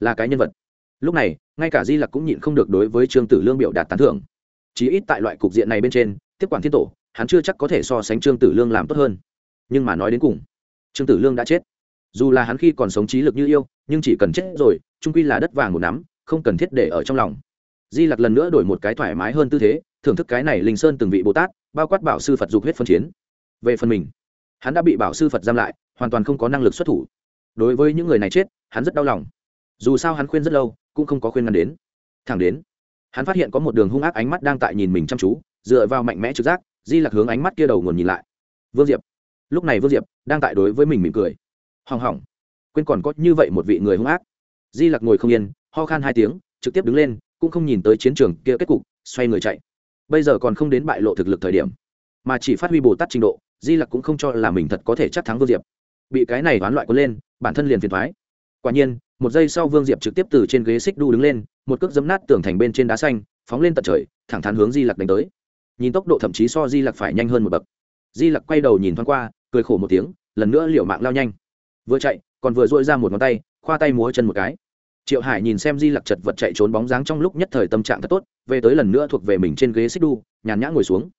là cái nhân vật lúc này, ngay cả di lặc cũng nhịn không được đối với trương tử lương biểu đạt tán thưởng. Chí ít tại loại cục diện này bên trên, tiếp quản thiên tổ, hắn chưa chắc có thể so sánh trương tử lương làm tốt hơn. Nhưng mà nói đến cùng, trương tử lương đã chết. Dù là hắn khi còn sống trí lực như yêu, nhưng chỉ cần chết rồi trung quy là đất vàng một nắm, không cần thiết để ở trong lòng. Di lặc lần nữa đổi một cái thoải mái hơn tư thế, thưởng thức cái này linh sơn từng vị bồ tát, bao quát bảo sư phật dục huyết phân chiến. Về phần mình, hắn đã bị bảo sư phật giam lại, hoàn toàn không có năng lực xuất thủ. Đối với những người này chết, hắn rất đau lòng. Dù sao hắn khuyên rất lâu cũng không có khuyên ngăn đến. Thẳng đến, hắn phát hiện có một đường hung ác ánh mắt đang tại nhìn mình chăm chú, dựa vào mạnh mẽ trực giác, di lặc hướng ánh mắt kia đầu nguồn nhìn lại. Vương diệp. Lúc này vương diệp đang tại đối với mình mỉm cười. Hỏng hỏng. Quên còn có như vậy một vị người hung ác. Di lặc ngồi không yên, ho khan hai tiếng, trực tiếp đứng lên, cũng không nhìn tới chiến trường kia kết cục, xoay người chạy. Bây giờ còn không đến bại lộ thực lực thời điểm, mà chỉ phát huy bồ tát trình độ, di lặc cũng không cho là mình thật có thể chắc thắng vương diệp. Bị cái này đoán loại quân lên, bản thân liền phiền thoái quả nhiên, một giây sau vương diệp trực tiếp từ trên ghế xích đu đứng lên, một cước dấm nát tường thành bên trên đá xanh, phóng lên tận trời, thẳng thắn hướng di lặc đánh tới. Nhìn tốc độ thậm chí so di lặc phải nhanh hơn một bậc. Di lặc quay đầu nhìn thoáng qua, cười khổ một tiếng, lần nữa liệu mạng lao nhanh. Vừa chạy, còn vừa dội ra một ngón tay, khoa tay múa chân một cái. Triệu hải nhìn xem di lặc chật vật chạy trốn bóng dáng trong lúc nhất thời tâm trạng thật tốt, về tới lần nữa thuộc về mình trên ghế xích đu, nhàn nhã ngồi xuống.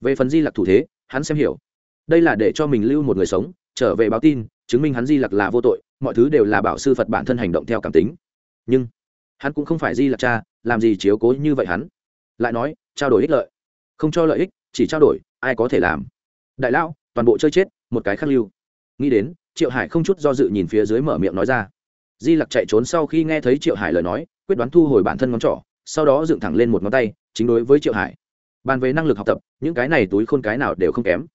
Về phần di lặc thủ thế, hắn xem hiểu. Đây là để cho mình lưu một người sống, trở về báo tin chứng minh hắn di lặc là vô tội, mọi thứ đều là bảo sư phật bản thân hành động theo cảm tính. Nhưng, hắn cũng không phải di lặc cha, làm gì chiếu cố như vậy hắn? Lại nói, trao đổi ích lợi. Không cho lợi ích, chỉ trao đổi, ai có thể làm? Đại lão, toàn bộ chơi chết, một cái khắc lưu. Nghĩ đến, triệu hải không chút do dự nhìn phía dưới mở miệng nói ra. Di lặc chạy trốn sau khi nghe thấy triệu hải lời nói, quyết đoán thu hồi bản thân ngón trỏ, sau đó dựng thẳng lên một ngón tay, chính đối với triệu hải. Bàn về năng lực học tập, những cái này túi khôn cái nào đều không kém.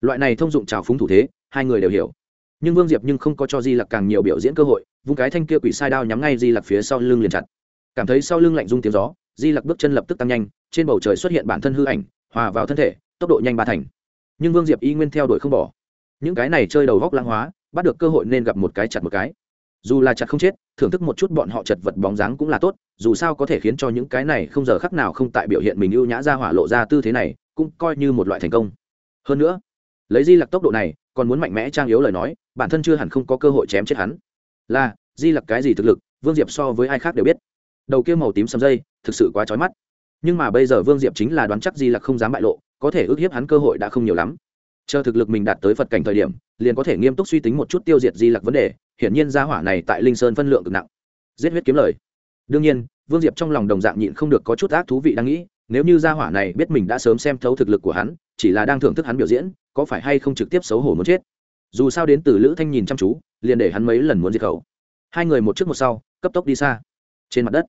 Loại này thông dụng trào phúng thủ thế, hai người đều hiểu nhưng vương diệp nhưng không có cho di lặc càng nhiều biểu diễn cơ hội vung cái thanh kia quỷ sai đao nhắm ngay di lặc phía sau lưng liền chặt cảm thấy sau lưng lạnh rung tiếng gió di lặc bước chân lập tức tăng nhanh trên bầu trời xuất hiện bản thân hư ảnh hòa vào thân thể tốc độ nhanh ba thành nhưng vương diệp y nguyên theo đuổi không bỏ những cái này chơi đầu góc lãng hóa bắt được cơ hội nên gặp một cái chặt một cái dù là chặt không chết thưởng thức một chút bọn họ chật vật bóng dáng cũng là tốt dù sao có thể khiến cho những cái này không giờ khắc nào không tại biểu hiện mình ưu nhã ra hỏa lộ ra tư thế này cũng coi như một loại thành công hơn nữa lấy di lặc tốc độ này còn muốn mạnh mẽ trang yếu lời nói, bản thân chưa hẳn không có cơ hội chém chết hắn. Là, di lặc cái gì thực lực, vương diệp so với ai khác đều biết. Đầu kia màu tím sầm dây, thực sự quá trói mắt. Nhưng mà bây giờ vương diệp chính là đoán chắc di lặc không dám bại lộ, có thể ước hiếp hắn cơ hội đã không nhiều lắm. Chờ thực lực mình đạt tới phật cảnh thời điểm, liền có thể nghiêm túc suy tính một chút tiêu diệt di lặc vấn đề, hiển nhiên gia hỏa này tại linh sơn phân lượng cực nặng. Giết huyết kiếm lời. Đương nhiên, vương diệp trong lòng đồng dạng nhịn không được có chút ác thú vị đang nghĩ nếu như gia hỏa này biết mình đã sớm xem thấu thực lực của hắn, chỉ là đang thưởng thức hắn biểu diễn, có phải hay không trực tiếp xấu hổ muốn chết? Dù sao đến từ lữ thanh nhìn chăm chú, liền để hắn mấy lần muốn diệt khẩu. Hai người một trước một sau, cấp tốc đi xa. Trên mặt đất,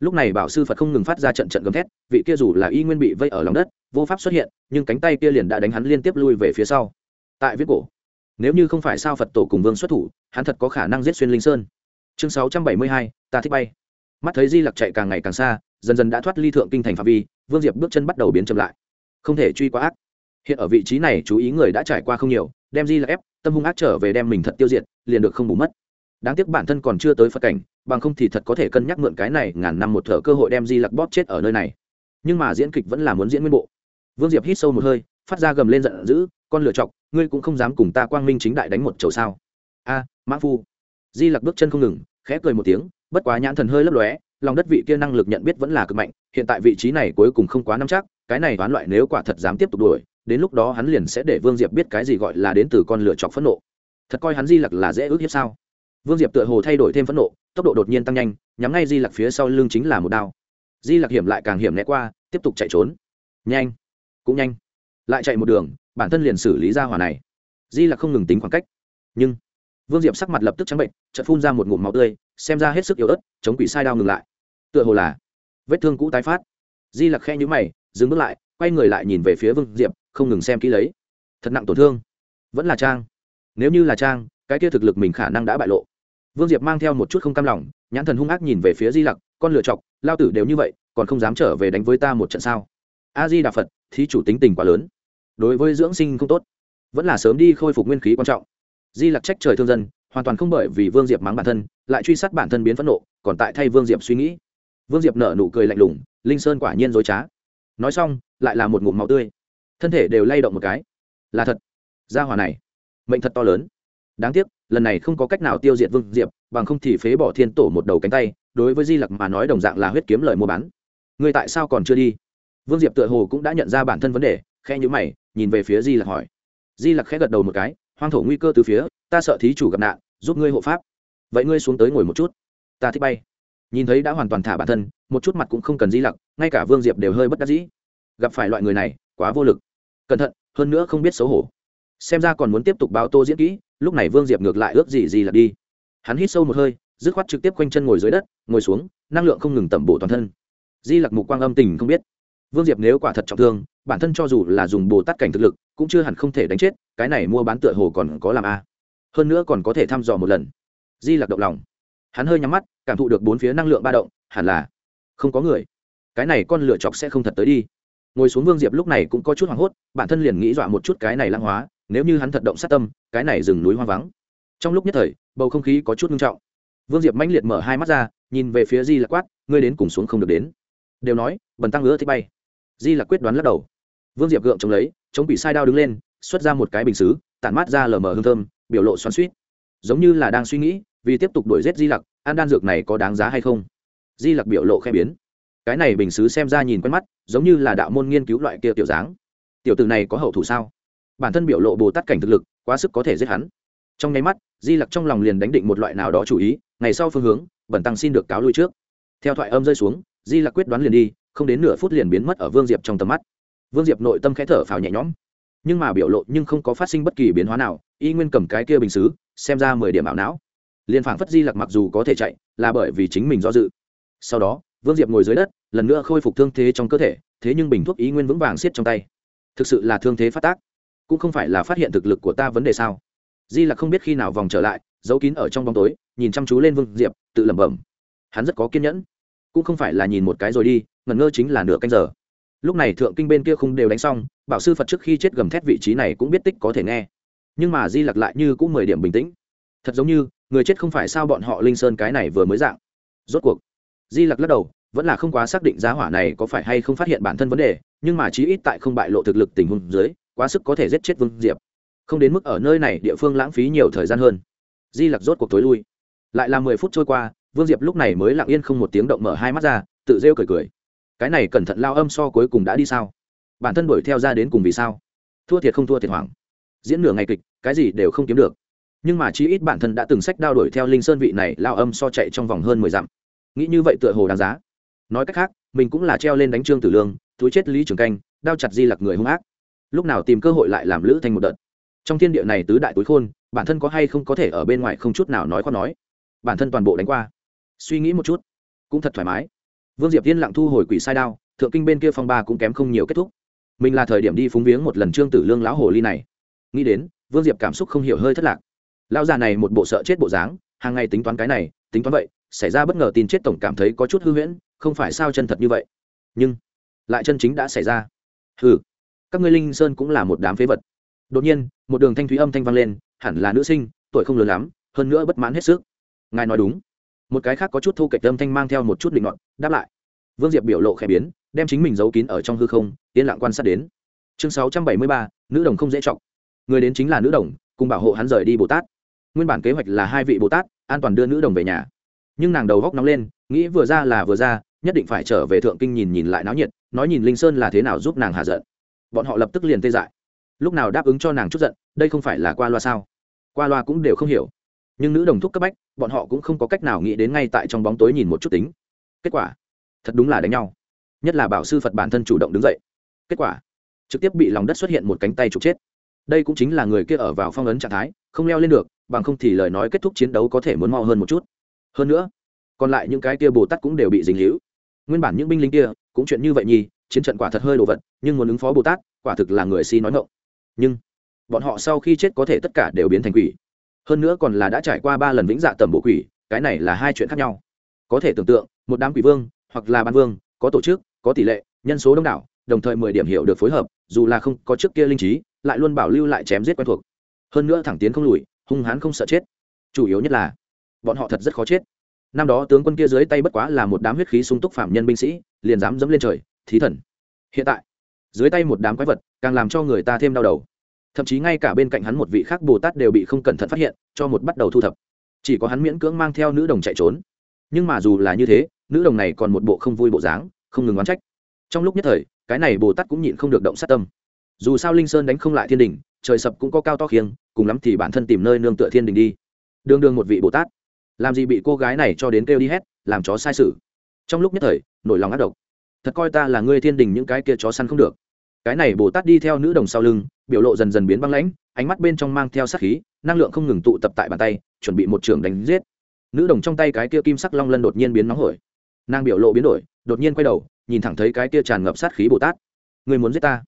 lúc này bảo sư phật không ngừng phát ra trận trận gầm thét, vị kia dù là y nguyên bị vây ở lòng đất, vô pháp xuất hiện, nhưng cánh tay kia liền đã đánh hắn liên tiếp lui về phía sau. Tại viết cổ, nếu như không phải sao phật tổ cùng vương xuất thủ, hắn thật có khả năng giết xuyên linh sơn. Chương sáu trăm bảy mươi hai, ta thích bay. Mắt thấy di lặc chạy càng ngày càng xa dần dần đã thoát ly thượng kinh thành phạm vi vương diệp bước chân bắt đầu biến chậm lại. Không thể truy quá ác. Hiện ở vị trí này chú ý người đã trải qua không nhiều đem di lặc ép tâm hung ác trở về đem mình thật tiêu diệt liền được không bù mất. Đáng tiếc bản thân còn chưa tới phật cảnh bằng không thì thật có thể cân nhắc mượn cái này ngàn năm một thở cơ hội đem di lặc bóp chết ở nơi này. Nhưng mà diễn kịch vẫn là muốn diễn nguyên bộ. Vương diệp hít sâu một hơi phát ra gầm lên giận dữ con lựa chọc ngươi cũng không dám cùng ta quang minh chính đại đánh một chầu sao? A à, mã phu. Di lặc bước chân không ngừng khẽ cười một tiếng bất quá nhãn thần hơi lấp lóe lòng đất vị kia năng lực nhận biết vẫn là cực mạnh, hiện tại vị trí này cuối cùng không quá nắm chắc, cái này toán loại nếu quả thật dám tiếp tục đuổi, đến lúc đó hắn liền sẽ để vương diệp biết cái gì gọi là đến từ con lựa chọc phẫn nộ. Thật coi hắn di lặc là dễ ước hiếp sao? Vương diệp tựa hồ thay đổi thêm phẫn nộ, tốc độ đột nhiên tăng nhanh, nhắm ngay di lặc phía sau lưng chính là một đao. Di lặc hiểm lại càng hiểm né qua, tiếp tục chạy trốn. Nhanh! Cũng nhanh! Lại chạy một đường, bản thân liền xử lý ra hỏa này. Di lặc không ngừng tính khoảng cách. Nhưng, vương diệp sắc mặt lập tức trắng bệnh, chợt phun ra một ngụm máu tươi xem ra hết sức yếu ớt, chống quỷ sai đao ngừng lại. Tựa hồ là vết thương cũ tái phát. Di lặc khe nhũ mày, dừng bước lại, quay người lại nhìn về phía vương diệp, không ngừng xem kỹ lấy. Thật nặng tổn thương. Vẫn là trang. Nếu như là trang, cái kia thực lực mình khả năng đã bại lộ. Vương diệp mang theo một chút không cam lòng, nhãn thần hung ác nhìn về phía di lặc, con lựa chọc, lao tử đều như vậy, còn không dám trở về đánh với ta một trận sao? A di đà phật, thí chủ tính tình quá lớn. Đối với dưỡng sinh không tốt. Vẫn là sớm đi khôi phục nguyên khí quan trọng. Di lặc trách trời thương dân hoàn toàn không bởi vì vương diệp mắng bản thân, lại truy sát bản thân biến phẫn nộ, còn tại thay vương diệp suy nghĩ. Vương diệp nở nụ cười lạnh lùng, linh sơn quả nhiên dối trá. Nói xong, lại là một ngụm máu tươi. Thân thể đều lay động một cái. Là thật. Gia hòa này, mệnh thật to lớn. Đáng tiếc, lần này không có cách nào tiêu diệt vương diệp, bằng không thì phế bỏ thiên tổ một đầu cánh tay, đối với di lặc mà nói đồng dạng là huyết kiếm lời mua bán. Người tại sao còn chưa đi? Vương diệp tựa hồ cũng đã nhận ra bản thân vấn đề khe nhữ mày, nhìn về phía di lặc hỏi. Di lặc khẽ gật đầu một cái, hoang thổ nguy cơ từ phía ta sợ thí chủ gặp nạn, giúp ngươi hộ pháp. Vậy ngươi xuống tới ngồi một chút. Ta thích bay. Nhìn thấy đã hoàn toàn thả bản thân, một chút mặt cũng không cần di lặc, ngay cả vương diệp đều hơi bất đắc dĩ. Gặp phải loại người này, quá vô lực. Cẩn thận, hơn nữa không biết xấu hổ. Xem ra còn muốn tiếp tục báo tô diễn kỹ, lúc này vương diệp ngược lại ước gì gì là đi. Hắn hít sâu một hơi, dứt khoát trực tiếp quanh chân ngồi dưới đất, ngồi xuống, năng lượng không ngừng tẩm bổ toàn thân. Di lặc mục quang âm tình không biết. Vương diệp nếu quả thật trọng thương, bản thân cho dù là dùng bồ tát cảnh thực lực, cũng chưa hẳn không thể đánh chết, cái này mua bán tựa hồ còn có làm a hơn nữa còn có thể thăm dò một lần. Di lặc động lòng. Hắn hơi nhắm mắt, cảm thụ được bốn phía năng lượng ba động, hẳn là không có người. Cái này con lửa chọc sẽ không thật tới đi. Ngồi xuống vương diệp lúc này cũng có chút hoảng hốt, bản thân liền nghĩ dọa một chút cái này lãng hóa, nếu như hắn thật động sát tâm, cái này rừng núi hoang vắng. Trong lúc nhất thời, bầu không khí có chút nghiêm trọng. Vương diệp mãnh liệt mở hai mắt ra, nhìn về phía di lạc quát, ngươi đến cùng xuống không được đến. Đều nói, bần tăng ngứa thích bay. Di lạc quyết đoán lắc đầu. Vương diệp gượng chống lấy, chống bị sai đao đứng lên, xuất ra một cái bình xứ, tản mát ra lờ mờ hương thơm biểu lộ xoắn suýt. Giống như là đang suy nghĩ, vì tiếp tục đuổi giết di lặc ăn đan dược này có đáng giá hay không? Di lặc biểu lộ khe biến. Cái này bình xứ xem ra nhìn quen mắt, giống như là đạo môn nghiên cứu loại kia tiểu dáng. Tiểu từ này có hậu thủ sao? Bản thân biểu lộ bồ tát cảnh thực lực, quá sức có thể giết hắn. Trong nháy mắt, di lặc trong lòng liền đánh định một loại nào đó chủ ý, ngày sau phương hướng, bẩn tăng xin được cáo lui trước. Theo thoại âm rơi xuống, di lặc quyết đoán liền đi, không đến nửa phút liền biến mất ở vương diệp trong tầm mắt. Vương diệp nội tâm khẽ thở phào nhẹ nhõm nhưng mà biểu lộ nhưng không có phát sinh bất kỳ biến hóa nào, y nguyên cầm cái kia bình xứ, xem ra mười điểm ảo não. Liền phảng phất di lặc mặc dù có thể chạy, là bởi vì chính mình do dự. Sau đó, vương diệp ngồi dưới đất, lần nữa khôi phục thương thế trong cơ thể, thế nhưng bình thuốc ý nguyên vững vàng siết trong tay. Thực sự là thương thế phát tác, cũng không phải là phát hiện thực lực của ta vấn đề sao? Di lặc không biết khi nào vòng trở lại, giấu kín ở trong bóng tối, nhìn chăm chú lên vương diệp, tự lẩm bẩm. Hắn rất có kiên nhẫn, cũng không phải là nhìn một cái rồi đi, ngẩn ngơ chính là nửa canh giờ. Lúc này thượng kinh bên kia không đều đánh xong bảo sư phật trước khi chết gầm thét vị trí này cũng biết tích có thể nghe. Nhưng mà di lặc lại như cũng mười điểm bình tĩnh. Thật giống như, người chết không phải sao bọn họ linh sơn cái này vừa mới dạng. Rốt cuộc, di lặc lắc đầu, vẫn là không quá xác định giá hỏa này có phải hay không phát hiện bản thân vấn đề, nhưng mà chí ít tại không bại lộ thực lực tình huống dưới, quá sức có thể giết chết vương diệp. Không đến mức ở nơi này địa phương lãng phí nhiều thời gian hơn. Di lặc rốt cuộc tối lui. Lại là mười phút trôi qua, vương diệp lúc này mới lặng yên không một tiếng động mở hai mắt ra, tự rêu cười cười. Cái này cẩn thận lao âm so cuối cùng đã đi sao? Bản thân đuổi theo ra đến cùng vì sao? Thua thiệt không thua thiệt hoảng. Diễn nửa ngày kịch, cái gì đều không kiếm được. Nhưng mà chí ít bản thân đã từng sách đao đuổi theo linh sơn vị này, lao âm so chạy trong vòng hơn mười dặm. Nghĩ như vậy tựa hồ đáng giá. Nói cách khác, mình cũng là treo lên đánh trương tử lương, túi chết lý trường canh, đao chặt di lặc người hung ác. Lúc nào tìm cơ hội lại làm lữ thành một đợt. Trong thiên địa này tứ đại túi khôn, bản thân có hay không có thể ở bên ngoài không chút nào nói khó nói. Bản thân toàn bộ đánh qua. Suy nghĩ một chút, cũng thật thoải mái. Vương diệp yên lặng thu hồi quỷ sai đao, thượng kinh bên kia phong ba cũng kém không nhiều kết thúc mình là thời điểm đi phúng viếng một lần trương tử lương lão hồ ly này. Nghĩ đến, vương diệp cảm xúc không hiểu hơi thất lạc. Lão già này một bộ sợ chết bộ dáng, hàng ngày tính toán cái này, tính toán vậy, xảy ra bất ngờ tin chết tổng cảm thấy có chút hư huyễn, không phải sao chân thật như vậy. Nhưng, lại chân chính đã xảy ra. Ừ các ngươi linh sơn cũng là một đám phế vật. Đột nhiên, một đường thanh thúy âm thanh vang lên, hẳn là nữ sinh, tuổi không lớn lắm, hơn nữa bất mãn hết sức. Ngài nói đúng. Một cái khác có chút thu kệch âm thanh mang theo một chút định luận đáp lại vương diệp biểu lộ khẽ biến, đem chính mình giấu kín ở trong hư không, yên lặng quan sát đến. Chương sáu trăm bảy mươi ba, nữ đồng không dễ chọc. Người đến chính là nữ đồng, cùng bảo hộ hắn rời đi bồ tát. Nguyên bản kế hoạch là hai vị bồ tát, an toàn đưa nữ đồng về nhà. Nhưng nàng đầu góc nóng lên, nghĩ vừa ra là vừa ra, nhất định phải trở về thượng kinh nhìn nhìn lại náo nhiệt, nói nhìn linh sơn là thế nào giúp nàng hạ giận. Bọn họ lập tức liền tê dại. Lúc nào đáp ứng cho nàng chút giận, đây không phải là qua loa sao? Qua loa cũng đều không hiểu. Nhưng nữ đồng thúc cấp bách, bọn họ cũng không có cách nào nghĩ đến ngay tại trong bóng tối nhìn một chút tính. Kết quả thật đúng là đánh nhau. Nhất là bảo sư phật bản thân chủ động đứng dậy. Kết quả, trực tiếp bị lòng đất xuất hiện một cánh tay trục chết. Đây cũng chính là người kia ở vào phong ấn trạng thái, không leo lên được, bằng không thì lời nói kết thúc chiến đấu có thể muốn mo hơn một chút. Hơn nữa, còn lại những cái kia bồ tát cũng đều bị dính hữu nguyên bản những binh lính kia, cũng chuyện như vậy nhi chiến trận quả thật hơi đồ vật, nhưng muốn ứng phó bồ tát, quả thực là người si nói ngộng nhưng, bọn họ sau khi chết có thể tất cả đều biến thành quỷ. Hơn nữa còn là đã trải qua ba lần vĩnh dạ tầm bộ quỷ, cái này là hai chuyện khác nhau. Có thể tưởng tượng, một đám quỷ vương hoặc là ban vương, có tổ chức, có tỷ lệ, nhân số đông đảo, đồng thời mười điểm hiểu được phối hợp, dù là không có trước kia linh trí, lại luôn bảo lưu lại chém giết quen thuộc. Hơn nữa thẳng tiến không lùi, hung hãn không sợ chết. Chủ yếu nhất là, bọn họ thật rất khó chết. Năm đó tướng quân kia dưới tay bất quá là một đám huyết khí sung túc phạm nhân binh sĩ, liền dám dẫm lên trời, thí thần. Hiện tại, dưới tay một đám quái vật càng làm cho người ta thêm đau đầu. Thậm chí ngay cả bên cạnh hắn một vị khác bồ tát đều bị không cẩn thận phát hiện, cho một bắt đầu thu thập. Chỉ có hắn miễn cưỡng mang theo nữ đồng chạy trốn nhưng mà dù là như thế, nữ đồng này còn một bộ không vui bộ dáng, không ngừng oán trách. Trong lúc nhất thời, cái này bồ tát cũng nhịn không được động sát tâm. Dù sao linh sơn đánh không lại thiên đình, trời sập cũng có cao to khiêng, cùng lắm thì bản thân tìm nơi nương tựa thiên đình đi. Đương đương một vị bồ tát. Làm gì bị cô gái này cho đến kêu đi hết, làm chó sai sự. Trong lúc nhất thời, nổi lòng ác độc. Thật coi ta là ngươi thiên đình những cái kia chó săn không được. Cái này bồ tát đi theo nữ đồng sau lưng, biểu lộ dần dần biến băng lãnh, ánh mắt bên trong mang theo sát khí, năng lượng không ngừng tụ tập tại bàn tay, chuẩn bị một trường đánh giết nữ đồng trong tay cái kia kim sắc long lân đột nhiên biến nóng hổi. Nàng biểu lộ biến đổi, đột nhiên quay đầu, nhìn thẳng thấy cái kia tràn ngập sát khí bồ tát. Người muốn giết ta?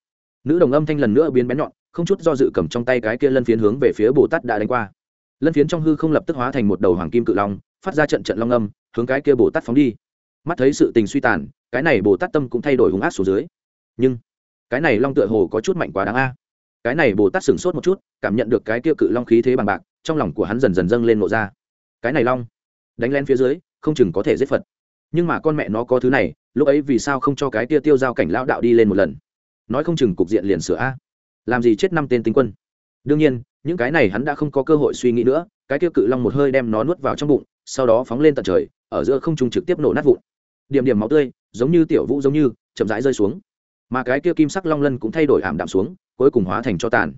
Nữ đồng âm thanh lần nữa biến bén nhọn, không chút do dự cầm trong tay cái kia lân phiến hướng về phía bồ tát đã đánh qua. Lân phiến trong hư không lập tức hóa thành một đầu hoàng kim cự long, phát ra trận trận long âm, hướng cái kia bồ tát phóng đi. Mắt thấy sự tình suy tàn, cái này bồ tát tâm cũng thay đổi hung ác xuống dưới. Nhưng, cái này long tựa hồ có chút mạnh quá đáng a. Cái này bồ tát sửng sốt một chút, cảm nhận được cái kia cự long khí thế bằng bạc, trong lòng của hắn dần dần dâng lên ngộ ra cái này long, đánh lên phía dưới, không chừng có thể giết phật. Nhưng mà con mẹ nó có thứ này, lúc ấy vì sao không cho cái tia tiêu giao cảnh lão đạo đi lên một lần? Nói không chừng cục diện liền sửa a. Làm gì chết năm tên tinh quân? Đương nhiên, những cái này hắn đã không có cơ hội suy nghĩ nữa, cái kia cự long một hơi đem nó nuốt vào trong bụng, sau đó phóng lên tận trời, ở giữa không trung trực tiếp nổ nát vụn. Điểm điểm máu tươi, giống như tiểu vũ giống như, chậm rãi rơi xuống. Mà cái kia kim sắc long lân cũng thay đổi ảm đạm xuống, cuối cùng hóa thành cho tàn.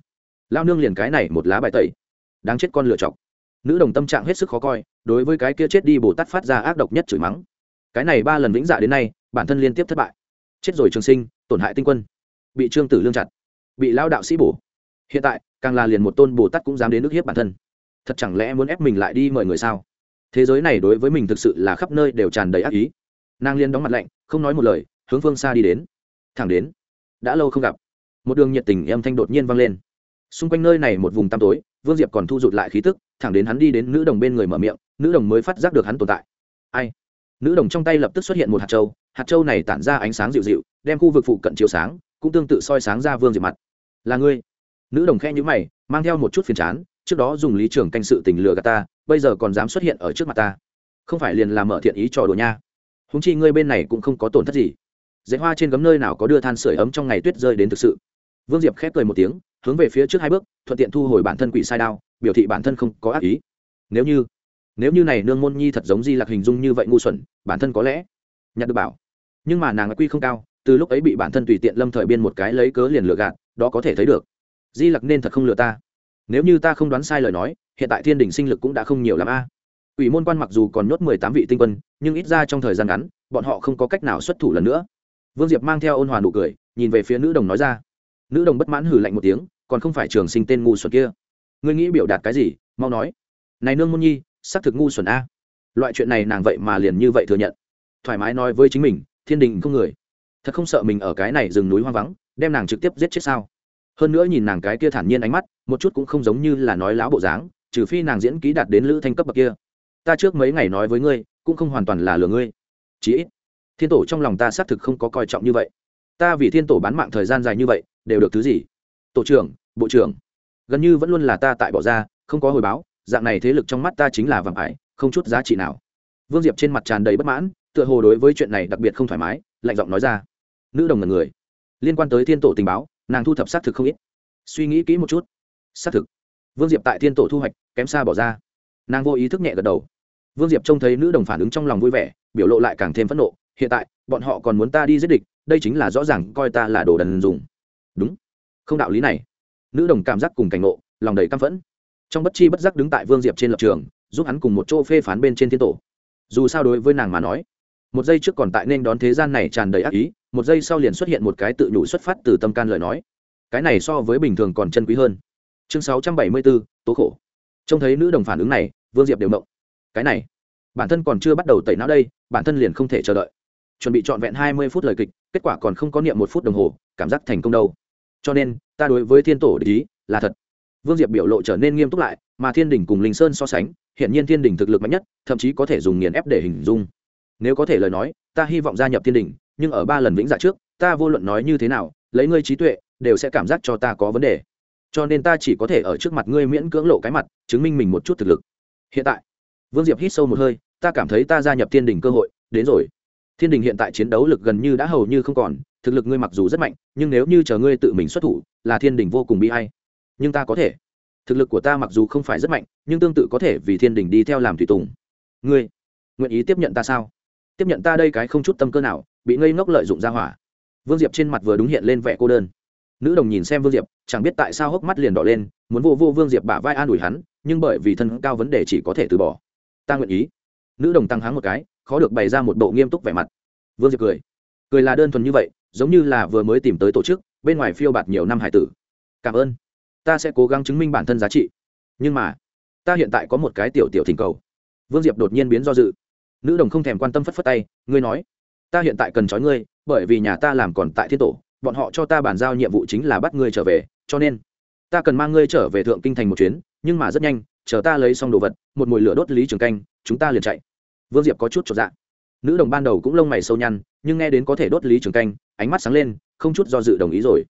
Lao nương liền cái này một lá bài tẩy. Đáng chết con lựa chọc nữ đồng tâm trạng hết sức khó coi, đối với cái kia chết đi bồ tát phát ra ác độc nhất chửi mắng. Cái này ba lần vĩnh dạ đến nay, bản thân liên tiếp thất bại. Chết rồi trường sinh, tổn hại tinh quân. Bị trương tử lương chặt. Bị lao đạo sĩ bổ. Hiện tại, càng là liền một tôn bồ tát cũng dám đến nước hiếp bản thân. Thật chẳng lẽ muốn ép mình lại đi mời người sao? Thế giới này đối với mình thực sự là khắp nơi đều tràn đầy ác ý. Nàng liên đóng mặt lạnh, không nói một lời, hướng phương xa đi đến. Thẳng đến, đã lâu không gặp. Một đường nhiệt tình âm thanh đột nhiên vang lên. Xung quanh nơi này một vùng tăm tối vương diệp còn thu rụt lại khí tức, thẳng đến hắn đi đến nữ đồng bên người mở miệng, nữ đồng mới phát giác được hắn tồn tại. Ai? Nữ đồng trong tay lập tức xuất hiện một hạt trâu hạt trâu này tản ra ánh sáng dịu dịu, đem khu vực phụ cận chiếu sáng, cũng tương tự soi sáng ra vương diệp mặt. Là ngươi? Nữ đồng khe nhữ mày, mang theo một chút phiền chán, trước đó dùng lý trưởng canh sự tình lừa gạt ta, bây giờ còn dám xuất hiện ở trước mặt ta. Không phải liền làm mở thiện ý trò đùa nha. Húng chi ngươi bên này cũng không có tổn thất gì. Dạy hoa trên gấm nơi nào có đưa than sửa ấm trong ngày tuyết rơi đến thực sự. Vương diệp khép cười một tiếng hướng về phía trước hai bước, thuận tiện thu hồi bản thân quỷ sai đao, biểu thị bản thân không có ác ý. Nếu như nếu như này nương môn nhi thật giống di lạc hình dung như vậy ngu xuẩn, bản thân có lẽ nhặt được bảo. Nhưng mà nàng quy không cao, từ lúc ấy bị bản thân tùy tiện lâm thời biên một cái lấy cớ liền lừa gạt, đó có thể thấy được. Di lặc nên thật không lừa ta. Nếu như ta không đoán sai lời nói, hiện tại thiên đình sinh lực cũng đã không nhiều l a. Ủy môn quan mặc dù còn nhốt mười tám vị tinh quân, nhưng ít ra trong thời gian ngắn, bọn họ không có cách nào xuất thủ lần nữa. Vương diệp mang theo ôn hòa nụ cười, nhìn về phía nữ đồng nói ra. Nữ đồng bất mãn hử lạnh một tiếng còn không phải trường sinh tên ngu xuẩn kia. Ngươi nghĩ biểu đạt cái gì? Mau nói. Này nương môn nhi, xác thực ngu xuẩn a. Loại chuyện này nàng vậy mà liền như vậy thừa nhận. Thoải mái nói với chính mình, thiên đình không người. Thật không sợ mình ở cái này rừng núi hoang vắng, đem nàng trực tiếp giết chết sao? Hơn nữa nhìn nàng cái kia thản nhiên ánh mắt, một chút cũng không giống như là nói láo bộ dáng, trừ phi nàng diễn ký đạt đến lữ thanh cấp bậc kia. Ta trước mấy ngày nói với ngươi, cũng không hoàn toàn là lừa ngươi. Chí ít, thiên tổ trong lòng ta xác thực không có coi trọng như vậy. Ta vì thiên tổ bán mạng thời gian dài như vậy, đều được thứ gì? Tổ trưởng, bộ trưởng. Gần như vẫn luôn là ta tại bỏ ra, không có hồi báo, dạng này thế lực trong mắt ta chính là vàng ải, không chút giá trị nào. Vương diệp trên mặt tràn đầy bất mãn, tựa hồ đối với chuyện này đặc biệt không thoải mái, lạnh giọng nói ra. Nữ đồng là người. Liên quan tới thiên tổ tình báo, nàng thu thập xác thực không ít. Suy nghĩ kỹ một chút. Xác thực. Vương diệp tại thiên tổ thu hoạch, kém xa bỏ ra. Nàng vô ý thức nhẹ gật đầu. Vương diệp trông thấy nữ đồng phản ứng trong lòng vui vẻ, biểu lộ lại càng thêm phẫn nộ. Hiện tại, bọn họ còn muốn ta đi giết địch, đây chính là rõ ràng coi ta là đồ đần dùng. Đúng không đạo lý này. Nữ đồng cảm giác cùng cảnh ngộ, lòng đầy căm phẫn. Trong bất chi bất giác đứng tại vương diệp trên lập trường giúp hắn cùng một chỗ phê phán bên trên thiên tổ. Dù sao đối với nàng mà nói một giây trước còn tại nên đón thế gian này tràn đầy ác ý một giây sau liền xuất hiện một cái tự nhủ xuất phát từ tâm can lời nói. Cái này so với bình thường còn chân quý hơn. Chương sáu trăm bảy mươi bốn tố khổ. Trông thấy nữ đồng phản ứng này vương diệp đều mộng cái này bản thân còn chưa bắt đầu tẩy não đây bản thân liền không thể chờ đợi. Chuẩn bị trọn vẹn hai mươi phút lời kịch kết quả còn không có niệm một phút đồng hồ cảm giác thành công đâu cho nên, ta đối với thiên tổ để ý là thật. Vương diệp biểu lộ trở nên nghiêm túc lại, mà thiên đình cùng linh sơn so sánh hiện nhiên thiên đình thực lực mạnh nhất, thậm chí có thể dùng nghiền ép để hình dung. Nếu có thể lời nói, ta hy vọng gia nhập thiên đình nhưng ở ba lần vĩnh dạ trước, ta vô luận nói như thế nào, lấy ngươi trí tuệ, đều sẽ cảm giác cho ta có vấn đề. Cho nên ta chỉ có thể ở trước mặt ngươi miễn cưỡng lộ cái mặt, chứng minh mình một chút thực lực. Hiện tại, vương diệp hít sâu một hơi, ta cảm thấy ta gia nhập thiên đình cơ hội, đến rồi. Thiên đình hiện tại chiến đấu lực gần như đã hầu như không còn thực lực ngươi mặc dù rất mạnh, nhưng nếu như chờ ngươi tự mình xuất thủ, là thiên đình vô cùng bi hay nhưng ta có thể. Thực lực của ta mặc dù không phải rất mạnh, nhưng tương tự có thể vì thiên đình đi theo làm thủy tùng. Ngươi, nguyện ý tiếp nhận ta sao? Tiếp nhận ta đây cái không chút tâm cơ nào, bị ngây ngốc lợi dụng ra hỏa. Vương diệp trên mặt vừa đúng hiện lên vẻ cô đơn. Nữ đồng nhìn xem vương diệp, chẳng biết tại sao hốc mắt liền đỏ lên, muốn vô vô vương diệp bả vai an ủi hắn, nhưng bởi vì thân cao vấn đề chỉ có thể từ bỏ. Ta nguyện ý. Nữ đồng tăng háng một cái, khó được bày ra một bộ nghiêm túc vẻ mặt. Vương diệp cười. Cười là đơn thuần như vậy giống như là vừa mới tìm tới tổ chức, bên ngoài phiêu bạt nhiều năm hải tử. Cảm ơn. Ta sẽ cố gắng chứng minh bản thân giá trị. Nhưng mà, ta hiện tại có một cái tiểu tiểu thỉnh cầu. Vương diệp đột nhiên biến do dự. Nữ đồng không thèm quan tâm phất phất tay, ngươi nói, ta hiện tại cần trói ngươi, bởi vì nhà ta làm còn tại thiên tổ, bọn họ cho ta bàn giao nhiệm vụ chính là bắt ngươi trở về, cho nên ta cần mang ngươi trở về thượng kinh thành một chuyến, nhưng mà rất nhanh, chờ ta lấy xong đồ vật, một mồi lửa đốt lý trường canh, chúng ta liền chạy. Vương diệp có chút trọn dạ. Nữ đồng ban đầu cũng lông mày sâu nhăn, nhưng nghe đến có thể đốt lý trường canh ánh mắt sáng lên, không chút do dự đồng ý rồi.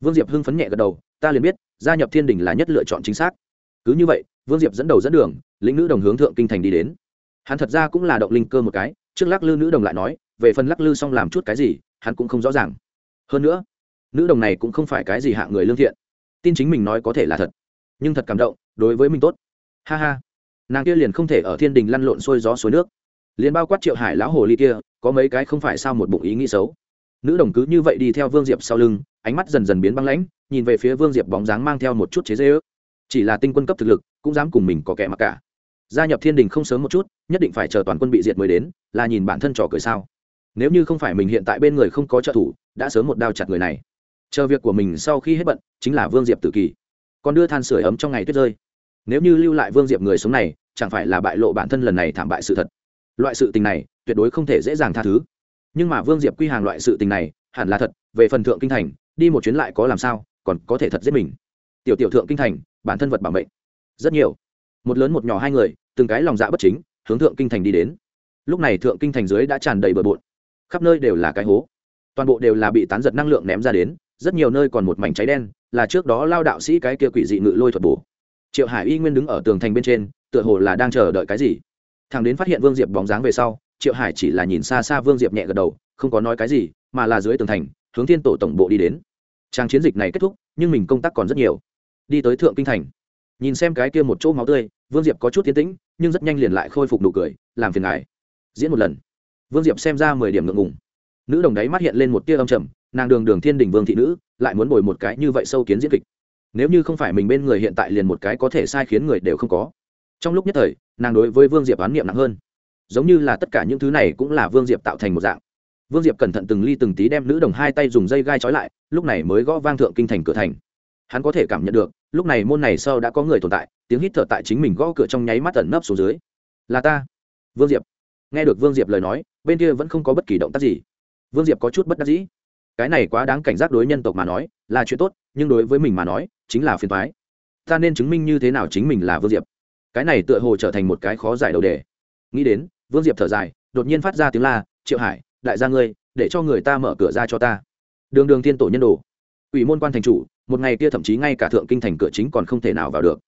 Vương diệp hưng phấn nhẹ gật đầu, ta liền biết, gia nhập thiên đình là nhất lựa chọn chính xác. Cứ như vậy, vương diệp dẫn đầu dẫn đường, lĩnh nữ đồng hướng thượng kinh thành đi đến. Hắn thật ra cũng là động linh cơ một cái, trước lắc lư nữ đồng lại nói, về phần lắc lư xong làm chút cái gì, hắn cũng không rõ ràng. Hơn nữa, nữ đồng này cũng không phải cái gì hạ người lương thiện. Tin chính mình nói có thể là thật, nhưng thật cảm động, đối với mình tốt. Ha ha. Nàng kia liền không thể ở thiên đình lăn lộn xuôi gió suối nước. Liền bao quát triệu hải lão hồ ly kia, có mấy cái không phải sao một bụng ý nghĩ xấu nữ đồng cứ như vậy đi theo vương diệp sau lưng, ánh mắt dần dần biến băng lãnh, nhìn về phía vương diệp bóng dáng mang theo một chút chế dễ ước chỉ là tinh quân cấp thực lực, cũng dám cùng mình có kẻ mặc cả. Gia nhập thiên đình không sớm một chút, nhất định phải chờ toàn quân bị diệt mới đến, là nhìn bản thân trò cười sao. Nếu như không phải mình hiện tại bên người không có trợ thủ, đã sớm một đao chặt người này. Chờ việc của mình sau khi hết bận, chính là vương diệp tự kỳ còn đưa than sửa ấm trong ngày tuyết rơi. Nếu như lưu lại vương diệp người sống này, chẳng phải là bại lộ bản thân lần này thảm bại sự thật. Loại sự tình này, tuyệt đối không thể dễ dàng tha thứ nhưng mà vương diệp quy hàng loại sự tình này, hẳn là thật, về phần thượng kinh thành, đi một chuyến lại có làm sao, còn có thể thật giết mình. Tiểu tiểu thượng kinh thành, bản thân vật bảo mệnh. Rất nhiều. Một lớn một nhỏ hai người, từng cái lòng dạ bất chính, hướng thượng kinh thành đi đến. Lúc này thượng kinh thành dưới đã tràn đầy bờ bộn. Khắp nơi đều là cái hố. Toàn bộ đều là bị tán giật năng lượng ném ra đến, rất nhiều nơi còn một mảnh cháy đen, là trước đó lao đạo sĩ cái kia quỷ dị ngự lôi thuật bổ. Triệu hải y nguyên đứng ở tường thành bên trên, tựa hồ là đang chờ đợi cái gì. Thằng đến phát hiện vương diệp bóng dáng về sau triệu hải chỉ là nhìn xa xa vương diệp nhẹ gật đầu, không có nói cái gì, mà là dưới tường thành, hướng thiên tổ tổng bộ đi đến. Trang chiến dịch này kết thúc, nhưng mình công tác còn rất nhiều. Đi tới thượng kinh thành, nhìn xem cái kia một chỗ máu tươi, vương diệp có chút tiến tĩnh, nhưng rất nhanh liền lại khôi phục nụ cười, làm phiền ngài. Diễn một lần. Vương diệp xem ra mười điểm ngượng ngùng. Nữ đồng đáy mắt hiện lên một tia âm trầm, nàng đường đường thiên đình vương thị nữ, lại muốn bồi một cái như vậy sâu kiến diễn kịch. Nếu như không phải mình bên người hiện tại liền một cái có thể sai khiến người đều không có. Trong lúc nhất thời, nàng đối với vương diệp oán niệm nặng hơn giống như là tất cả những thứ này cũng là vương diệp tạo thành một dạng. Vương diệp cẩn thận từng ly từng tí đem nữ đồng hai tay dùng dây gai trói lại, lúc này mới gõ vang thượng kinh thành cửa thành. Hắn có thể cảm nhận được, lúc này môn này sau đã có người tồn tại, tiếng hít thở tại chính mình gõ cửa trong nháy mắt tẩn nấp xuống dưới. Là ta. Vương diệp nghe được vương diệp lời nói, bên kia vẫn không có bất kỳ động tác gì. Vương diệp có chút bất đắc dĩ. Cái này quá đáng cảnh giác đối nhân tộc mà nói, là chuyện tốt, nhưng đối với mình mà nói, chính là phiền thoái ta nên chứng minh như thế nào chính mình là vương diệp? Cái này tựa hồ trở thành một cái khó giải đầu đề. Nghĩ đến vương diệp thở dài, đột nhiên phát ra tiếng la, triệu hải, đại gia ngươi, để cho người ta mở cửa ra cho ta. Đường đường thiên tổ nhân đồ, ủy môn quan thành chủ, một ngày kia thậm chí ngay cả thượng kinh thành cửa chính còn không thể nào vào được.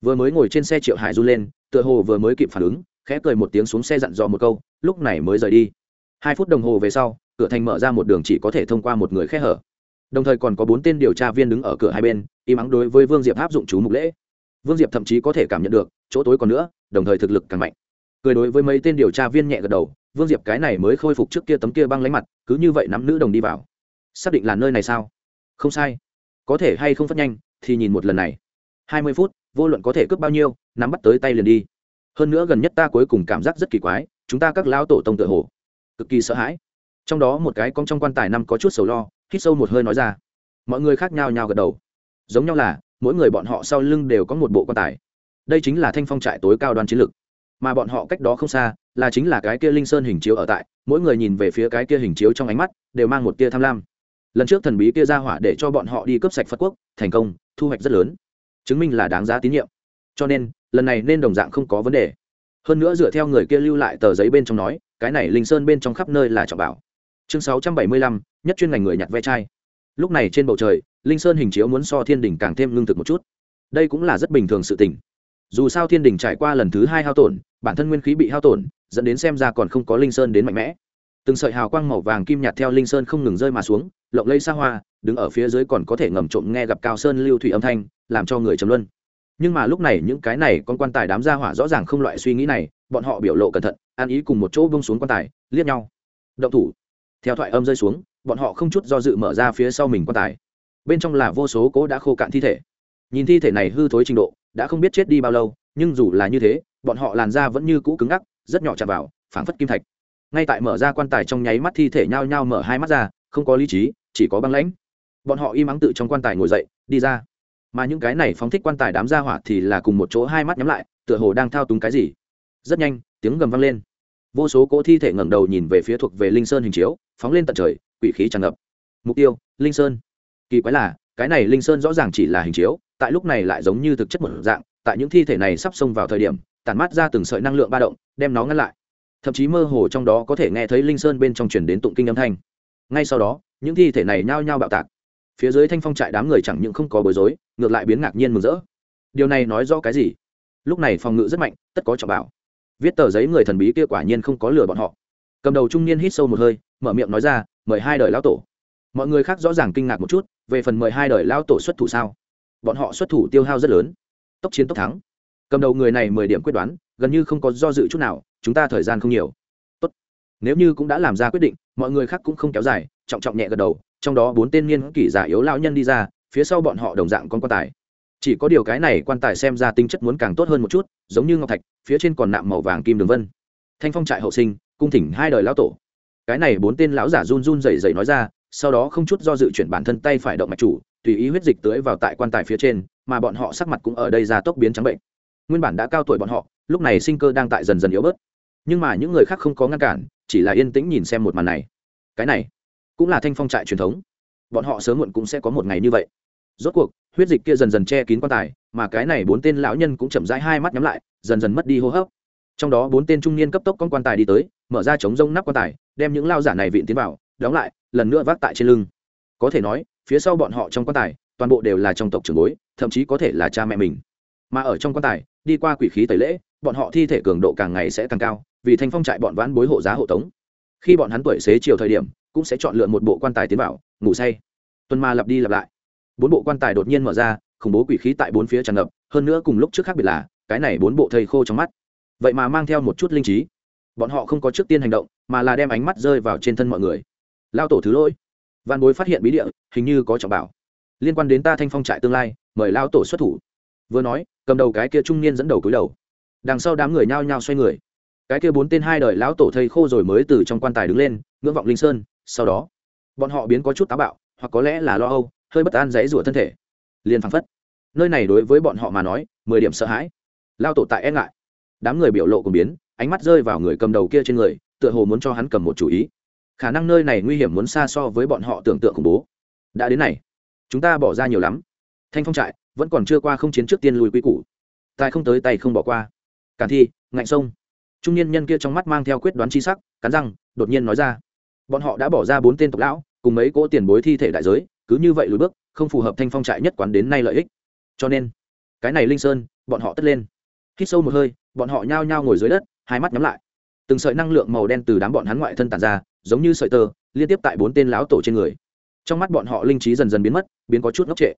Vừa mới ngồi trên xe triệu hải run lên, tựa hồ vừa mới kịp phản ứng, khẽ cười một tiếng xuống xe dặn dò một câu, lúc này mới rời đi. Hai phút đồng hồ về sau, cửa thành mở ra một đường chỉ có thể thông qua một người khe hở. Đồng thời còn có bốn tên điều tra viên đứng ở cửa hai bên, im ắng đối với vương diệp áp dụng chú mục lễ. Vương diệp thậm chí có thể cảm nhận được, chỗ tối còn nữa, đồng thời thực lực càng mạnh cười đối với mấy tên điều tra viên nhẹ gật đầu, vương diệp cái này mới khôi phục trước kia tấm kia băng lánh mặt, cứ như vậy nắm nữ đồng đi vào. Xác định là nơi này sao? Không sai. Có thể hay không phát nhanh, thì nhìn một lần này. Hai mươi phút, vô luận có thể cướp bao nhiêu, nắm bắt tới tay liền đi. Hơn nữa gần nhất ta cuối cùng cảm giác rất kỳ quái, chúng ta các lão tổ tông tựa hồ cực kỳ sợ hãi. Trong đó một cái con trong quan tài năm có chút sầu lo, hít sâu một hơi nói ra. Mọi người khác nhau nhau gật đầu. Giống nhau là, mỗi người bọn họ sau lưng đều có một bộ quan tài. Đây chính là thanh phong trại tối cao đoàn chiến lực mà bọn họ cách đó không xa, là chính là cái kia linh sơn hình chiếu ở tại, mỗi người nhìn về phía cái kia hình chiếu trong ánh mắt, đều mang một tia tham lam. Lần trước thần bí kia ra hỏa để cho bọn họ đi cướp sạch phật quốc, thành công, thu hoạch rất lớn. Chứng minh là đáng giá tín nhiệm. Cho nên, lần này nên đồng dạng không có vấn đề. Hơn nữa dựa theo người kia lưu lại tờ giấy bên trong nói, cái này linh sơn bên trong khắp nơi là trọng bảo. Chương sáu trăm bảy mươi lăm, nhất chuyên ngành người nhặt ve chai. Lúc này trên bầu trời, linh sơn hình chiếu muốn so thiên đình càng thêm lương thực một chút. Đây cũng là rất bình thường sự tình dù sao thiên đình trải qua lần thứ hai hao tổn, bản thân nguyên khí bị hao tổn, dẫn đến xem ra còn không có linh sơn đến mạnh mẽ. Từng sợi hào quang màu vàng kim nhạt theo linh sơn không ngừng rơi mà xuống, lộng lây xa hoa, đứng ở phía dưới còn có thể ngầm trộm nghe gặp cao sơn lưu thủy âm thanh, làm cho người trầm luân. Nhưng mà lúc này những cái này con quan tài đám gia hỏa rõ ràng không loại suy nghĩ này, bọn họ biểu lộ cẩn thận, an ý cùng một chỗ bông xuống quan tài, liếc nhau. Động thủ. Theo thoại âm rơi xuống, bọn họ không chút do dự mở ra phía sau mình quan tài. Bên trong là vô số cố đã khô cạn thi thể. Nhìn thi thể này hư thối trình độ đã không biết chết đi bao lâu, nhưng dù là như thế, bọn họ làn da vẫn như cũ cứng ngắc, rất nhỏ chạm vào, phảng phất kim thạch. Ngay tại mở ra quan tài trong nháy mắt thi thể nhao nhao mở hai mắt ra, không có lý trí, chỉ có băng lãnh. Bọn họ im ắng tự trong quan tài ngồi dậy, đi ra. Mà những cái này phóng thích quan tài đám ra hỏa thì là cùng một chỗ hai mắt nhắm lại, tựa hồ đang thao túng cái gì. Rất nhanh, tiếng gầm vang lên. Vô số cỗ thi thể ngẩng đầu nhìn về phía thuộc về linh sơn hình chiếu, phóng lên tận trời, quỷ khí tràn ngập. Mục tiêu, linh sơn. Kỳ quái là cái này linh sơn rõ ràng chỉ là hình chiếu, tại lúc này lại giống như thực chất một dạng, tại những thi thể này sắp xông vào thời điểm, tản mát ra từng sợi năng lượng ba động, đem nó ngăn lại. Thậm chí mơ hồ trong đó có thể nghe thấy linh sơn bên trong chuyển đến tụng kinh âm thanh. Ngay sau đó, những thi thể này nhao nhao bạo tạc. Phía dưới thanh phong trại đám người chẳng những không có bối rối, ngược lại biến ngạc nhiên mừng rỡ. Điều này nói rõ cái gì? Lúc này phòng ngự rất mạnh, tất có trọng bảo. Viết tờ giấy người thần bí kia quả nhiên không có lừa bọn họ. Cầm đầu trung niên hít sâu một hơi, mở miệng nói ra, mời hai đời lão tổ mọi người khác rõ ràng kinh ngạc một chút, về phần mười hai đời lão tổ xuất thủ sao? Bọn họ xuất thủ tiêu hao rất lớn. Tốc chiến tốc thắng. Cầm đầu người này mười điểm quyết đoán, gần như không có do dự chút nào, chúng ta thời gian không nhiều. Tốt. nếu như cũng đã làm ra quyết định, mọi người khác cũng không kéo dài, trọng trọng nhẹ gật đầu, trong đó bốn tên niên kỷ giả yếu lão nhân đi ra, phía sau bọn họ đồng dạng con quan tài. Chỉ có điều cái này quan tài xem ra tinh chất muốn càng tốt hơn một chút, giống như ngọc thạch, phía trên còn nạm màu vàng kim đường vân. Thanh phong trại hậu sinh, cung thỉnh hai đời lão tổ. Cái này bốn tên lão giả run run rẩy rẩy nói ra sau đó không chút do dự chuyển bản thân tay phải động mạch chủ, tùy ý huyết dịch tưới vào tại quan tài phía trên, mà bọn họ sắc mặt cũng ở đây ra tốc biến trắng bệnh. Nguyên bản đã cao tuổi bọn họ, lúc này sinh cơ đang tại dần dần yếu bớt. Nhưng mà những người khác không có ngăn cản, chỉ là yên tĩnh nhìn xem một màn này. Cái này cũng là thanh phong trại truyền thống. Bọn họ sớm muộn cũng sẽ có một ngày như vậy. Rốt cuộc, huyết dịch kia dần dần che kín quan tài, mà cái này bốn tên lão nhân cũng chậm rãi hai mắt nhắm lại, dần dần mất đi hô hấp. Trong đó bốn tên trung niên cấp tốc con quan tài đi tới, mở ra chống rông nắp quan tài, đem những lao giả này vịn tiến vào, đóng lại lần nữa vác tại trên lưng. Có thể nói, phía sau bọn họ trong quan tài, toàn bộ đều là trong tộc trưởng bối, thậm chí có thể là cha mẹ mình. Mà ở trong quan tài, đi qua quỷ khí tẩy lễ, bọn họ thi thể cường độ càng ngày sẽ càng cao, vì thanh phong trại bọn vãn bối hộ giá hộ tống. Khi bọn hắn tuổi xế chiều thời điểm, cũng sẽ chọn lựa một bộ quan tài tiến vào, ngủ say. Tuần ma lặp đi lặp lại. Bốn bộ quan tài đột nhiên mở ra, khủng bố quỷ khí tại bốn phía tràn ngập, hơn nữa cùng lúc trước khác biệt là, cái này bốn bộ thầy khô trong mắt. Vậy mà mang theo một chút linh trí. Bọn họ không có trước tiên hành động, mà là đem ánh mắt rơi vào trên thân mọi người lao tổ thứ lỗi. Văn bối phát hiện bí địa, hình như có trọng bảo. Liên quan đến ta thanh phong trại tương lai, mời lao tổ xuất thủ. Vừa nói, cầm đầu cái kia trung niên dẫn đầu cúi đầu. Đằng sau đám người nhao nhao xoay người. Cái kia bốn tên hai đời lão tổ thầy khô rồi mới từ trong quan tài đứng lên, ngưỡng vọng linh sơn, sau đó, bọn họ biến có chút táo bạo, hoặc có lẽ là lo âu, hơi bất an dãy rủa thân thể. Liền phăng phất, nơi này đối với bọn họ mà nói, mười điểm sợ hãi. Lao tổ tại e ngại. Đám người biểu lộ cùng biến, ánh mắt rơi vào người cầm đầu kia trên người, tựa hồ muốn cho hắn cầm một chủ ý khả năng nơi này nguy hiểm muốn xa so với bọn họ tưởng tượng khủng bố. Đã đến này, chúng ta bỏ ra nhiều lắm. Thanh phong trại vẫn còn chưa qua không chiến trước tiên lùi quy củ. Tài không tới tay không bỏ qua. Cản thi, ngạnh sông. Trung niên nhân kia trong mắt mang theo quyết đoán chi sắc, cắn răng, đột nhiên nói ra. Bọn họ đã bỏ ra bốn tên tộc lão, cùng mấy cỗ tiền bối thi thể đại giới, cứ như vậy lùi bước, không phù hợp thanh phong trại nhất quán đến nay lợi ích. Cho nên, cái này linh sơn, bọn họ tất lên. Hít sâu một hơi, bọn họ nhao nhao ngồi dưới đất, hai mắt nhắm lại từng sợi năng lượng màu đen từ đám bọn hắn ngoại thân tàn ra, giống như sợi tơ, liên tiếp tại bốn tên lão tổ trên người. Trong mắt bọn họ linh trí dần dần biến mất, biến có chút ngốc trệ.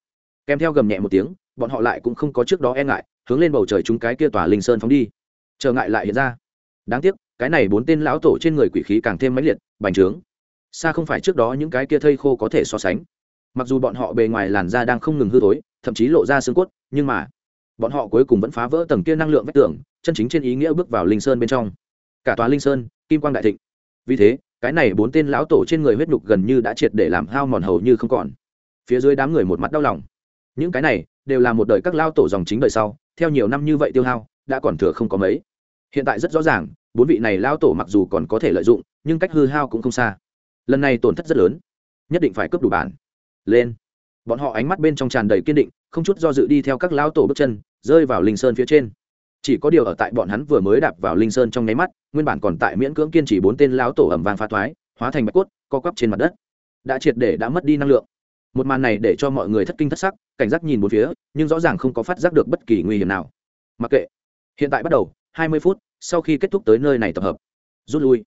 Kèm theo gầm nhẹ một tiếng, bọn họ lại cũng không có trước đó e ngại, hướng lên bầu trời chúng cái kia tòa linh sơn phóng đi. Trở ngại lại hiện ra. Đáng tiếc, cái này bốn tên lão tổ trên người quỷ khí càng thêm mãnh liệt, bành trướng. Xa không phải trước đó những cái kia thây khô có thể so sánh. Mặc dù bọn họ bề ngoài làn da đang không ngừng hư thối, thậm chí lộ ra xương cốt, nhưng mà, bọn họ cuối cùng vẫn phá vỡ tầng kia năng lượng vách tường, chân chính trên ý nghĩa bước vào linh sơn bên trong cả tòa linh sơn, kim quang đại thịnh. Vì thế, cái này bốn tên lão tổ trên người huyết nhục gần như đã triệt để làm hao mòn hầu như không còn. Phía dưới đám người một mặt đau lòng. Những cái này đều là một đời các lao tổ dòng chính đời sau, theo nhiều năm như vậy tiêu hao, đã còn thừa không có mấy. Hiện tại rất rõ ràng, bốn vị này lao tổ mặc dù còn có thể lợi dụng, nhưng cách hư hao cũng không xa. Lần này tổn thất rất lớn. Nhất định phải cướp đủ bản. Lên. Bọn họ ánh mắt bên trong tràn đầy kiên định, không chút do dự đi theo các lao tổ bước chân, rơi vào linh sơn phía trên chỉ có điều ở tại bọn hắn vừa mới đạp vào linh sơn trong nháy mắt, nguyên bản còn tại miễn cưỡng kiên trì bốn tên lão tổ ẩm vàng phá thoái, hóa thành bạch cốt, co quắp trên mặt đất. Đã triệt để đã mất đi năng lượng. Một màn này để cho mọi người thất kinh thất sắc, cảnh giác nhìn một phía, nhưng rõ ràng không có phát giác được bất kỳ nguy hiểm nào. Mặc kệ, hiện tại bắt đầu, hai mươi phút, sau khi kết thúc tới nơi này tập hợp. Rút lui.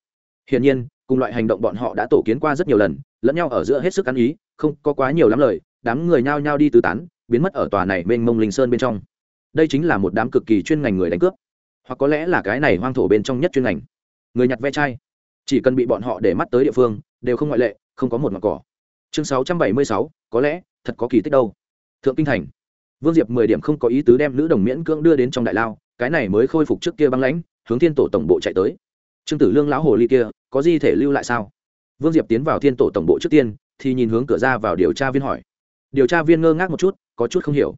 Hiển nhiên, cùng loại hành động bọn họ đã tổ kiến qua rất nhiều lần, lẫn nhau ở giữa hết sức ăn ý, không có quá nhiều lắm lời, đám người nhao nhao đi tứ tán, biến mất ở tòa này mênh mông linh sơn bên trong đây chính là một đám cực kỳ chuyên ngành người đánh cướp. Hoặc có lẽ là cái này hoang thổ bên trong nhất chuyên ngành. Người nhặt ve chai. Chỉ cần bị bọn họ để mắt tới địa phương, đều không ngoại lệ, không có một mặt cỏ. Chương sáu trăm bảy mươi sáu, có lẽ, thật có kỳ tích đâu. Thượng kinh thành. Vương diệp mười điểm không có ý tứ đem nữ đồng miễn cưỡng đưa đến trong đại lao, cái này mới khôi phục trước kia băng lãnh, hướng thiên tổ tổng bộ chạy tới. Trương tử lương lão hồ ly kia, có gì thể lưu lại sao? Vương diệp tiến vào thiên tổ tổng bộ trước tiên, thì nhìn hướng cửa ra vào điều tra viên hỏi. Điều tra viên ngơ ngác một chút, có chút không hiểu.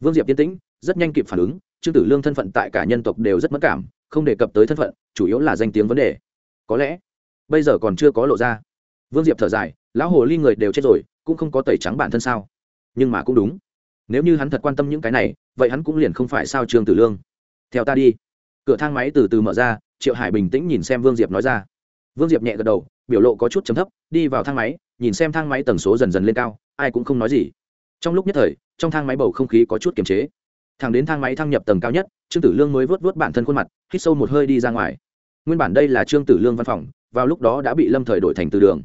Vương diệp tiến tĩnh rất nhanh kịp phản ứng, trương tử lương thân phận tại cả nhân tộc đều rất mất cảm, không đề cập tới thân phận, chủ yếu là danh tiếng vấn đề. Có lẽ, bây giờ còn chưa có lộ ra. Vương diệp thở dài, lão hồ ly người đều chết rồi, cũng không có tẩy trắng bản thân sao? Nhưng mà cũng đúng. Nếu như hắn thật quan tâm những cái này, vậy hắn cũng liền không phải sao trương tử lương. Theo ta đi. Cửa thang máy từ từ mở ra, triệu hải bình tĩnh nhìn xem vương diệp nói ra. Vương diệp nhẹ gật đầu, biểu lộ có chút chấm thấp, đi vào thang máy, nhìn xem thang máy tần số dần dần lên cao, ai cũng không nói gì. Trong lúc nhất thời, trong thang máy bầu không khí có chút kiềm chế thẳng đến thang máy thăng nhập tầng cao nhất, trương tử lương mới vớt vớt bản thân khuôn mặt, hít sâu một hơi đi ra ngoài. Nguyên bản đây là trương tử lương văn phòng, vào lúc đó đã bị lâm thời đổi thành từ đường.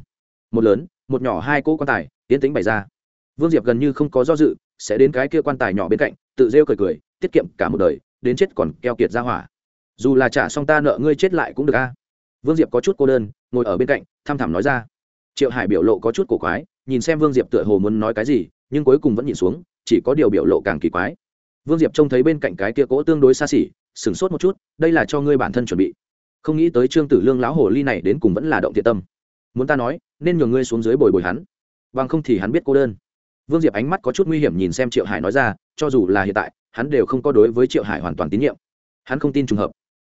Một lớn, một nhỏ hai cỗ quan tài tiến tính bày ra. Vương diệp gần như không có do dự, sẽ đến cái kia quan tài nhỏ bên cạnh, tự rêu cười cười, tiết kiệm cả một đời, đến chết còn keo kiệt ra hỏa. Dù là trả xong ta nợ ngươi chết lại cũng được a. Vương diệp có chút cô đơn, ngồi ở bên cạnh, thăm thẳm nói ra. Triệu hải biểu lộ có chút cổ quái, nhìn xem vương diệp tựa hồ muốn nói cái gì, nhưng cuối cùng vẫn nhìn xuống, chỉ có điều biểu lộ càng kỳ quái vương diệp trông thấy bên cạnh cái kia cỗ tương đối xa xỉ, sửng sốt một chút, đây là cho ngươi bản thân chuẩn bị. Không nghĩ tới trương tử lương lão hồ ly này đến cùng vẫn là động thiện tâm. Muốn ta nói, nên nhường ngươi xuống dưới bồi bồi hắn. Bằng không thì hắn biết cô đơn. Vương diệp ánh mắt có chút nguy hiểm nhìn xem triệu hải nói ra, cho dù là hiện tại, hắn đều không có đối với triệu hải hoàn toàn tín nhiệm. Hắn không tin trùng hợp.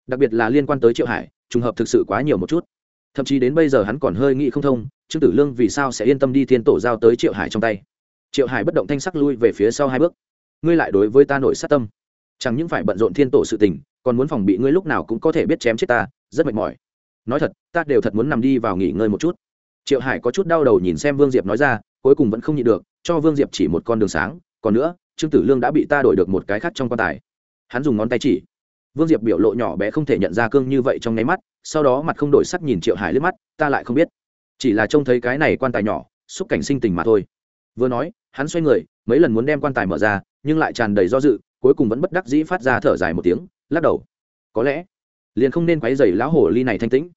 Đặc biệt là liên quan tới triệu hải, trùng hợp thực sự quá nhiều một chút. Thậm chí đến bây giờ hắn còn hơi nghĩ không thông, trương tử lương vì sao sẽ yên tâm đi thiên tổ giao tới triệu hải trong tay. Triệu hải bất động thanh sắc lui về phía sau hai bước ngươi lại đối với ta nổi sát tâm. Chẳng những phải bận rộn thiên tổ sự tình, còn muốn phòng bị ngươi lúc nào cũng có thể biết chém chết ta, rất mệt mỏi. Nói thật, ta đều thật muốn nằm đi vào nghỉ ngơi một chút. Triệu hải có chút đau đầu nhìn xem vương diệp nói ra, cuối cùng vẫn không nhịn được, cho vương diệp chỉ một con đường sáng. Còn nữa, trương tử lương đã bị ta đổi được một cái khác trong quan tài. Hắn dùng ngón tay chỉ. Vương diệp biểu lộ nhỏ bé không thể nhận ra cương như vậy trong nháy mắt, sau đó mặt không đổi sắc nhìn triệu hải lướt mắt, ta lại không biết. Chỉ là trông thấy cái này quan tài nhỏ, xúc cảnh sinh tình mà thôi. Vừa nói, hắn xoay người, mấy lần muốn đem quan tài mở ra nhưng lại tràn đầy do dự, cuối cùng vẫn bất đắc dĩ phát ra thở dài một tiếng, lắc đầu. Có lẽ, liền không nên quấy dày lão hồ ly này thanh tĩnh.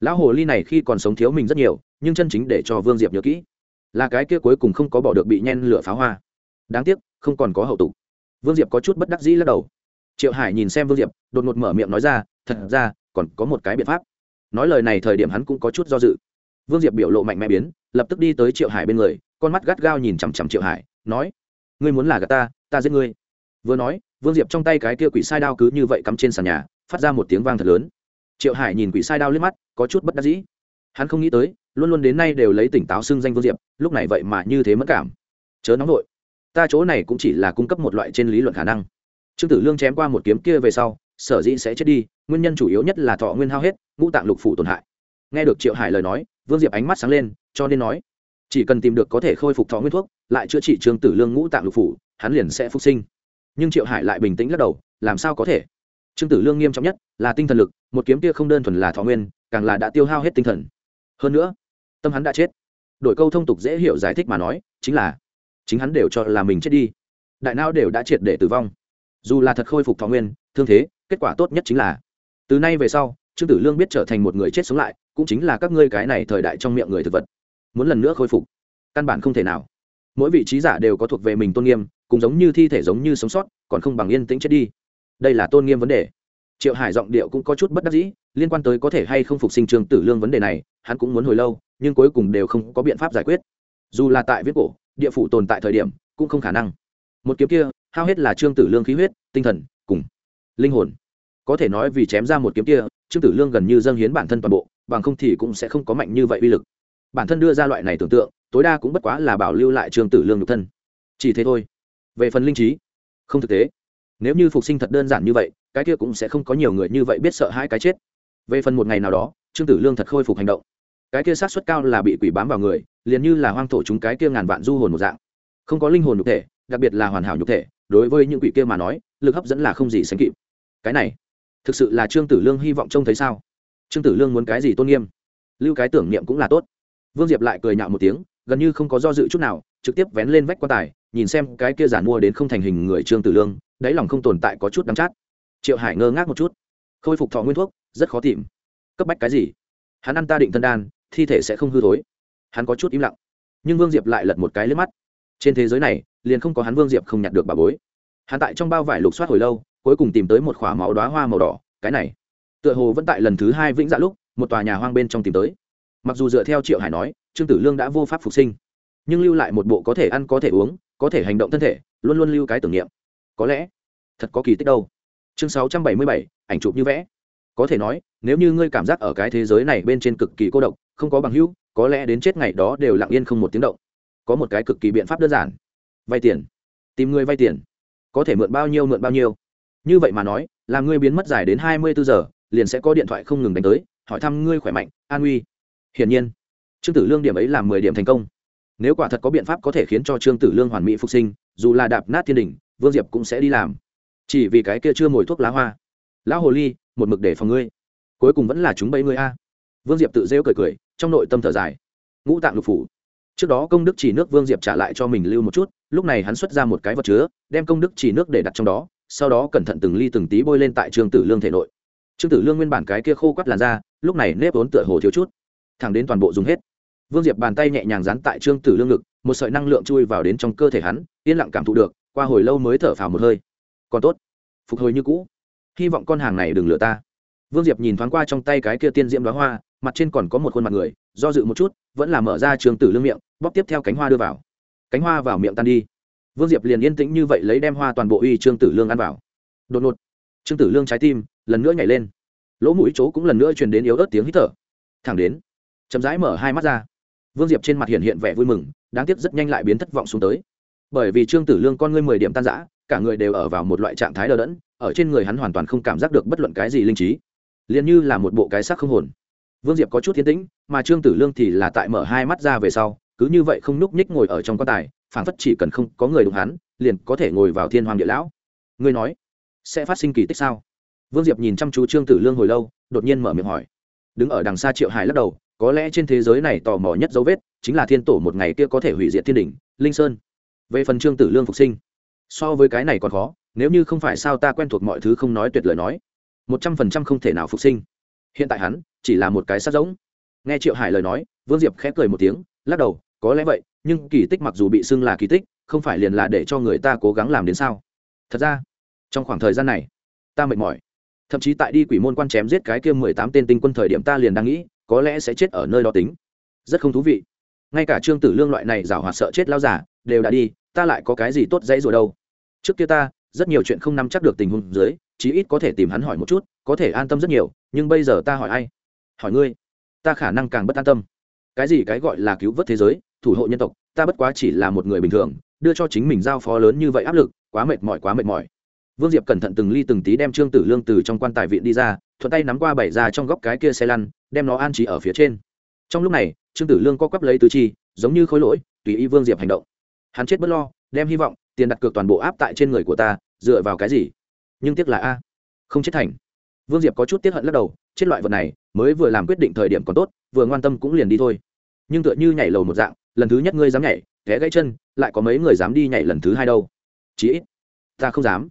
Lão hồ ly này khi còn sống thiếu mình rất nhiều, nhưng chân chính để cho vương diệp nhớ kỹ, là cái kia cuối cùng không có bỏ được bị nhen lửa pháo hoa. Đáng tiếc, không còn có hậu tục. Vương diệp có chút bất đắc dĩ lắc đầu. Triệu hải nhìn xem vương diệp, đột ngột mở miệng nói ra, thật ra, còn có một cái biện pháp. Nói lời này thời điểm hắn cũng có chút do dự. Vương diệp biểu lộ mạnh mẽ biến, lập tức đi tới triệu hải bên người, con mắt gắt gao nhìn chằm chằm triệu hải, nói, ngươi muốn là gà ta ta giết ngươi. Vừa nói, vương diệp trong tay cái kia quỷ sai đao cứ như vậy cắm trên sàn nhà, phát ra một tiếng vang thật lớn. Triệu hải nhìn quỷ sai đao liếc mắt, có chút bất đắc dĩ. Hắn không nghĩ tới, luôn luôn đến nay đều lấy tỉnh táo xưng danh vương diệp, lúc này vậy mà như thế mất cảm. Chớ nóng vội. Ta chỗ này cũng chỉ là cung cấp một loại trên lý luận khả năng. Trương tử lương chém qua một kiếm kia về sau, sở dĩ sẽ chết đi, nguyên nhân chủ yếu nhất là thọ nguyên hao hết, ngũ tạng lục phủ tổn hại. Nghe được triệu hải lời nói, vương diệp ánh mắt sáng lên, cho nên nói, chỉ cần tìm được có thể khôi phục thọ nguyên thuốc, lại chữa trị trương tử lương ngũ tạng lục phủ hắn liền sẽ phục sinh. Nhưng triệu hải lại bình tĩnh lắc đầu, làm sao có thể? Trương tử lương nghiêm trọng nhất là tinh thần lực, một kiếm kia không đơn thuần là thọ nguyên, càng là đã tiêu hao hết tinh thần. Hơn nữa, tâm hắn đã chết. Đổi câu thông tục dễ hiểu giải thích mà nói, chính là, chính hắn đều cho là mình chết đi. Đại não đều đã triệt để tử vong. Dù là thật khôi phục thọ nguyên, thương thế, kết quả tốt nhất chính là, từ nay về sau, trương tử lương biết trở thành một người chết sống lại, cũng chính là các ngươi cái này thời đại trong miệng người thực vật. Muốn lần nữa khôi phục, căn bản không thể nào. Mỗi vị trí giả đều có thuộc về mình tôn nghiêm cũng giống như thi thể giống như sống sót, còn không bằng yên tĩnh chết đi. Đây là tôn nghiêm vấn đề. Triệu hải giọng điệu cũng có chút bất đắc dĩ, liên quan tới có thể hay không phục sinh trương tử lương vấn đề này, hắn cũng muốn hồi lâu, nhưng cuối cùng đều không có biện pháp giải quyết. Dù là tại viết cổ, địa phủ tồn tại thời điểm, cũng không khả năng. Một kiếm kia, hao hết là trương tử lương khí huyết, tinh thần, cùng linh hồn. Có thể nói vì chém ra một kiếm kia, trương tử lương gần như dâng hiến bản thân toàn bộ, bằng không thì cũng sẽ không có mạnh như vậy uy lực. Bản thân đưa ra loại này tưởng tượng, tối đa cũng bất quá là bảo lưu lại trương tử lương nhục thân. Chỉ thế thôi về phần linh trí, không thực tế. Nếu như phục sinh thật đơn giản như vậy, cái kia cũng sẽ không có nhiều người như vậy biết sợ hai cái chết. Về phần một ngày nào đó, trương tử lương thật khôi phục hành động. Cái kia sát suất cao là bị quỷ bám vào người, liền như là hoang thổ chúng cái kia ngàn vạn du hồn một dạng. Không có linh hồn nhục thể, đặc biệt là hoàn hảo nhục thể, đối với những quỷ kia mà nói, lực hấp dẫn là không gì sánh kịp. Cái này, thực sự là trương tử lương hy vọng trông thấy sao? Trương tử lương muốn cái gì tôn nghiêm? Lưu cái tưởng niệm cũng là tốt. Vương diệp lại cười nhạo một tiếng, gần như không có do dự chút nào, trực tiếp vén lên vách quan tài nhìn xem cái kia giản mua đến không thành hình người trương tử lương, đáy lòng không tồn tại có chút đắm chát. Triệu hải ngơ ngác một chút. Khôi phục thọ nguyên thuốc, rất khó tìm. Cấp bách cái gì? Hắn ăn ta định thân đan, thi thể sẽ không hư thối. Hắn có chút im lặng. Nhưng vương diệp lại lật một cái lướt mắt. Trên thế giới này, liền không có hắn vương diệp không nhặt được bà bối. Hắn tại trong bao vải lục soát hồi lâu, cuối cùng tìm tới một k h ỏ a máu đoá hoa màu đỏ, cái này. Tựa hồ vẫn tại lần thứ hai vĩnh dạ lúc, một tòa nhà hoang bên trong tìm tới. Mặc dù dựa theo triệu hải nói, trương tử lương đã vô pháp phục sinh, nhưng lưu lại một bộ có thể ăn có thể uống có thể hành động thân thể, luôn luôn lưu cái tưởng niệm. Có lẽ, thật có kỳ tích đâu. Chương sáu trăm bảy mươi bảy, ảnh chụp như vẽ. Có thể nói, nếu như ngươi cảm giác ở cái thế giới này bên trên cực kỳ cô độc, không có bằng hữu, có lẽ đến chết ngày đó đều lặng yên không một tiếng động. Có một cái cực kỳ biện pháp đơn giản. Vay tiền. Tìm người vay tiền. Có thể mượn bao nhiêu mượn bao nhiêu. Như vậy mà nói, làm ngươi biến mất dài đến hai mươi bốn giờ, liền sẽ có điện thoại không ngừng đánh tới, hỏi thăm ngươi khỏe mạnh, an uy hiển nhiên, trương tử lương điểm ấy làm mười điểm thành công nếu quả thật có biện pháp có thể khiến cho trương tử lương hoàn mỹ phục sinh, dù là đạp nát thiên đình vương diệp cũng sẽ đi làm. Chỉ vì cái kia chưa mồi thuốc lá hoa. Lão hồ ly, một mực để phòng ngươi. Cuối cùng vẫn là chúng bẫy ngươi a. Vương diệp tự rêu cười cười, trong nội tâm thở dài. Ngũ tạng lục phủ. Trước đó công đức chỉ nước vương diệp trả lại cho mình lưu một chút, lúc này hắn xuất ra một cái vật chứa, đem công đức chỉ nước để đặt trong đó, sau đó cẩn thận từng ly từng tí bôi lên tại trương tử lương thể nội. Trương tử lương nguyên bản cái kia khô quắt làn da, lúc này nếp ốn tựa hồ thiếu chút. Thẳng đến toàn bộ dùng hết vương diệp bàn tay nhẹ nhàng dán tại trương tử lương ngực, một sợi năng lượng chui vào đến trong cơ thể hắn, yên lặng cảm thụ được, qua hồi lâu mới thở phào một hơi. Còn tốt, phục hồi như cũ. Hy vọng con hàng này đừng lừa ta. Vương diệp nhìn thoáng qua trong tay cái kia tiên diễm đoá hoa, mặt trên còn có một khuôn mặt người, do dự một chút, vẫn là mở ra trường tử lương miệng, bóp tiếp theo cánh hoa đưa vào. Cánh hoa vào miệng tan đi. Vương diệp liền yên tĩnh như vậy lấy đem hoa toàn bộ uy trương tử lương ăn vào. Đột ngột, trương tử lương trái tim lần nữa nhảy lên. Lỗ mũi chỗ cũng lần nữa truyền đến yếu ớt tiếng hít thở. Thẳng đến, chậm rãi mở hai mắt ra vương diệp trên mặt hiện hiện vẻ vui mừng, đáng tiếc rất nhanh lại biến thất vọng xuống tới. Bởi vì trương tử lương con ngươi mười điểm tan giã cả người đều ở vào một loại trạng thái đờ đẫn, ở trên người hắn hoàn toàn không cảm giác được bất luận cái gì linh trí. Liền như là một bộ cái xác không hồn. Vương diệp có chút thiên tĩnh, mà trương tử lương thì là tại mở hai mắt ra về sau, cứ như vậy không nhúc nhích ngồi ở trong quan tài, phảng phất chỉ cần không có người đụng hắn, liền có thể ngồi vào thiên hoàng địa lão. Ngươi nói, sẽ phát sinh kỳ tích sao? Vương diệp nhìn chăm chú trương tử lương hồi lâu, đột nhiên mở miệng hỏi. Đứng ở đằng xa triệu hải lắc đầu có lẽ trên thế giới này tò mò nhất dấu vết chính là thiên tổ một ngày kia có thể hủy diệt thiên đỉnh linh sơn. Về phần trương tử lương phục sinh, so với cái này còn khó, nếu như không phải sao ta quen thuộc mọi thứ không nói tuyệt lời nói, một trăm phần trăm không thể nào phục sinh. Hiện tại hắn chỉ là một cái sát giống. Nghe triệu hải lời nói, vương diệp khẽ cười một tiếng, lắc đầu, có lẽ vậy, nhưng kỳ tích mặc dù bị xưng là kỳ tích, không phải liền là để cho người ta cố gắng làm đến sao? Thật ra, trong khoảng thời gian này, ta mệt mỏi. Thậm chí tại đi quỷ môn quan chém giết cái kia mười tám tên tinh quân thời điểm ta liền đang nghĩ có lẽ sẽ chết ở nơi đó tính. Rất không thú vị. Ngay cả trương tử lương loại này giảo hoạt sợ chết lao giả, đều đã đi, ta lại có cái gì tốt dãy rồi đâu. Trước kia ta, rất nhiều chuyện không nắm chắc được tình huống dưới, chí ít có thể tìm hắn hỏi một chút, có thể an tâm rất nhiều, nhưng bây giờ ta hỏi ai? Hỏi ngươi. Ta khả năng càng bất an tâm. Cái gì cái gọi là cứu vớt thế giới, thủ hộ nhân tộc, ta bất quá chỉ là một người bình thường, đưa cho chính mình giao phó lớn như vậy áp lực, quá mệt mỏi, quá mệt mỏi. Vương diệp cẩn thận từng ly từng tí đem trương tử lương từ trong quan tài viện đi ra, thuận tay nắm qua bảy ra trong góc cái kia xe lăn đem nó an trí ở phía trên. Trong lúc này, trương tử lương co quắp lấy tứ chi, giống như khối lỗi, tùy y vương diệp hành động. Hắn chết bất lo, đem hy vọng, tiền đặt cược toàn bộ áp tại trên người của ta, dựa vào cái gì? Nhưng tiếc là a, không chết thành. Vương diệp có chút tiếc hận lắc đầu, chết loại vật này, mới vừa làm quyết định thời điểm còn tốt, vừa ngoan tâm cũng liền đi thôi. Nhưng tựa như nhảy lầu một dạng, lần thứ nhất ngươi dám nhảy, té gãy chân, lại có mấy người dám đi nhảy lần thứ hai đâu. Chí ít, ta không dám.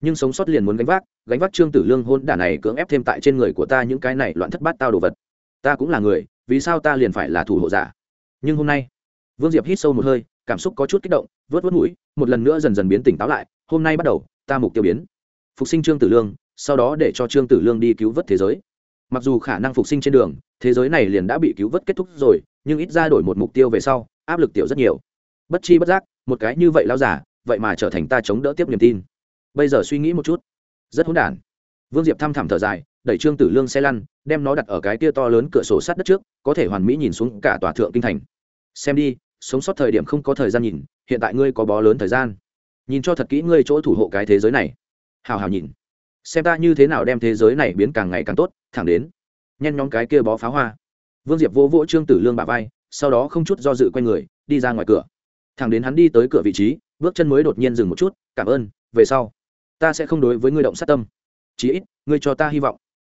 Nhưng sống sót liền muốn gánh vác gánh vác trương tử lương hôn đả này cưỡng ép thêm tại trên người của ta những cái này loạn thất bát tao đồ vật. Ta cũng là người, vì sao ta liền phải là thủ hộ giả? Nhưng hôm nay, vương diệp hít sâu một hơi, cảm xúc có chút kích động, vớt vớt mũi, một lần nữa dần dần biến tỉnh táo lại, hôm nay bắt đầu, ta mục tiêu biến. Phục sinh trương tử lương, sau đó để cho trương tử lương đi cứu vớt thế giới. Mặc dù khả năng phục sinh trên đường, thế giới này liền đã bị cứu vớt kết thúc rồi, nhưng ít ra đổi một mục tiêu về sau, áp lực tiểu rất nhiều. Bất chi bất giác, một cái như vậy lao giả, vậy mà trở thành ta chống đỡ tiếp niềm tin. Bây giờ suy nghĩ một chút rất hỗn đản. Vương diệp thăm thẳm thở dài, đẩy trương tử lương xe lăn, đem nó đặt ở cái kia to lớn cửa sổ sát đất trước, có thể hoàn mỹ nhìn xuống cả tòa thượng kinh thành. Xem đi, sống sót thời điểm không có thời gian nhìn, hiện tại ngươi có bó lớn thời gian. Nhìn cho thật kỹ ngươi chỗ thủ hộ cái thế giới này. Hào hào nhìn. Xem ta như thế nào đem thế giới này biến càng ngày càng tốt, thẳng đến. Nhen nhóm cái kia bó pháo hoa. Vương diệp vô vỗ trương tử lương bà vai, sau đó không chút do dự q u a y người, đi ra ngoài cửa. Thẳng đến hắn đi tới cửa vị trí, bước chân mới đột nhiên dừng một chút, cảm ơn, về sau ta sẽ không đối với ngươi động sát tâm. Chí ít, ngươi cho ta hy vọng.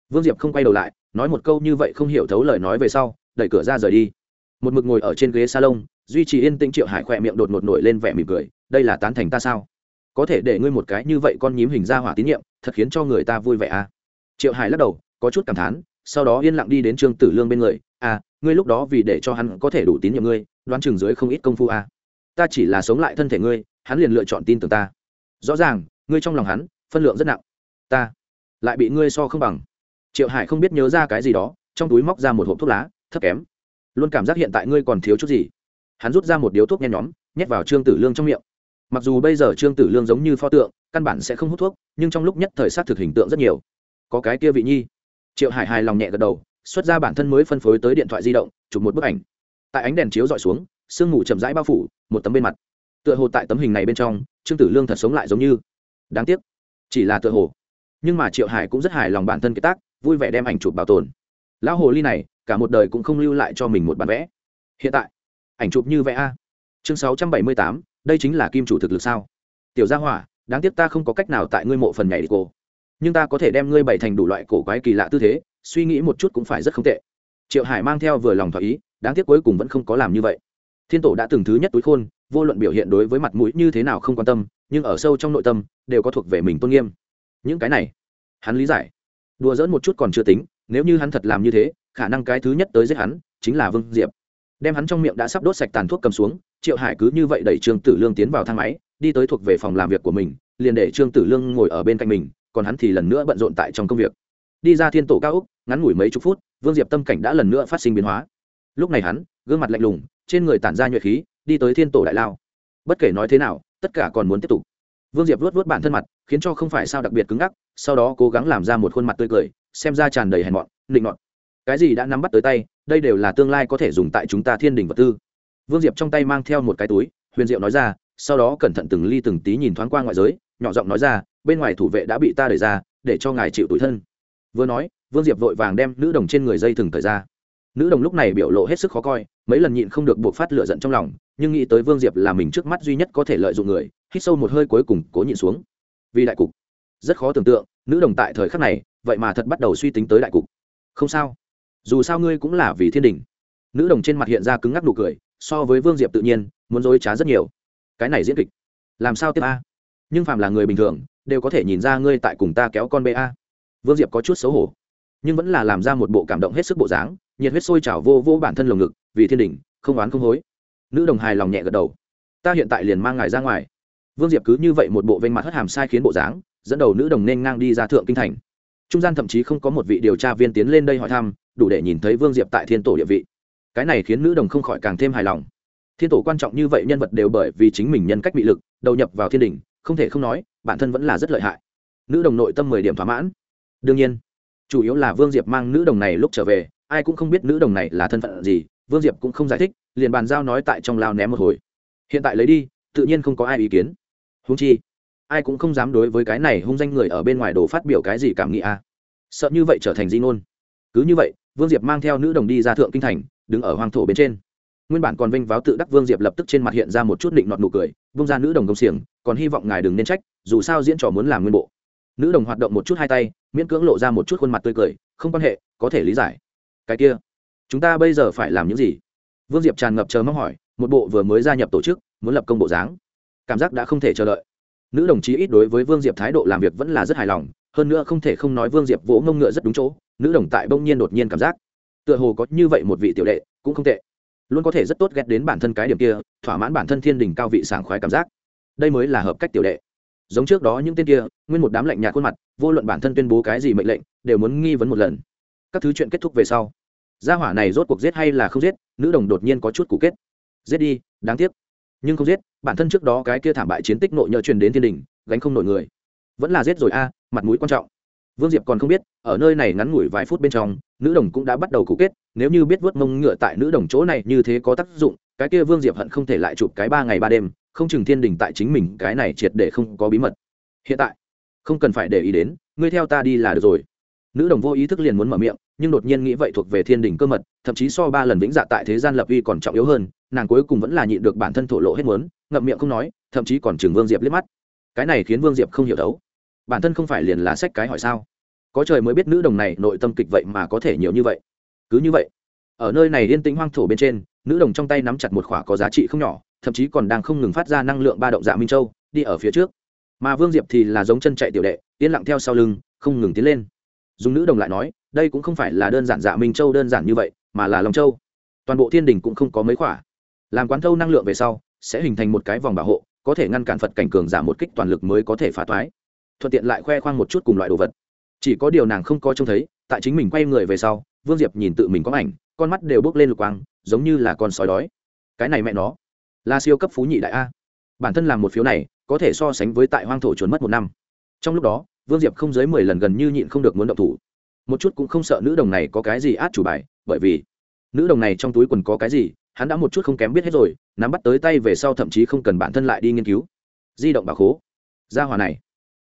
Vương diệp không quay đầu lại, nói một câu như vậy không hiểu thấu lời nói về sau, đẩy cửa ra rời đi. Một mực ngồi ở trên ghế salon, duy trì yên tĩnh triệu hải khỏe miệng đột ngột nổi lên vẻ mỉm cười, đây là tán thành ta sao? Có thể để ngươi một cái như vậy con nhím hình ra hỏa tín nhiệm, thật khiến cho người ta vui vẻ à? Triệu hải lắc đầu, có chút cảm thán, sau đó yên lặng đi đến trương tử lương bên người. À ngươi lúc đó vì để cho hắn có thể đủ tín nhiệm ngươi, đoán chừng dưới không ít công phu à? Ta chỉ là sống lại thân thể ngươi, hắn liền lựa chọn tin tưởng ta. Rõ ràng ngươi trong lòng hắn, phân lượng rất nặng. Ta lại bị ngươi so không bằng. Triệu hải không biết nhớ ra cái gì đó, trong túi móc ra một hộp thuốc lá, thấp kém. Luôn cảm giác hiện tại ngươi còn thiếu chút gì. Hắn rút ra một điếu thuốc nhen nhóm, nhét vào trương tử lương trong miệng. Mặc dù bây giờ trương tử lương giống như pho tượng, căn bản sẽ không hút thuốc, nhưng trong lúc nhất thời s á t thực hình tượng rất nhiều. Có cái kia vị nhi. Triệu hải hài lòng nhẹ gật đầu, xuất ra bản thân mới phân phối tới điện thoại di động, chụp một bức ảnh. Tại ánh đèn chiếu d ọ i xuống, sương mù chậm rãi bao phủ, một tấm bên mặt. Tựa hồ tại tấm hình này bên trong, trương tử lương thật sống lại giống như đáng tiếc. Chỉ là tựa hồ. Nhưng mà triệu hải cũng rất hài lòng bản thân kế tác, vui vẻ đem ảnh chụp bảo tồn. Lão hồ ly này, cả một đời cũng không lưu lại cho mình một bản vẽ. Hiện tại, ảnh chụp như vẽ a. Chương sáu trăm bảy mươi tám, đây chính là kim chủ thực lực sao? Tiểu gia hỏa, đáng tiếc ta không có cách nào tại ngươi mộ phần nhảy đi cổ nhưng ta có thể đem ngươi bày thành đủ loại cổ quái kỳ lạ tư thế, suy nghĩ một chút cũng phải rất không tệ. Triệu hải mang theo vừa lòng thỏa ý, đáng tiếc cuối cùng vẫn không có làm như vậy. Thiên tổ đã từng thứ nhất túi khôn, vô luận biểu hiện đối với mặt mũi như thế nào không quan tâm nhưng ở sâu trong nội tâm, đều có thuộc về mình tôn nghiêm. Những cái này, hắn lý giải. Đùa dỡn một chút còn chưa tính, nếu như hắn thật làm như thế, khả năng cái thứ nhất tới giết hắn, chính là vương diệp. Đem hắn trong miệng đã sắp đốt sạch tàn thuốc cầm xuống, triệu hải cứ như vậy đẩy trương tử lương tiến vào thang máy, đi tới thuộc về phòng làm việc của mình, liền để trương tử lương ngồi ở bên cạnh mình, còn hắn thì lần nữa bận rộn tại trong công việc. Đi ra thiên tổ cao úc ngắn ngủi mấy chục phút, vương diệp tâm cảnh đã lần nữa phát sinh biến hóa. Lúc này hắn, gương mặt lạnh lùng, trên người tản ra nhuệ khí, đi tới thiên tổ đại lao. Bất kể nói thế nào tất cả còn muốn tiếp tục. Vương diệp vuốt vuốt bản thân mặt, khiến cho không phải sao đặc biệt cứng ngắc, sau đó cố gắng làm ra một khuôn mặt tươi cười, xem ra tràn đầy hèn mọn, nịnh nọt. Cái gì đã nắm bắt tới tay, đây đều là tương lai có thể dùng tại chúng ta thiên đình vật tư. Vương diệp trong tay mang theo một cái túi, huyền diệu nói ra, sau đó cẩn thận từng ly từng tí nhìn thoáng qua ngoại giới, nhỏ giọng nói ra, bên ngoài thủ vệ đã bị ta đẩy ra, để cho ngài chịu tủi thân. Vừa nói, vương diệp vội vàng đem nữ đồng trên người dây thừng thời ra. Nữ đồng lúc này biểu lộ hết sức khó coi, mấy lần nhịn không được buộc phát lửa giận trong lòng nhưng nghĩ tới vương diệp là mình trước mắt duy nhất có thể lợi dụng người, hít sâu một hơi cuối cùng cố nhịn xuống. Vì đại cục. Rất khó tưởng tượng, nữ đồng tại thời khắc này, vậy mà thật bắt đầu suy tính tới đại cục. Không sao. Dù sao ngươi cũng là vì thiên đình. Nữ đồng trên mặt hiện ra cứng ngắc nụ cười, so với vương diệp tự nhiên, muốn dối trá rất nhiều. Cái này diễn kịch. Làm sao tiếp a? Nhưng phàm là người bình thường, đều có thể nhìn ra ngươi tại cùng ta kéo con bê a. Vương diệp có chút xấu hổ, nhưng vẫn là làm ra một bộ cảm động hết sức bộ dáng, nhiệt huyết sôi trào vô vô bản thân lồng ngực, vì thiên đình, không oán không hối nữ đồng hài lòng nhẹ gật đầu. Ta hiện tại liền mang ngài ra ngoài. Vương diệp cứ như vậy một bộ vênh mặt hất hàm sai khiến bộ dáng, dẫn đầu nữ đồng nên ngang đi ra thượng kinh thành. Trung gian thậm chí không có một vị điều tra viên tiến lên đây hỏi thăm, đủ để nhìn thấy vương diệp tại thiên tổ địa vị. Cái này khiến nữ đồng không khỏi càng thêm hài lòng. Thiên tổ quan trọng như vậy nhân vật đều bởi vì chính mình nhân cách bị lực, đầu nhập vào thiên đình, không thể không nói, bản thân vẫn là rất lợi hại. Nữ đồng nội tâm mười điểm thỏa mãn. Đương nhiên, chủ yếu là vương diệp mang nữ đồng này lúc trở về, ai cũng không biết nữ đồng này là thân phận gì, vương diệp cũng không giải thích liền bàn giao nói tại trong lao ném một hồi. Hiện tại lấy đi, tự nhiên không có ai ý kiến. Húng chi, ai cũng không dám đối với cái này hung danh người ở bên ngoài đồ phát biểu cái gì cảm nghĩ a à. sợ như vậy trở thành di ngôn. Cứ như vậy, vương diệp mang theo nữ đồng đi ra thượng kinh thành, đứng ở hoàng thổ bên trên. Nguyên bản còn vinh váo tự đắc vương diệp lập tức trên mặt hiện ra một chút định nọt nụ cười, vung ra nữ đồng công xiềng, còn hy vọng ngài đừng nên trách, dù sao diễn trò muốn làm nguyên bộ. Nữ đồng hoạt động một chút hai tay, miễn cưỡng lộ ra một chút khuôn mặt tươi cười, không quan hệ, có thể lý giải. Cái kia, chúng ta bây giờ phải làm những gì? Vương diệp tràn ngập chờ mong hỏi, một bộ vừa mới gia nhập tổ chức, muốn lập công bộ dáng. Cảm giác đã không thể chờ đợi. Nữ đồng chí ít đối với vương diệp thái độ làm việc vẫn là rất hài lòng, hơn nữa không thể không nói vương diệp vỗ ngông ngựa rất đúng chỗ, nữ đồng tại bỗng nhiên đột nhiên cảm giác. Tựa hồ có như vậy một vị tiểu đệ, cũng không tệ. Luôn có thể rất tốt ghét đến bản thân cái điểm kia, thỏa mãn bản thân thiên đình cao vị sảng khoái cảm giác. Đây mới là hợp cách tiểu đệ. Giống trước đó những tên kia, nguyên một đám lạnh nhạt khuôn mặt, vô luận bản thân tuyên bố cái gì mệnh lệnh, đều muốn nghi vấn một lần. Các thứ chuyện kết thúc về sau gia hỏa này rốt cuộc giết hay là không giết, nữ đồng đột nhiên có chút cũ kết. Giết đi, đáng tiếc. Nhưng không giết, bản thân trước đó cái kia thảm bại chiến tích nội nhờ truyền đến thiên đình, gánh không nổi người. Vẫn là giết rồi a, mặt mũi quan trọng. Vương diệp còn không biết, ở nơi này ngắn ngủi vài phút bên trong, nữ đồng cũng đã bắt đầu cũ kết. Nếu như biết vớt mông ngựa tại nữ đồng chỗ này như thế có tác dụng, cái kia vương diệp hận không thể lại chụp cái ba ngày ba đêm, không chừng thiên đình tại chính mình cái này triệt để không có bí mật. Hiện tại, không cần phải để ý đến, ngươi theo ta đi là được rồi nữ đồng vô ý thức liền muốn mở miệng, nhưng đột nhiên nghĩ vậy thuộc về thiên đình cơ mật, thậm chí so ba lần vĩnh dạ tại thế gian lập uy còn trọng yếu hơn, nàng cuối cùng vẫn là nhịn được bản thân thổ lộ hết muốn, ngậm miệng không nói, thậm chí còn chừng vương diệp liếc mắt. Cái này khiến vương diệp không hiểu đấu bản thân không phải liền là sách cái hỏi sao? Có trời mới biết nữ đồng này nội tâm kịch vậy mà có thể nhiều như vậy. Cứ như vậy, ở nơi này yên tĩnh hoang thổ bên trên, nữ đồng trong tay nắm chặt một khỏa có giá trị không nhỏ, thậm chí còn đang không ngừng phát ra năng lượng ba động dạ minh châu, đi ở phía trước. Mà vương diệp thì là giống chân chạy tiểu đệ, yên lặng theo sau lưng, không ngừng tiến lên dùng nữ đồng lại nói, đây cũng không phải là đơn giản dạ minh châu đơn giản như vậy, mà là lòng châu. Toàn bộ thiên đình cũng không có mấy khỏa. Làm quán thâu năng lượng về sau, sẽ hình thành một cái vòng bảo hộ, có thể ngăn cản phật cảnh cường giảm một kích toàn lực mới có thể phá toái thuận tiện lại khoe khoang một chút cùng loại đồ vật. Chỉ có điều nàng không có trông thấy, tại chính mình quay người về sau, vương diệp nhìn tự mình có ảnh, con mắt đều bước lên lục quang, giống như là con sói đói. Cái này mẹ nó, là siêu cấp phú nhị đại a. Bản thân làm một phiếu này, có thể so sánh với tại hoang thổ trốn mất một năm. Trong lúc đó vương diệp không dưới mười lần gần như nhịn không được muốn động thủ. Một chút cũng không sợ nữ đồng này có cái gì át chủ bài, bởi vì nữ đồng này trong túi quần có cái gì, hắn đã một chút không kém biết hết rồi, nắm bắt tới tay về sau thậm chí không cần bản thân lại đi nghiên cứu. Di động bà khố. Gia hòa này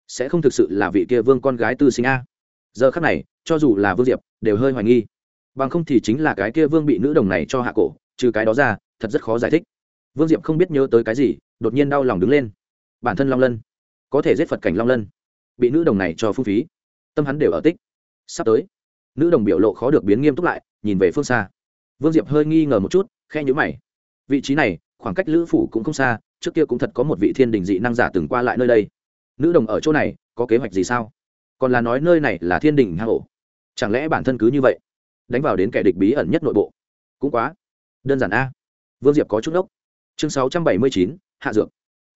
sẽ không thực sự là vị kia vương con gái tư sinh a. Giờ khắc này, cho dù là vương diệp, đều hơi hoài nghi. Bằng không thì chính là cái kia vương bị nữ đồng này cho hạ cổ, trừ cái đó ra, thật rất khó giải thích. Vương diệp không biết nhớ tới cái gì, đột nhiên đau lòng đứng lên. Bản thân long lân. Có thể giết phật cảnh long lân bị nữ đồng này cho phung phí. Tâm hắn đều ở tích. Sắp tới, nữ đồng biểu lộ khó được biến nghiêm túc lại, nhìn về phương xa. Vương diệp hơi nghi ngờ một chút khe nhữ mày. Vị trí này, khoảng cách lữ phủ cũng không xa, trước kia cũng thật có một vị thiên đình dị năng giả từng qua lại nơi đây. Nữ đồng ở chỗ này, có kế hoạch gì sao? Còn là nói nơi này là thiên đình hang ổ. Chẳng lẽ bản thân cứ như vậy, đánh vào đến kẻ địch bí ẩn nhất nội bộ? Cũng quá đơn giản a. Vương diệp có chút ốc chương sáu trăm bảy mươi chín, hạ dược.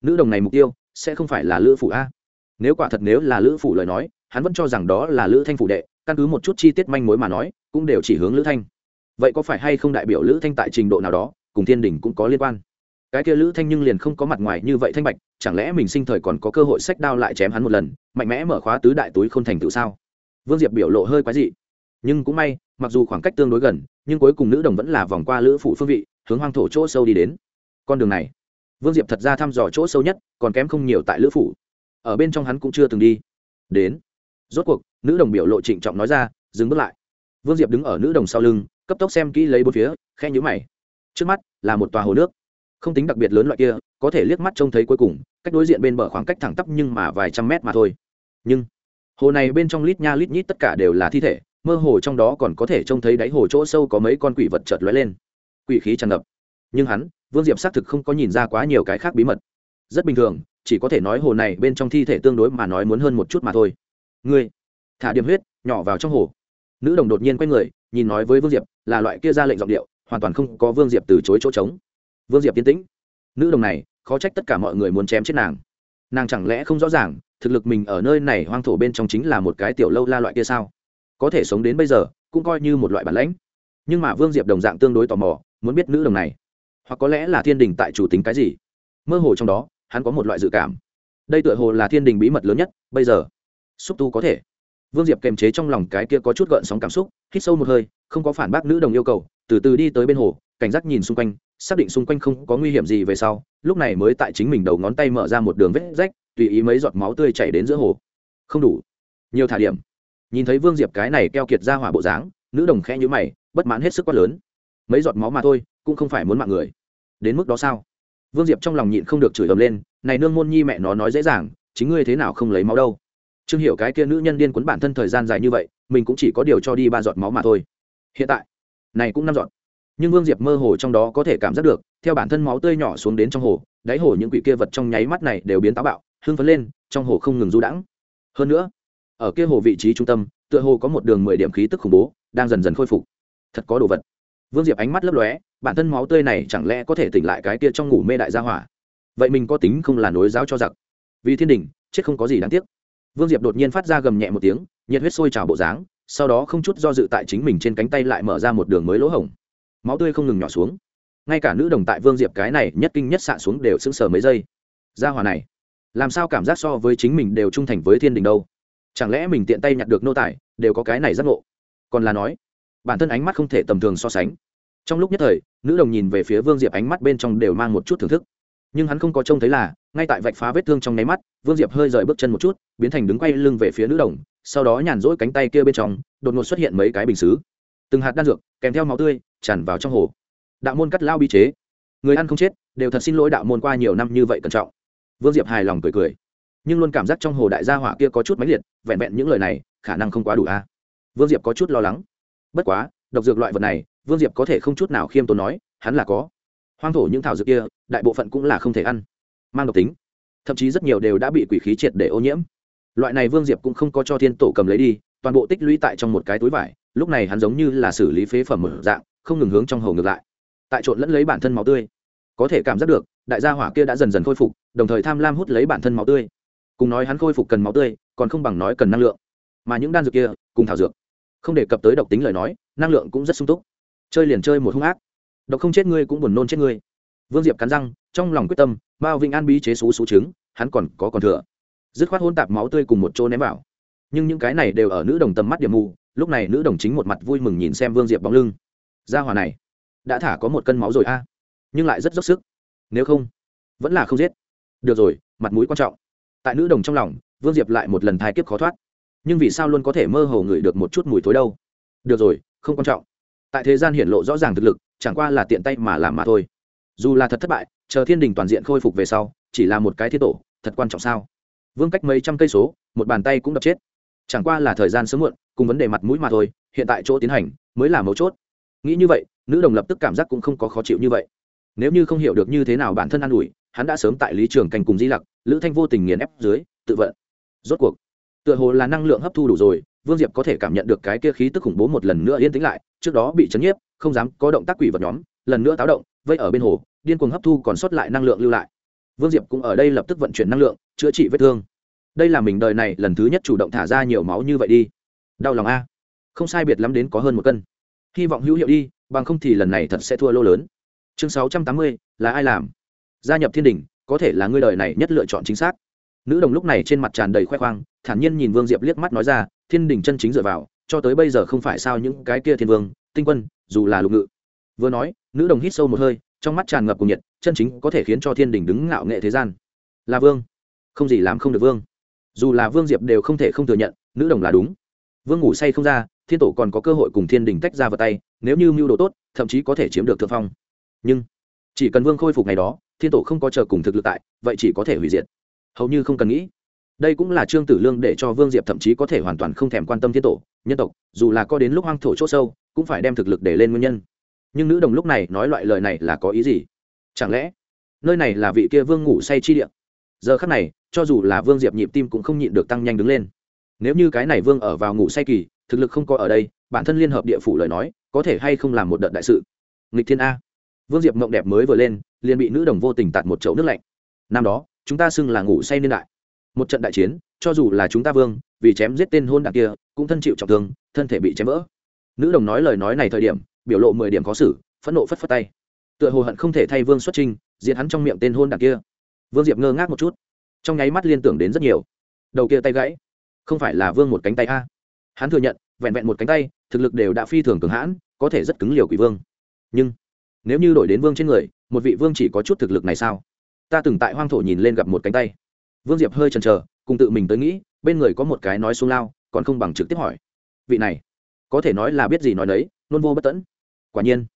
Nữ đồng này mục tiêu sẽ không phải là lữ phủ a nếu quả thật nếu là lữ phủ lời nói, hắn vẫn cho rằng đó là lữ thanh phủ đệ, căn cứ một chút chi tiết manh mối mà nói, cũng đều chỉ hướng lữ thanh. Vậy có phải hay không đại biểu lữ thanh tại trình độ nào đó, cùng thiên đình cũng có liên quan? Cái kia lữ thanh nhưng liền không có mặt ngoài như vậy thanh bạch, chẳng lẽ mình sinh thời còn có cơ hội sách đao lại chém hắn một lần, mạnh mẽ mở khóa tứ đại túi không thành tựu sao? Vương diệp biểu lộ hơi quái dị. Nhưng cũng may, mặc dù khoảng cách tương đối gần, nhưng cuối cùng nữ đồng vẫn là vòng qua lữ phủ phương vị, hướng hoang thổ chỗ sâu đi đến. Con đường này, vương diệp thật ra thăm dò chỗ sâu nhất, còn kém không nhiều tại lữ phủ ở bên trong hắn cũng chưa từng đi. Đến. Rốt cuộc, nữ đồng biểu lộ trịnh trọng nói ra, dừng bước lại. Vương diệp đứng ở nữ đồng sau lưng, cấp tốc xem kỹ lấy bốn phía khe nhũ mày. Trước mắt là một tòa hồ nước. Không tính đặc biệt lớn loại kia, có thể liếc mắt trông thấy cuối cùng, cách đối diện bên bờ khoảng cách thẳng tắp nhưng mà vài trăm mét mà thôi. Nhưng, hồ này bên trong lít nha lít nhít tất cả đều là thi thể, mơ hồ trong đó còn có thể trông thấy đáy hồ chỗ sâu có mấy con quỷ vật chợt lóe lên. Quỷ khí tràn ngập. Nhưng hắn, vương diệp xác thực không có nhìn ra quá nhiều cái khác bí mật. Rất bình thường chỉ có thể nói hồ này bên trong thi thể tương đối mà nói muốn hơn một chút mà thôi. Ngươi, thả điểm huyết, nhỏ vào trong hồ. Nữ đồng đột nhiên quay người, nhìn nói với vương diệp, là loại kia ra lệnh giọng điệu, hoàn toàn không có vương diệp từ chối chỗ trống. Vương diệp tiến tĩnh. Nữ đồng này, khó trách tất cả mọi người muốn chém chết nàng. Nàng chẳng lẽ không rõ ràng, thực lực mình ở nơi này hoang thổ bên trong chính là một cái tiểu lâu la loại kia sao? Có thể sống đến bây giờ, cũng coi như một loại bản lãnh. Nhưng mà vương diệp đồng dạng tương đối tò mò, muốn biết nữ đồng này. Hoặc có lẽ là thiên đình tại chủ tính cái gì? Mơ hồ trong đó hắn có một loại dự cảm. Đây tựa hồ là thiên đình bí mật lớn nhất, bây giờ. Xúc tu có thể. Vương diệp kềm chế trong lòng cái kia có chút gợn sóng cảm xúc, hít sâu một hơi, không có phản bác nữ đồng yêu cầu, từ từ đi tới bên hồ, cảnh giác nhìn xung quanh, xác định xung quanh không có nguy hiểm gì về sau, lúc này mới tại chính mình đầu ngón tay mở ra một đường vết rách, tùy ý mấy giọt máu tươi chảy đến giữa hồ. Không đủ. Nhiều thả điểm. Nhìn thấy vương diệp cái này keo kiệt ra hỏa bộ dáng, nữ đồng khẽ nhữ mày, bất mãn hết sức quát lớn. Mấy giọt máu mà thôi, cũng không phải muốn mạng người. Đến mức đó sao? Vương diệp trong lòng nhịn không được chửi ầm lên, này nương môn nhi mẹ nó nói dễ dàng, chính ngươi thế nào không lấy máu đâu? Trương hiểu cái kia nữ nhân điên quấn bản thân thời gian dài như vậy, mình cũng chỉ có điều cho đi ba giọt máu mà thôi. Hiện tại, này cũng năm giọt. Nhưng vương diệp mơ hồ trong đó có thể cảm giác được, theo bản thân máu tươi nhỏ xuống đến trong hồ, đáy hồ những quỷ kia vật trong nháy mắt này đều biến táo bạo, hưng phấn lên, trong hồ không ngừng du đãng. Hơn nữa, ở kia hồ vị trí trung tâm, tựa hồ có một đường mười điểm khí tức khủng bố, đang dần dần khôi phục. Thật có đồ vật. Vương diệp ánh mắt lấp lóe bản thân máu tươi này chẳng lẽ có thể tỉnh lại cái kia trong ngủ mê đại gia hỏa? Vậy mình có tính không là nối giáo cho giặc? Vì thiên đình, chết không có gì đáng tiếc. Vương diệp đột nhiên phát ra gầm nhẹ một tiếng, nhiệt huyết sôi trào bộ dáng, sau đó không chút do dự tại chính mình trên cánh tay lại mở ra một đường mới lỗ hổng. Máu tươi không ngừng nhỏ xuống. Ngay cả nữ đồng tại vương diệp cái này nhất kinh nhất xạ xuống đều sững sờ mấy giây. Gia hỏa này, làm sao cảm giác so với chính mình đều trung thành với thiên đình đâu? Chẳng lẽ mình tiện tay nhặt được nô tài, đều có cái này giác ngộ? Còn là nói, bản thân ánh mắt không thể tầm thường so sánh trong lúc nhất thời, nữ đồng nhìn về phía vương diệp ánh mắt bên trong đều mang một chút thưởng thức. Nhưng hắn không có trông thấy là, ngay tại vạch phá vết thương trong nháy mắt, vương diệp hơi rời bước chân một chút, biến thành đứng quay lưng về phía nữ đồng, sau đó nhàn rỗi cánh tay kia bên trong, đột ngột xuất hiện mấy cái bình xứ. Từng hạt đan dược, kèm theo máu tươi, tràn vào trong hồ. Đạo môn cắt lao bi chế. Người ăn không chết, đều thật xin lỗi đạo môn qua nhiều năm như vậy cẩn trọng. Vương diệp hài lòng cười cười. Nhưng luôn cảm giác trong hồ đại gia hỏa kia có chút mãnh liệt, vẹn vẹn những lời này, khả năng không quá đủ a. Vương diệp có chút lo lắng. Bất quá, độc dược loại vật này vương diệp có thể không chút nào khiêm tốn nói, hắn là có. Hoang thổ những thảo dược kia, đại bộ phận cũng là không thể ăn. Mang độc tính. Thậm chí rất nhiều đều đã bị quỷ khí triệt để ô nhiễm. Loại này vương diệp cũng không có cho thiên tổ cầm lấy đi, toàn bộ tích lũy tại trong một cái túi vải, lúc này hắn giống như là xử lý phế phẩm mở dạng, không ngừng hướng trong hầu ngược lại. Tại trộn lẫn lấy bản thân máu tươi. Có thể cảm giác được, đại gia hỏa kia đã dần dần khôi phục, đồng thời tham lam hút lấy bản thân máu tươi. Cùng nói hắn khôi phục cần máu tươi, còn không bằng nói cần năng lượng. Mà những đan dược kia, cùng thảo dược. Không đề cập tới độc tính lời nói, năng lượng cũng rất sung túc chơi liền chơi một hung ác. Độc không chết ngươi cũng buồn nôn chết ngươi. Vương diệp cắn răng, trong lòng quyết tâm bao vinh an bí chế xú xú trứng, hắn còn có còn thừa. Dứt khoát hôn tạp máu tươi cùng một chỗ ném vào. Nhưng những cái này đều ở nữ đồng tầm mắt điểm mù, lúc này nữ đồng chính một mặt vui mừng nhìn xem vương diệp bóng lưng. Gia hòa này, đã thả có một cân máu rồi a. Nhưng lại rất dốc sức. Nếu không, vẫn là không giết. Được rồi, mặt mũi quan trọng. Tại nữ đồng trong lòng, vương diệp lại một lần thai kiếp khó thoát. Nhưng vì sao luôn có thể mơ hồ ngửi được một chút mùi thối đâu? Được rồi, không quan trọng tại thế gian hiển lộ rõ ràng thực lực, chẳng qua là tiện tay mà làm mà thôi. Dù là thật thất bại, chờ thiên đình toàn diện khôi phục về sau, chỉ là một cái thiết tổ, thật quan trọng sao? Vương cách mấy trăm cây số, một bàn tay cũng đập chết. Chẳng qua là thời gian sớm muộn, cùng vấn đề mặt mũi mà thôi, hiện tại chỗ tiến hành, mới là mấu chốt. Nghĩ như vậy, nữ đồng lập tức cảm giác cũng không có khó chịu như vậy. Nếu như không hiểu được như thế nào bản thân an ủi, hắn đã sớm tại lý trường canh cùng di lặc, lữ thanh vô tình nghiền ép dưới, tự vận. Rốt cuộc, tựa hồ là năng lượng hấp thu đủ rồi vương diệp có thể cảm nhận được cái kia khí tức khủng bố một lần nữa yên tĩnh lại, trước đó bị chấn nhiếp, không dám có động tác quỷ vật nhóm, lần nữa táo động, vây ở bên hồ, điên cuồng hấp thu còn sót lại năng lượng lưu lại. Vương diệp cũng ở đây lập tức vận chuyển năng lượng, chữa trị vết thương. Đây là mình đời này lần thứ nhất chủ động thả ra nhiều máu như vậy đi. Đau lòng a. Không sai biệt lắm đến có hơn một cân. Hy vọng hữu hiệu đi, bằng không thì lần này thật sẽ thua lô lớn. Chương sáu trăm tám mươi, là ai làm? Gia nhập thiên đình, có thể là ngươi đời này nhất lựa chọn chính xác. Nữ đồng lúc này trên mặt tràn đầy khoe khoang, thản nhiên nhìn vương diệp liếc mắt nói ra thiên đình chân chính dựa vào, cho tới bây giờ không phải sao những cái kia thiên vương, tinh quân, dù là lục ngự. Vừa nói, nữ đồng hít sâu một hơi, trong mắt tràn ngập cùng nhiệt, chân chính có thể khiến cho thiên đình đứng ngạo nghệ thế gian. Là vương. Không gì làm không được vương. Dù là vương diệp đều không thể không thừa nhận, nữ đồng là đúng. Vương ngủ say không ra, thiên tổ còn có cơ hội cùng thiên đình tách ra vào tay, nếu như mưu đồ tốt, thậm chí có thể chiếm được thượng phong. Nhưng, chỉ cần vương khôi phục ngày đó, thiên tổ không có chờ cùng thực lực tại, vậy chỉ có thể hủy diệt. Hầu như không cần nghĩ đây cũng là trương tử lương để cho vương diệp thậm chí có thể hoàn toàn không thèm quan tâm thiên tổ, nhân tộc, dù là có đến lúc hoang thổ c h ỗ sâu, cũng phải đem thực lực để lên nguyên nhân. Nhưng nữ đồng lúc này nói loại lời này là có ý gì? Chẳng lẽ nơi này là vị kia vương ngủ say chi điện giờ khắc này, cho dù là vương diệp nhịp tim cũng không nhịn được tăng nhanh đứng lên. Nếu như cái này vương ở vào ngủ say kỳ, thực lực không có ở đây, bản thân liên hợp địa phủ lời nói, có thể hay không làm một đợt đại sự? Nghịch thiên a. Vương diệp mộng đẹp mới vừa lên, liền bị nữ đồng vô tình tạt một chậu nước lạnh. Năm đó, chúng ta xưng là ngủ say niên đại một trận đại chiến, cho dù là chúng ta vương, vì chém giết tên hôn đ kia, cũng thân chịu trọng thương, thân thể bị chém vỡ. Nữ đồng nói lời nói này thời điểm, biểu lộ mười điểm khó xử, phẫn nộ phất phất tay. Tựa hồ hận không thể thay vương xuất trinh diện hắn trong miệng tên hôn đ kia. Vương diệp ngơ ngác một chút, trong nháy mắt liên tưởng đến rất nhiều. Đầu kia tay gãy, không phải là vương một cánh tay a? Hắn thừa nhận, vẹn vẹn một cánh tay, thực lực đều đã phi thường cường hãn, có thể rất cứng liều quỷ vương. Nhưng, nếu như đổi đến vương trên người, một vị vương chỉ có chút thực lực này sao? Ta từng tại hoang thổ nhìn lên gặp một cánh tay vương diệp hơi chần chờ, cùng tự mình tới nghĩ, bên người có một cái nói xuống lao, còn không bằng trực tiếp hỏi. Vị này, có thể nói là biết gì nói đấy nôn vô bất tẫn. Quả nhiên,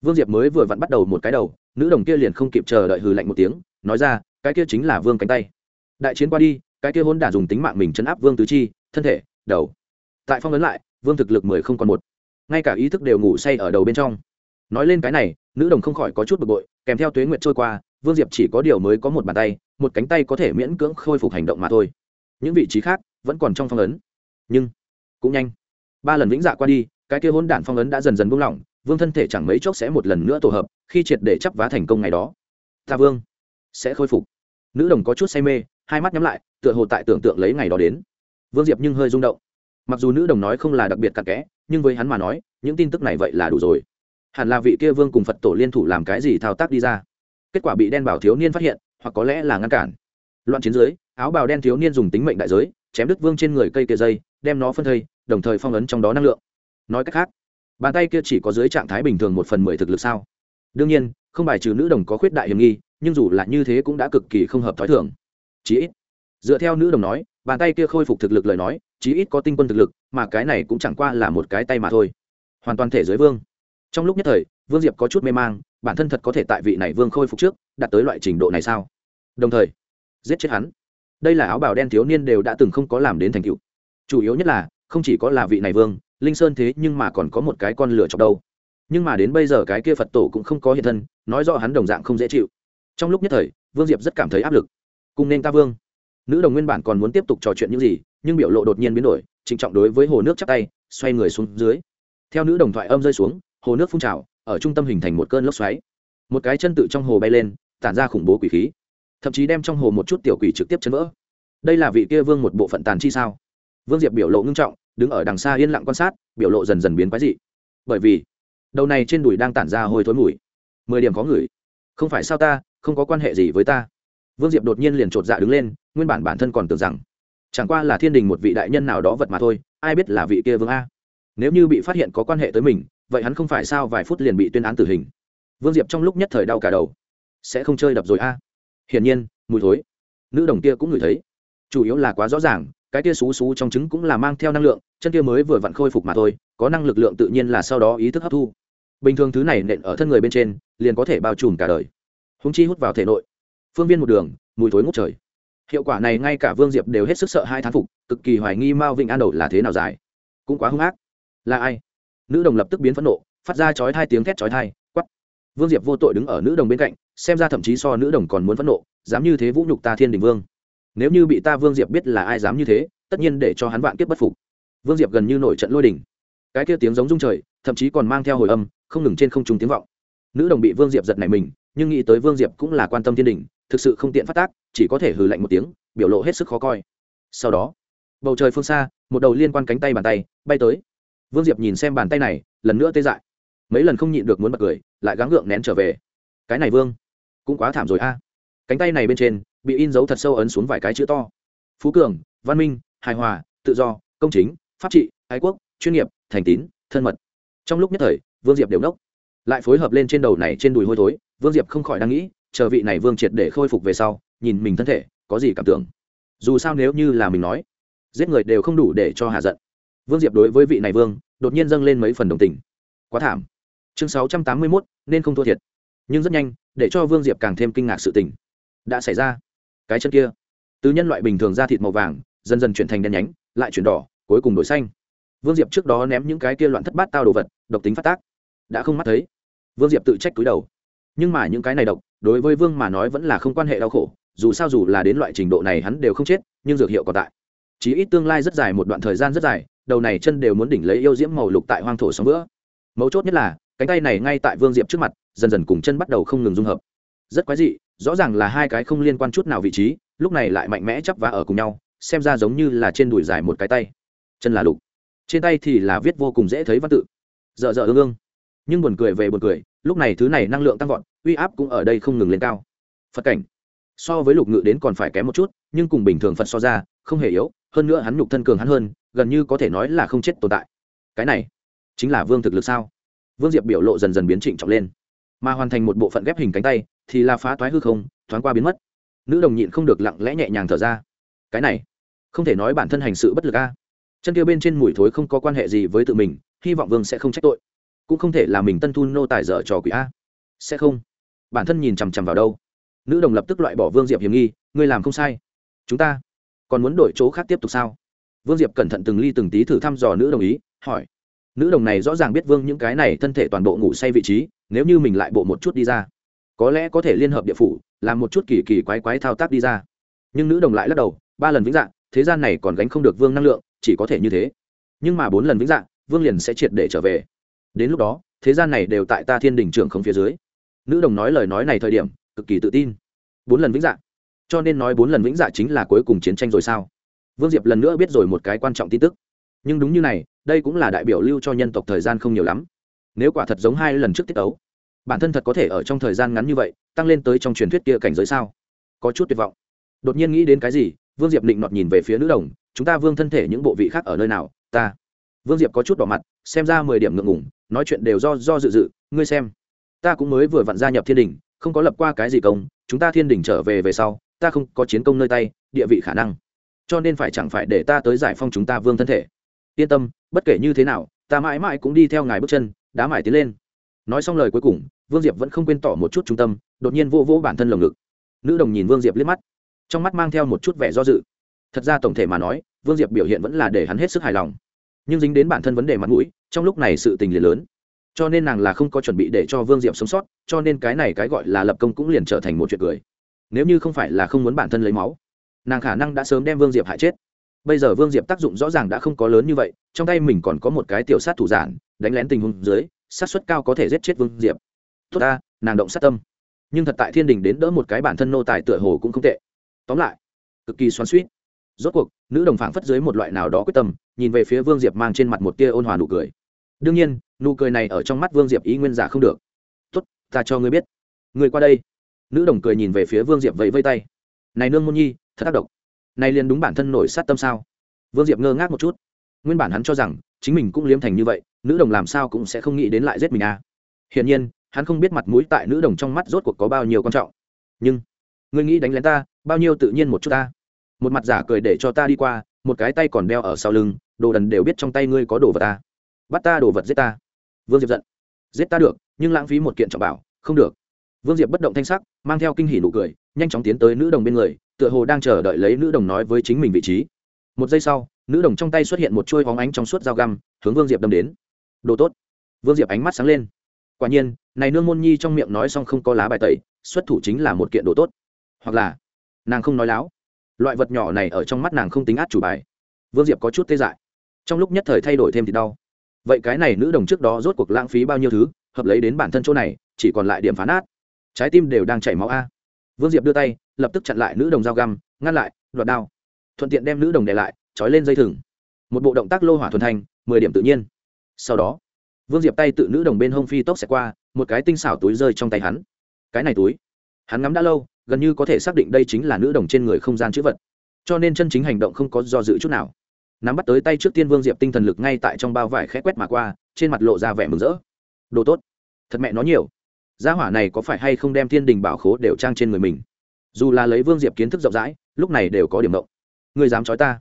vương diệp mới vừa vặn bắt đầu một cái đầu, nữ đồng kia liền không kịp chờ đợi hừ lạnh một tiếng, nói ra, cái kia chính là vương cánh tay. Đại chiến qua đi, cái kia hôn đản dùng tính mạng mình chấn áp vương tứ chi, thân thể, đầu. Tại phong ấn lại, vương thực lực mười không còn một. Ngay cả ý thức đều ngủ say ở đầu bên trong. Nói lên cái này, nữ đồng không khỏi có chút bực bội, kèm theo tuế nguyệt trôi qua vương diệp chỉ có điều mới có một bàn tay, một cánh tay có thể miễn cưỡng khôi phục hành động mà thôi. Những vị trí khác vẫn còn trong phong ấn. Nhưng, cũng nhanh. Ba lần vĩnh dạ qua đi, cái kia hôn đản phong ấn đã dần dần buông lỏng, vương thân thể chẳng mấy chốc sẽ một lần nữa tổ hợp, khi triệt để chấp vá thành công ngày đó. Ta vương, sẽ khôi phục. Nữ đồng có chút say mê, hai mắt nhắm lại, tựa hồ tại tưởng tượng lấy ngày đó đến. Vương diệp nhưng hơi rung động. Mặc dù nữ đồng nói không là đặc biệt cặn kẽ, nhưng với hắn mà nói, những tin tức này vậy là đủ rồi. Hẳn là vị kia vương cùng phật tổ liên thủ làm cái gì thao tác đi ra kết quả bị đen bảo thiếu niên phát hiện, hoặc có lẽ là ngăn cản. Loạn chiến dưới, áo bào đen thiếu niên dùng tính mệnh đại giới, chém đứt vương trên người cây kia dây, đem nó phân thây, đồng thời phong ấn trong đó năng lượng. Nói cách khác, bàn tay kia chỉ có dưới trạng thái bình thường một phần mười thực lực sao? Đương nhiên, không bài trừ nữ đồng có khuyết đại hiểm nghi, nhưng dù là như thế cũng đã cực kỳ không hợp t h ó i thường. Chí ít, dựa theo nữ đồng nói, bàn tay kia khôi phục thực lực lời nói, chí ít có tinh quân thực lực, mà cái này cũng chẳng qua là một cái tay mà thôi. Hoàn toàn thể giới vương. Trong lúc nhất thời vương diệp có chút mê mang, bản thân thật có thể tại vị này vương khôi phục trước, đạt tới loại trình độ này sao? Đồng thời, giết chết hắn. Đây là áo bào đen thiếu niên đều đã từng không có làm đến thành tựu. Chủ yếu nhất là, không chỉ có là vị này vương, linh sơn thế nhưng mà còn có một cái con lửa chọc đâu nhưng mà đến bây giờ cái kia phật tổ cũng không có hiện thân, nói rõ hắn đồng dạng không dễ chịu. Trong lúc nhất thời, vương diệp rất cảm thấy áp lực. Cùng nên ta vương. Nữ đồng nguyên bản còn muốn tiếp tục trò chuyện những gì, nhưng biểu lộ đột nhiên biến đổi, trịnh trọng đối với hồ nước chắp tay, xoay người xuống dưới. Theo nữ đồng thoại âm rơi xuống, hồ nước phun trào ở trung tâm hình thành một cơn lốc xoáy. Một cái chân tự trong hồ bay lên, tản ra khủng bố quỷ khí. Thậm chí đem trong hồ một chút tiểu quỷ trực tiếp chấn vỡ. Đây là vị kia vương một bộ phận tàn chi sao? Vương diệp biểu lộ ngưng trọng, đứng ở đằng xa yên lặng quan sát, biểu lộ dần dần biến quái dị. Bởi vì, đầu này trên đùi đang tản ra hôi thối mùi. Mười điểm có người không phải sao ta, không có quan hệ gì với ta. Vương diệp đột nhiên liền chột dạ đứng lên, nguyên bản bản thân còn tưởng rằng, chẳng qua là thiên đình một vị đại nhân nào đó vật mà thôi, ai biết là vị kia vương a. Nếu như bị phát hiện có quan hệ tới mình vậy hắn không phải sao vài phút liền bị tuyên án tử hình. Vương diệp trong lúc nhất thời đau cả đầu. Sẽ không chơi đập rồi a. Hiển nhiên, mùi thối. Nữ đồng kia cũng ngửi thấy. Chủ yếu là quá rõ ràng, cái kia xú xú trong trứng cũng là mang theo năng lượng, chân kia mới vừa vặn khôi phục mà thôi, có năng lực lượng tự nhiên là sau đó ý thức hấp thu. Bình thường thứ này nện ở thân người bên trên, liền có thể bao trùm cả đời. Húng chi hút vào thể nội. Phương viên một đường, mùi thối ngút trời. Hiệu quả này ngay cả vương diệp đều hết sức sợ hai thán phục, cực kỳ hoài nghi mao vịnh an đầu là thế nào dài cũng quá hung ác. Là ai? Nữ đồng lập tức biến phẫn nộ, phát ra chói hai tiếng thét chói thai quắp vương diệp vô tội đứng ở nữ đồng bên cạnh, xem ra thậm chí so nữ đồng còn muốn phẫn nộ, dám như thế vũ nhục ta thiên đình vương. Nếu như bị ta vương diệp biết là ai dám như thế, tất nhiên để cho hắn vạn kiếp bất phục. Vương diệp gần như nổi trận lôi đình. Cái kia tiếng giống rung trời, thậm chí còn mang theo hồi âm, không ngừng trên không trung tiếng vọng. Nữ đồng bị vương diệp giật này mình, nhưng nghĩ tới vương diệp cũng là quan tâm thiên đình, thực sự không tiện phát tác, chỉ có thể hừ lạnh một tiếng, biểu lộ hết sức khó coi. Sau đó, bầu trời phương xa, một đầu liên quan cánh tay bàn tay bay tới vương diệp nhìn xem bàn tay này, lần nữa tê dại. Mấy lần không nhịn được muốn bật cười, lại gắng gượng nén trở về. Cái này vương, cũng quá thảm rồi a. Cánh tay này bên trên, bị in dấu thật sâu ấn xuống vài cái chữ to. Phú cường, văn minh, hài hòa, tự do, công chính, pháp trị, ái quốc, chuyên nghiệp, thành tín, thân mật. Trong lúc nhất thời, vương diệp đều nốc lại phối hợp lên trên đầu này trên đùi hôi thối, vương diệp không khỏi đang nghĩ, chờ vị này vương triệt để khôi phục về sau, nhìn mình thân thể, có gì cảm tưởng. Dù sao nếu như là mình nói, giết người đều không đủ để cho hạ giận vương diệp đối với vị này vương, đột nhiên dâng lên mấy phần đồng tình. Quá thảm. Chương sáu trăm tám mươi mốt, nên không thua thiệt. Nhưng rất nhanh, để cho vương diệp càng thêm kinh ngạc sự tình đã xảy ra. Cái chân kia, từ nhân loại bình thường ra thịt màu vàng, dần dần chuyển thành đen nhánh, lại chuyển đỏ, cuối cùng đổi xanh. Vương diệp trước đó ném những cái kia loạn thất bát tao đồ vật, độc tính phát tác. Đã không mắt thấy. Vương diệp tự trách túi đầu. Nhưng mà những cái này độc, đối với vương mà nói vẫn là không quan hệ đau khổ, dù sao dù là đến loại trình độ này hắn đều không chết, nhưng dược hiệu còn tại. Chí ít tương lai rất dài, một đoạn thời gian rất dài đầu này chân đều muốn đỉnh lấy yêu diễm màu lục tại hoang thổ sóng vữa. Mấu chốt nhất là, cánh tay này ngay tại vương diệp trước mặt, dần dần cùng chân bắt đầu không ngừng dung hợp. Rất quái dị, rõ ràng là hai cái không liên quan chút nào vị trí, lúc này lại mạnh mẽ chắp vá ở cùng nhau, xem ra giống như là trên đùi dài một cái tay. Chân là lục. Trên tay thì là viết vô cùng dễ thấy văn tự. Dợ dợ ương ương. Nhưng buồn cười về buồn cười, lúc này thứ này năng lượng tăng vọt, uy áp cũng ở đây không ngừng lên cao. Phật cảnh. So với lục ngự đến còn phải kém một chút, nhưng cùng bình thường phật so ra, không hề yếu, hơn nữa hắn nhục thân cường hắn hơn gần như có thể nói là không chết tồn tại. Cái này chính là vương thực lực sao? Vương diệp biểu lộ dần dần biến trịnh trọng lên. Mà hoàn thành một bộ phận ghép hình cánh tay thì là phá toái hư không, thoáng qua biến mất. Nữ đồng nhịn không được lặng lẽ nhẹ nhàng thở ra. Cái này không thể nói bản thân hành sự bất lực a. Chân kia bên trên mùi thối không có quan hệ gì với tự mình, hy vọng vương sẽ không trách tội. Cũng không thể là mình tân thu nô tài dở trò quỷ a. Sẽ không. Bản thân nhìn chằm chằm vào đâu? Nữ đồng lập tức loại bỏ vương diệp hiểm nghi, ngươi làm không sai. Chúng ta còn muốn đổi chỗ khác tiếp tục sao? Vương diệp cẩn thận từng ly từng tí thử thăm dò nữ đồng ý, hỏi. Nữ đồng này rõ ràng biết vương những cái này thân thể toàn bộ ngủ say vị trí, nếu như mình lại bộ một chút đi ra, có lẽ có thể liên hợp địa phủ, làm một chút kỳ kỳ quái quái thao tác đi ra. Nhưng nữ đồng lại lắc đầu, ba lần vĩnh dạng thế gian này còn gánh không được vương năng lượng, chỉ có thể như thế. Nhưng mà bốn lần vĩnh dạng vương liền sẽ triệt để trở về. Đến lúc đó, thế gian này đều tại ta thiên đình trưởng không phía dưới. Nữ đồng nói lời nói này thời điểm, cực kỳ tự tin. Bốn lần vĩnh dạng cho nên nói bốn lần vĩnh dạ chính là cuối cùng chiến tranh rồi sao? Vương diệp lần nữa biết rồi một cái quan trọng tin tức. Nhưng đúng như này, đây cũng là đại biểu lưu cho nhân tộc thời gian không nhiều lắm. Nếu quả thật giống hai lần trước tiết ấu bản thân thật có thể ở trong thời gian ngắn như vậy, tăng lên tới trong truyền thuyết kia cảnh giới sao? Có chút tuyệt vọng. Đột nhiên nghĩ đến cái gì, vương diệp định nọt nhìn về phía nữ đồng, chúng ta vương thân thể những bộ vị khác ở nơi nào? Ta. Vương diệp có chút đỏ mặt, xem ra mười điểm ngượng ngủng nói chuyện đều do do dự dự, ngươi xem, ta cũng mới vừa vặn gia nhập thiên đình, không có lập qua cái gì công, chúng ta thiên đình trở về về sau, ta không có chiến công nơi tay, địa vị khả năng cho nên phải chẳng phải để ta tới giải phong chúng ta vương thân thể. Yên tâm, bất kể như thế nào, ta mãi mãi cũng đi theo ngài bước chân, đá mải tiến lên. Nói xong lời cuối cùng, vương diệp vẫn không quên tỏ một chút trung tâm, đột nhiên vô vô bản thân lồng ngực. Nữ đồng nhìn vương diệp liếc mắt, trong mắt mang theo một chút vẻ do dự. Thật ra tổng thể mà nói, vương diệp biểu hiện vẫn là để hắn hết sức hài lòng. Nhưng dính đến bản thân vấn đề mặt mũi, trong lúc này sự tình liền lớn. Cho nên nàng là không có chuẩn bị để cho vương diệp sống sót, cho nên cái này cái gọi là lập công cũng liền trở thành một chuyện cười. Nếu như không phải là không muốn bản thân lấy máu nàng khả năng đã sớm đem vương diệp hại chết bây giờ vương diệp tác dụng rõ ràng đã không có lớn như vậy trong tay mình còn có một cái tiểu sát thủ giản đánh lén tình huống dưới sát suất cao có thể giết chết vương diệp tốt ta, nàng động sát tâm nhưng thật tại thiên đình đến đỡ một cái bản thân nô tài tựa hồ cũng không tệ tóm lại cực kỳ xoắn suýt rốt cuộc nữ đồng phảng phất dưới một loại nào đó quyết tâm nhìn về phía vương diệp mang trên mặt một tia ôn hòa nụ cười đương nhiên nụ cười này ở trong mắt vương diệp ý nguyên giả không được tốt, ta cho ngươi biết ngươi qua đây nữ đồng cười nhìn về phía vương diệp vẫy vây tay này nương môn nhi thật tác động này liền đúng bản thân nổi sát tâm sao? Vương diệp ngơ ngác một chút. Nguyên bản hắn cho rằng, chính mình cũng liếm thành như vậy, nữ đồng làm sao cũng sẽ không nghĩ đến lại giết mình à. Hiển nhiên, hắn không biết mặt mũi tại nữ đồng trong mắt rốt cuộc có bao nhiêu quan trọng. Nhưng, ngươi nghĩ đánh lén ta, bao nhiêu tự nhiên một chút ta. Một mặt giả cười để cho ta đi qua, một cái tay còn đeo ở sau lưng, đồ đần đều biết trong tay ngươi có đồ vật ta. Bắt ta đồ vật giết ta. Vương diệp giận. Giết ta được, nhưng lãng phí một kiện trọng bảo, không được. Vương diệp bất động thanh sắc, mang theo kinh hỉ nụ cười, nhanh chóng tiến tới nữ đồng bên người tựa hồ đang chờ đợi lấy nữ đồng nói với chính mình vị trí. Một giây sau, nữ đồng trong tay xuất hiện một chuôi hóng ánh trong suốt dao găm, hướng vương diệp đâm đến. Đồ tốt. Vương diệp ánh mắt sáng lên. Quả nhiên, này nương môn nhi trong miệng nói xong không có lá bài tẩy, xuất thủ chính là một kiện đồ tốt. Hoặc là, nàng không nói láo. Loại vật nhỏ này ở trong mắt nàng không tính át chủ bài. Vương diệp có chút tê dại. Trong lúc nhất thời thay đổi thêm thì đau. Vậy cái này nữ đồng trước đó rốt cuộc lãng phí bao nhiêu thứ, hợp lấy đến bản thân chỗ này, chỉ còn lại điểm phán át. Trái tim đều đang chảy máu a. Vương diệp đưa tay lập tức chặn lại nữ đồng dao găm, ngăn lại, đoạt đao. Thuận tiện đem nữ đồng để lại, trói lên dây thừng. Một bộ động tác lô hỏa thuần thanh, mười điểm tự nhiên. Sau đó, vương diệp tay tự nữ đồng bên hông phi tốc xẹt qua, một cái tinh xảo túi rơi trong tay hắn. Cái này túi, hắn ngắm đã lâu, gần như có thể xác định đây chính là nữ đồng trên người không gian chữ vật. Cho nên chân chính hành động không có do dự chút nào. Nắm bắt tới tay trước tiên vương diệp tinh thần lực ngay tại trong bao vải khẽ quét mà qua, trên mặt lộ ra vẻ mừng rỡ. Đồ tốt. Thật mẹ nó nhiều. Gia hỏa này có phải hay không đem thiên đình bảo khố đều trang trên người mình? Dù là lấy vương diệp kiến thức rộng rãi lúc này đều có điểm mộng người dám trói ta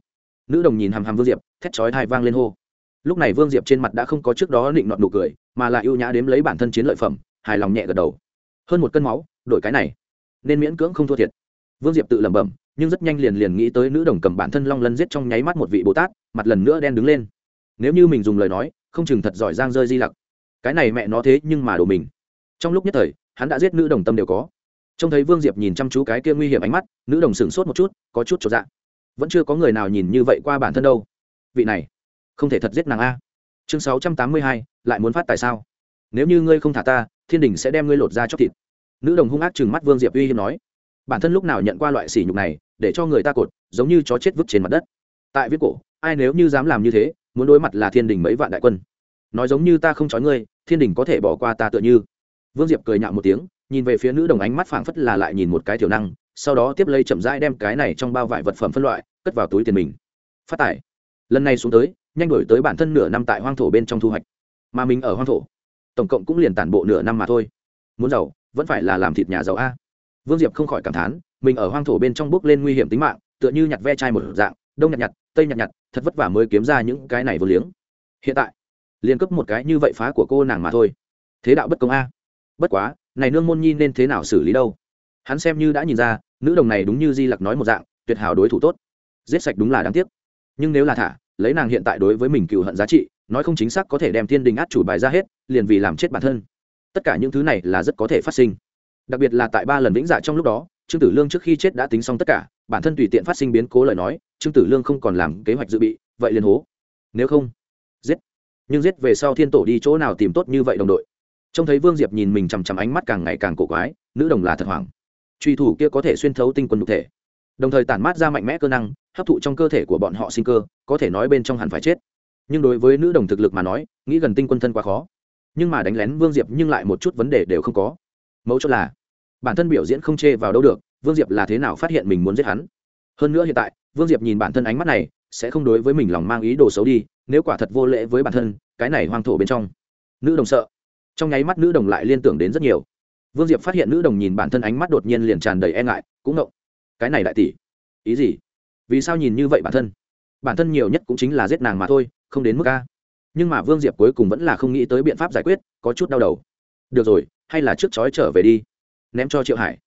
nữ đồng nhìn hàm hàm vương diệp thét chói thai vang lên hô lúc này vương diệp trên mặt đã không có trước đó định nọn nụ cười mà lại ưu nhã đếm lấy bản thân chiến lợi phẩm hài lòng nhẹ gật đầu hơn một cân máu đổi cái này nên miễn cưỡng không thua thiệt vương diệp tự lẩm bẩm nhưng rất nhanh liền liền nghĩ tới nữ đồng cầm bản thân long lân giết trong nháy mắt một vị bồ tát mặt lần nữa đen đứng lên nếu như mình dùng lời nói không chừng thật giỏi giang rơi di lặc cái này mẹ nó thế nhưng mà đồ mình trong lúc nhất thời hắn đã giết nữ đồng tâm đều có trông thấy vương diệp nhìn chăm chú cái kia nguy hiểm ánh mắt, nữ đồng sửng sốt một chút, có chút cho dạ. Vẫn chưa có người nào nhìn như vậy qua bản thân đâu. Vị này, không thể thật giết nàng a. Chương sáu trăm tám mươi hai, lại muốn phát tại sao? Nếu như ngươi không thả ta, thiên đình sẽ đem ngươi lột ra chóc thịt. Nữ đồng hung ác chừng mắt vương diệp uy hiếm nói. Bản thân lúc nào nhận qua loại sỉ nhục này, để cho người ta cột, giống như chó chết vứt trên mặt đất. Tại viết cổ, ai nếu như dám làm như thế, muốn đối mặt là thiên đình mấy vạn đại quân. Nói giống như ta không trói ngươi, thiên đình có thể bỏ qua ta tựa như. Vương diệp cười nhạo một tiếng nhìn về phía nữ đồng ánh mắt phảng phất là lại nhìn một cái tiểu năng, sau đó tiếp lấy chậm rãi đem cái này trong bao vải vật phẩm phân loại, cất vào túi tiền mình. Phát tải. Lần này xuống tới, nhanh đổi tới bản thân nửa năm tại hoang thổ bên trong thu hoạch. Mà mình ở hoang thổ, tổng cộng cũng liền tản bộ nửa năm mà thôi. Muốn giàu, vẫn phải là làm thịt nhà giàu a. Vương diệp không khỏi cảm thán, mình ở hoang thổ bên trong bước lên nguy hiểm tính mạng, tựa như nhặt ve chai một dạng, đông nhặt nhặt, tây nhặt nhặt, thật vất vả mới kiếm ra những cái này vô liếng. Hiện tại, liền cấp một cái như vậy phá của cô nàng mà thôi. Thế đạo bất công a. Bất quá này nương môn nhi nên thế nào xử lý đâu? Hắn xem như đã nhìn ra, nữ đồng này đúng như di lặc nói một dạng, tuyệt hảo đối thủ tốt. Giết sạch đúng là đáng tiếc. Nhưng nếu là thả, lấy nàng hiện tại đối với mình cựu hận giá trị, nói không chính xác có thể đem thiên đình át chủ bài ra hết, liền vì làm chết bản thân. Tất cả những thứ này là rất có thể phát sinh. Đặc biệt là tại ba lần vĩnh dạ trong lúc đó, trương tử lương trước khi chết đã tính xong tất cả, bản thân tùy tiện phát sinh biến cố lời nói, trương tử lương không còn làm kế hoạch dự bị, vậy liền hố. Nếu không, giết. Nhưng giết về sau thiên tổ đi chỗ nào tìm tốt như vậy đồng đội? Trông thấy vương diệp nhìn mình chằm chằm ánh mắt càng ngày càng cổ quái, nữ đồng là thật hoảng. Truy thủ kia có thể xuyên thấu tinh quân nhục thể, đồng thời tản mát ra mạnh mẽ cơ năng, hấp thụ trong cơ thể của bọn họ sinh cơ, có thể nói bên trong hẳn phải chết. Nhưng đối với nữ đồng thực lực mà nói, nghĩ gần tinh quân thân quá khó. Nhưng mà đánh lén vương diệp nhưng lại một chút vấn đề đều không có. Mấu chốt là, bản thân biểu diễn không chê vào đâu được, vương diệp là thế nào phát hiện mình muốn giết hắn. Hơn nữa hiện tại, vương diệp nhìn bản thân ánh mắt này, sẽ không đối với mình lòng mang ý đồ xấu đi, nếu quả thật vô lễ với bản thân, cái này hoang thổ bên trong. Nữ đồng sợ trong nháy mắt nữ đồng lại liên tưởng đến rất nhiều vương diệp phát hiện nữ đồng nhìn bản thân ánh mắt đột nhiên liền tràn đầy e ngại cũng ngộng cái này đại tỷ ý gì vì sao nhìn như vậy bản thân bản thân nhiều nhất cũng chính là giết nàng mà thôi không đến mức a nhưng mà vương diệp cuối cùng vẫn là không nghĩ tới biện pháp giải quyết có chút đau đầu được rồi hay là trước chói trở về đi ném cho triệu hải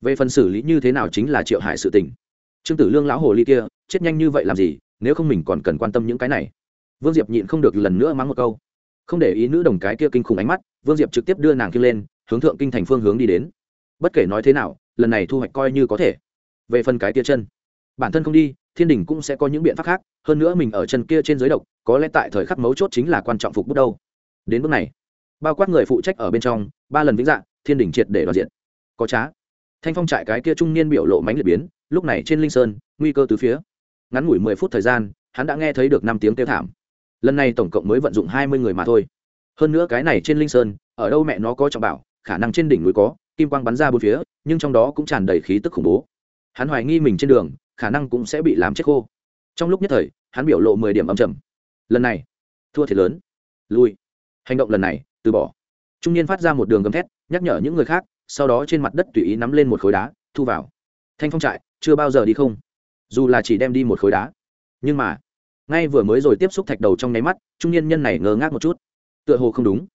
về phần xử lý như thế nào chính là triệu hải sự tình trương tử lương lão hồ ly kia chết nhanh như vậy làm gì nếu không mình còn cần quan tâm những cái này vương diệp nhịn không được lần nữa mắng một câu không để ý nữ đồng cái kia kinh khủng ánh mắt vương diệp trực tiếp đưa nàng kia lên, hướng thượng kinh thành phương hướng đi đến. Bất kể nói thế nào, lần này thu hoạch coi như có thể. Về phần cái tia chân, bản thân không đi, thiên đình cũng sẽ có những biện pháp khác, hơn nữa mình ở chân kia trên giới độc, có lẽ tại thời khắc mấu chốt chính là quan trọng phục bút đâu. Đến bước này, bao quát người phụ trách ở bên trong, ba lần vĩnh dạng thiên đình triệt để đoạt diện có trá. Thanh phong trại cái kia trung niên biểu lộ mánh liệt biến, lúc này trên linh sơn, nguy cơ từ phía. Ngắn ngủi mười phút thời gian, hắn đã nghe thấy được năm tiếng kêu thảm. Lần này tổng cộng mới vận dụng hai mươi người mà thôi hơn nữa cái này trên linh sơn, ở đâu mẹ nó có trọng bảo, khả năng trên đỉnh núi có, kim quang bắn ra bốn phía, nhưng trong đó cũng tràn đầy khí tức khủng bố. Hắn hoài nghi mình trên đường, khả năng cũng sẽ bị làm chết khô. Trong lúc nhất thời, hắn biểu lộ mười điểm âm trầm. Lần này, thua thiệt lớn. Lui. Hành động lần này, từ bỏ. Trung niên phát ra một đường gầm thét, nhắc nhở những người khác, sau đó trên mặt đất tùy ý nắm lên một khối đá, thu vào. Thanh phong trại, chưa bao giờ đi không. Dù là chỉ đem đi một khối đá. Nhưng mà, ngay vừa mới rồi tiếp xúc thạch đầu trong nháy mắt, trung niên nhân này ngơ ngác một chút tựa hồ không đúng.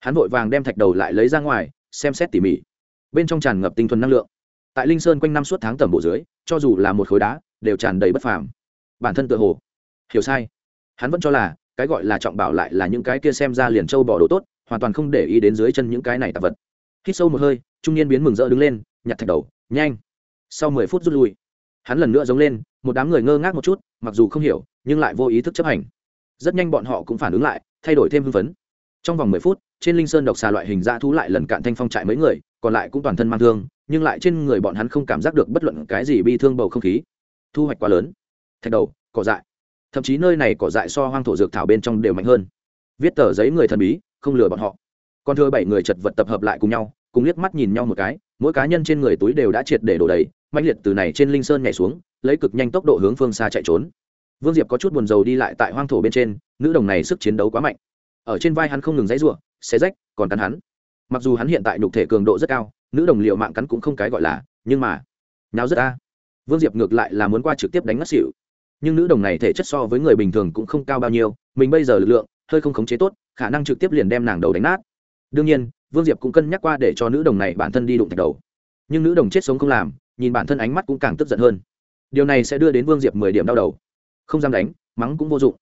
Hắn vội vàng đem thạch đầu lại lấy ra ngoài, xem xét tỉ mỉ. Bên trong tràn ngập tinh thuần năng lượng. Tại linh sơn quanh năm suốt tháng tầm bộ dưới, cho dù là một khối đá, đều tràn đầy bất phàm. Bản thân tựa hồ, hiểu sai. Hắn vẫn cho là, cái gọi là trọng bảo lại là những cái kia xem ra liền trâu bỏ đồ tốt, hoàn toàn không để ý đến dưới chân những cái này tạp vật. Hít sâu một hơi, trung niên biến mừng rỡ đứng lên, nhặt thạch đầu, nhanh. Sau mười phút rút lui, hắn lần nữa giống lên, một đám người ngơ ngác một chút, mặc dù không hiểu, nhưng lại vô ý thức chấp hành. Rất nhanh bọn họ cũng phản ứng lại, thay đổi thêm hưng phấn trong vòng mười phút, trên linh sơn độc xà loại hình dã thú lại lần cạn thanh phong trại mấy người, còn lại cũng toàn thân mang thương, nhưng lại trên người bọn hắn không cảm giác được bất luận cái gì bi thương bầu không khí. Thu hoạch quá lớn. Thạch đầu, cỏ dại. Thậm chí nơi này cỏ dại so hoang thổ dược thảo bên trong đều mạnh hơn. Viết tờ giấy người thần bí, không lừa bọn họ. Còn thưa bảy người chật vật tập hợp lại cùng nhau, cùng liếc mắt nhìn nhau một cái, mỗi cá nhân trên người túi đều đã triệt để đổ đầy mạnh liệt từ này trên linh sơn nhảy xuống, lấy cực nhanh tốc độ hướng phương xa chạy trốn. Vương diệp có chút buồn rầu đi lại tại hoang thổ bên trên, nữ đồng này sức chiến đấu quá mạnh ở trên vai hắn không ngừng dãy rủa, xé rách còn cắn hắn. Mặc dù hắn hiện tại nhục thể cường độ rất cao nữ đồng liệu mạng cắn cũng không cái gọi là nhưng mà nháo rất a. Vương diệp ngược lại là muốn qua trực tiếp đánh ngất xỉu. Nhưng nữ đồng này thể chất so với người bình thường cũng không cao bao nhiêu mình bây giờ lực lượng hơi không khống chế tốt khả năng trực tiếp liền đem nàng đầu đánh nát. Đương nhiên vương diệp cũng cân nhắc qua để cho nữ đồng này bản thân đi đụng thạch đầu. Nhưng nữ đồng chết sống không làm nhìn bản thân ánh mắt cũng càng tức giận hơn. Điều này sẽ đưa đến vương diệp mười điểm đau đầu. Không dám đánh mắng cũng vô dụng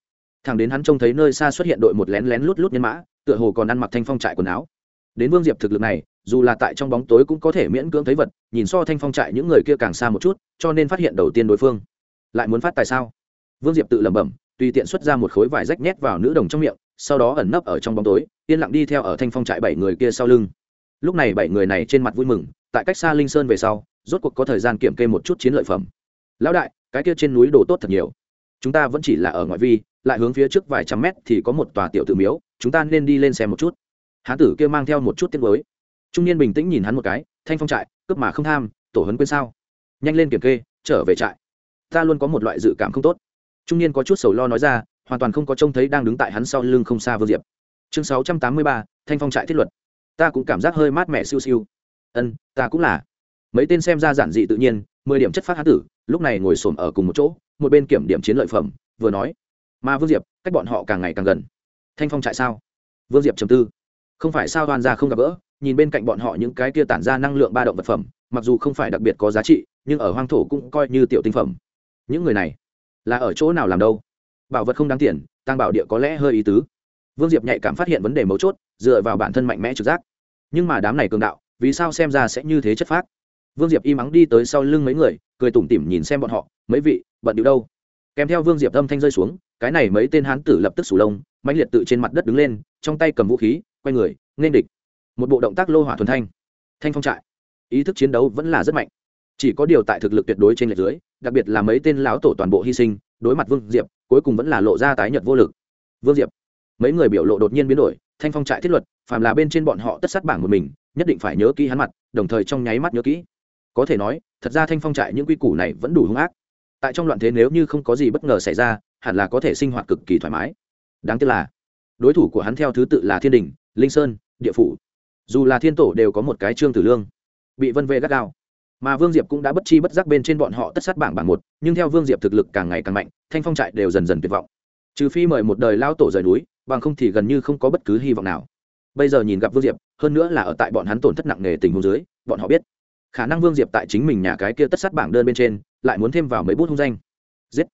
thằng đến hắn trông thấy nơi xa xuất hiện đội một lén lén lút lút nhân mã, tựa hồ còn ăn mặc thanh phong trại quần áo. Đến vương diệp thực lực này, dù là tại trong bóng tối cũng có thể miễn cưỡng thấy vật, nhìn so thanh phong trại những người kia càng xa một chút, cho nên phát hiện đầu tiên đối phương. Lại muốn phát tại sao? Vương diệp tự lẩm bẩm, tùy tiện xuất ra một khối vải rách nhét vào nữ đồng trong miệng, sau đó ẩn nấp ở trong bóng tối, yên lặng đi theo ở thanh phong trại bảy người kia sau lưng. Lúc này bảy người này trên mặt vui mừng, tại cách xa linh sơn về sau, rốt cuộc có thời gian kiểm kê một chút chiến lợi phẩm. Lão đại, cái kia trên núi đồ tốt thật nhiều. Chúng ta vẫn chỉ là ở ngoại vi lại hướng phía trước vài trăm mét thì có một tòa tiểu tự miếu, chúng ta nên đi lên xem một chút. Hán tử kia mang theo một chút tiết mới trung niên bình tĩnh nhìn hắn một cái, thanh phong trại, cướp mà không tham, tổ hấn quên sao? Nhanh lên kiểm kê, trở về trại. Ta luôn có một loại dự cảm không tốt. Trung niên có chút sầu lo nói ra, hoàn toàn không có trông thấy đang đứng tại hắn sau lưng không xa vương diệp. Chương sáu trăm tám mươi ba, thanh phong trại thiết luật. Ta cũng cảm giác hơi mát mẻ siêu siêu. Ân, ta cũng là. Mấy tên xem ra giản dị tự nhiên, mười điểm chất phát hán tử, lúc này ngồi xổm ở cùng một chỗ, một bên kiểm điểm chiến lợi phẩm, vừa nói mà vương diệp cách bọn họ càng ngày càng gần thanh phong trại sao vương diệp trầm tư không phải sao đoàn ra không gặp gỡ nhìn bên cạnh bọn họ những cái kia tản ra năng lượng ba động vật phẩm mặc dù không phải đặc biệt có giá trị nhưng ở hoang thổ cũng coi như tiểu tinh phẩm những người này là ở chỗ nào làm đâu bảo vật không đáng tiền tăng bảo địa có lẽ hơi ý tứ vương diệp nhạy cảm phát hiện vấn đề mấu chốt dựa vào bản thân mạnh mẽ trực giác nhưng mà đám này cường đạo vì sao xem ra sẽ như thế chất phác vương diệp im ắng đi tới sau lưng mấy người cười tủm tỉm nhìn xem bọn họ mấy vị bận điệu đâu kèm theo vương diệp âm thanh rơi xuống, cái này mấy tên hán tử lập tức sủ lông mạnh liệt tự trên mặt đất đứng lên, trong tay cầm vũ khí, quay người, nên địch. Một bộ động tác lô hỏa thuần thanh. Thanh phong trại. Ý thức chiến đấu vẫn là rất mạnh. Chỉ có điều tại thực lực tuyệt đối trên lệch dưới, đặc biệt là mấy tên lão tổ toàn bộ hy sinh, đối mặt vương diệp, cuối cùng vẫn là lộ ra tái nhật vô lực. Vương diệp. Mấy người biểu lộ đột nhiên biến đổi, thanh phong trại thiết luật, phàm là bên trên bọn họ tất sát bảng một mình, nhất định phải nhớ kỹ hắn mặt, đồng thời trong nháy mắt nhớ kỹ. Có thể nói, thật ra thanh phong trại những quy củ này vẫn đủ hung ác tại trong loạn thế nếu như không có gì bất ngờ xảy ra, hẳn là có thể sinh hoạt cực kỳ thoải mái. Đáng tiếc là, đối thủ của hắn theo thứ tự là thiên đình, linh sơn, địa phủ. Dù là thiên tổ đều có một cái trương tử lương, bị vân vệ gắt gao. Mà vương diệp cũng đã bất chi bất giác bên trên bọn họ tất sát bảng bảng một, nhưng theo vương diệp thực lực càng ngày càng mạnh, thanh phong trại đều dần dần tuyệt vọng. Trừ phi mời một đời lao tổ rời núi, bằng không thì gần như không có bất cứ hy vọng nào. Bây giờ nhìn gặp vương diệp, hơn nữa là ở tại bọn hắn tổn thất nặng nề tình huống dưới, bọn họ biết khả năng vương diệp tại chính mình nhà cái kia tất sát bảng đơn bên trên, lại muốn thêm vào mấy bút hung danh. Giết.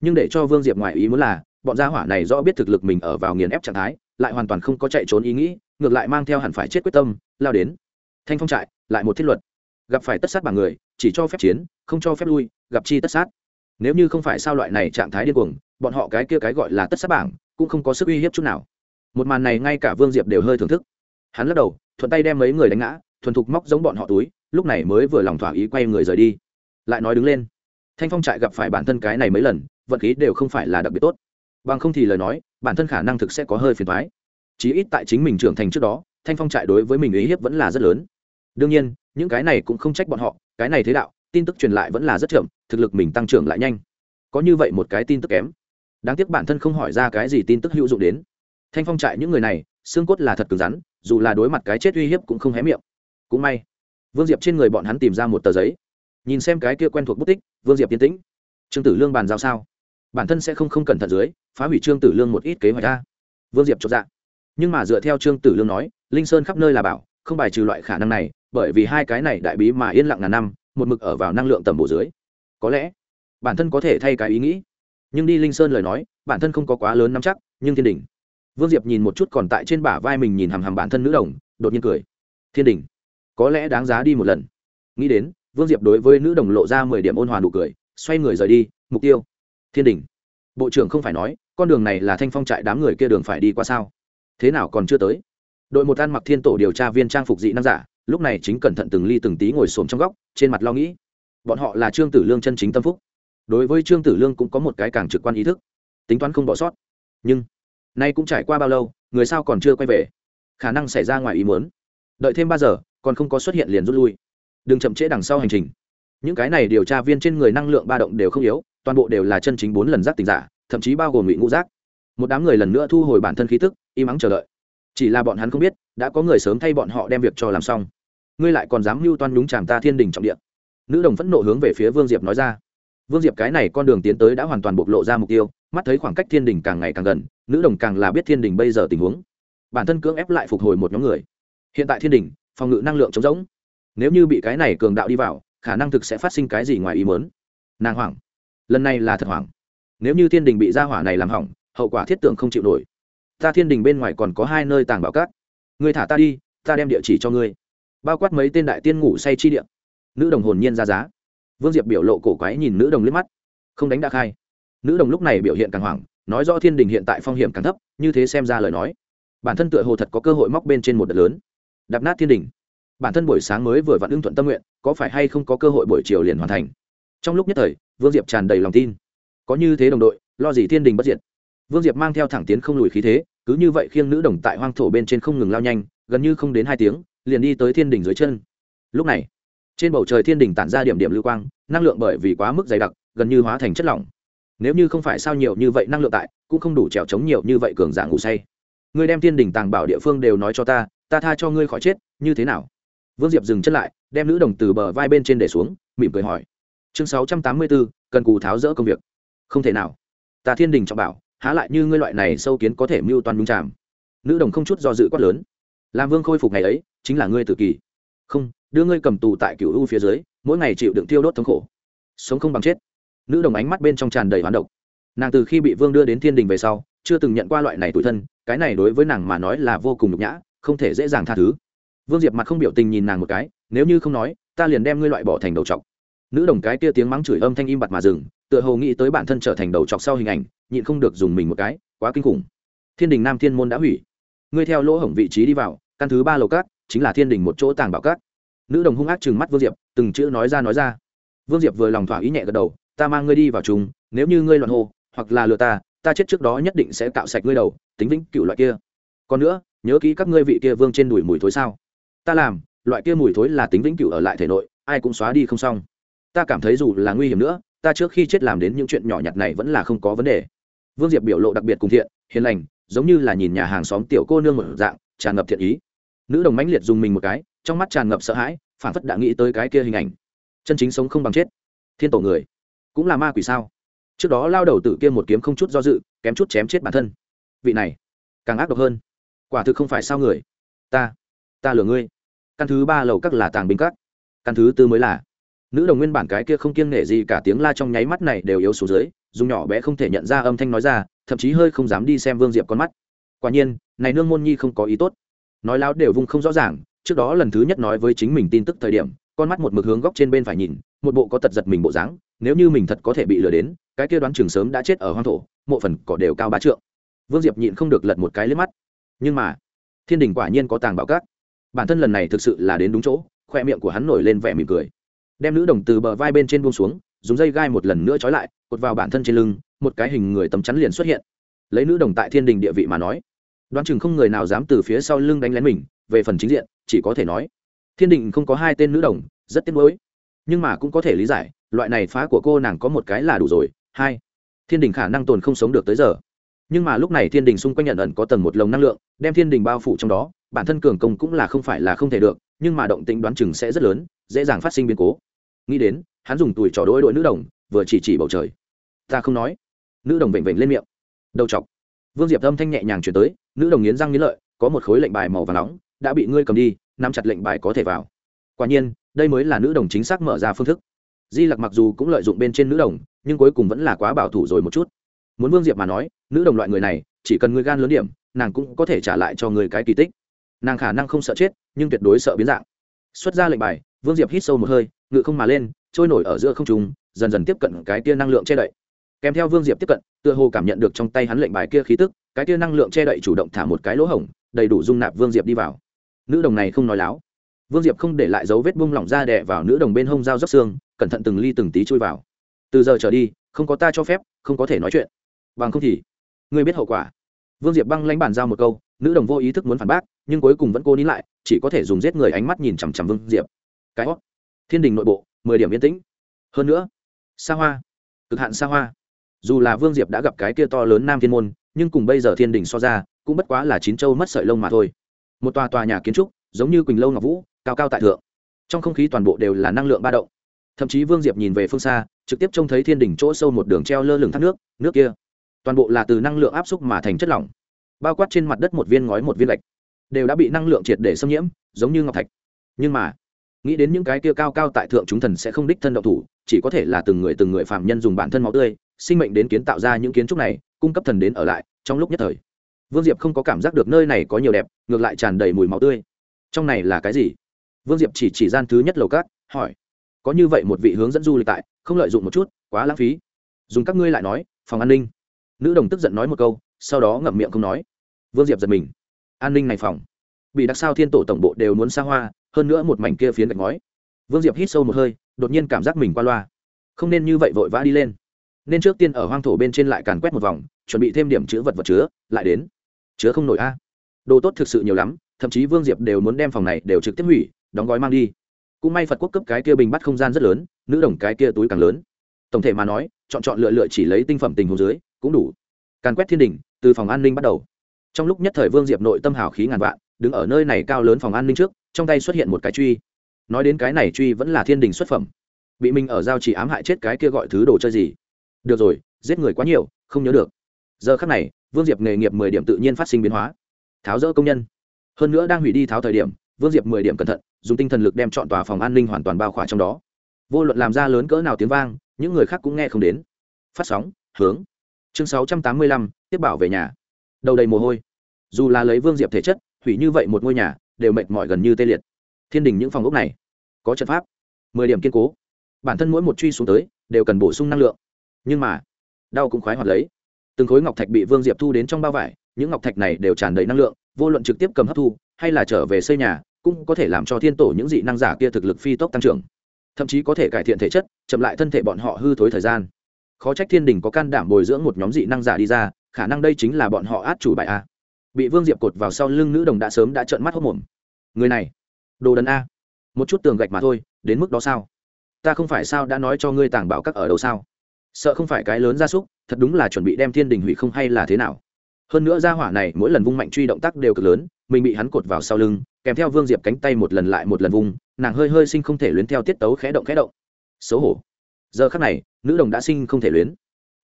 Nhưng để cho vương diệp ngoài ý muốn là, bọn gia hỏa này rõ biết thực lực mình ở vào nghiền ép trạng thái, lại hoàn toàn không có chạy trốn ý nghĩ, ngược lại mang theo hẳn phải chết quyết tâm, lao đến. Thanh phong trại, lại một thiết luật. Gặp phải tất sát bảng người, chỉ cho phép chiến, không cho phép lui, gặp chi tất sát. Nếu như không phải sao loại này trạng thái điên cuồng, bọn họ cái kia cái gọi là tất sát bảng, cũng không có sức uy hiếp chút nào. Một màn này ngay cả vương diệp đều hơi thưởng thức. Hắn lắc đầu, thuận tay đem mấy người đánh ngã, thuần thục móc giống bọn họ túi lúc này mới vừa lòng thỏa ý quay người rời đi. Lại nói đứng lên. Thanh phong trại gặp phải bản thân cái này mấy lần, vận khí đều không phải là đặc biệt tốt. Bằng không thì lời nói, bản thân khả năng thực sẽ có hơi phiền thoái chí ít tại chính mình trưởng thành trước đó, thanh phong trại đối với mình ý hiếp vẫn là rất lớn. Đương nhiên, những cái này cũng không trách bọn họ, cái này thế đạo, tin tức truyền lại vẫn là rất chậm, thực lực mình tăng trưởng lại nhanh. Có như vậy một cái tin tức kém. Đáng tiếc bản thân không hỏi ra cái gì tin tức hữu dụng đến. Thanh phong trại những người này, xương cốt là thật cứng rắn, dù là đối mặt cái chết uy hiếp cũng không hé miệng. Cũng may vương diệp trên người bọn hắn tìm ra một tờ giấy. Nhìn xem cái kia quen thuộc bút tích, vương diệp tiến tĩnh. Trương tử lương bàn giao sao? Bản thân sẽ không không cẩn thận dưới, phá hủy trương tử lương một ít kế hoạch ra. Vương diệp chột dạ. Nhưng mà dựa theo trương tử lương nói, linh sơn khắp nơi là bảo, không bài trừ loại khả năng này, bởi vì hai cái này đại bí mà yên lặng ngàn năm, một mực ở vào năng lượng tầm bổ dưới. Có lẽ, bản thân có thể thay cái ý nghĩ. Nhưng đi linh sơn lời nói, bản thân không có quá lớn nắm chắc, nhưng thiên đình. Vương diệp nhìn một chút còn tại trên bả vai mình nhìn hằm hằm bản thân nữ đồng, đột nhiên cười. Thiên đình có lẽ đáng giá đi một lần. Nghĩ đến, vương diệp đối với nữ đồng lộ ra mười điểm ôn hòa nụ cười, xoay người rời đi, mục tiêu. Thiên đình. Bộ trưởng không phải nói, con đường này là thanh phong trại đám người kia đường phải đi qua sao? Thế nào còn chưa tới? Đội một ăn mặc thiên tổ điều tra viên trang phục dị năng giả, lúc này chính cẩn thận từng ly từng tí ngồi xổm trong góc, trên mặt lo nghĩ. Bọn họ là trương tử lương chân chính tâm phúc. Đối với trương tử lương cũng có một cái càng trực quan ý thức. Tính toán không bỏ sót. Nhưng, nay cũng trải qua bao lâu, người sao còn chưa quay về? Khả năng xảy ra ngoài ý muốn. Đợi thêm ba giờ còn không có xuất hiện liền rút lui. Đừng chậm trễ đằng sau hành trình. Những cái này điều tra viên trên người năng lượng ba động đều không yếu, toàn bộ đều là chân chính bốn lần giác tình giả, thậm chí bao gồm ngụy ngũ giác. Một đám người lần nữa thu hồi bản thân khí tức, im ắng chờ đợi. Chỉ là bọn hắn không biết, đã có người sớm thay bọn họ đem việc cho làm xong. Ngươi lại còn dám mưu toan nhúng chàm ta thiên đình trọng địa. Nữ đồng phẫn nộ hướng về phía vương diệp nói ra. Vương diệp cái này con đường tiến tới đã hoàn toàn bộc lộ ra mục tiêu, mắt thấy khoảng cách thiên đình càng ngày càng gần, nữ đồng càng là biết thiên đình bây giờ tình huống. Bản thân cưỡng ép lại phục hồi một nhóm người. Hiện tại thiên đình phòng ngự năng lượng trống rỗng. Nếu như bị cái này cường đạo đi vào, khả năng thực sẽ phát sinh cái gì ngoài ý mớn nàng hoảng. Lần này là thật hoảng. Nếu như thiên đình bị gia hỏa này làm hỏng, hậu quả thiết tưởng không chịu nổi. Ta thiên đình bên ngoài còn có hai nơi tàng bảo cát. Ngươi thả ta đi, ta đem địa chỉ cho ngươi. Bao quát mấy tên đại tiên ngủ say chi điện nữ đồng hồn nhiên ra giá. Vương diệp biểu lộ cổ quái nhìn nữ đồng liếc mắt. Không đánh đã khai. Nữ đồng lúc này biểu hiện càng hoảng, nói rõ thiên đình hiện tại phong hiểm càng thấp, như thế xem ra lời nói. Bản thân tựa hồ thật có cơ hội móc bên trên một đợt lớn đạp nát thiên đình. Bản thân buổi sáng mới vừa vặn ưng thuận tâm nguyện, có phải hay không có cơ hội buổi chiều liền hoàn thành? Trong lúc nhất thời, vương diệp tràn đầy lòng tin. Có như thế đồng đội, lo gì thiên đình bất diệt? Vương diệp mang theo thẳng tiến không lùi khí thế, cứ như vậy khiêng nữ đồng tại hoang thổ bên trên không ngừng lao nhanh, gần như không đến hai tiếng, liền đi tới thiên đình dưới chân. Lúc này, trên bầu trời thiên đình tản ra điểm điểm lưu quang, năng lượng bởi vì quá mức dày đặc, gần như hóa thành chất lỏng. Nếu như không phải sao nhiều như vậy năng lượng tại, cũng không đủ trèo chống nhiều như vậy cường giả ngủ say. Người đem thiên đình tàng bảo địa phương đều nói cho ta ta tha cho ngươi khỏi chết, như thế nào? Vương diệp dừng chân lại, đem nữ đồng từ bờ vai bên trên để xuống, mỉm cười hỏi. Chương sáu trăm tám mươi bốn cần cù tháo rỡ công việc. Không thể nào. Ta thiên đình trọng bảo, há lại như ngươi loại này sâu kiến có thể mưu toàn đúng tràm nữ đồng không chút do dự quát lớn. Làm vương khôi phục ngày ấy, chính là ngươi tự kỳ không, đưa ngươi cầm tù tại cựu u phía dưới, mỗi ngày chịu đựng tiêu đốt thống khổ. Sống không bằng chết. Nữ đồng ánh mắt bên trong tràn đầy hoán độc. Nàng từ khi bị vương đưa đến thiên đình về sau, chưa từng nhận qua loại này tủi thân, cái này đối với nàng mà nói là vô cùng nhục nhã không thể dễ dàng tha thứ. Vương diệp mặt không biểu tình nhìn nàng một cái, nếu như không nói, ta liền đem ngươi loại bỏ thành đầu trọc. Nữ đồng cái kia tiếng mắng chửi âm thanh im bặt mà dừng, tựa hồ nghĩ tới bản thân trở thành đầu trọc sau hình ảnh, nhịn không được dùng mình một cái, quá kinh khủng. Thiên đình nam thiên môn đã hủy. Ngươi theo lỗ hổng vị trí đi vào, căn thứ ba lầu cát chính là thiên đình một chỗ tàng bảo cát nữ đồng hung ác chừng mắt vương diệp, từng chữ nói ra nói ra. Vương diệp vừa lòng thỏa ý nhẹ gật đầu, ta mang ngươi đi vào chúng nếu như ngươi loạn hô, hoặc là lừa ta ta chết trước đó nhất định sẽ cạo sạch ngươi đầu, tính vĩnh cựu loại kia. Còn nữa nhớ kỹ các ngươi vị kia vương trên đùi mùi thối sao? Ta làm, loại kia mùi thối là tính vĩnh cửu ở lại thể nội, ai cũng xóa đi không xong. Ta cảm thấy dù là nguy hiểm nữa, ta trước khi chết làm đến những chuyện nhỏ nhặt này vẫn là không có vấn đề. Vương diệp biểu lộ đặc biệt cùng thiện, hiền lành, giống như là nhìn nhà hàng xóm tiểu cô nương một dạng, tràn ngập thiện ý. Nữ đồng mãnh liệt dùng mình một cái, trong mắt tràn ngập sợ hãi phản phất đã nghĩ tới cái kia hình ảnh. Chân chính sống không bằng chết. Thiên tổ người, cũng là ma quỷ sao? Trước đó lao đầu tử kia một kiếm không chút do dự, kém chút chém chết bản thân. Vị này, càng ác độc hơn quả thực không phải sao người. Ta ta lừa ngươi. Căn thứ ba lầu các là tàng binh các. Căn thứ tư mới là. Nữ đồng nguyên bản cái kia không kiêng nể gì cả tiếng la trong nháy mắt này đều yếu xuống dưới, dùng nhỏ bé không thể nhận ra âm thanh nói ra, thậm chí hơi không dám đi xem vương diệp con mắt. Quả nhiên, này nương môn nhi không có ý tốt. Nói láo đều vung không rõ ràng, trước đó lần thứ nhất nói với chính mình tin tức thời điểm, con mắt một mực hướng góc trên bên phải nhìn, một bộ có tật giật mình bộ dáng, nếu như mình thật có thể bị lừa đến, cái kia đoán trường sớm đã chết ở hoang thổ, mộ phần cỏ đều cao bá trượng. Vương diệp nhịn không được lật một cái lên mắt nhưng mà, thiên đình quả nhiên có tàng bảo cát bản thân lần này thực sự là đến đúng chỗ, khoe miệng của hắn nổi lên vẻ mỉm cười. Đem nữ đồng từ bờ vai bên trên buông xuống, dùng dây gai một lần nữa trói lại, cột vào bản thân trên lưng, một cái hình người tấm chắn liền xuất hiện. Lấy nữ đồng tại thiên đình địa vị mà nói, đoán chừng không người nào dám từ phía sau lưng đánh lén mình, về phần chính diện, chỉ có thể nói, thiên đình không có hai tên nữ đồng, rất tiếc nuối. Nhưng mà cũng có thể lý giải, loại này phá của cô nàng có một cái là đủ rồi, hai, thiên đình khả năng tồn không sống được tới giờ nhưng mà lúc này thiên đình xung quanh nhận ẩn có tầng một lồng năng lượng, đem thiên đình bao phủ trong đó, bản thân cường công cũng là không phải là không thể được, nhưng mà động tĩnh đoán chừng sẽ rất lớn, dễ dàng phát sinh biến cố. Nghĩ đến, hắn dùng tuổi trò đôi đội nữ đồng, vừa chỉ chỉ bầu trời. Ta không nói. Nữ đồng vểnh vểnh lên miệng. Đầu chọc. Vương diệp âm thanh nhẹ nhàng chuyển tới, nữ đồng nghiến răng nghiến lợi, có một khối lệnh bài màu và nóng, đã bị ngươi cầm đi, nắm chặt lệnh bài có thể vào. Quả nhiên, đây mới là nữ đồng chính xác mở ra phương thức. Di lặc mặc dù cũng lợi dụng bên trên nữ đồng, nhưng cuối cùng vẫn là quá bảo thủ rồi một chút. Muốn vương diệp mà nói nữ đồng loại người này, chỉ cần người gan lớn điểm, nàng cũng có thể trả lại cho người cái kỳ tích. Nàng khả năng không sợ chết, nhưng tuyệt đối sợ biến dạng. Xuất ra lệnh bài, vương diệp hít sâu một hơi, ngự không mà lên, trôi nổi ở giữa không trùng dần dần tiếp cận cái tia năng lượng che đậy. Kèm theo vương diệp tiếp cận, tựa hồ cảm nhận được trong tay hắn lệnh bài kia khí tức, cái tia năng lượng che đậy chủ động thả một cái lỗ hổng, đầy đủ dung nạp vương diệp đi vào. Nữ đồng này không nói láo. Vương diệp không để lại dấu vết bung lỏng ra đè vào nữ đồng bên hông dao dốc xương, cẩn thận từng ly từng tí chui vào. Từ giờ trở đi, không có ta cho phép, không có thể nói chuyện. Bằng không thì ngươi biết hậu quả. Vương diệp băng lãnh bàn giao một câu, nữ đồng vô ý thức muốn phản bác, nhưng cuối cùng vẫn cố nín lại, chỉ có thể dùng giết người ánh mắt nhìn chằm chằm vương diệp. Cái hót thiên đình nội bộ, mười điểm yên tĩnh. Hơn nữa xa hoa, cực hạn xa hoa. Dù là vương diệp đã gặp cái kia to lớn nam thiên môn, nhưng cùng bây giờ thiên đình so ra, cũng bất quá là chín châu mất sợi lông mà thôi. Một tòa tòa nhà kiến trúc, giống như quỳnh lâu ngọc vũ, cao cao tại thượng. Trong không khí toàn bộ đều là năng lượng ba động. Thậm chí vương diệp nhìn về phương xa, trực tiếp trông thấy thiên đỉnh chỗ sâu một đường treo lơ lửng thác nước nước kia toàn bộ là từ năng lượng áp xúc mà thành chất lỏng, bao quát trên mặt đất một viên ngói một viên lạch đều đã bị năng lượng triệt để xâm nhiễm, giống như ngọc thạch. Nhưng mà, nghĩ đến những cái kia cao cao tại thượng chúng thần sẽ không đích thân độc thủ, chỉ có thể là từng người từng người phạm nhân dùng bản thân máu tươi, sinh mệnh đến kiến tạo ra những kiến trúc này, cung cấp thần đến ở lại, trong lúc nhất thời. Vương diệp không có cảm giác được nơi này có nhiều đẹp, ngược lại tràn đầy mùi máu tươi. Trong này là cái gì? Vương diệp chỉ chỉ gian thứ nhất lầu cát, hỏi. Có như vậy một vị hướng dẫn du lịch tại, không lợi dụng một chút, quá lãng phí. Dùng các ngươi lại nói, phòng an ninh nữ đồng tức giận nói một câu, sau đó ngậm miệng không nói. Vương diệp giật mình. An ninh này phòng. Bị đặc sao thiên tổ tổng bộ đều muốn xa hoa, hơn nữa một mảnh kia phiến gạch ngói. Vương diệp hít sâu một hơi, đột nhiên cảm giác mình qua loa. Không nên như vậy vội vã đi lên. Nên trước tiên ở hoang thổ bên trên lại càn quét một vòng, chuẩn bị thêm điểm chữ vật vật chứa, lại đến. Chứa không nổi a. Đồ tốt thực sự nhiều lắm, thậm chí vương diệp đều muốn đem phòng này đều trực tiếp hủy, đóng gói mang đi. Cũng may phật quốc cấp cái kia bình bắt không gian rất lớn, nữ đồng cái kia túi càng lớn. Tổng thể mà nói, chọn chọn lựa lựa chỉ lấy tinh phẩm tình hồ dưới cũng đủ. Càn quét thiên đình, từ phòng an ninh bắt đầu. Trong lúc nhất thời vương diệp nội tâm hào khí ngàn vạn, đứng ở nơi này cao lớn phòng an ninh trước, trong tay xuất hiện một cái truy. Nói đến cái này truy vẫn là thiên đình xuất phẩm. Bị mình ở giao chỉ ám hại chết cái kia gọi thứ đồ chơi gì? Được rồi, giết người quá nhiều, không nhớ được. Giờ khắc này, vương diệp nghề nghiệp mười điểm tự nhiên phát sinh biến hóa. Tháo rỡ công nhân. Hơn nữa đang hủy đi tháo thời điểm, vương diệp mười điểm cẩn thận, dùng tinh thần lực đem chọn tòa phòng an ninh hoàn toàn bao khỏa trong đó. Vô luận làm ra lớn cỡ nào tiếng vang, những người khác cũng nghe không đến. Phát sóng, hướng chương sáu trăm tám mươi lăm, tiếp bảo về nhà. Đầu đầy mồ hôi. Dù là lấy vương diệp thể chất, hủy như vậy một ngôi nhà, đều mệt mỏi gần như tê liệt. Thiên đình những phòng ốc này, có trận pháp, mười điểm kiên cố. Bản thân mỗi một truy xuống tới, đều cần bổ sung năng lượng. Nhưng mà, đau cũng khoái hoạt lấy. Từng khối ngọc thạch bị vương diệp thu đến trong bao vải, những ngọc thạch này đều tràn đầy năng lượng, vô luận trực tiếp cầm hấp thu, hay là trở về xây nhà, cũng có thể làm cho thiên tổ những dị năng giả kia thực lực phi tốc tăng trưởng. Thậm chí có thể cải thiện thể chất, chậm lại thân thể bọn họ hư thối thời gian khó trách thiên đình có can đảm bồi dưỡng một nhóm dị năng giả đi ra, khả năng đây chính là bọn họ át chủ bài a. Bị vương diệp cột vào sau lưng nữ đồng đã sớm đã trợn mắt hốc mồm. Người này, đồ đần a. Một chút tường gạch mà thôi, đến mức đó sao? Ta không phải sao đã nói cho ngươi tàng bảo các ở đâu sao? Sợ không phải cái lớn gia súc, thật đúng là chuẩn bị đem thiên đình hủy không hay là thế nào? Hơn nữa gia hỏa này mỗi lần vung mạnh truy động tác đều cực lớn, mình bị hắn cột vào sau lưng, kèm theo vương diệp cánh tay một lần lại một lần vung, nàng hơi hơi sinh không thể luyến theo tiết tấu khẽ động khẽ động. Xấu hổ giờ khắc này, nữ đồng đã sinh không thể luyến.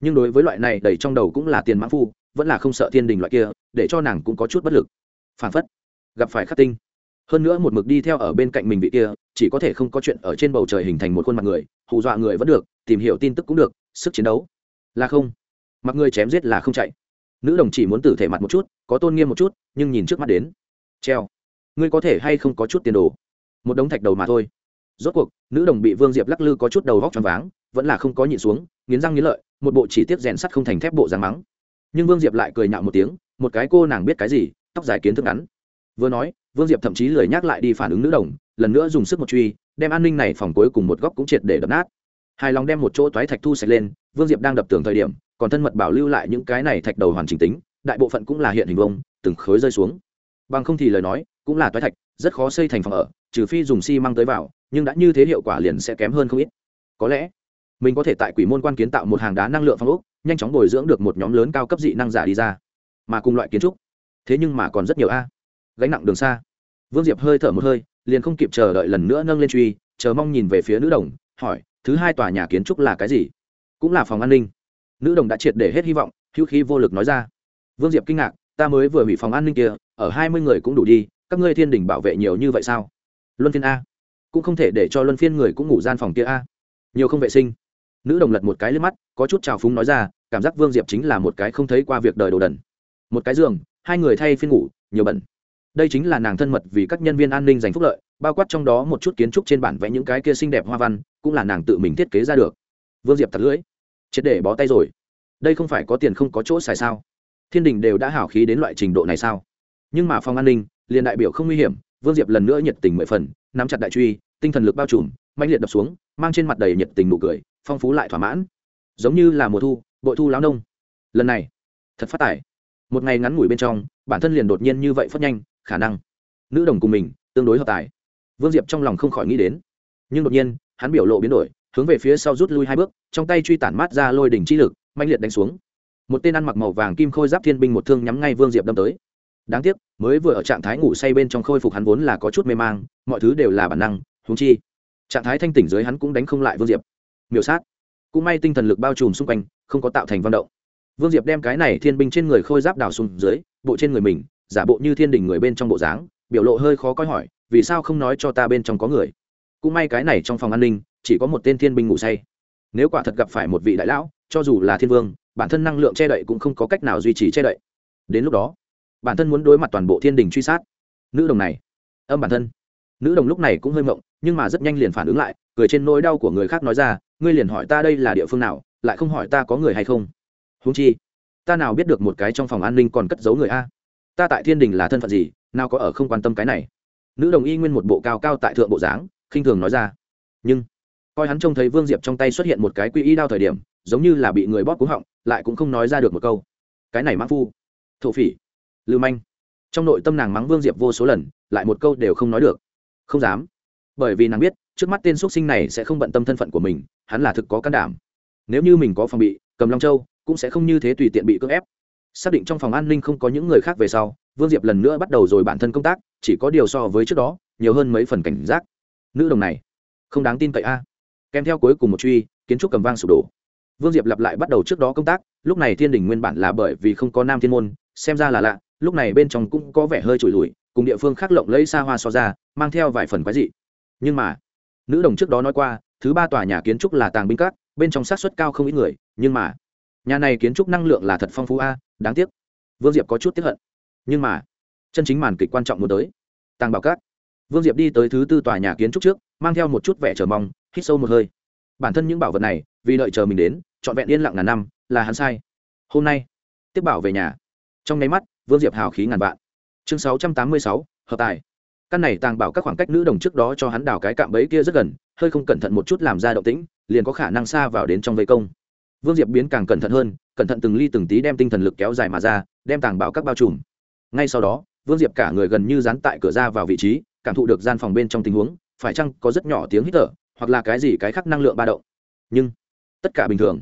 Nhưng đối với loại này đầy trong đầu cũng là tiền mãn phu, vẫn là không sợ thiên đình loại kia, để cho nàng cũng có chút bất lực. Phản phất, gặp phải khắc tinh. Hơn nữa một mực đi theo ở bên cạnh mình vị kia, chỉ có thể không có chuyện ở trên bầu trời hình thành một khuôn mặt người, hù dọa người vẫn được, tìm hiểu tin tức cũng được, sức chiến đấu. Là không. Mặc người chém giết là không chạy. Nữ đồng chỉ muốn tử thể mặt một chút, có tôn nghiêm một chút, nhưng nhìn trước mắt đến. Treo. Ngươi có thể hay không có chút tiền đồ? Một đống thạch đầu mà thôi rốt cuộc, nữ đồng bị vương diệp lắc lư có chút đầu vóc t r váng, vẫn là không có nhịn xuống, nghiến răng nghiến lợi, một bộ chỉ tiết rèn sắt không thành thép bộ dáng mắng. Nhưng vương diệp lại cười nhạo một tiếng, một cái cô nàng biết cái gì, tóc dài kiến thức ngắn. Vừa nói, vương diệp thậm chí lười nhắc lại đi phản ứng nữ đồng, lần nữa dùng sức một truy, đem an ninh này phòng cuối cùng một góc cũng triệt để đập nát. Hài lòng đem một chỗ toái thạch thu sạch lên, vương diệp đang đập tường thời điểm, còn thân mật bảo lưu lại những cái này thạch đầu hoàn chỉnh tính, đại bộ phận cũng là hiện hình vông từng khối rơi xuống. Bằng không thì lời nói, cũng là toái thạch, rất khó xây thành phòng ở trừ phi dùng xi măng tới vào, nhưng đã như thế hiệu quả liền sẽ kém hơn không ít. Có lẽ, mình có thể tại quỷ môn quan kiến tạo một hàng đá năng lượng phong ốc, nhanh chóng bồi dưỡng được một nhóm lớn cao cấp dị năng giả đi ra. Mà cùng loại kiến trúc. Thế nhưng mà còn rất nhiều a. Gánh nặng đường xa. Vương diệp hơi thở một hơi, liền không kịp chờ đợi lần nữa nâng lên truy, chờ mong nhìn về phía nữ đồng, hỏi, thứ hai tòa nhà kiến trúc là cái gì? Cũng là phòng an ninh. Nữ đồng đã triệt để hết hy vọng, hữu khí vô lực nói ra. Vương diệp kinh ngạc, ta mới vừa hủy phòng an ninh kia, ở hai mươi người cũng đủ đi, các ngươi thiên đình bảo vệ nhiều như vậy sao? Luân phiên a. Cũng không thể để cho luân phiên người cũng ngủ gian phòng kia a. Nhiều không vệ sinh. Nữ đồng lật một cái lên mắt, có chút trào phúng nói ra, cảm giác vương diệp chính là một cái không thấy qua việc đời đồ đần. Một cái giường, hai người thay phiên ngủ, nhiều bẩn. Đây chính là nàng thân mật vì các nhân viên an ninh giành phúc lợi, bao quát trong đó một chút kiến trúc trên bản vẽ những cái kia xinh đẹp hoa văn, cũng là nàng tự mình thiết kế ra được. Vương diệp thật lưỡi. Triệt để bó tay rồi. Đây không phải có tiền không có chỗ xài sao? Thiên đình đều đã hảo khí đến loại trình độ này sao? Nhưng mà phòng an ninh, liền đại biểu không nguy hiểm vương diệp lần nữa nhiệt tình mười phần, nắm chặt đại truy, tinh thần lực bao trùm mạnh liệt đập xuống, mang trên mặt đầy nhiệt tình nụ cười, phong phú lại thỏa mãn. Giống như là mùa thu, bội thu láo nông. Lần này, thật phát tải một ngày ngắn ngủi bên trong, bản thân liền đột nhiên như vậy phất nhanh, khả năng. Nữ đồng cùng mình, tương đối hợp tài. Vương diệp trong lòng không khỏi nghĩ đến. Nhưng đột nhiên, hắn biểu lộ biến đổi, hướng về phía sau rút lui hai bước, trong tay truy tản mát ra lôi đỉnh chi lực mạnh liệt đánh xuống. Một tên ăn mặc màu vàng kim khôi giáp thiên binh một thương nhắm ngay vương diệp đâm tới đáng tiếc, mới vừa ở trạng thái ngủ say bên trong khôi phục hắn vốn là có chút mê mang, mọi thứ đều là bản năng húng chi, trạng thái thanh tỉnh dưới hắn cũng đánh không lại vương diệp. Miểu sát. Cũng may tinh thần lực bao trùm xung quanh, không có tạo thành văn động. Vương diệp đem cái này thiên binh trên người khôi giáp đào xuống dưới, bộ trên người mình, giả bộ như thiên đình người bên trong bộ dáng, biểu lộ hơi khó coi hỏi, vì sao không nói cho ta bên trong có người? Cũng may cái này trong phòng an ninh, chỉ có một tên thiên binh ngủ say. Nếu quả thật gặp phải một vị đại lão, cho dù là thiên vương, bản thân năng lượng che đậy cũng không có cách nào duy trì che đậy. Đến lúc đó bản thân muốn đối mặt toàn bộ thiên đình truy sát. Nữ đồng này, âm bản thân. Nữ đồng lúc này cũng hơi mộng, nhưng mà rất nhanh liền phản ứng lại, cười trên nỗi đau của người khác nói ra, ngươi liền hỏi ta đây là địa phương nào, lại không hỏi ta có người hay không? Húng chi, ta nào biết được một cái trong phòng an ninh còn cất giấu người a? Ta tại thiên đình là thân phận gì, nào có ở không quan tâm cái này? Nữ đồng y nguyên một bộ cao cao tại thượng bộ dáng, khinh thường nói ra, nhưng, coi hắn trông thấy vương diệp trong tay xuất hiện một cái quy y đao thời điểm, giống như là bị người bóp cúng họng, lại cũng không nói ra được một câu. Cái này mãn phu, thổ phỉ lưu manh. Trong nội tâm nàng mắng vương diệp vô số lần, lại một câu đều không nói được. Không dám. Bởi vì nàng biết, trước mắt tên x sinh này sẽ không bận tâm thân phận của mình, hắn là thực có can đảm. Nếu như mình có phòng bị, cầm long châu, cũng sẽ không như thế tùy tiện bị cưỡng ép. Xác định trong phòng an ninh không có những người khác về sau, vương diệp lần nữa bắt đầu rồi bản thân công tác, chỉ có điều so với trước đó, nhiều hơn mấy phần cảnh giác. Nữ đồng này, không đáng tin cậy a. Kèm theo cuối cùng một truy, kiến trúc cầm vang sụp đổ. Vương diệp lặp lại bắt đầu trước đó công tác, lúc này thiên đình nguyên bản là bởi vì không có nam thiên môn, xem ra là lạ lúc này bên trong cũng có vẻ hơi trùi lùi, cùng địa phương khác lộng lấy xa hoa so ra, mang theo vài phần quái dị. Nhưng mà, nữ đồng trước đó nói qua, thứ ba tòa nhà kiến trúc là tàng binh cát bên trong sát xuất cao không ít người, nhưng mà, nhà này kiến trúc năng lượng là thật phong phú a, đáng tiếc. Vương diệp có chút tiếp hận. Nhưng mà, chân chính màn kịch quan trọng muốn tới, tàng bảo cát vương diệp đi tới thứ tư tòa nhà kiến trúc trước, mang theo một chút vẻ chờ mong, hít sâu một hơi. Bản thân những bảo vật này, vì đợi chờ mình đến, trọn vẹn yên lặng ngàn năm, là hắn sai. Hôm nay, tiếp bảo về nhà. Trong nháy mắt vương diệp hào khí ngàn vạn. Chương sáu trăm tám mươi sáu, hợp tài. Căn này tàng bảo các khoảng cách nữ đồng trước đó cho hắn đào cái cạm bẫy kia rất gần, hơi không cẩn thận một chút làm ra động tĩnh, liền có khả năng xa vào đến trong vây công. Vương diệp biến càng cẩn thận hơn, cẩn thận từng ly từng tí đem tinh thần lực kéo dài mà ra, đem tàng bảo các bao trùm. Ngay sau đó, vương diệp cả người gần như dán tại cửa ra vào vị trí, cảm thụ được gian phòng bên trong tình huống, phải chăng có rất nhỏ tiếng hít thở, hoặc là cái gì cái khác năng lượng ba động. Nhưng, tất cả bình thường.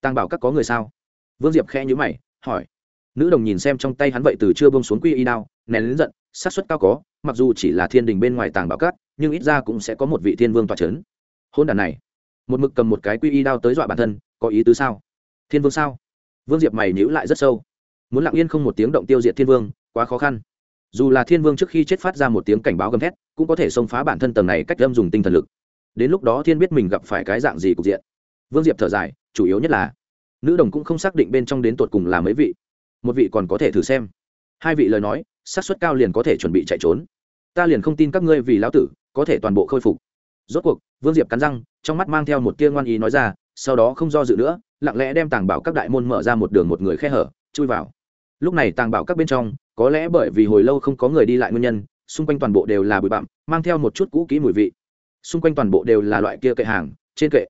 Tàng bảo các có người sao? Vương diệp khẽ nhữ mày, hỏi nữ đồng nhìn xem trong tay hắn vậy từ chưa bông xuống quy y đao, nén lính giận sát xuất cao có, mặc dù chỉ là thiên đình bên ngoài tàng bảo cát nhưng ít ra cũng sẽ có một vị thiên vương tọa c h ấ n hôn đàn này, một mực cầm một cái quy y đao tới dọa bản thân, có ý tứ sao? Thiên vương sao? Vương diệp mày nhữ lại rất sâu. Muốn lặng yên không một tiếng động tiêu diệt thiên vương, quá khó khăn. Dù là thiên vương trước khi chết phát ra một tiếng cảnh báo gầm thét, cũng có thể xông phá bản thân tầng này cách lâm dùng tinh thần lực. Đến lúc đó thiên biết mình gặp phải cái dạng gì cục diện. Vương diệp thở dài, chủ yếu nhất là, nữ đồng cũng không xác định bên trong đến tột cùng là mấy vị một vị còn có thể thử xem. Hai vị lời nói sát suất cao liền có thể chuẩn bị chạy trốn. Ta liền không tin các ngươi vì lão tử có thể toàn bộ khôi phục. Rốt cuộc, vương diệp cắn răng, trong mắt mang theo một tia ngoan ý nói ra, sau đó không do dự nữa, lặng lẽ đem tàng bảo các đại môn mở ra một đường một người khe hở, chui vào. Lúc này tàng bảo các bên trong, có lẽ bởi vì hồi lâu không có người đi lại nguyên nhân, xung quanh toàn bộ đều là bụi bặm, mang theo một chút cũ kỹ mùi vị. Xung quanh toàn bộ đều là loại kia kệ hàng, trên kệ.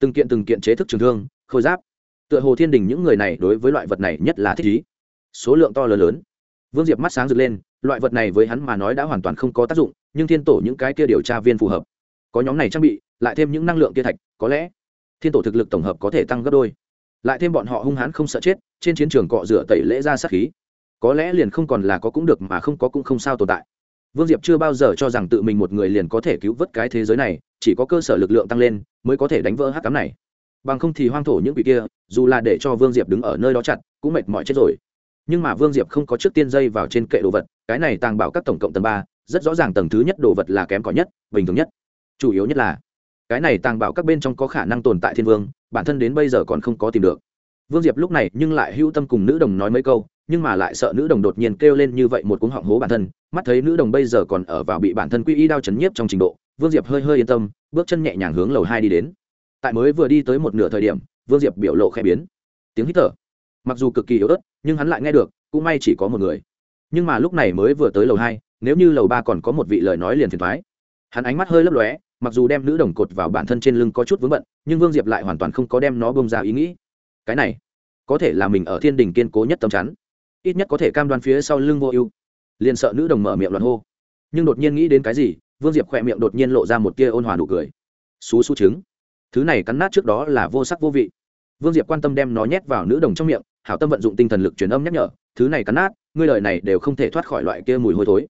Từng kiện từng kiện chế thức trường thương, khôi giáp. Tựa hồ thiên đình những người này đối với loại vật này nhất là thích ý số lượng to lớn lớn. Vương diệp mắt sáng rực lên, loại vật này với hắn mà nói đã hoàn toàn không có tác dụng, nhưng thiên tổ những cái kia điều tra viên phù hợp. Có nhóm này trang bị, lại thêm những năng lượng kia thạch, có lẽ thiên tổ thực lực tổng hợp có thể tăng gấp đôi. Lại thêm bọn họ hung hãn không sợ chết, trên chiến trường cọ rửa tẩy lễ ra sát khí. Có lẽ liền không còn là có cũng được mà không có cũng không sao tồn tại. Vương diệp chưa bao giờ cho rằng tự mình một người liền có thể cứu vớt cái thế giới này, chỉ có cơ sở lực lượng tăng lên mới có thể đánh vỡ hắc cám này. Bằng không thì hoang thổ những vị kia, dù là để cho vương diệp đứng ở nơi đó chặt, cũng mệt mỏi chết rồi nhưng mà vương diệp không có trước tiên dây vào trên kệ đồ vật, cái này tàng bảo các tổng cộng tầng ba, rất rõ ràng tầng thứ nhất đồ vật là kém cỏi nhất, bình thường nhất. Chủ yếu nhất là, cái này tàng bảo các bên trong có khả năng tồn tại thiên vương, bản thân đến bây giờ còn không có tìm được. Vương diệp lúc này nhưng lại hưu tâm cùng nữ đồng nói mấy câu, nhưng mà lại sợ nữ đồng đột nhiên kêu lên như vậy một cuống họng hố bản thân, mắt thấy nữ đồng bây giờ còn ở vào bị bản thân quy y đao chấn nhiếp trong trình độ, vương diệp hơi hơi yên tâm, bước chân nhẹ nhàng hướng lầu hai đi đến. Tại mới vừa đi tới một nửa thời điểm, vương diệp biểu lộ khẽ biến. Tiếng hít thở mặc dù cực kỳ yếu ớt, nhưng hắn lại nghe được, cũng may chỉ có một người. Nhưng mà lúc này mới vừa tới lầu hai, nếu như lầu ba còn có một vị lời nói liền phiền thoái. Hắn ánh mắt hơi lấp lóe, mặc dù đem nữ đồng cột vào bản thân trên lưng có chút vướng bận, nhưng vương diệp lại hoàn toàn không có đem nó bông ra ý nghĩ. Cái này, có thể là mình ở thiên đình kiên cố nhất tâm chắn. Ít nhất có thể cam đoan phía sau lưng vô ưu. Liền sợ nữ đồng mở miệng loạn hô. Nhưng đột nhiên nghĩ đến cái gì, vương diệp khỏe miệng đột nhiên lộ ra một tia ôn hòa nụ cười. Xú xú trứng. Thứ này cắn nát trước đó là vô sắc vô vị. Vương diệp quan tâm đem nó nhét vào nữ đồng trong miệng hảo tâm vận dụng tinh thần lực truyền âm nhắc nhở, thứ này cắn nát, ngươi lời này đều không thể thoát khỏi loại kia mùi hôi thối.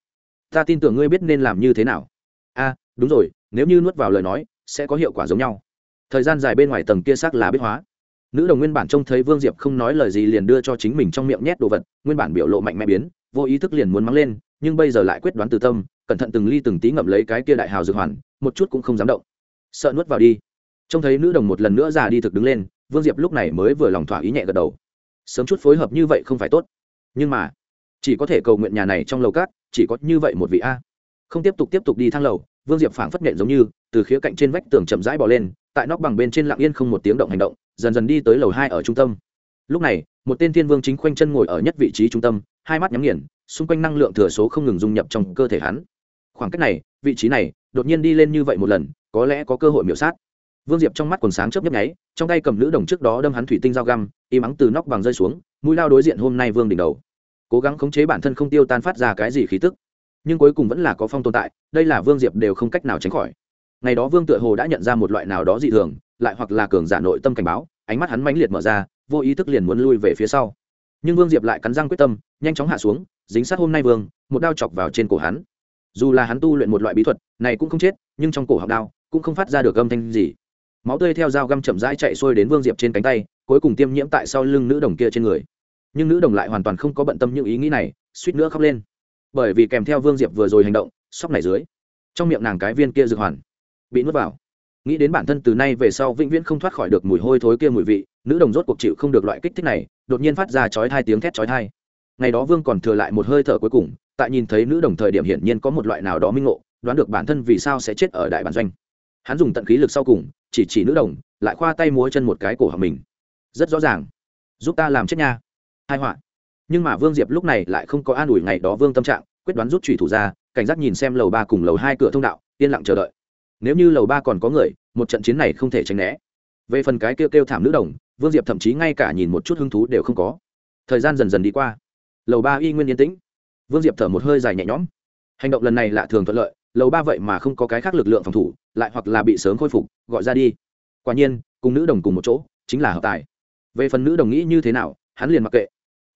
Ta tin tưởng ngươi biết nên làm như thế nào. A, đúng rồi, nếu như nuốt vào lời nói, sẽ có hiệu quả giống nhau. Thời gian dài bên ngoài tầng kia xác là biết hóa. Nữ đồng nguyên bản trông thấy vương diệp không nói lời gì liền đưa cho chính mình trong miệng nhét đồ vật, nguyên bản biểu lộ mạnh mẽ biến, vô ý thức liền muốn mắng lên, nhưng bây giờ lại quyết đoán từ tâm, cẩn thận từng ly từng tí ngậm lấy cái kia đại hào dược hoàn, một chút cũng không dám động. Sợ nuốt vào đi. Trông thấy nữ đồng một lần nữa già đi thực đứng lên, vương diệp lúc này mới vừa lòng thỏa ý nhẹ gật đầu sớm chút phối hợp như vậy không phải tốt. Nhưng mà, chỉ có thể cầu nguyện nhà này trong lầu cát chỉ có như vậy một vị a. Không tiếp tục tiếp tục đi thang lầu, vương diệp phảng phất nện giống như, từ khía cạnh trên vách tường chậm rãi bỏ lên, tại nóc bằng bên trên lặng yên không một tiếng động hành động, dần dần đi tới lầu hai ở trung tâm. Lúc này, một tên thiên vương chính khoanh chân ngồi ở nhất vị trí trung tâm, hai mắt nhắm nghiền, xung quanh năng lượng thừa số không ngừng dung nhập trong cơ thể hắn. Khoảng cách này, vị trí này, đột nhiên đi lên như vậy một lần, có lẽ có cơ hội miểu sát vương diệp trong mắt quần sáng chớp nhấp nháy, trong tay cầm nữ đồng trước đó đâm hắn thủy tinh dao găm, im ắng từ nóc bằng rơi xuống, mũi lao đối diện hôm nay vương đỉnh đầu. Cố gắng khống chế bản thân không tiêu tan phát ra cái gì khí tức. Nhưng cuối cùng vẫn là có phong tồn tại, đây là vương diệp đều không cách nào tránh khỏi. Ngày đó vương tựa hồ đã nhận ra một loại nào đó dị thường, lại hoặc là cường giả nội tâm cảnh báo, ánh mắt hắn mãnh liệt mở ra, vô ý thức liền muốn lui về phía sau. Nhưng vương diệp lại cắn răng quyết tâm, nhanh chóng hạ xuống, dính sát hôm nay vương, một đao chọc vào trên cổ hắn. Dù là hắn tu luyện một loại bí thuật, này cũng không chết, nhưng trong cổ học đao cũng không phát ra được âm thanh gì máu tươi theo dao găm chậm rãi chạy xuôi đến vương diệp trên cánh tay, cuối cùng tiêm nhiễm tại sau lưng nữ đồng kia trên người. Nhưng nữ đồng lại hoàn toàn không có bận tâm những ý nghĩ này, suýt nữa khóc lên. Bởi vì kèm theo vương diệp vừa rồi hành động, sóc này dưới, trong miệng nàng cái viên kia dược hoàn, bị nuốt vào. Nghĩ đến bản thân từ nay về sau vĩnh viễn không thoát khỏi được mùi hôi thối kia mùi vị, nữ đồng rốt cuộc chịu không được loại kích thích này, đột nhiên phát ra chói hai tiếng thét chói thai ngày đó vương còn thừa lại một hơi thở cuối cùng, tại nhìn thấy nữ đồng thời điểm hiển nhiên có một loại nào đó minh ngộ, đoán được bản thân vì sao sẽ chết ở đại bản doanh hắn dùng tận khí lực sau cùng, chỉ chỉ nữ đồng, lại khoa tay múa chân một cái cổ họng mình. Rất rõ ràng. Giúp ta làm chết nha. Hai họa. Nhưng mà vương diệp lúc này lại không có an ủi ngày đó vương tâm trạng, quyết đoán rút trùy thủ ra, cảnh giác nhìn xem lầu ba cùng lầu hai cửa thông đạo, yên lặng chờ đợi. Nếu như lầu ba còn có người, một trận chiến này không thể tránh né. Về phần cái kêu kêu thảm nữ đồng, vương diệp thậm chí ngay cả nhìn một chút hứng thú đều không có. Thời gian dần dần đi qua. Lầu ba y nguyên yên tĩnh. Vương diệp thở một hơi dài nhẹ nhõm. Hành động lần này lạ thường thuận lợi lầu ba vậy mà không có cái khác lực lượng phòng thủ, lại hoặc là bị sớm khôi phục, gọi ra đi. Quả nhiên, cùng nữ đồng cùng một chỗ, chính là hợp tài. Về phần nữ đồng nghĩ như thế nào, hắn liền mặc kệ.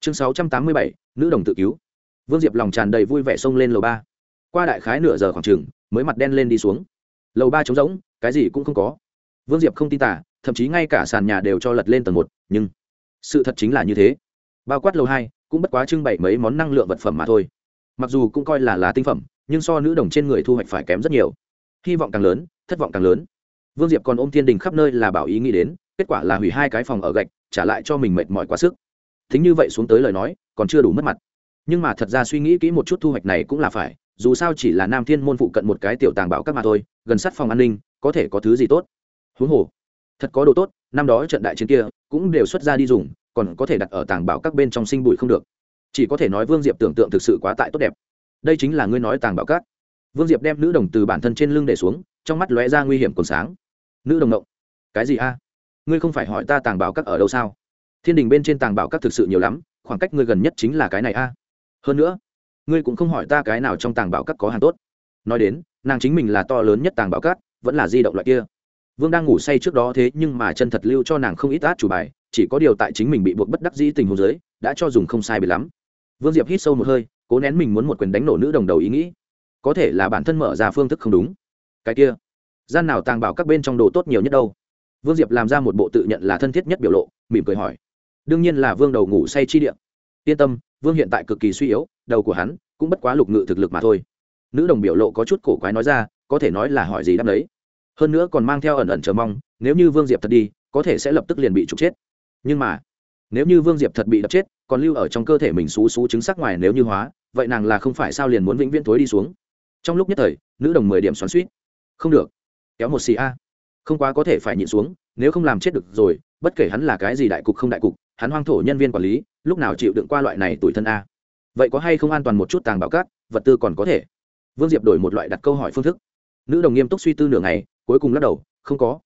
Chương sáu trăm tám mươi bảy, nữ đồng tự cứu. Vương diệp lòng tràn đầy vui vẻ xông lên lầu ba. Qua đại khái nửa giờ khoảng chừng, mới mặt đen lên đi xuống. Lầu ba trống rỗng, cái gì cũng không có. Vương diệp không tin tả, thậm chí ngay cả sàn nhà đều cho lật lên tầng một, nhưng sự thật chính là như thế. Bao quát lầu hai, cũng bất quá trưng bày mấy món năng lượng vật phẩm mà thôi. Mặc dù cũng coi là lá tinh phẩm nhưng so nữ đồng trên người thu hoạch phải kém rất nhiều. Hy vọng càng lớn, thất vọng càng lớn. Vương diệp còn ôm thiên đình khắp nơi là bảo ý nghĩ đến, kết quả là hủy hai cái phòng ở gạch, trả lại cho mình mệt mỏi quá sức. Thính như vậy xuống tới lời nói, còn chưa đủ mất mặt. Nhưng mà thật ra suy nghĩ kỹ một chút thu hoạch này cũng là phải, dù sao chỉ là nam thiên môn phụ cận một cái tiểu tàng bảo các mà thôi, gần sát phòng an ninh, có thể có thứ gì tốt. Huống hồ, thật có đồ tốt, năm đó trận đại chiến kia cũng đều xuất ra đi dùng, còn có thể đặt ở tàng bảo các bên trong sinh bụi không được. Chỉ có thể nói vương diệp tưởng tượng thực sự quá tại tốt đẹp đây chính là ngươi nói tàng bảo cát. vương diệp đem nữ đồng từ bản thân trên lưng để xuống, trong mắt lóe ra nguy hiểm còn sáng. Nữ đồng động cái gì a? Ngươi không phải hỏi ta tàng bảo các ở đâu sao? Thiên đình bên trên tàng bảo các thực sự nhiều lắm, khoảng cách ngươi gần nhất chính là cái này a. Hơn nữa, ngươi cũng không hỏi ta cái nào trong tàng bảo các có hàng tốt. Nói đến, nàng chính mình là to lớn nhất tàng bảo các vẫn là di động loại kia. Vương đang ngủ say trước đó thế nhưng mà chân thật lưu cho nàng không ít át chủ bài, chỉ có điều tại chính mình bị buộc bất đắc dĩ tình huống giới đã cho dùng không sai bị lắm. Vương diệp hít sâu một hơi cố nén mình muốn một quyền đánh nổ nữ đồng đầu ý nghĩ. Có thể là bản thân mở ra phương thức không đúng. Cái kia, gian nào tàng bảo các bên trong đồ tốt nhiều nhất đâu? Vương diệp làm ra một bộ tự nhận là thân thiết nhất biểu lộ, mỉm cười hỏi. Đương nhiên là vương đầu ngủ say chi điện yên tâm, vương hiện tại cực kỳ suy yếu, đầu của hắn cũng bất quá lục ngự thực lực mà thôi. Nữ đồng biểu lộ có chút cổ quái nói ra, có thể nói là hỏi gì đáp đấy hơn nữa còn mang theo ẩn ẩn chờ mong, nếu như vương diệp thật đi, có thể sẽ lập tức liền bị trục chết. Nhưng mà, nếu như vương diệp thật bị đập chết, còn lưu ở trong cơ thể mình xú xú chứng sắc ngoài nếu như hóa vậy nàng là không phải sao liền muốn vĩnh viễn tối đi xuống? Trong lúc nhất thời, nữ đồng mười điểm xoắn suýt không được. Kéo một xì a. Không quá có thể phải nhịn xuống, nếu không làm chết được rồi, bất kể hắn là cái gì đại cục không đại cục, hắn hoang thổ nhân viên quản lý, lúc nào chịu đựng qua loại này tuổi thân a? Vậy có hay không an toàn một chút tàng bảo cát, vật tư còn có thể? Vương diệp đổi một loại đặt câu hỏi phương thức. Nữ đồng nghiêm túc suy tư nửa ngày, cuối cùng lắc đầu, không có.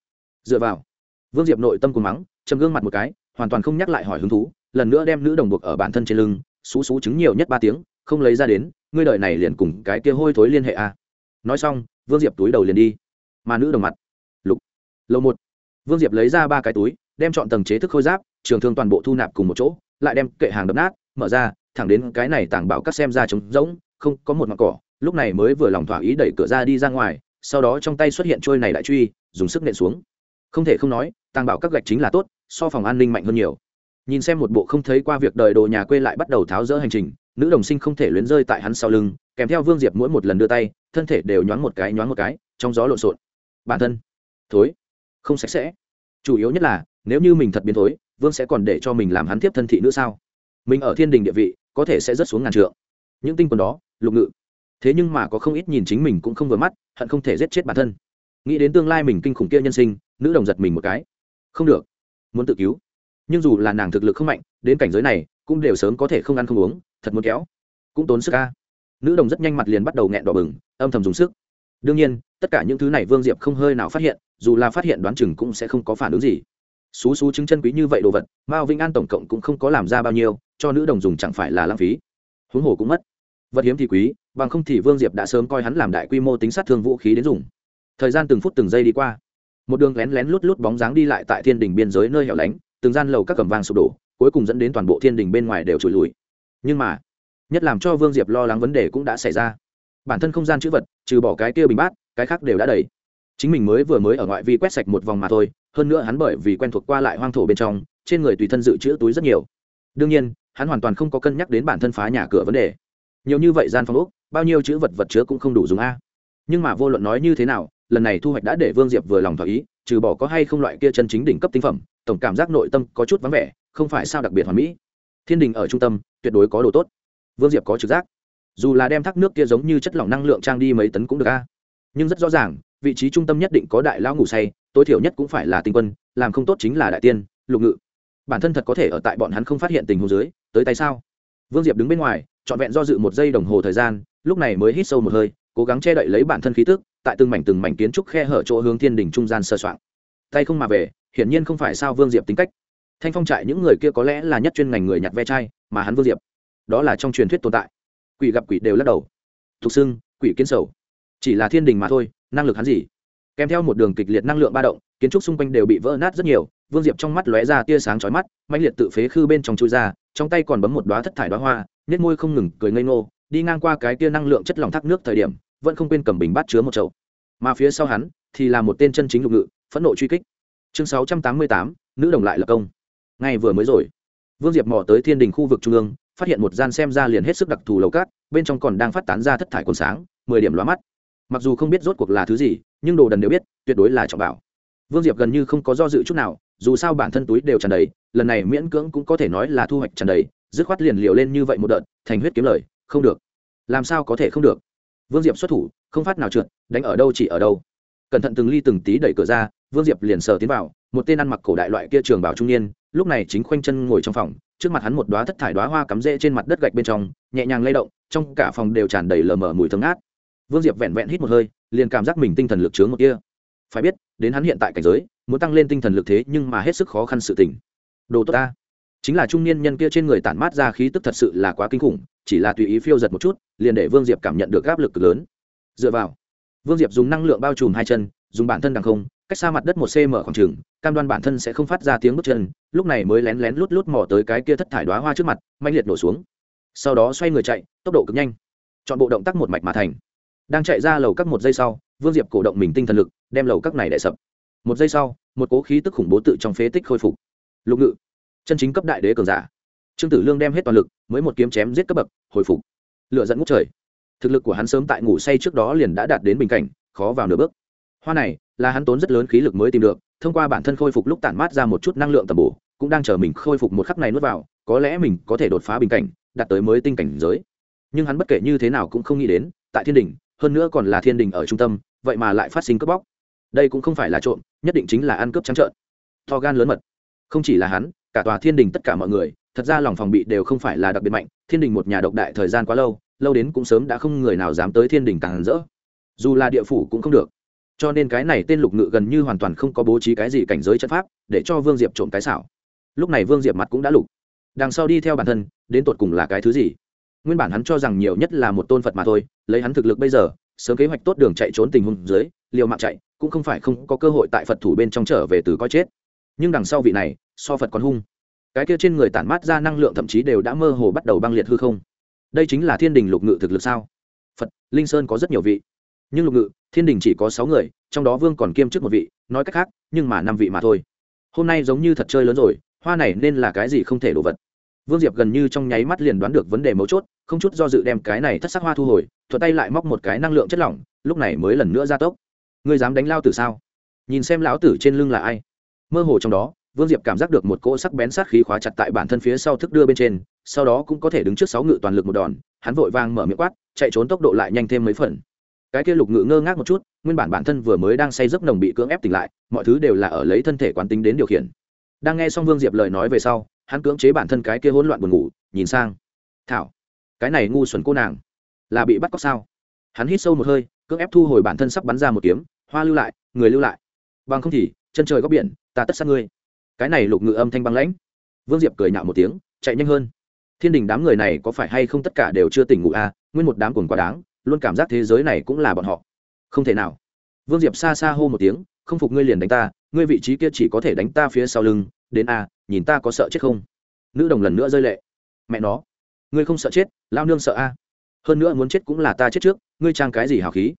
Dựa vào. Vương diệp nội tâm cùng mắng chầm gương mặt một cái, hoàn toàn không nhắc lại hỏi hứng thú, lần nữa đem nữ đồng buộc ở bản thân trên lưng, xú xú chứng nhiều nhất ba tiếng không lấy ra đến, ngươi đợi này liền cùng cái kia hôi thối liên hệ a. Nói xong, vương diệp túi đầu liền đi. Mà nữ đồng mặt. Lục. Lầu một. Vương diệp lấy ra ba cái túi, đem chọn tầng chế thức khôi giáp, trường thương toàn bộ thu nạp cùng một chỗ, lại đem kệ hàng đập nát, mở ra, thẳng đến cái này tảng bảo các xem ra trống rỗng, không có một mặt cỏ, lúc này mới vừa lòng thỏa ý đẩy cửa ra đi ra ngoài, sau đó trong tay xuất hiện trôi này đại truy, dùng sức nện xuống. Không thể không nói tàng bảo các gạch chính là tốt, so phòng an ninh mạnh hơn nhiều. Nhìn xem một bộ không thấy qua việc đời đồ nhà quê lại bắt đầu tháo rỡ hành trình nữ đồng sinh không thể luyến rơi tại hắn sau lưng, kèm theo vương diệp mỗi một lần đưa tay, thân thể đều nhoáng một cái, nhoáng một cái, trong gió lộn xộn. Bản thân, thối, không sạch sẽ. Chủ yếu nhất là, nếu như mình thật biến thối, vương sẽ còn để cho mình làm hắn tiếp thân thị nữa sao? Mình ở thiên đình địa vị, có thể sẽ rất xuống ngàn trượng. Những tinh quần đó, lục ngự. Thế nhưng mà có không ít nhìn chính mình cũng không vừa mắt, hận không thể giết chết bản thân. Nghĩ đến tương lai mình kinh khủng kia nhân sinh, nữ đồng giật mình một cái. Không được, muốn tự cứu. Nhưng dù là nàng thực lực không mạnh, đến cảnh giới này, cũng đều sớm có thể không ăn không uống thật muốn kéo. Cũng tốn sức ca nữ đồng rất nhanh mặt liền bắt đầu nghẹn đỏ bừng, âm thầm dùng sức. Đương nhiên, tất cả những thứ này vương diệp không hơi nào phát hiện, dù là phát hiện đoán chừng cũng sẽ không có phản ứng gì. Xú xú chứng chân quý như vậy đồ vật, mao vĩnh an tổng cộng cũng không có làm ra bao nhiêu, cho nữ đồng dùng chẳng phải là lãng phí. Huống hồ cũng mất. Vật hiếm thì quý, bằng không thì vương diệp đã sớm coi hắn làm đại quy mô tính sát thương vũ khí đến dùng. Thời gian từng phút từng giây đi qua. Một đường lén lén lút lút bóng dáng đi lại tại thiên đình biên giới nơi hẻo lánh, từng gian lầu các cầm vàng sụp đổ, cuối cùng dẫn đến toàn bộ thiên đình bên ngoài đều trùi lùi nhưng mà, nhất làm cho vương diệp lo lắng vấn đề cũng đã xảy ra. Bản thân không gian chữ vật, trừ bỏ cái kia bình bát, cái khác đều đã đầy. Chính mình mới vừa mới ở ngoại vi quét sạch một vòng mà thôi, hơn nữa hắn bởi vì quen thuộc qua lại hoang thổ bên trong, trên người tùy thân dự trữ túi rất nhiều. Đương nhiên, hắn hoàn toàn không có cân nhắc đến bản thân phá nhà cửa vấn đề. Nhiều như vậy gian phòng úc bao nhiêu chữ vật vật chứa cũng không đủ dùng a. Nhưng mà vô luận nói như thế nào, lần này thu hoạch đã để vương diệp vừa lòng thỏa ý, trừ bỏ có hay không loại kia chân chính đỉnh cấp tinh phẩm, tổng cảm giác nội tâm có chút vắng vẻ, không phải sao đặc biệt hoàn mỹ. Thiên đình ở trung tâm tuyệt đối có đồ tốt. Vương diệp có trực giác. Dù là đem thác nước kia giống như chất lỏng năng lượng trang đi mấy tấn cũng được a. Nhưng rất rõ ràng, vị trí trung tâm nhất định có đại lão ngủ say, tối thiểu nhất cũng phải là tinh quân, làm không tốt chính là đại tiên, lục ngự. Bản thân thật có thể ở tại bọn hắn không phát hiện tình huống dưới, tới tay sao? Vương diệp đứng bên ngoài, trọn vẹn do dự một giây đồng hồ thời gian, lúc này mới hít sâu một hơi, cố gắng che đậy lấy bản thân khí tức, tại từng mảnh từng mảnh kiến trúc khe hở chỗ hướng thiên đỉnh trung gian sơ soạn tay không mà về, hiển nhiên không phải sao vương diệp tính cách thanh phong trại những người kia có lẽ là nhất chuyên ngành người nhặt ve chai, mà hắn vương diệp, đó là trong truyền thuyết tồn tại. Quỷ gặp quỷ đều lắc đầu. Thục xưng quỷ kiến sầu. Chỉ là thiên đình mà thôi, năng lực hắn gì? Kèm theo một đường kịch liệt năng lượng ba động, kiến trúc xung quanh đều bị vỡ nát rất nhiều, vương diệp trong mắt lóe ra tia sáng chói mắt mạnh liệt tự phế khư bên trong chui ra, trong tay còn bấm một đoá thất thải đoá hoa nhét môi không ngừng cười ngây ngô, đi ngang qua cái tia năng lượng chất lỏng thác nước thời điểm, vẫn không quên cầm bình bát chứa một chậu. Mà phía sau hắn thì là một tên chân chính lục ngự, phẫn nộ truy kích. Chương sáu trăm tám mươi tám, nữ đồng lại lập công ngay vừa mới rồi, vương diệp mò tới thiên đình khu vực trung ương, phát hiện một gian xem ra liền hết sức đặc thù lầu cát, bên trong còn đang phát tán ra thất thải quần sáng, mười điểm lóa mắt. Mặc dù không biết rốt cuộc là thứ gì, nhưng đồ đần đều biết, tuyệt đối là trọng bảo. Vương diệp gần như không có do dự chút nào, dù sao bản thân túi đều tràn đầy, lần này miễn cưỡng cũng có thể nói là thu hoạch tràn đầy, dứt khoát liền liều lên như vậy một đợt, thành huyết kiếm lời, không được. Làm sao có thể không được? Vương diệp xuất thủ, không phát nào trượt, đánh ở đâu chỉ ở đâu. Cẩn thận từng ly từng tí đẩy cửa ra vương diệp liền sờ tiến vào, một tên ăn mặc cổ đại loại kia trường bảo trung niên, lúc này chính khoanh chân ngồi trong phòng, trước mặt hắn một đoá thất thải đoá hoa cắm rễ trên mặt đất gạch bên trong, nhẹ nhàng lay động, trong cả phòng đều tràn đầy lờ mờ mùi thơm ngát. Vương diệp vẹn vẹn hít một hơi, liền cảm giác mình tinh thần lực chướng một kia phải biết, đến hắn hiện tại cảnh giới, muốn tăng lên tinh thần lực thế nhưng mà hết sức khó khăn sự tình. đồ tốt ta. Chính là trung niên nhân kia trên người tản mát ra khí tức thật sự là quá kinh khủng, chỉ là tùy ý phiêu giật một chút, liền để vương diệp cảm nhận được áp lực cực lớn. Dựa vào, vương diệp dùng năng lượng bao trùm hai chân, dùng bản thân đằng không cách xa mặt đất một cm khoảng trường, cam đoan bản thân sẽ không phát ra tiếng bước chân, lúc này mới lén lén lút lút mò tới cái kia thất thải đoá hoa trước mặt mạnh liệt nổ xuống. Sau đó xoay người chạy, tốc độ cực nhanh. Chọn bộ động tác một mạch mà thành. Đang chạy ra lầu các một giây sau, vương diệp cổ động mình tinh thần lực, đem lầu các này đại sập. Một giây sau, một cố khí tức khủng bố tự trong phế tích khôi phục. Lục ngự, chân chính cấp đại đế cường giả. Trương tử lương đem hết toàn lực, mới một kiếm chém giết cấp bậc, hồi phục. Lựa dẫn ngút trời. Thực lực của hắn sớm tại ngủ say trước đó liền đã đạt đến bình cảnh, khó vào nửa bước hoa này, là hắn tốn rất lớn khí lực mới tìm được, thông qua bản thân khôi phục lúc tản mát ra một chút năng lượng tầm bổ, cũng đang chờ mình khôi phục một khắc này nuốt vào, có lẽ mình có thể đột phá bình cảnh, đạt tới mới tinh cảnh giới. Nhưng hắn bất kể như thế nào cũng không nghĩ đến, tại thiên đình hơn nữa còn là thiên đình ở trung tâm, vậy mà lại phát sinh cướp bóc. Đây cũng không phải là trộm, nhất định chính là ăn cướp trắng trợn. To gan lớn mật. Không chỉ là hắn, cả tòa thiên đình tất cả mọi người, thật ra lòng phòng bị đều không phải là đặc biệt mạnh, thiên đình một nhà độc đại thời gian quá lâu lâu đến cũng sớm đã không người nào dám tới thiên đình càng rỡ. Dù là địa phủ cũng không được cho nên cái này tên lục ngự gần như hoàn toàn không có bố trí cái gì cảnh giới trận pháp, để cho vương diệp trộm cái xảo. Lúc này vương diệp mặt cũng đã lục. Đằng sau đi theo bản thân, đến tột cùng là cái thứ gì? Nguyên bản hắn cho rằng nhiều nhất là một tôn phật mà thôi, lấy hắn thực lực bây giờ, sớm kế hoạch tốt đường chạy trốn tình huống dưới, liều mạng chạy, cũng không phải không có cơ hội tại phật thủ bên trong trở về từ coi chết. Nhưng đằng sau vị này, so phật còn hung. Cái kia trên người tản mát ra năng lượng thậm chí đều đã mơ hồ bắt đầu băng liệt hư không. Đây chính là thiên đình lục ngự thực lực sao? Phật, linh sơn có rất nhiều vị nhưng lục ngự, thiên đình chỉ có sáu người, trong đó vương còn kiêm chức một vị, nói cách khác, nhưng mà năm vị mà thôi. Hôm nay giống như thật chơi lớn rồi, hoa này nên là cái gì không thể đổ vật. Vương diệp gần như trong nháy mắt liền đoán được vấn đề mấu chốt, không chút do dự đem cái này thất sắc hoa thu hồi thuật tay lại móc một cái năng lượng chất lỏng, lúc này mới lần nữa ra tốc. Ngươi dám đánh lao tử sao? Nhìn xem lão tử trên lưng là ai. Mơ hồ trong đó, vương diệp cảm giác được một cỗ sắc bén sát khí khóa chặt tại bản thân phía sau thức đưa bên trên, sau đó cũng có thể đứng trước sáu ngự toàn lực một đòn, hắn vội vang mở miệng quát, chạy trốn tốc độ lại nhanh thêm mấy phần cái kia lục ngự ngơ ngác một chút, nguyên bản bản thân vừa mới đang say giấc nồng bị cưỡng ép tỉnh lại, mọi thứ đều là ở lấy thân thể quán tính đến điều khiển. Đang nghe xong vương diệp lời nói về sau, hắn cưỡng chế bản thân cái kia hỗn loạn buồn ngủ, nhìn sang. Thảo, cái này ngu xuẩn cô nàng, là bị bắt cóc sao? Hắn hít sâu một hơi, cưỡng ép thu hồi bản thân sắp bắn ra một kiếm, hoa lưu lại, người lưu lại. Bằng không thì, chân trời góc biển, ta tất sát ngươi. Cái này lục ngự âm thanh băng lãnh. Vương diệp cười nhạo một tiếng, chạy nhanh hơn. Thiên đình đám người này có phải hay không tất cả đều chưa tỉnh ngủ à? Nguyên một đám cồn quá đáng luôn cảm giác thế giới này cũng là bọn họ. Không thể nào. Vương diệp xa xa hô một tiếng, không phục ngươi liền đánh ta, ngươi vị trí kia chỉ có thể đánh ta phía sau lưng, đến a, nhìn ta có sợ chết không? Nữ đồng lần nữa rơi lệ. Mẹ nó, ngươi không sợ chết, lao nương sợ a. Hơn nữa muốn chết cũng là ta chết trước, ngươi trang cái gì hào khí?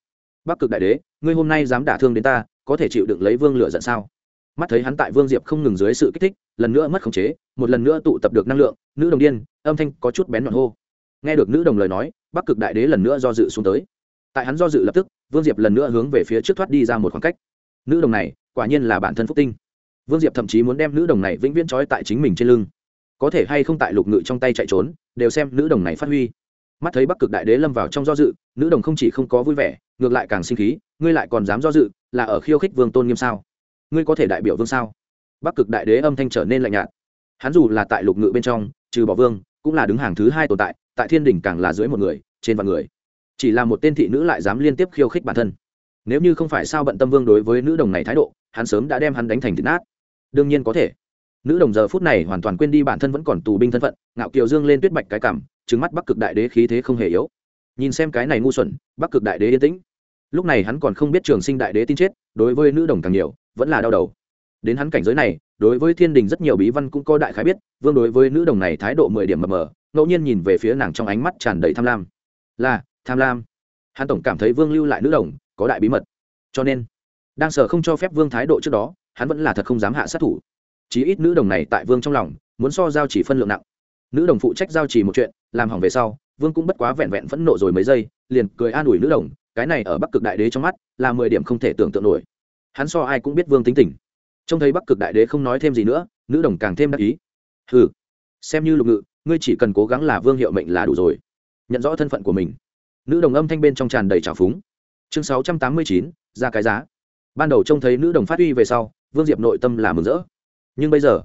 Bắc cực đại đế, ngươi hôm nay dám đả thương đến ta, có thể chịu đựng lấy vương lửa giận sao? Mắt thấy hắn tại vương diệp không ngừng dưới sự kích thích, lần nữa mất khống chế, một lần nữa tụ tập được năng lượng, nữ đồng điên, âm thanh có chút bén nhọn hô. Nghe được nữ đồng lời nói bắc cực đại đế lần nữa do dự xuống tới. Tại hắn do dự lập tức, vương diệp lần nữa hướng về phía trước thoát đi ra một khoảng cách. Nữ đồng này, quả nhiên là bản thân phúc tinh. Vương diệp thậm chí muốn đem nữ đồng này vĩnh viễn trói tại chính mình trên lưng. Có thể hay không tại lục ngự trong tay chạy trốn, đều xem nữ đồng này phát huy. Mắt thấy bắc cực đại đế lâm vào trong do dự, nữ đồng không chỉ không có vui vẻ, ngược lại càng sinh khí, ngươi lại còn dám do dự, là ở khiêu khích vương tôn nghiêm sao? Ngươi có thể đại biểu vương sao? Bắc cực đại đế âm thanh trở nên lạnh nhạt. Hắn dù là tại lục ngự bên trong, trừ bỏ vương, cũng là đứng hàng thứ hai tồn tại tại thiên Đình càng là dưới một người, trên vạn người. Chỉ là một tên thị nữ lại dám liên tiếp khiêu khích bản thân. Nếu như không phải sao bận tâm vương đối với nữ đồng này thái độ, hắn sớm đã đem hắn đánh thành thịt nát. Đương nhiên có thể. Nữ đồng giờ phút này hoàn toàn quên đi bản thân vẫn còn tù binh thân phận, ngạo kiều dương lên tuyết bạch cái cảm trứng mắt bắc cực đại đế khí thế không hề yếu. Nhìn xem cái này ngu xuẩn, bắc cực đại đế yên tĩnh. Lúc này hắn còn không biết trường sinh đại đế tin chết, đối với nữ đồng càng nhiều, vẫn là đau đầu. Đến hắn cảnh giới này, đối với thiên đình rất nhiều bí văn cũng có đại khái biết, vương đối với nữ đồng này thái độ mười điểm mờ mờ ngẫu nhiên nhìn về phía nàng trong ánh mắt tràn đầy tham lam. Là, tham lam. Hắn tổng cảm thấy vương lưu lại nữ đồng, có đại bí mật. Cho nên, đang sợ không cho phép vương thái độ trước đó, hắn vẫn là thật không dám hạ sát thủ. Chí ít nữ đồng này tại vương trong lòng, muốn so giao chỉ phân lượng nặng. Nữ đồng phụ trách giao chỉ một chuyện, làm hỏng về sau, vương cũng bất quá vẹn vẹn phẫn nộ rồi mấy giây, liền cười an ủi nữ đồng, cái này ở bắc cực đại đế trong mắt, là mười điểm không thể tưởng tượng nổi. Hắn so ai cũng biết vương tính tình. Trông thấy bắc cực đại đế không nói thêm gì nữa, nữ đồng càng thêm đắc ý. Ừ xem như lục ngự ngươi chỉ cần cố gắng là vương hiệu mệnh là đủ rồi. Nhận rõ thân phận của mình. Nữ đồng âm thanh bên trong tràn đầy trào phúng. Chương sáu trăm tám mươi chín, ra cái giá. Ban đầu trông thấy nữ đồng phát huy về sau, vương diệp nội tâm là mừng rỡ. Nhưng bây giờ,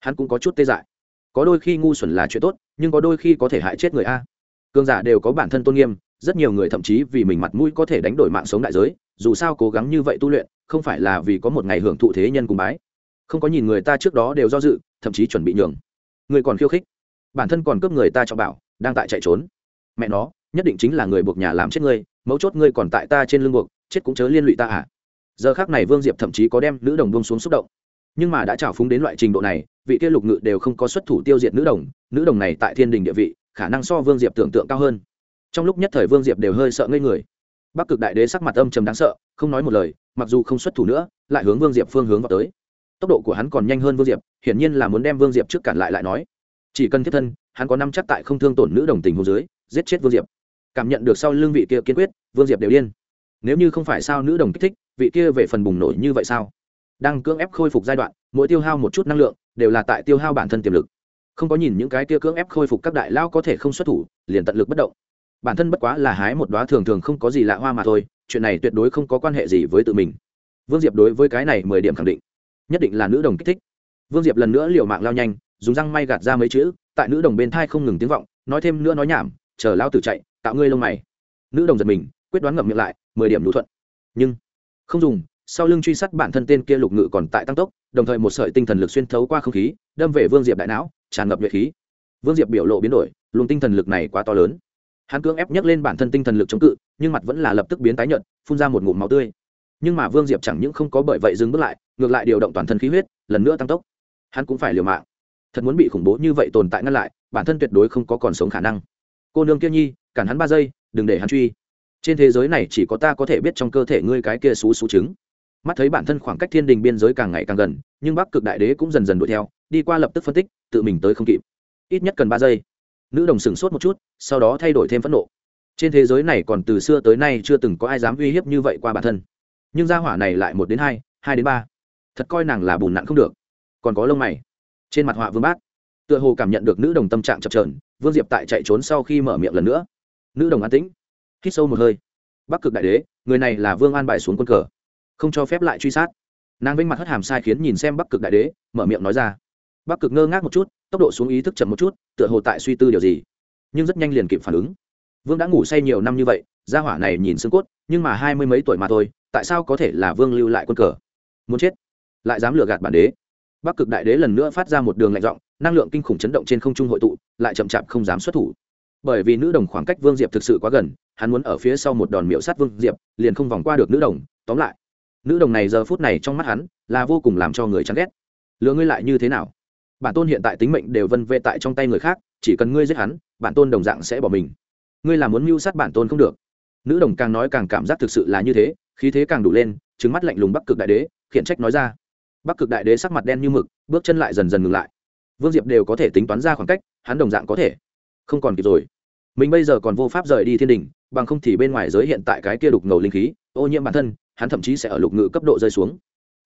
hắn cũng có chút tê dại. Có đôi khi ngu xuẩn là chuyện tốt, nhưng có đôi khi có thể hại chết người a. Cương giả đều có bản thân tôn nghiêm, rất nhiều người thậm chí vì mình mặt mũi có thể đánh đổi mạng sống đại giới, dù sao cố gắng như vậy tu luyện, không phải là vì có một ngày hưởng thụ thế nhân cùng bái. Không có nhìn người ta trước đó đều do dự, thậm chí chuẩn bị nhường. Người còn khiêu khích bản thân còn cướp người ta cho bảo, đang tại chạy trốn. Mẹ nó, nhất định chính là người buộc nhà làm chết ngươi, mấu chốt ngươi còn tại ta trên lưng buộc, chết cũng chớ liên lụy ta à. Giờ khác này vương diệp thậm chí có đem nữ đồng buông xuống xúc động. Nhưng mà đã trào phúng đến loại trình độ này, vị kia lục ngự đều không có xuất thủ tiêu diệt nữ đồng nữ đồng này tại thiên đình địa vị, khả năng so vương diệp tưởng tượng cao hơn. Trong lúc nhất thời vương diệp đều hơi sợ ngây người. Bắc cực đại đế sắc mặt âm trầm đáng sợ, không nói một lời, mặc dù không xuất thủ nữa, lại hướng vương diệp phương hướng vào tới. Tốc độ của hắn còn nhanh hơn vương diệp, hiển nhiên là muốn đem vương diệp trước cản lại lại nói chỉ cần thiết thân, hắn có năm chắc tại không thương tổn nữ đồng tình hồ dưới giết chết vương diệp. Cảm nhận được sau lương vị kia kiên quyết, vương diệp đều điên. Nếu như không phải sao nữ đồng kích thích, vị kia về phần bùng nổi như vậy sao? Đang cưỡng ép khôi phục giai đoạn, mỗi tiêu hao một chút năng lượng, đều là tại tiêu hao bản thân tiềm lực. Không có nhìn những cái kia cưỡng ép khôi phục các đại lao có thể không xuất thủ, liền tận lực bất động. Bản thân bất quá là hái một đoá thường thường không có gì lạ hoa mà thôi, chuyện này tuyệt đối không có quan hệ gì với tự mình. Vương diệp đối với cái này mười điểm khẳng định. Nhất định là nữ đồng kích thích. Vương diệp lần nữa liều mạng lao nhanh dùng răng may gạt ra mấy chữ, tại nữ đồng bên thai không ngừng tiếng vọng, nói thêm nữa nói nhảm, chờ lao tử chạy tạo ngươi lông mày. Nữ đồng giật mình, quyết đoán ngậm miệng lại, mười điểm đủ thuận. Nhưng, không dùng, sau lưng truy sát bản thân tên kia lục ngự còn tại tăng tốc, đồng thời một sợi tinh thần lực xuyên thấu qua không khí, đâm về vương diệp đại não, tràn ngập nhuệ khí. Vương diệp biểu lộ biến đổi, luồng tinh thần lực này quá to lớn. Hắn cưỡng ép nhấc lên bản thân tinh thần lực chống cự, nhưng mặt vẫn là lập tức biến tái nhợt, phun ra một ngụm máu tươi. Nhưng mà vương diệp chẳng những không có bởi vậy dừng bước lại, ngược lại điều động toàn thân khí huyết, lần nữa tăng tốc. Hắn cũng phải liều mạng thật muốn bị khủng bố như vậy tồn tại ngăn lại, bản thân tuyệt đối không có còn sống khả năng. Cô nương kia nhi, cản hắn ba giây, đừng để hắn truy. Trên thế giới này chỉ có ta có thể biết trong cơ thể ngươi cái kia xú xú trứng. Mắt thấy bản thân khoảng cách thiên đình biên giới càng ngày càng gần, nhưng bắc cực đại đế cũng dần dần đuổi theo, đi qua lập tức phân tích, tự mình tới không kịp. Ít nhất cần ba giây. Nữ đồng sửng sốt một chút, sau đó thay đổi thêm phẫn nộ. Trên thế giới này còn từ xưa tới nay chưa từng có ai dám uy hiếp như vậy qua bản thân. Nhưng gia hỏa này lại một đến hai hai đến ba. Thật coi nàng là bùn nặng không được. Còn có lông mày trên mặt họa vương bác. Tựa hồ cảm nhận được nữ đồng tâm trạng chập trờn vương diệp tại chạy trốn sau khi mở miệng lần nữa. Nữ đồng an tĩnh, hít sâu một hơi. Bắc cực đại đế, người này là vương an bài xuống quân cờ. Không cho phép lại truy sát. Nàng vinh mặt hất hàm sai khiến nhìn xem bắc cực đại đế, mở miệng nói ra. Bắc cực ngơ ngác một chút, tốc độ xuống ý thức chậm một chút, tựa hồ tại suy tư điều gì. Nhưng rất nhanh liền kịp phản ứng. Vương đã ngủ say nhiều năm như vậy, gia hỏa này nhìn xương cốt, nhưng mà hai mươi mấy tuổi mà thôi, tại sao có thể là vương lưu lại quân cờ? Muốn chết. Lại dám lừa gạt bản đế bắc cực đại đế lần nữa phát ra một đường lạnh giọng, năng lượng kinh khủng chấn động trên không trung hội tụ, lại chậm chạp không dám xuất thủ. Bởi vì nữ đồng khoảng cách vương diệp thực sự quá gần, hắn muốn ở phía sau một đòn miễu sát vương diệp, liền không vòng qua được nữ đồng, tóm lại. Nữ đồng này giờ phút này trong mắt hắn là vô cùng làm cho người chán ghét. Lừa ngươi lại như thế nào? Bản tôn hiện tại tính mệnh đều vân vệ tại trong tay người khác, chỉ cần ngươi giết hắn, bản tôn đồng dạng sẽ bỏ mình. Ngươi là muốn mưu sát bản tôn không được. Nữ đồng càng nói càng cảm giác thực sự là như thế, khí thế càng đủ lên trứng mắt lạnh lùng bắc cực đại đế, khiển trách nói ra bắc cực đại đế sắc mặt đen như mực, bước chân lại dần dần ngừng lại. Vương diệp đều có thể tính toán ra khoảng cách, hắn đồng dạng có thể. Không còn kịp rồi. Mình bây giờ còn vô pháp rời đi thiên đình bằng không thì bên ngoài giới hiện tại cái kia đục ngầu linh khí, ô nhiễm bản thân, hắn thậm chí sẽ ở lục ngự cấp độ rơi xuống.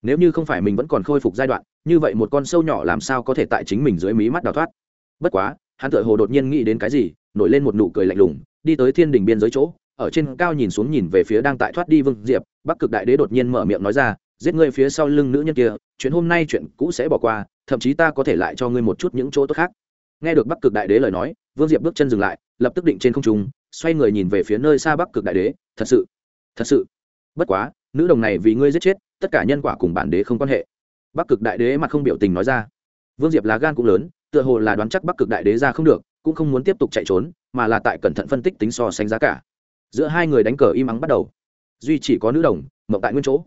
Nếu như không phải mình vẫn còn khôi phục giai đoạn, như vậy một con sâu nhỏ làm sao có thể tại chính mình dưới mí mắt đào thoát? Bất quá, hắn tự hồ đột nhiên nghĩ đến cái gì, nổi lên một nụ cười lạnh lùng, đi tới thiên đình biên giới chỗ, ở trên cao nhìn xuống nhìn về phía đang tại thoát đi vương diệp, bắc cực đại đế đột nhiên mở miệng nói ra giết ngươi phía sau lưng nữ nhân kia, chuyện hôm nay chuyện cũ sẽ bỏ qua, thậm chí ta có thể lại cho ngươi một chút những chỗ tốt khác. Nghe được bắc cực đại đế lời nói, vương diệp bước chân dừng lại, lập tức định trên không trung, xoay người nhìn về phía nơi xa bắc cực đại đế, thật sự thật sự, bất quá, nữ đồng này vì ngươi giết chết, tất cả nhân quả cùng bản đế không quan hệ. Bắc cực đại đế mặt không biểu tình nói ra. Vương diệp lá gan cũng lớn, tựa hồ là đoán chắc bắc cực đại đế ra không được, cũng không muốn tiếp tục chạy trốn, mà là tại cẩn thận phân tích tính so sánh giá cả. Giữa hai người đánh cờ im ắng bắt đầu. Duy chỉ có nữ đồng, mộng tại nguyên chỗ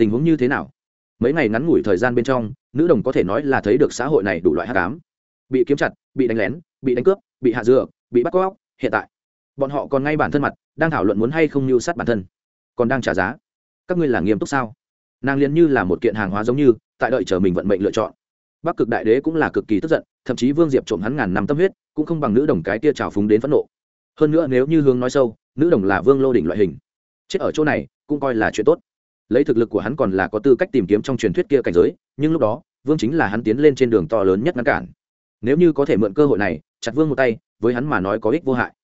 tình huống như thế nào? Mấy ngày ngắn ngủi thời gian bên trong, nữ đồng có thể nói là thấy được xã hội này đủ loại hát cám bị kiếm chặt, bị đánh lén, bị đánh cướp, bị hạ dừa bị bắt cóc, hiện tại. Bọn họ còn ngay bản thân mặt, đang thảo luận muốn hay không mưu sát bản thân. Còn đang trả giá. Các ngươi là nghiêm túc sao? Nàng liền như là một kiện hàng hóa giống như, tại đợi chờ mình vận mệnh lựa chọn. Bắc cực đại đế cũng là cực kỳ tức giận, thậm chí vương diệp trộm hắn ngàn năm tâm huyết, cũng không bằng nữ đồng cái tia trào phúng đến phẫn nộ. Hơn nữa nếu như hướng nói sâu, nữ đồng là vương lô đỉnh loại hình. Chết ở chỗ này, cũng coi là chuyện tốt lấy thực lực của hắn còn là có tư cách tìm kiếm trong truyền thuyết kia cảnh giới, nhưng lúc đó, vương chính là hắn tiến lên trên đường to lớn nhất ngăn cản. Nếu như có thể mượn cơ hội này, chặt vương một tay, với hắn mà nói có ích vô hại.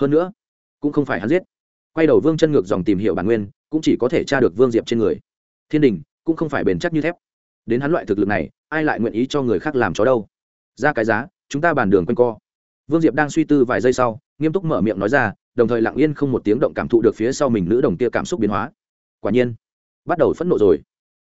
Hơn nữa, cũng không phải hắn giết. Quay đầu vương chân ngược dòng tìm hiểu bản nguyên, cũng chỉ có thể tra được vương diệp trên người. Thiên đình, cũng không phải bền chắc như thép. Đến hắn loại thực lực này, ai lại nguyện ý cho người khác làm chó đâu? Ra cái giá, chúng ta bàn đường quanh co. Vương diệp đang suy tư vài giây sau, nghiêm túc mở miệng nói ra, đồng thời lặng yên không một tiếng động cảm thụ được phía sau mình nữ đồng kia cảm xúc biến hóa. Quả nhiên bắt đầu phẫn nộ rồi.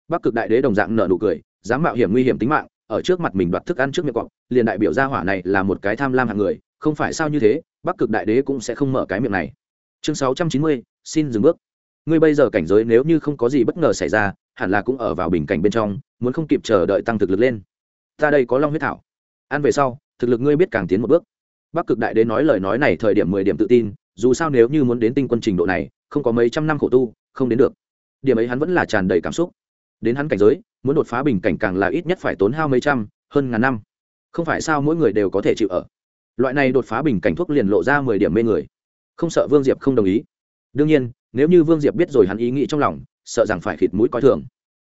Bắc cực đại đế đồng dạng nợ nụ cười, dám mạo hiểm nguy hiểm tính mạng, ở trước mặt mình đoạt thức ăn trước miệng cọp, liền đại biểu gia hỏa này là một cái tham lam hạng người, không phải sao như thế, bắc cực đại đế cũng sẽ không mở cái miệng này. Chương sáu trăm chín mươi, xin dừng bước. Ngươi bây giờ cảnh giới nếu như không có gì bất ngờ xảy ra, hẳn là cũng ở vào bình cảnh bên trong, muốn không kịp chờ đợi tăng thực lực lên. Ta đây có long huyết thảo. Ăn về sau, thực lực ngươi biết càng tiến một bước. Bắc cực đại đế nói lời nói này thời điểm mười điểm tự tin, dù sao nếu như muốn đến tinh quân trình độ này, không có mấy trăm năm khổ tu, không đến được điểm ấy hắn vẫn là tràn đầy cảm xúc. Đến hắn cảnh giới, muốn đột phá bình cảnh càng là ít nhất phải tốn hao mấy trăm, hơn ngàn năm. Không phải sao mỗi người đều có thể chịu ở. Loại này đột phá bình cảnh thuốc liền lộ ra mười điểm mê người. Không sợ vương diệp không đồng ý. Đương nhiên, nếu như vương diệp biết rồi hắn ý nghĩ trong lòng, sợ rằng phải khịt mũi coi thường.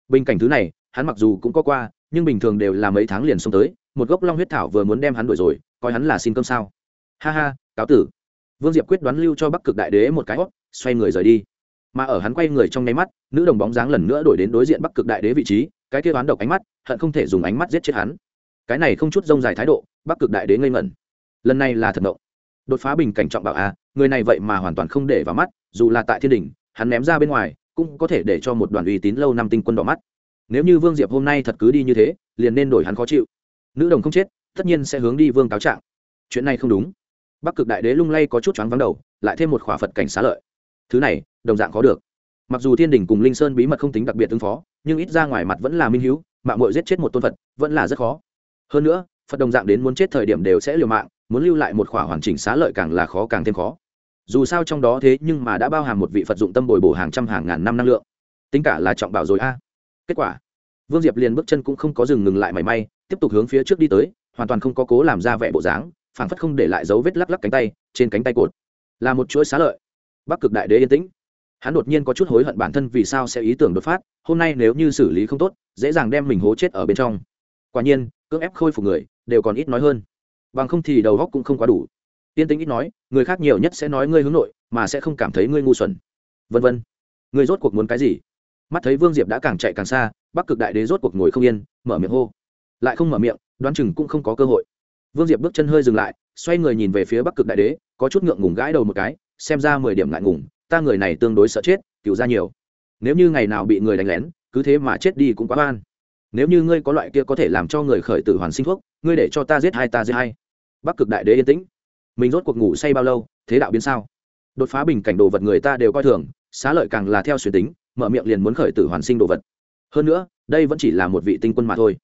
Bình cảnh thứ này, hắn mặc dù cũng có qua, nhưng bình thường đều là mấy tháng liền xông tới, một gốc long huyết thảo vừa muốn đem hắn đuổi rồi, coi hắn là xin cơm sao. Ha ha, cáo tử. Vương diệp quyết đoán lưu cho bắc cực đại đế một cái hót xoay người rời đi mà ở hắn quay người trong nháy mắt, nữ đồng bóng dáng lần nữa đổi đến đối diện bắc cực đại đế vị trí, cái kia đoán độc ánh mắt, hận không thể dùng ánh mắt giết chết hắn. Cái này không chút rông dài thái độ, bắc cực đại đế ngây ngẩn. Lần này là thật động đột phá bình cảnh trọng bảo a à, người này vậy mà hoàn toàn không để vào mắt, dù là tại thiên đình hắn ném ra bên ngoài, cũng có thể để cho một đoàn uy tín lâu năm tinh quân đỏ mắt. Nếu như vương diệp hôm nay thật cứ đi như thế, liền nên đổi hắn khó chịu. Nữ đồng không chết, tất nhiên sẽ hướng đi vương cáo trạng. Chuyện này không đúng. Bắc cực đại đế lung lay có chút choáng vắng đầu, lại thêm một khỏa phật cảnh xá lợi thứ này, đồng dạng có được. Mặc dù thiên đình cùng linh sơn bí mật không tính đặc biệt ứng phó, nhưng ít ra ngoài mặt vẫn là minh hữu mạng mội giết chết một tôn phật, vẫn là rất khó. Hơn nữa, phật đồng dạng đến muốn chết thời điểm đều sẽ liều mạng, muốn lưu lại một khỏa hoàn chỉnh xá lợi càng là khó càng thêm khó. Dù sao trong đó thế nhưng mà đã bao hàm một vị phật dụng tâm bồi bổ hàng trăm hàng ngàn năm năng lượng. Tính cả là trọng bảo rồi a. Kết quả, vương diệp liền bước chân cũng không có dừng ngừng lại mảy may, tiếp tục hướng phía trước đi tới, hoàn toàn không có cố làm ra vẻ bộ dáng, phảng phất không để lại dấu vết lắc lắc cánh tay, trên cánh tay cột. Là một chuỗi xá lợi bắc cực đại đế yên tĩnh. Hắn đột nhiên có chút hối hận bản thân vì sao sẽ ý tưởng đột phát, hôm nay nếu như xử lý không tốt, dễ dàng đem mình hố chết ở bên trong. Quả nhiên, cưỡng ép khôi phục người, đều còn ít nói hơn. Bằng không thì đầu góc cũng không quá đủ. Tiên tĩnh ít nói, người khác nhiều nhất sẽ nói ngươi hướng nội, mà sẽ không cảm thấy ngươi ngu xuẩn. Vân vân. Ngươi rốt cuộc muốn cái gì? Mắt thấy vương diệp đã càng chạy càng xa, bắc cực đại đế rốt cuộc ngồi không yên, mở miệng hô. Lại không mở miệng, đoán chừng cũng không có cơ hội. Vương diệp bước chân hơi dừng lại, xoay người nhìn về phía bắc cực đại đế, có chút ngượng ngùng gãi đầu một cái xem ra mười điểm ngại ngùng, ta người này tương đối sợ chết cựu ra nhiều. Nếu như ngày nào bị người đánh lén, cứ thế mà chết đi cũng quá oan. Nếu như ngươi có loại kia có thể làm cho người khởi tử hoàn sinh thuốc, ngươi để cho ta giết hai ta giết hai. Bắc cực đại đế yên tĩnh. Mình rốt cuộc ngủ say bao lâu, thế đạo biến sao? Đột phá bình cảnh đồ vật người ta đều coi thường, xá lợi càng là theo suy tính, mở miệng liền muốn khởi tử hoàn sinh đồ vật. Hơn nữa, đây vẫn chỉ là một vị tinh quân mà thôi.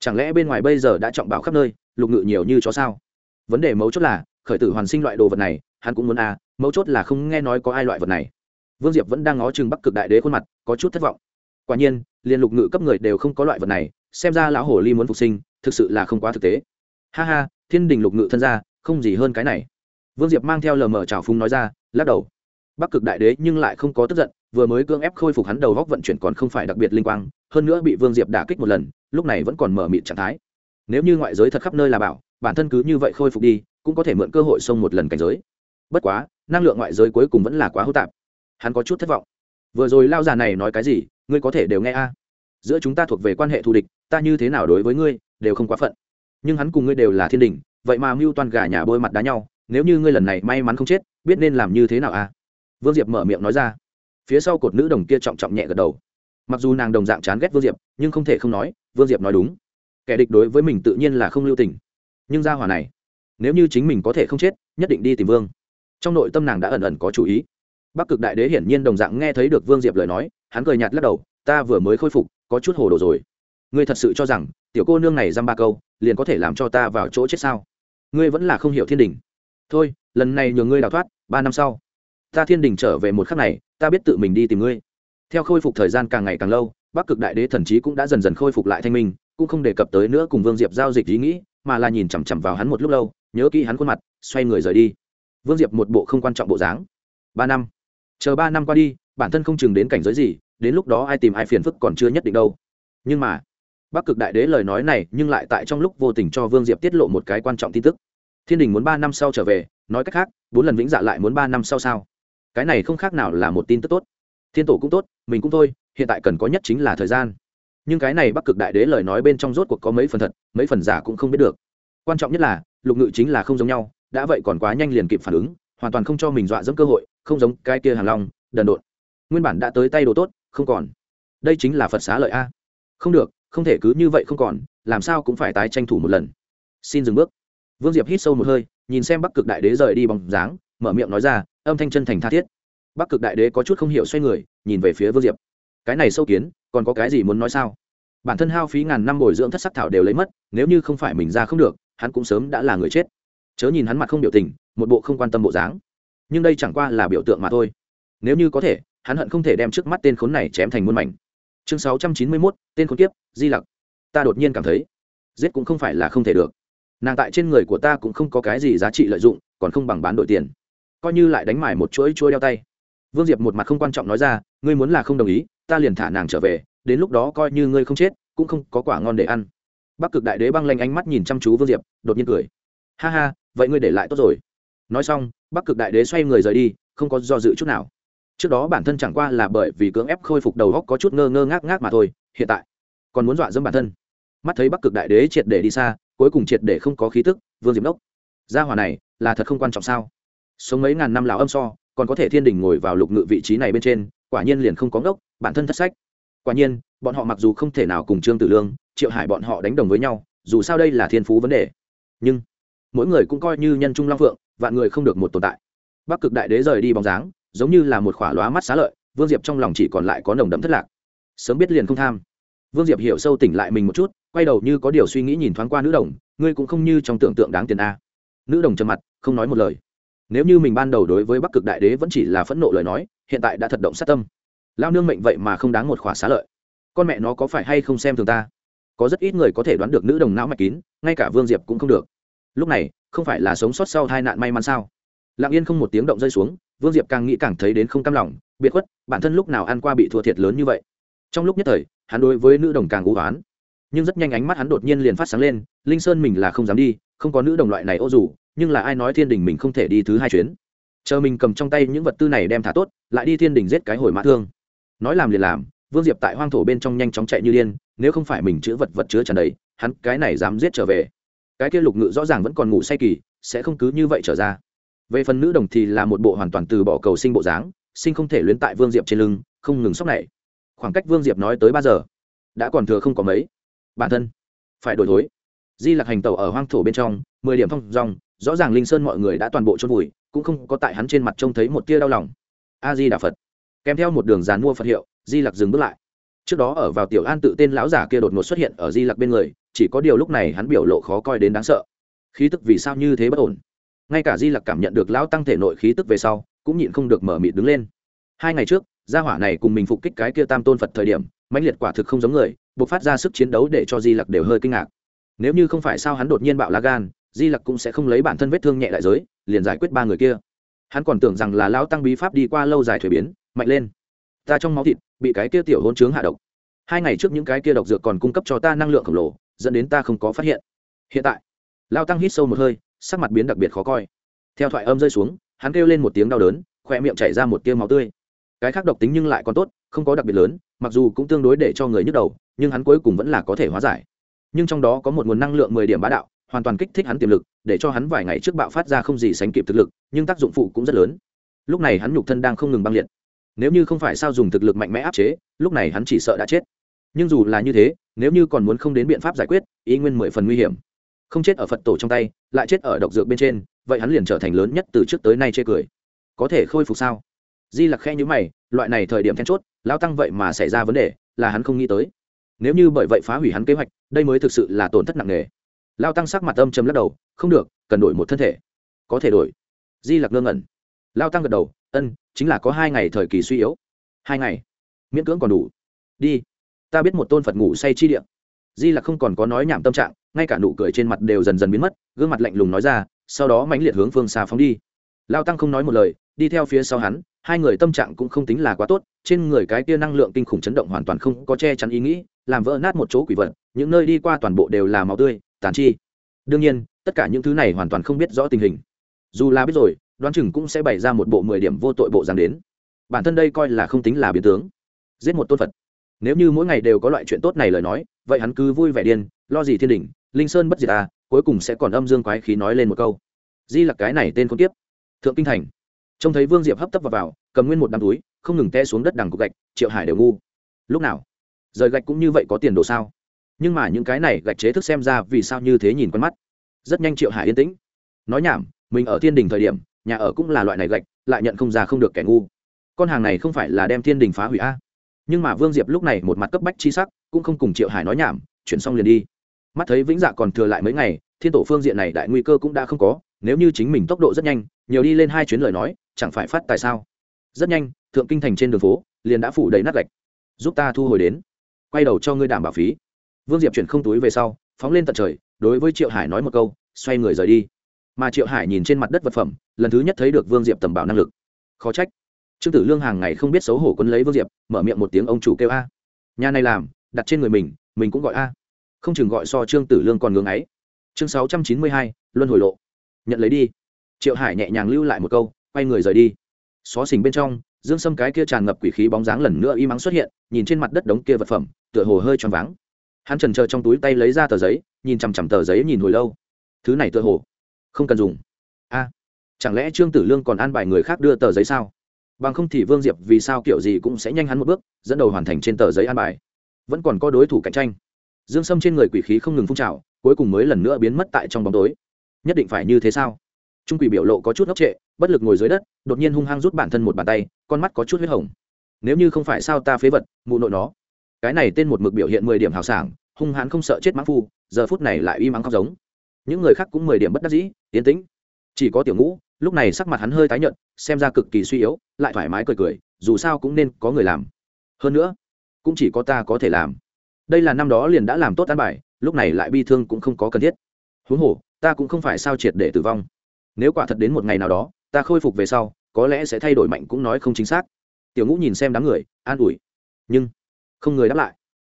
Chẳng lẽ bên ngoài bây giờ đã trọng bảo khắp nơi, lục ngự nhiều như chó sao? Vấn đề mấu chốt là, khởi tử hoàn sinh loại đồ vật này hắn cũng muốn à mấu chốt là không nghe nói có ai loại vật này. Vương diệp vẫn đang ngó chừng bắc cực đại đế khuôn mặt, có chút thất vọng. Quả nhiên, Liên lục ngự cấp người đều không có loại vật này, xem ra lão hồ ly muốn phục sinh, thực sự là không quá thực tế. Ha ha, thiên đình lục ngự thân ra không gì hơn cái này. Vương diệp mang theo lờ mờ trào phúng nói ra, lắc đầu. Bắc cực đại đế nhưng lại không có tức giận, vừa mới cưỡng ép khôi phục hắn đầu góc vận chuyển còn không phải đặc biệt linh quang, hơn nữa bị vương diệp đả kích một lần, lúc này vẫn còn mở mịt trạng thái. Nếu như ngoại giới thật khắp nơi là bảo, bản thân cứ như vậy khôi phục đi, cũng có thể mượn cơ hội xông một lần cảnh giới bất quá, năng lượng ngoại giới cuối cùng vẫn là quá hô tạp. Hắn có chút thất vọng. Vừa rồi lao già này nói cái gì, ngươi có thể đều nghe a. Giữa chúng ta thuộc về quan hệ thù địch, ta như thế nào đối với ngươi, đều không quá phận. Nhưng hắn cùng ngươi đều là thiên đình, vậy mà mưu toàn gà nhà bôi mặt đá nhau, nếu như ngươi lần này may mắn không chết, biết nên làm như thế nào a? Vương diệp mở miệng nói ra. Phía sau cột nữ đồng kia trọng trọng nhẹ gật đầu. Mặc dù nàng đồng dạng chán ghét vương diệp, nhưng không thể không nói, vương diệp nói đúng. Kẻ địch đối với mình tự nhiên là không lưu tình. Nhưng ra hỏa này, nếu như chính mình có thể không chết, nhất định đi tìm vương trong nội tâm nàng đã ẩn ẩn có chủ ý. Bắc cực đại đế hiển nhiên đồng dạng nghe thấy được vương diệp lời nói, hắn cười nhạt lắc đầu, ta vừa mới khôi phục, có chút hồ đồ rồi. Ngươi thật sự cho rằng, tiểu cô nương này dăm ba câu, liền có thể làm cho ta vào chỗ chết sao? Ngươi vẫn là không hiểu thiên đình. Thôi, lần này nhường ngươi đào thoát, ba năm sau, ta thiên đình trở về một khắc này, ta biết tự mình đi tìm ngươi. Theo khôi phục thời gian càng ngày càng lâu, bắc cực đại đế thần chí cũng đã dần dần khôi phục lại thanh minh, cũng không đề cập tới nữa cùng vương diệp giao dịch ý nghĩ, mà là nhìn chằm chằm vào hắn một lúc lâu, nhớ kỹ hắn khuôn mặt, xoay người rời đi vương diệp một bộ không quan trọng bộ dáng. Ba năm. Chờ ba năm qua đi, bản thân không chừng đến cảnh giới gì, đến lúc đó ai tìm ai phiền phức còn chưa nhất định đâu. Nhưng mà, bắc cực đại đế lời nói này nhưng lại tại trong lúc vô tình cho vương diệp tiết lộ một cái quan trọng tin tức. Thiên đình muốn ba năm sau trở về, nói cách khác, bốn lần vĩnh dạ lại muốn ba năm sau sao? Cái này không khác nào là một tin tức tốt. Thiên tổ cũng tốt, mình cũng thôi, hiện tại cần có nhất chính là thời gian. Nhưng cái này bắc cực đại đế lời nói bên trong rốt cuộc có mấy phần thật, mấy phần giả cũng không biết được. Quan trọng nhất là, lục ngự chính là không giống nhau đã vậy còn quá nhanh liền kịp phản ứng, hoàn toàn không cho mình dọa dẫm cơ hội, không giống cái kia hàng long, đần độn. Nguyên bản đã tới tay đồ tốt, không còn. Đây chính là phật xá lợi a. Không được, không thể cứ như vậy không còn, làm sao cũng phải tái tranh thủ một lần. Xin dừng bước. Vương diệp hít sâu một hơi, nhìn xem bắc cực đại đế rời đi bóng dáng, mở miệng nói ra, âm thanh chân thành tha thiết. Bắc cực đại đế có chút không hiểu xoay người, nhìn về phía vương diệp. Cái này sâu kiến, còn có cái gì muốn nói sao? Bản thân hao phí ngàn năm bồi dưỡng thất sắc thảo đều lấy mất, nếu như không phải mình ra không được, hắn cũng sớm đã là người chết chớ nhìn hắn mặt không biểu tình, một bộ không quan tâm bộ dáng. Nhưng đây chẳng qua là biểu tượng mà thôi. Nếu như có thể, hắn hận không thể đem trước mắt tên khốn này chém thành muôn mảnh. Chương sáu trăm chín mươi mốt, tên khốn kiếp, di lặc. Ta đột nhiên cảm thấy, giết cũng không phải là không thể được. Nàng tại trên người của ta cũng không có cái gì giá trị lợi dụng, còn không bằng bán đổi tiền. Coi như lại đánh mải một chuỗi chuỗi đeo tay. Vương diệp một mặt không quan trọng nói ra, ngươi muốn là không đồng ý, ta liền thả nàng trở về, đến lúc đó coi như ngươi không chết, cũng không có quả ngon để ăn. Bắc cực đại đế băng lanh ánh mắt nhìn chăm chú vương diệp, đột nhiên cười. Ha ha vậy ngươi để lại tốt rồi. Nói xong, bắc cực đại đế xoay người rời đi, không có do dự chút nào. Trước đó bản thân chẳng qua là bởi vì cưỡng ép khôi phục đầu góc có chút ngơ ngơ ngác ngác mà thôi, hiện tại còn muốn dọa dẫm bản thân. Mắt thấy bắc cực đại đế triệt để đi xa, cuối cùng triệt để không có khí tức, vương diệp đốc. Gia hỏa này là thật không quan trọng sao? Sống mấy ngàn năm lào âm so, còn có thể thiên đình ngồi vào lục ngự vị trí này bên trên, quả nhiên liền không có ngốc, bản thân thất sách. Quả nhiên, bọn họ mặc dù không thể nào cùng trương tử lương, triệu hải bọn họ đánh đồng với nhau, dù sao đây là thiên phú vấn đề. Nhưng mỗi người cũng coi như nhân trung long phượng, vạn người không được một tồn tại. Bắc cực đại đế rời đi bóng dáng, giống như là một khỏa lóa mắt xá lợi, vương diệp trong lòng chỉ còn lại có nồng đậm thất lạc. Sớm biết liền không tham. Vương diệp hiểu sâu tỉnh lại mình một chút, quay đầu như có điều suy nghĩ nhìn thoáng qua nữ đồng, ngươi cũng không như trong tưởng tượng đáng tiền a. Nữ đồng trầm mặt, không nói một lời. Nếu như mình ban đầu đối với bắc cực đại đế vẫn chỉ là phẫn nộ lời nói, hiện tại đã thật động sát tâm. Lao nương mệnh vậy mà không đáng một khỏa xá lợi. Con mẹ nó có phải hay không xem thường ta? Có rất ít người có thể đoán được nữ đồng não mạch kín, ngay cả vương diệp cũng không được lúc này, không phải là sống sót sau hai nạn may mắn sao? Lặng yên không một tiếng động rơi xuống, vương diệp càng nghĩ càng thấy đến không cam lòng, biệt khuất, bản thân lúc nào ăn qua bị thua thiệt lớn như vậy? Trong lúc nhất thời, hắn đối với nữ đồng càng cố gắng. nhưng rất nhanh ánh mắt hắn đột nhiên liền phát sáng lên, linh sơn mình là không dám đi, không có nữ đồng loại này ô dù, nhưng là ai nói thiên đình mình không thể đi thứ hai chuyến? Chờ mình cầm trong tay những vật tư này đem thả tốt, lại đi thiên đình giết cái hồi mã thương. Nói làm liền làm, vương diệp tại hoang thổ bên trong nhanh chóng chạy như điên, nếu không phải mình chữ vật vật chứa tràn đầy, hắn cái này dám giết trở về cái kia lục ngự rõ ràng vẫn còn ngủ say kỳ, sẽ không cứ như vậy trở ra. Về phần nữ đồng thì là một bộ hoàn toàn từ bỏ cầu sinh bộ dáng, sinh không thể luyến tại vương diệp trên lưng, không ngừng sóc này. Khoảng cách vương diệp nói tới ba giờ, đã còn thừa không có mấy. Bản thân, phải đổi thối. Di lặc hành tàu ở hoang thổ bên trong, mười điểm thông rong rõ ràng linh sơn mọi người đã toàn bộ chôn vùi, cũng không có tại hắn trên mặt trông thấy một tia đau lòng. A di đà phật. Kèm theo một đường dàn mua phật hiệu, di lặc dừng bước lại. Trước đó ở vào tiểu an tự tên lão giả kia đột ngột xuất hiện ở di lặc bên người chỉ có điều lúc này hắn biểu lộ khó coi đến đáng sợ. Khí tức vì sao như thế bất ổn? Ngay cả di lặc cảm nhận được lão tăng thể nội khí tức về sau, cũng nhịn không được mở mịt đứng lên. Hai ngày trước, gia hỏa này cùng mình phục kích cái kia tam tôn phật thời điểm, mãnh liệt quả thực không giống người buộc phát ra sức chiến đấu để cho di lặc đều hơi kinh ngạc. Nếu như không phải sao hắn đột nhiên bạo la gan, di lặc cũng sẽ không lấy bản thân vết thương nhẹ đại giới, liền giải quyết ba người kia. Hắn còn tưởng rằng là lão tăng bí pháp đi qua lâu dài thuế biến, mạnh lên. Ta trong máu thịt, bị cái kia tiểu hôn chướng hạ độc. Hai ngày trước những cái kia độc dược còn cung cấp cho ta năng lượng khổng lồ dẫn đến ta không có phát hiện. Hiện tại, lao tăng hít sâu một hơi, sắc mặt biến đặc biệt khó coi. Theo thoại âm rơi xuống, hắn kêu lên một tiếng đau đớn khoe miệng chảy ra một tiêu máu tươi. Cái khác độc tính nhưng lại còn tốt, không có đặc biệt lớn, mặc dù cũng tương đối để cho người nhức đầu, nhưng hắn cuối cùng vẫn là có thể hóa giải. Nhưng trong đó có một nguồn năng lượng mười điểm bá đạo, hoàn toàn kích thích hắn tiềm lực, để cho hắn vài ngày trước bạo phát ra không gì sánh kịp thực lực, nhưng tác dụng phụ cũng rất lớn. Lúc này hắn nhục thân đang không ngừng băng liệt. Nếu như không phải sao dùng thực lực mạnh mẽ áp chế, lúc này hắn chỉ sợ đã chết nhưng dù là như thế, nếu như còn muốn không đến biện pháp giải quyết ý nguyên mười phần nguy hiểm. Không chết ở phật tổ trong tay, lại chết ở độc dược bên trên, vậy hắn liền trở thành lớn nhất từ trước tới nay chê cười. Có thể khôi phục sao? Di lặc khe nhữ mày, loại này thời điểm then chốt lao tăng vậy mà xảy ra vấn đề, là hắn không nghĩ tới. Nếu như bởi vậy phá hủy hắn kế hoạch, đây mới thực sự là tổn thất nặng nề. Lao tăng sắc mặt âm chấm lắc đầu, không được, cần đổi một thân thể. Có thể đổi. Di lặc ngơ ngẩn. Lao tăng gật đầu, ân, chính là có hai ngày thời kỳ suy yếu. Hai ngày? Miễn cưỡng còn đủ. Đi ta biết một tôn phật ngủ say chi địa, di là không còn có nói nhảm tâm trạng ngay cả nụ cười trên mặt đều dần dần biến mất gương mặt lạnh lùng nói ra sau đó mãnh liệt hướng phương xa phóng đi. Lao tăng không nói một lời đi theo phía sau hắn hai người tâm trạng cũng không tính là quá tốt trên người cái kia năng lượng kinh khủng chấn động hoàn toàn không có che chắn ý nghĩ làm vỡ nát một chỗ quỷ vật những nơi đi qua toàn bộ đều là máu tươi tàn chi. Đương nhiên tất cả những thứ này hoàn toàn không biết rõ tình hình. Dù là biết rồi đoán chừng cũng sẽ bày ra một bộ mười điểm vô tội bộ dáng đến. Bản thân đây coi là không tính là biến tướng. Giết một tôn phật nếu như mỗi ngày đều có loại chuyện tốt này lời nói vậy hắn cứ vui vẻ điên lo gì thiên đình linh sơn bất diệt ta cuối cùng sẽ còn âm dương quái khí nói lên một câu. Di là cái này tên con tiếp thượng kinh thành. Trông thấy vương diệp hấp tấp vào, vào cầm nguyên một đám túi không ngừng te xuống đất đằng cục gạch triệu hải đều ngu. Lúc nào? Rời gạch cũng như vậy có tiền đồ sao? Nhưng mà những cái này gạch chế thức xem ra vì sao như thế nhìn con mắt. Rất nhanh triệu hải yên tĩnh. Nói nhảm mình ở thiên đình thời điểm nhà ở cũng là loại này gạch lại nhận không ra không được kẻ ngu. Con hàng này không phải là đem thiên đình phá hủy a nhưng mà vương diệp lúc này một mặt cấp bách chi sắc, cũng không cùng triệu hải nói nhảm, chuyển xong liền đi. Mắt thấy vĩnh dạ còn thừa lại mấy ngày, thiên tổ phương diện này đại nguy cơ cũng đã không có, nếu như chính mình tốc độ rất nhanh, nhiều đi lên hai chuyến lời nói, chẳng phải phát tại sao? Rất nhanh, thượng kinh thành trên đường phố, liền đã phủ đầy nát gạch. Giúp ta thu hồi đến. Quay đầu cho ngươi đảm bảo phí. Vương diệp chuyển không túi về sau, phóng lên tận trời, đối với triệu hải nói một câu, xoay người rời đi. Mà triệu hải nhìn trên mặt đất vật phẩm, lần thứ nhất thấy được vương diệp tầm bảo năng lực. Khó trách trương tử lương hàng ngày không biết xấu hổ quân lấy vương diệp mở miệng một tiếng ông chủ kêu a nhà này làm đặt trên người mình mình cũng gọi a không chừng gọi so trương tử lương còn ngưng ấy chương sáu trăm chín mươi hai luân hồi lộ nhận lấy đi triệu hải nhẹ nhàng lưu lại một câu quay người rời đi xó xỉnh bên trong dương sâm cái kia tràn ngập quỷ khí bóng dáng lần nữa y mắng xuất hiện nhìn trên mặt đất đống kia vật phẩm tựa hồ hơi choáng váng hắn trần chờ trong túi tay lấy ra tờ giấy nhìn chằm chằm tờ giấy nhìn hồi lâu thứ này tựa hồ không cần dùng a chẳng lẽ trương tử lương còn an bài người khác đưa tờ giấy sao bằng không thì vương diệp vì sao kiểu gì cũng sẽ nhanh hắn một bước, dẫn đầu hoàn thành trên tờ giấy an bài. Vẫn còn có đối thủ cạnh tranh. Dương sâm trên người quỷ khí không ngừng phun trào, cuối cùng mới lần nữa biến mất tại trong bóng tối. Nhất định phải như thế sao? Trung quỷ biểu lộ có chút ngốc trệ, bất lực ngồi dưới đất, đột nhiên hung hăng rút bản thân một bàn tay, con mắt có chút huyết hồng. Nếu như không phải sao ta phế vật, mụ nội nó. Cái này tên một mực biểu hiện mười điểm hào sảng, hung hãn không sợ chết mãng phu, giờ phút này lại uy mắng khóc giống. Những người khác cũng mười điểm bất đắc dĩ tiến tĩnh. Chỉ có tiểu ngũ lúc này sắc mặt hắn hơi tái nhợt, xem ra cực kỳ suy yếu, lại thoải mái cười cười, dù sao cũng nên có người làm. Hơn nữa, cũng chỉ có ta có thể làm. Đây là năm đó liền đã làm tốt an bài, lúc này lại bi thương cũng không có cần thiết. Huống hồ, ta cũng không phải sao triệt để tử vong. Nếu quả thật đến một ngày nào đó, ta khôi phục về sau, có lẽ sẽ thay đổi mạnh cũng nói không chính xác. Tiểu ngũ nhìn xem đám người, an ủi. Nhưng, không người đáp lại.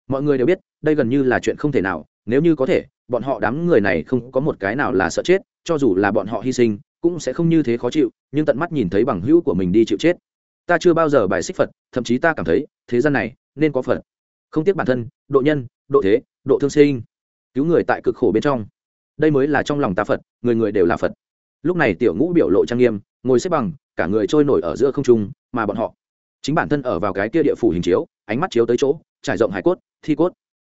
Mọi người đều biết, đây gần như là chuyện không thể nào, nếu như có thể, bọn họ đám người này không có một cái nào là sợ chết, cho dù là bọn họ hy sinh cũng sẽ không như thế khó chịu, nhưng tận mắt nhìn thấy bằng hữu của mình đi chịu chết. Ta chưa bao giờ bài xích phật, thậm chí ta cảm thấy, thế gian này, nên có phật. Không tiếc bản thân, độ nhân, độ thế, độ thương sinh. Cứu người tại cực khổ bên trong. Đây mới là trong lòng ta phật, người người đều là phật. Lúc này tiểu ngũ biểu lộ trang nghiêm, ngồi xếp bằng, cả người trôi nổi ở giữa không trung, mà bọn họ, chính bản thân ở vào cái kia địa phủ hình chiếu, ánh mắt chiếu tới chỗ, trải rộng hải cốt, thi cốt.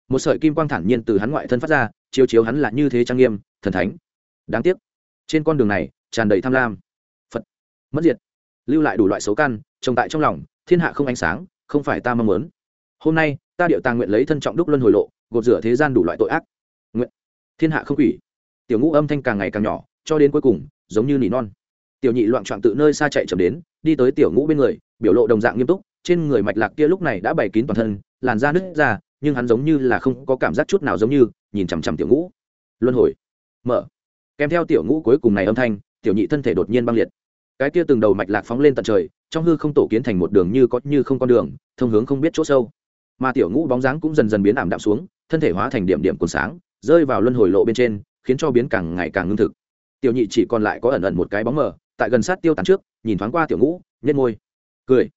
Một sợi kim quang thản nhiên từ hắn ngoại thân phát ra, chiếu chiếu hắn là như thế trang nghiêm, thần thánh. Đáng tiếc, trên con đường này tràn đầy tham lam. Phật, mất diệt. Lưu lại đủ loại xấu căn trồng tại trong lòng, thiên hạ không ánh sáng, không phải ta mong muốn. Hôm nay, ta điệu tàng nguyện lấy thân trọng đúc luân hồi lộ, gột rửa thế gian đủ loại tội ác. Nguyện, thiên hạ không quỷ. Tiểu ngũ âm thanh càng ngày càng nhỏ, cho đến cuối cùng, giống như nỉ non. Tiểu nhị loạn trọn tự nơi xa chạy chậm đến, đi tới tiểu ngũ bên người, biểu lộ đồng dạng nghiêm túc, trên người mạch lạc kia lúc này đã bày kín toàn thân, làn da nứt ra, nhưng hắn giống như là không có cảm giác chút nào giống như, nhìn chằm chằm tiểu ngũ. Luân hồi, mở. Kèm theo tiểu ngũ cuối cùng này âm thanh tiểu nhị thân thể đột nhiên băng liệt. Cái kia từng đầu mạch lạc phóng lên tận trời, trong hư không tổ kiến thành một đường như có như không con đường, thông hướng không biết chỗ sâu. Mà tiểu ngũ bóng dáng cũng dần dần biến ảm đạm xuống, thân thể hóa thành điểm điểm cuốn sáng, rơi vào luân hồi lộ bên trên, khiến cho biến càng ngày càng ngưng thực. Tiểu nhị chỉ còn lại có ẩn ẩn một cái bóng mờ, tại gần sát tiêu tán trước, nhìn thoáng qua tiểu ngũ nhét môi, cười.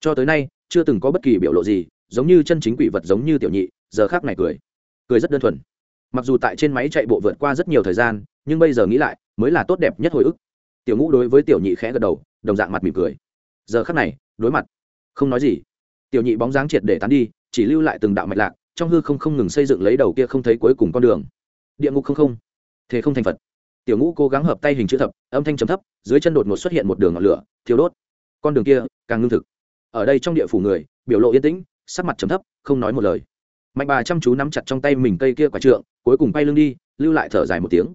Cho tới nay, chưa từng có bất kỳ biểu lộ gì, giống như chân chính quỷ vật giống như tiểu nhị, giờ khác này cười. Cười rất đơn thuần. Mặc dù tại trên máy chạy bộ vượt qua rất nhiều thời gian, nhưng bây giờ nghĩ lại mới là tốt đẹp nhất hồi ức. Tiểu ngũ đối với tiểu nhị khẽ gật đầu, đồng dạng mặt mỉm cười. Giờ khắc này, đối mặt. Không nói gì. Tiểu nhị bóng dáng triệt để tán đi, chỉ lưu lại từng đạo mạch lạc, trong hư không không ngừng xây dựng lấy đầu kia không thấy cuối cùng con đường. Địa ngục không không. Thế không thành phật. Tiểu ngũ cố gắng hợp tay hình chữ thập, âm thanh trầm thấp, dưới chân đột ngột xuất hiện một đường ngọn lửa, thiêu đốt. Con đường kia càng ngưng thực. Ở đây trong địa phủ người, biểu lộ yên tĩnh, sắc mặt trầm thấp, không nói một lời. Mạnh bà chăm chú nắm chặt trong tay mình cây kia quả trượng, cuối cùng bay lưng đi, lưu lại thở dài một tiếng.